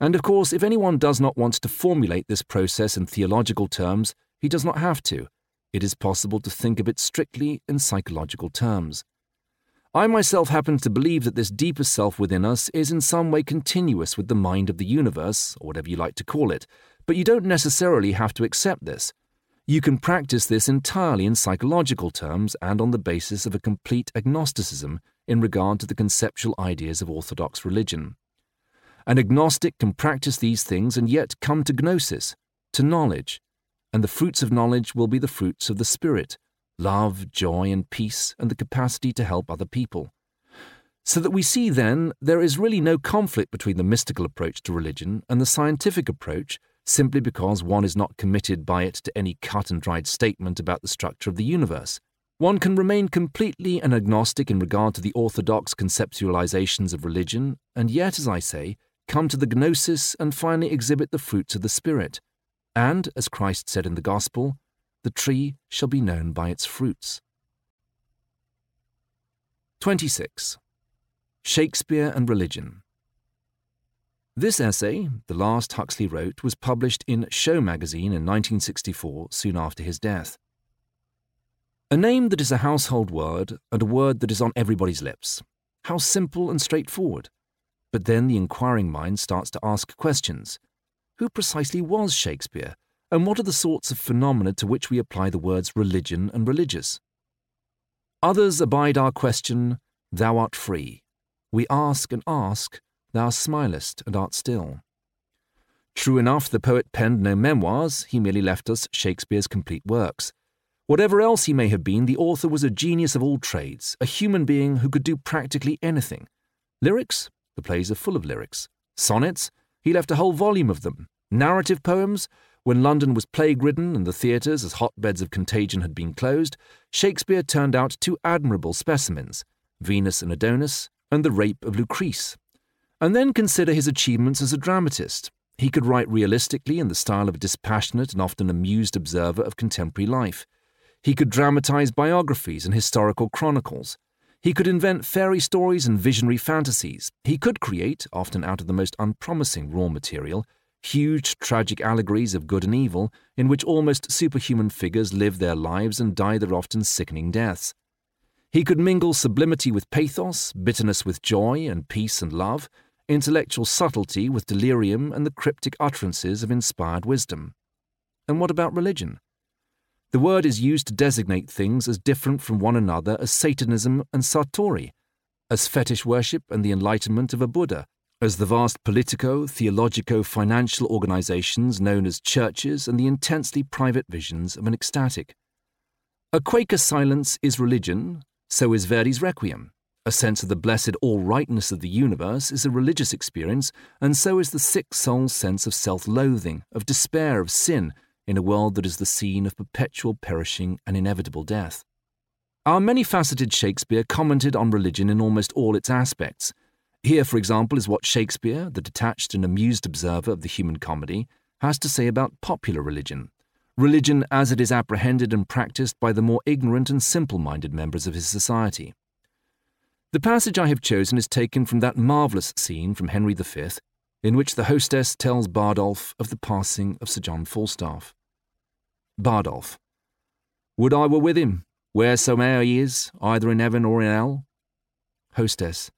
And of course, if anyone does not want to formulate this process in theological terms, he does not have to. it is possible to think of it strictly in psychological terms. I myself happen to believe that this deeper self within us is in some way continuous with the mind of the universe, or whatever you like to call it, but you don't necessarily have to accept this. You can practice this entirely in psychological terms and on the basis of a complete agnosticism in regard to the conceptual ideas of Orthodox religion. An agnostic can practice these things and yet come to gnosis, to knowledge, and the fruits of knowledge will be the fruits of the Spirit love, joy, and peace, and the capacity to help other people. So that we see then there is really no conflict between the mystical approach to religion and the scientific approach simply because one is not committed by it to any cut and dried statement about the structure of the universe. One can remain completely an agnostic in regard to the orthodox conceptualizations of religion, and yet, as I say, come to the gnosis and finally exhibit the fruits of the Spirit. And, as Christ said in the Gospel, the tree shall be known by its fruits. 26. Shakespeare and Religion. This essay, the last Huxley wrote, was published in Show magazine in 1964, soon after his death. A name that is a household word and a word that is on everybody's lips. How simple and straightforward. But then the inquiring mind starts to ask questions. Who precisely was Shakespeare, and what are the sorts of phenomena to which we apply the words religion and religious? Others abide our question, Thou art free. We ask and ask, thou smilest and art still. True enough, the poet penned no memoirs, he merely left us Shakespeare's complete works. Whatever else he may have been, the author was a genius of all trades, a human being who could do practically anything. Lyrics? The plays are full of lyrics. Sonnets? He left a whole volume of them. Narrative poems? When London was plague ridden and the theatres, as hotbeds of contagion, had been closed, Shakespeare turned out two admirable specimens Venus and Adonis, and The Rape of Lucrece, and then consider his achievements as a dramatist. He could write realistically in the style of a dispassionate and often amused observer of contemporary life. He could dramatize biographies and historical chronicles. He could invent fairy stories and visionary fantasies. He could create, often out of the most unpromising raw material, huge tragic allegories of good and evil in which almost superhuman figures live their lives and die their often sickening deaths. He could mingle sublimity with pathos, bitterness with joy, and peace and love, intellectual subtlety with delirium and the cryptic utterances of inspired wisdom. And what about religion? The word is used to designate things as different from one another as Satanism and Satori, as fetish worship and the enlightenment of a Buddha, as the vast politico, theologico, financial organizations known as churches and the intensely private visions of an ecstatic. A Quaker silence is religion, so is Verdi's Requiem. A sense of the blessed all rightness of the universe is a religious experience, and so is the sick soul's sense of self loathing, of despair, of sin, in a world that is the scene of perpetual perishing and inevitable death. Our many faceted Shakespeare commented on religion in almost all its aspects. Here, for example, is what Shakespeare, the detached and amused observer of the human comedy, has to say about popular religion. Religion as it is apprehended and practiced by the more ignorant and simple minded members of his society. The passage I have chosen is taken from that marvellous scene from Henry V, in which the hostess tells Bardolph of the passing of Sir John Falstaff. Bardolph. Would I were with him, wheresoe'er he is, either in heaven or in hell? Hostess.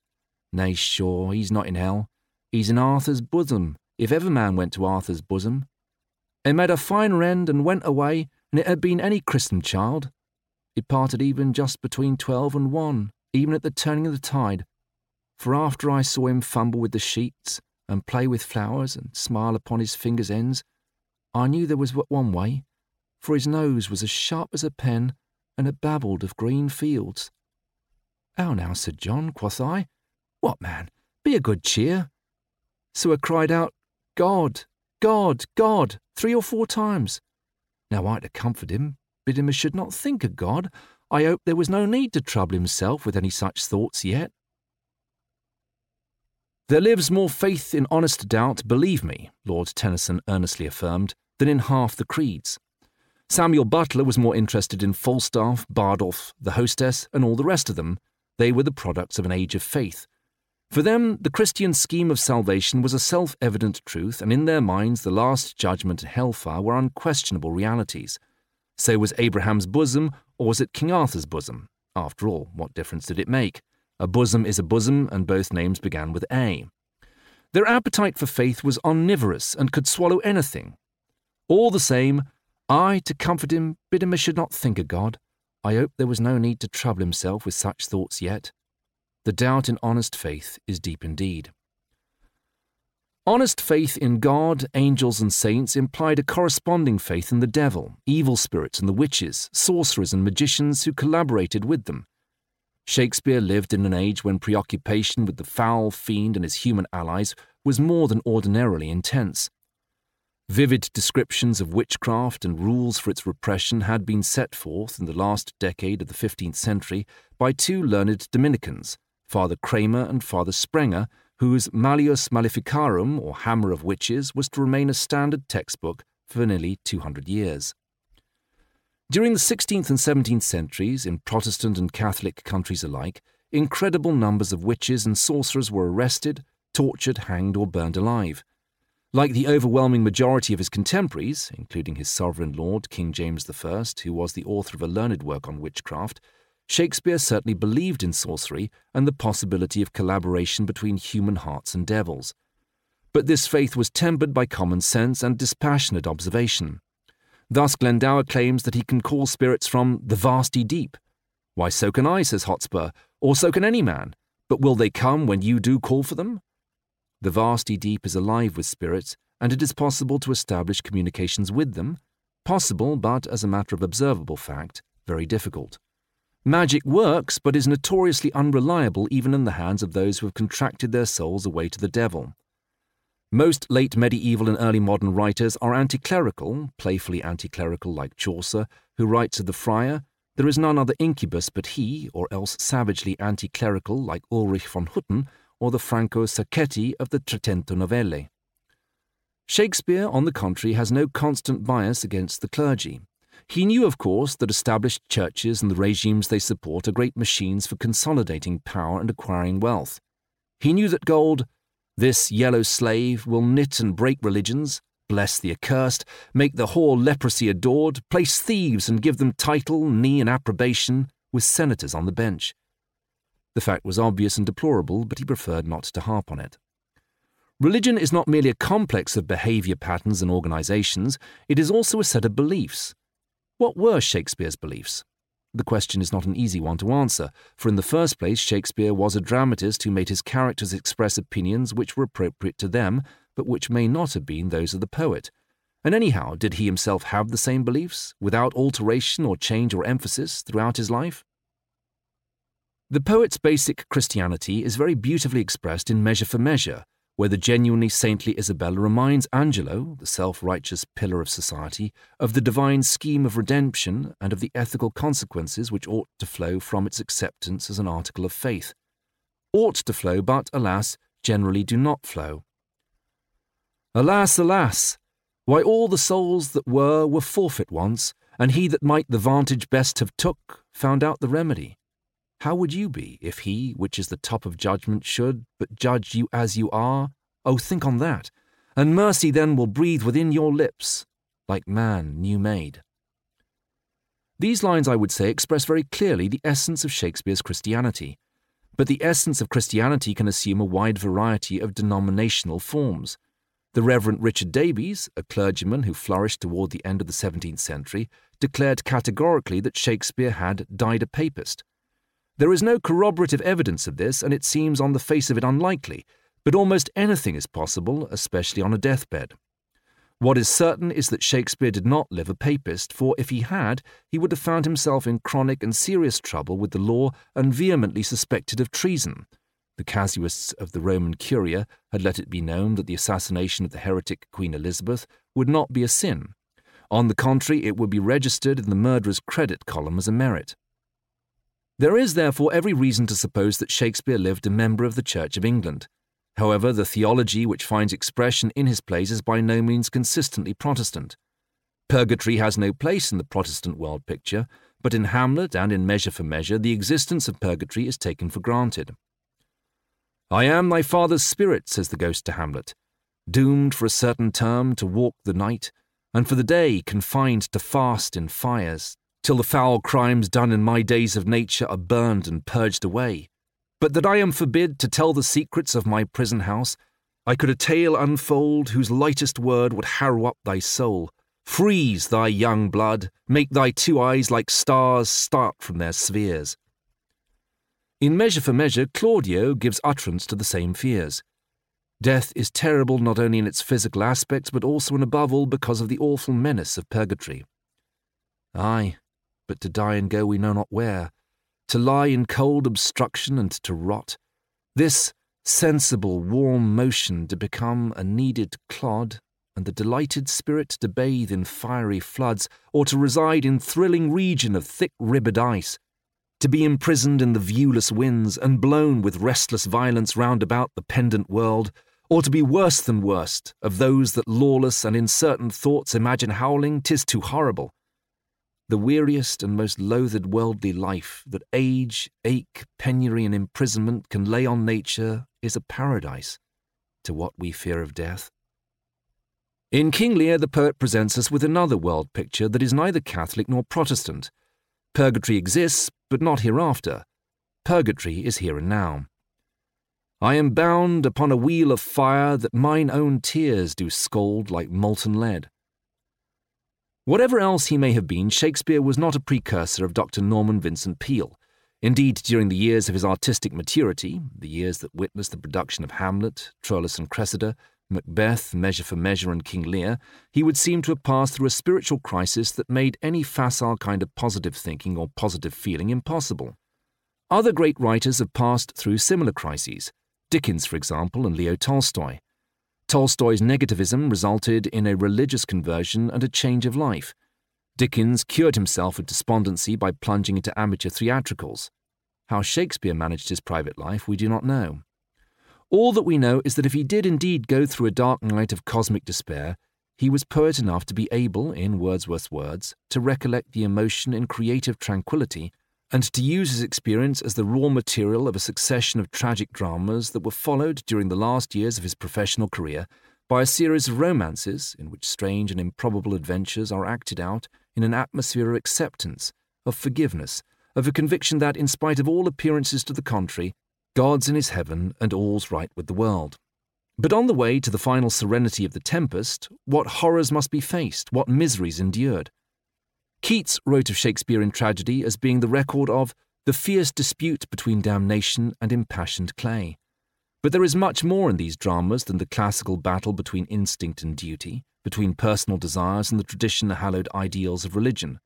Nay, sure, he's not in hell. He's in Arthur's bosom, if ever man went to Arthur's bosom. He made a finer end and went away, and it had been any christened child. It parted even just between twelve and one even at the turning of the tide. For after I saw him fumble with the sheets, and play with flowers, and smile upon his fingers' ends, I knew there was but one way, for his nose was as sharp as a pen, and it babbled of green fields. How now, Sir John, quoth I. What, man, be a good cheer. So I cried out, God, God, God, three or four times. Now I to comfort him, bid him as should not think of God, I hope there was no need to trouble himself with any such thoughts yet. There lives more faith in honest doubt, believe me, Lord Tennyson earnestly affirmed, than in half the creeds. Samuel Butler was more interested in Falstaff, Bardolph, the hostess, and all the rest of them. They were the products of an age of faith. For them, the Christian scheme of salvation was a self evident truth, and in their minds, the last judgment and hellfire were unquestionable realities. So was Abraham's bosom, or was it King Arthur's bosom? After all, what difference did it make? A bosom is a bosom, and both names began with A. Their appetite for faith was omnivorous and could swallow anything. All the same, I, to comfort him, bid him I should not think of God. I hope there was no need to trouble himself with such thoughts yet. The doubt in honest faith is deep indeed. Honest faith in God, angels, and saints implied a corresponding faith in the devil, evil spirits, and the witches, sorcerers, and magicians who collaborated with them. Shakespeare lived in an age when preoccupation with the foul fiend and his human allies was more than ordinarily intense. Vivid descriptions of witchcraft and rules for its repression had been set forth in the last decade of the 15th century by two learned Dominicans, Father Kramer and Father Sprenger, whose Malleus Maleficarum, or Hammer of Witches, was to remain a standard textbook for nearly 200 years. During the 16th and 17th centuries, in Protestant and Catholic countries alike, incredible numbers of witches and sorcerers were arrested, tortured, hanged, or burned alive. Like the overwhelming majority of his contemporaries, including his sovereign lord, King James I, who was the author of a learned work on witchcraft, Shakespeare certainly believed in sorcery and the possibility of collaboration between human hearts and devils. But this faith was tempered by common sense and dispassionate observation. Thus, Glendower claims that he can call spirits from the vasty deep. Why, so can I, says Hotspur, or so can any man. But will they come when you do call for them? The vasty deep is alive with spirits, and it is possible to establish communications with them. Possible, but as a matter of observable fact, very difficult. Magic works, but is notoriously unreliable even in the hands of those who have contracted their souls away to the devil. Most late medieval and early modern writers are anti clerical, playfully anti clerical like Chaucer, who writes of the friar, There is none other incubus but he, or else savagely anti clerical like Ulrich von Hutten, or the Franco Sacchetti of the Trecento Novelle. Shakespeare, on the contrary, has no constant bias against the clergy. He knew, of course, that established churches and the regimes they support are great machines for consolidating power and acquiring wealth. He knew that gold, this yellow slave, will knit and break religions, bless the accursed, make the hoar leprosy adored, place thieves and give them title, knee, and approbation, with senators on the bench. The fact was obvious and deplorable, but he preferred not to harp on it. Religion is not merely a complex of behaviour patterns and organisations, it is also a set of beliefs. What were Shakespeare's beliefs? The question is not an easy one to answer, for in the first place, Shakespeare was a dramatist who made his characters express opinions which were appropriate to them, but which may not have been those of the poet. And anyhow, did he himself have the same beliefs, without alteration or change or emphasis, throughout his life? The poet's basic Christianity is very beautifully expressed in Measure for Measure, where the genuinely saintly Isabella reminds Angelo, the self righteous pillar of society, of the divine scheme of redemption and of the ethical consequences which ought to flow from its acceptance as an article of faith. Ought to flow, but, alas, generally do not flow. Alas, alas! Why, all the souls that were were forfeit once, and he that might the vantage best have took found out the remedy. How would you be if he, which is the top of judgment, should but judge you as you are? Oh, think on that, and mercy then will breathe within your lips, like man new made. These lines, I would say, express very clearly the essence of Shakespeare's Christianity. But the essence of Christianity can assume a wide variety of denominational forms. The Reverend Richard Davies, a clergyman who flourished toward the end of the 17th century, declared categorically that Shakespeare had died a papist there is no corroborative evidence of this, and it seems on the face of it unlikely, but almost anything is possible, especially on a deathbed. What is certain is that Shakespeare did not live a papist, for if he had, he would have found himself in chronic and serious trouble with the law and vehemently suspected of treason. The casuists of the Roman Curia had let it be known that the assassination of the heretic Queen Elizabeth would not be a sin. On the contrary, it would be registered in the murderer's credit column as a merit. There is therefore every reason to suppose that Shakespeare lived a member of the Church of England. However, the theology which finds expression in his plays is by no means consistently Protestant. Purgatory has no place in the Protestant world picture, but in Hamlet and in Measure for Measure, the existence of purgatory is taken for granted. I am thy father's spirit, says the ghost to Hamlet, doomed for a certain term to walk the night, and for the day confined to fast in fires, till the foul crimes done in my days of nature are burned and purged away. But that I am forbid to tell the secrets of my prison house, I could a tale unfold whose lightest word would harrow up thy soul, freeze thy young blood, make thy two eyes like stars start from their spheres. In Measure for Measure, Claudio gives utterance to the same fears. Death is terrible not only in its physical aspects, but also and above all because of the awful menace of purgatory. Aye, but to die and go we know not where, to lie in cold obstruction and to rot, this sensible, warm motion to become a kneaded clod, and the delighted spirit to bathe in fiery floods, or to reside in thrilling region of thick ribbed ice, to be imprisoned in the viewless winds and blown with restless violence round about the pendant world, or to be worse than worst of those that lawless and uncertain thoughts imagine howling, tis too horrible. The weariest and most loathed worldly life that age, ache, penury, and imprisonment can lay on nature is a paradise to what we fear of death. In King Lear, the poet presents us with another world picture that is neither Catholic nor Protestant. Purgatory exists, but not hereafter. Purgatory is here and now. I am bound upon a wheel of fire that mine own tears do scald like molten lead. Whatever else he may have been, Shakespeare was not a precursor of Dr. Norman Vincent Peale. Indeed, during the years of his artistic maturity, the years that witnessed the production of Hamlet, Troilus and Cressida, Macbeth, Measure for Measure, and King Lear, he would seem to have passed through a spiritual crisis that made any facile kind of positive thinking or positive feeling impossible. Other great writers have passed through similar crises, Dickens, for example, and Leo Tolstoy. Tolstoy's negativism resulted in a religious conversion and a change of life. Dickens cured himself of despondency by plunging into amateur theatricals. How Shakespeare managed his private life, we do not know. All that we know is that if he did indeed go through a dark night of cosmic despair, he was poet enough to be able, in Wordsworth's words, to recollect the emotion in creative tranquillity and to use his experience as the raw material of a succession of tragic dramas that were followed during the last years of his professional career by a series of romances in which strange and improbable adventures are acted out in an atmosphere of acceptance, of forgiveness, of a conviction that, in spite of all appearances to the contrary, God's in his heaven and all's right with the world. But on the way to the final serenity of the tempest, what horrors must be faced, what miseries endured. Keats wrote of Shakespeare in tragedy as being the record of the fierce dispute between damnation and impassioned clay. But there is much more in these dramas than the classical battle between instinct and duty, between personal desires and the tradition hallowed ideals of religion.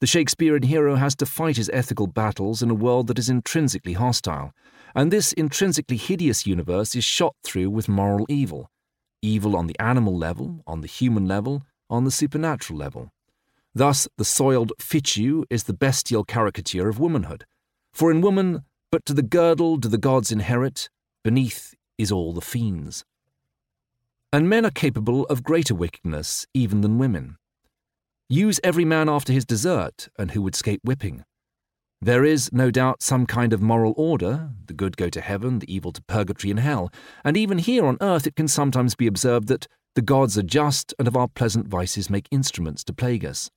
The Shakespearean hero has to fight his ethical battles in a world that is intrinsically hostile, and this intrinsically hideous universe is shot through with moral evil evil on the animal level, on the human level, on the supernatural level. Thus, the soiled fitchew is the bestial caricature of womanhood. For in woman, but to the girdle do the gods inherit, beneath is all the fiends. And men are capable of greater wickedness even than women. Use every man after his desert, and who would escape whipping? There is, no doubt, some kind of moral order the good go to heaven, the evil to purgatory and hell, and even here on earth it can sometimes be observed that the gods are just and of our pleasant vices make instruments to plague us.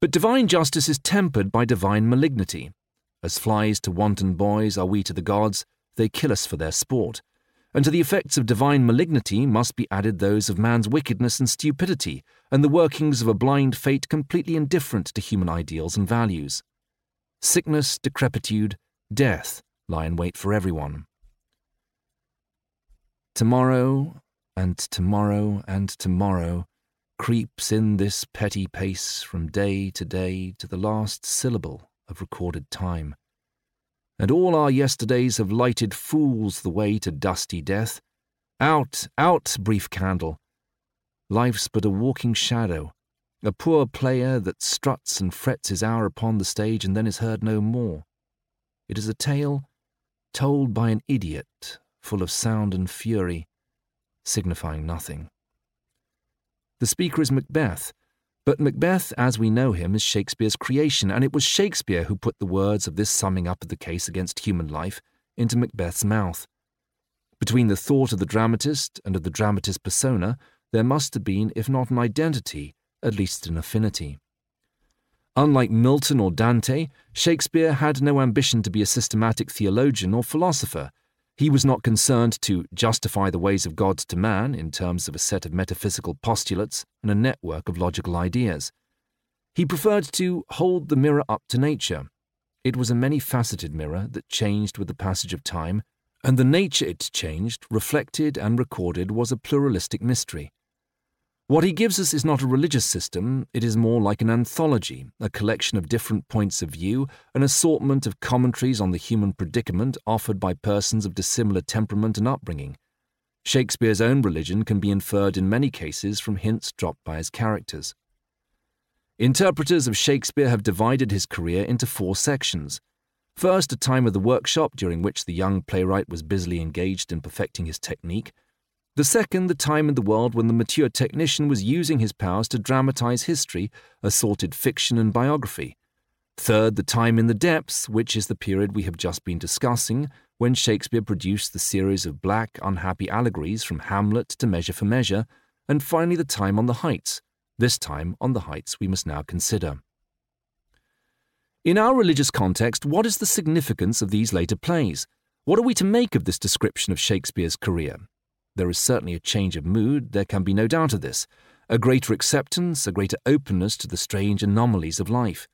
But divine justice is tempered by divine malignity. As flies to wanton boys are we to the gods, they kill us for their sport. And to the effects of divine malignity must be added those of man's wickedness and stupidity, and the workings of a blind fate completely indifferent to human ideals and values. Sickness, decrepitude, death lie in wait for everyone. Tomorrow, and tomorrow, and tomorrow creeps in this petty pace from day to day to the last syllable of recorded time. And all our yesterdays have lighted fools the way to dusty death. Out, out, brief candle! Life's but a walking shadow, a poor player that struts and frets his hour upon the stage and then is heard no more. It is a tale told by an idiot, full of sound and fury, signifying nothing. The speaker is Macbeth, but Macbeth, as we know him, is Shakespeare's creation, and it was Shakespeare who put the words of this summing up of the case against human life into Macbeth's mouth. Between the thought of the dramatist and of the dramatist's persona, there must have been, if not an identity, at least an affinity. Unlike Milton or Dante, Shakespeare had no ambition to be a systematic theologian or philosopher. He was not concerned to justify the ways of God to man in terms of a set of metaphysical postulates and a network of logical ideas. He preferred to hold the mirror up to nature. It was a many faceted mirror that changed with the passage of time, and the nature it changed, reflected, and recorded was a pluralistic mystery. What he gives us is not a religious system, it is more like an anthology, a collection of different points of view, an assortment of commentaries on the human predicament offered by persons of dissimilar temperament and upbringing. Shakespeare's own religion can be inferred in many cases from hints dropped by his characters. Interpreters of Shakespeare have divided his career into four sections. First, a time of the workshop during which the young playwright was busily engaged in perfecting his technique. The second, the time in the world when the mature technician was using his powers to dramatize history, assorted fiction and biography. Third, the time in the depths, which is the period we have just been discussing, when Shakespeare produced the series of black, unhappy allegories from Hamlet to Measure for Measure, and finally the time on the heights, this time on the heights we must now consider. In our religious context, what is the significance of these later plays? What are we to make of this description of Shakespeare's career? There is certainly a change of mood, there can be no doubt of this, a greater acceptance, a greater openness to the strange anomalies of life.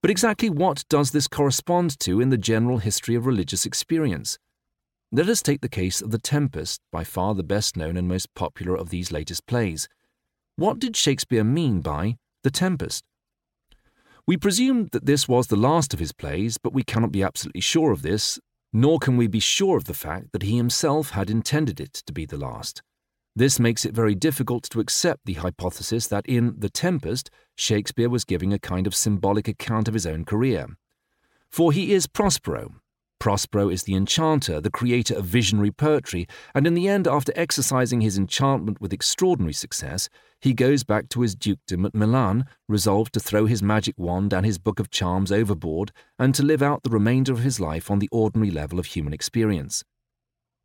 But exactly what does this correspond to in the general history of religious experience? Let us take the case of The Tempest, by far the best known and most popular of these latest plays. What did Shakespeare mean by The Tempest? We presume that this was the last of his plays, but we cannot be absolutely sure of this, nor can we be sure of the fact that he himself had intended it to be the last. This makes it very difficult to accept the hypothesis that in The Tempest, Shakespeare was giving a kind of symbolic account of his own career. For he is Prospero, Prospero is the enchanter, the creator of visionary poetry, and in the end, after exercising his enchantment with extraordinary success, he goes back to his dukedom at Milan, resolved to throw his magic wand and his book of charms overboard and to live out the remainder of his life on the ordinary level of human experience.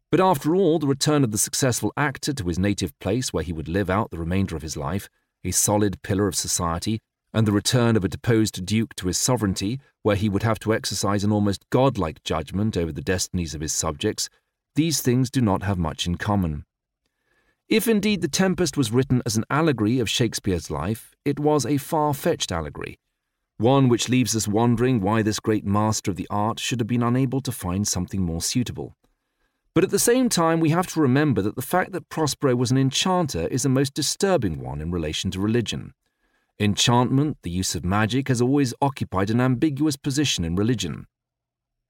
But after all, the return of the successful actor to his native place where he would live out the remainder of his life, a solid pillar of society, and the return of a deposed duke to his sovereignty, where he would have to exercise an almost godlike judgment over the destinies of his subjects, these things do not have much in common. If indeed The Tempest was written as an allegory of Shakespeare's life, it was a far fetched allegory, one which leaves us wondering why this great master of the art should have been unable to find something more suitable. But at the same time, we have to remember that the fact that Prospero was an enchanter is a most disturbing one in relation to religion. Enchantment, the use of magic, has always occupied an ambiguous position in religion.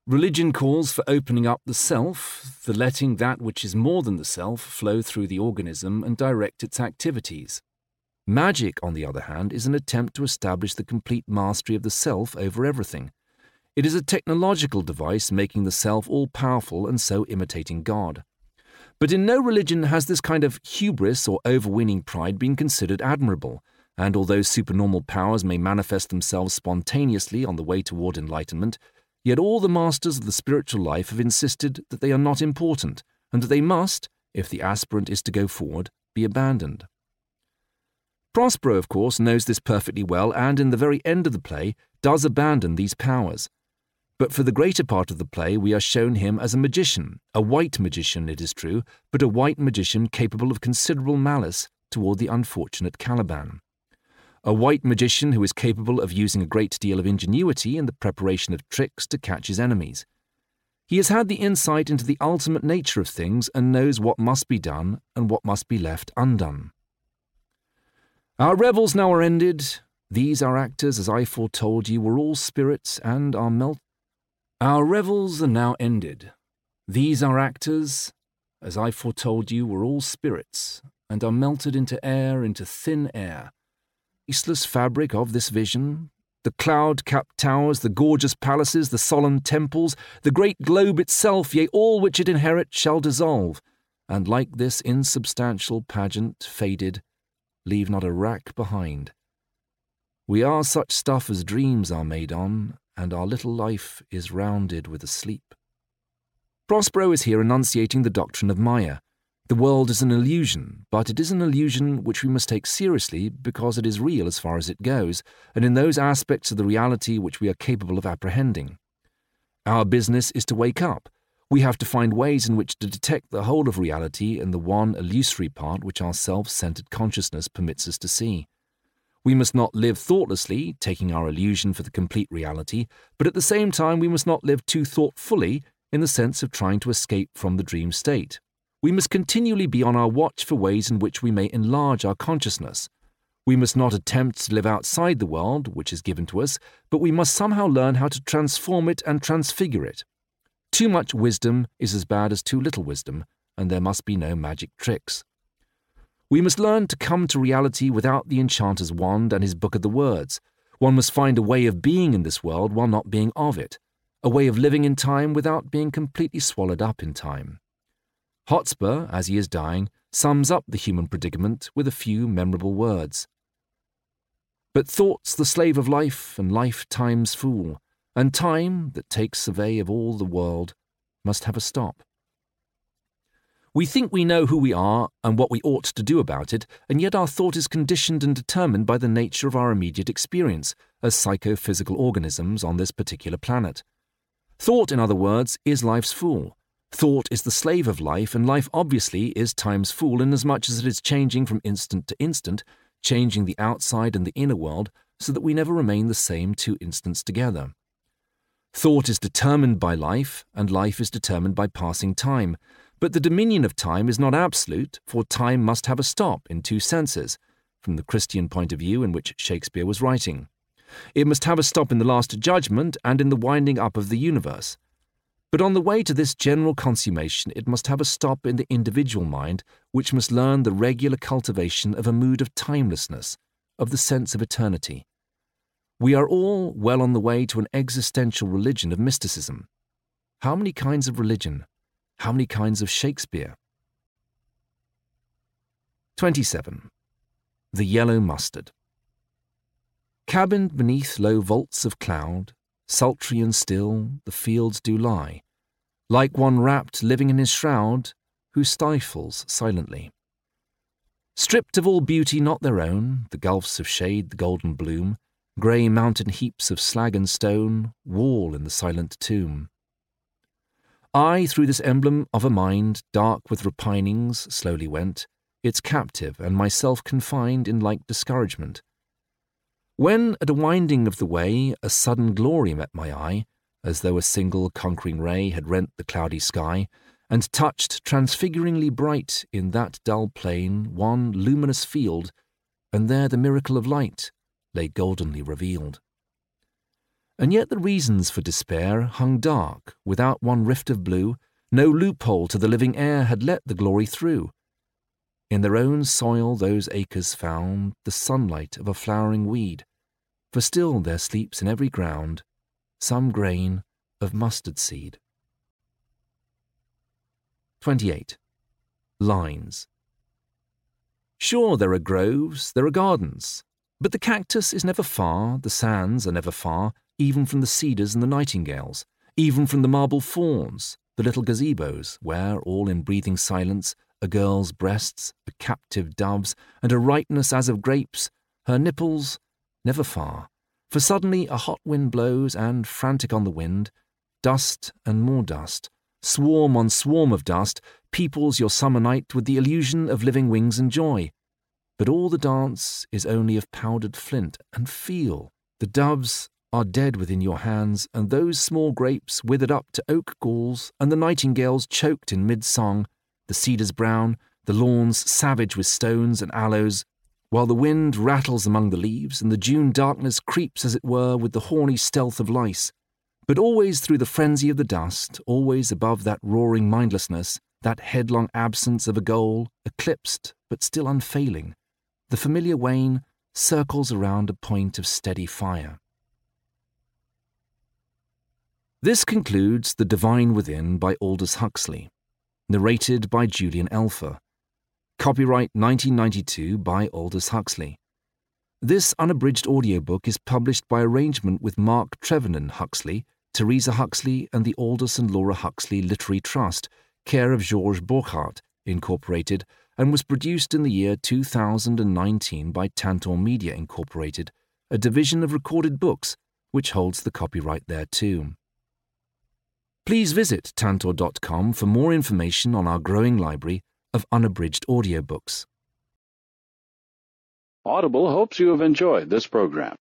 Religion calls for opening up the self, the letting that which is more than the self flow through the organism and direct its activities. Magic, on the other hand, is an attempt to establish the complete mastery of the self over everything. It is a technological device making the self all powerful and so imitating God. But in no religion has this kind of hubris or overweening pride been considered admirable and although supernormal powers may manifest themselves spontaneously on the way toward enlightenment, yet all the masters of the spiritual life have insisted that they are not important, and that they must, if the aspirant is to go forward, be abandoned. Prospero, of course, knows this perfectly well, and in the very end of the play does abandon these powers. But for the greater part of the play, we are shown him as a magician, a white magician, it is true, but a white magician capable of considerable malice toward the unfortunate Caliban a white magician who is capable of using a great deal of ingenuity in the preparation of tricks to catch his enemies. He has had the insight into the ultimate nature of things and knows what must be done and what must be left undone. Our revels now are ended. These our actors, as I foretold you, were all spirits and are melt. Our revels are now ended. These our actors, as I foretold you, were all spirits and are melted into air, into thin air ceaseless fabric of this vision, the cloud capped towers, the gorgeous palaces, the solemn temples, the great globe itself, yea, all which it inherits shall dissolve, and like this insubstantial pageant faded, leave not a rack behind. We are such stuff as dreams are made on, and our little life is rounded with a sleep. Prospero is here enunciating the doctrine of Maya, The world is an illusion, but it is an illusion which we must take seriously because it is real as far as it goes, and in those aspects of the reality which we are capable of apprehending. Our business is to wake up. We have to find ways in which to detect the whole of reality in the one illusory part which our self centered consciousness permits us to see. We must not live thoughtlessly, taking our illusion for the complete reality, but at the same time we must not live too thoughtfully in the sense of trying to escape from the dream state. We must continually be on our watch for ways in which we may enlarge our consciousness. We must not attempt to live outside the world which is given to us, but we must somehow learn how to transform it and transfigure it. Too much wisdom is as bad as too little wisdom, and there must be no magic tricks. We must learn to come to reality without the enchanter's wand and his book of the words. One must find a way of being in this world while not being of it, a way of living in time without being completely swallowed up in time. Hotspur, as he is dying, sums up the human predicament with a few memorable words. But thought's the slave of life, and life time's fool, and time, that takes survey of all the world, must have a stop. We think we know who we are and what we ought to do about it, and yet our thought is conditioned and determined by the nature of our immediate experience as psychophysical organisms on this particular planet. Thought, in other words, is life's fool, Thought is the slave of life, and life obviously is time's fool inasmuch as it is changing from instant to instant, changing the outside and the inner world, so that we never remain the same two instants together. Thought is determined by life, and life is determined by passing time. But the dominion of time is not absolute, for time must have a stop in two senses, from the Christian point of view in which Shakespeare was writing. It must have a stop in the Last Judgment and in the winding up of the universe. But on the way to this general consummation, it must have a stop in the individual mind, which must learn the regular cultivation of a mood of timelessness, of the sense of eternity. We are all well on the way to an existential religion of mysticism. How many kinds of religion? How many kinds of Shakespeare? 27. The Yellow Mustard. Cabined beneath low vaults of cloud, sultry and still, the fields do lie like one wrapped living in his shroud, who stifles silently. Stripped of all beauty not their own, the gulfs of shade, the golden bloom, grey mountain heaps of slag and stone, wall in the silent tomb. I, through this emblem of a mind dark with repinings, slowly went, its captive and myself confined in like discouragement. When, at a winding of the way, a sudden glory met my eye, as though a single conquering ray had rent the cloudy sky, and touched transfiguringly bright in that dull plain one luminous field, and there the miracle of light lay goldenly revealed. And yet the reasons for despair hung dark, without one rift of blue, no loophole to the living air had let the glory through. In their own soil those acres found the sunlight of a flowering weed, for still there sleeps in every ground some grain of mustard seed. 28. Lines. Sure, there are groves, there are gardens, but the cactus is never far, the sands are never far, even from the cedars and the nightingales, even from the marble fawns, the little gazebos, where, all in breathing silence, a girl's breasts are captive doves, and a ripeness as of grapes, her nipples never far, for suddenly a hot wind blows, and, frantic on the wind, dust and more dust, swarm on swarm of dust, peoples your summer night with the illusion of living wings and joy. But all the dance is only of powdered flint, and feel, the doves are dead within your hands, and those small grapes withered up to oak galls, and the nightingales choked in mid song, the cedars brown, the lawns savage with stones and aloes, while the wind rattles among the leaves and the June darkness creeps, as it were, with the horny stealth of lice. But always through the frenzy of the dust, always above that roaring mindlessness, that headlong absence of a goal, eclipsed but still unfailing, the familiar Wain circles around a point of steady fire. This concludes The Divine Within by Aldous Huxley, narrated by Julian Elfer. Copyright 1992 by Aldous Huxley. This unabridged audiobook is published by arrangement with Mark Trevenen Huxley, Teresa Huxley, and the Aldous and Laura Huxley Literary Trust, care of Georges Borchardt, Incorporated, and was produced in the year 2019 by Tantor Media Incorporated, a division of Recorded Books, which holds the copyright thereto. Please visit tantor.com for more information on our growing library of unabridged audiobooks. Audible hopes you have enjoyed this program.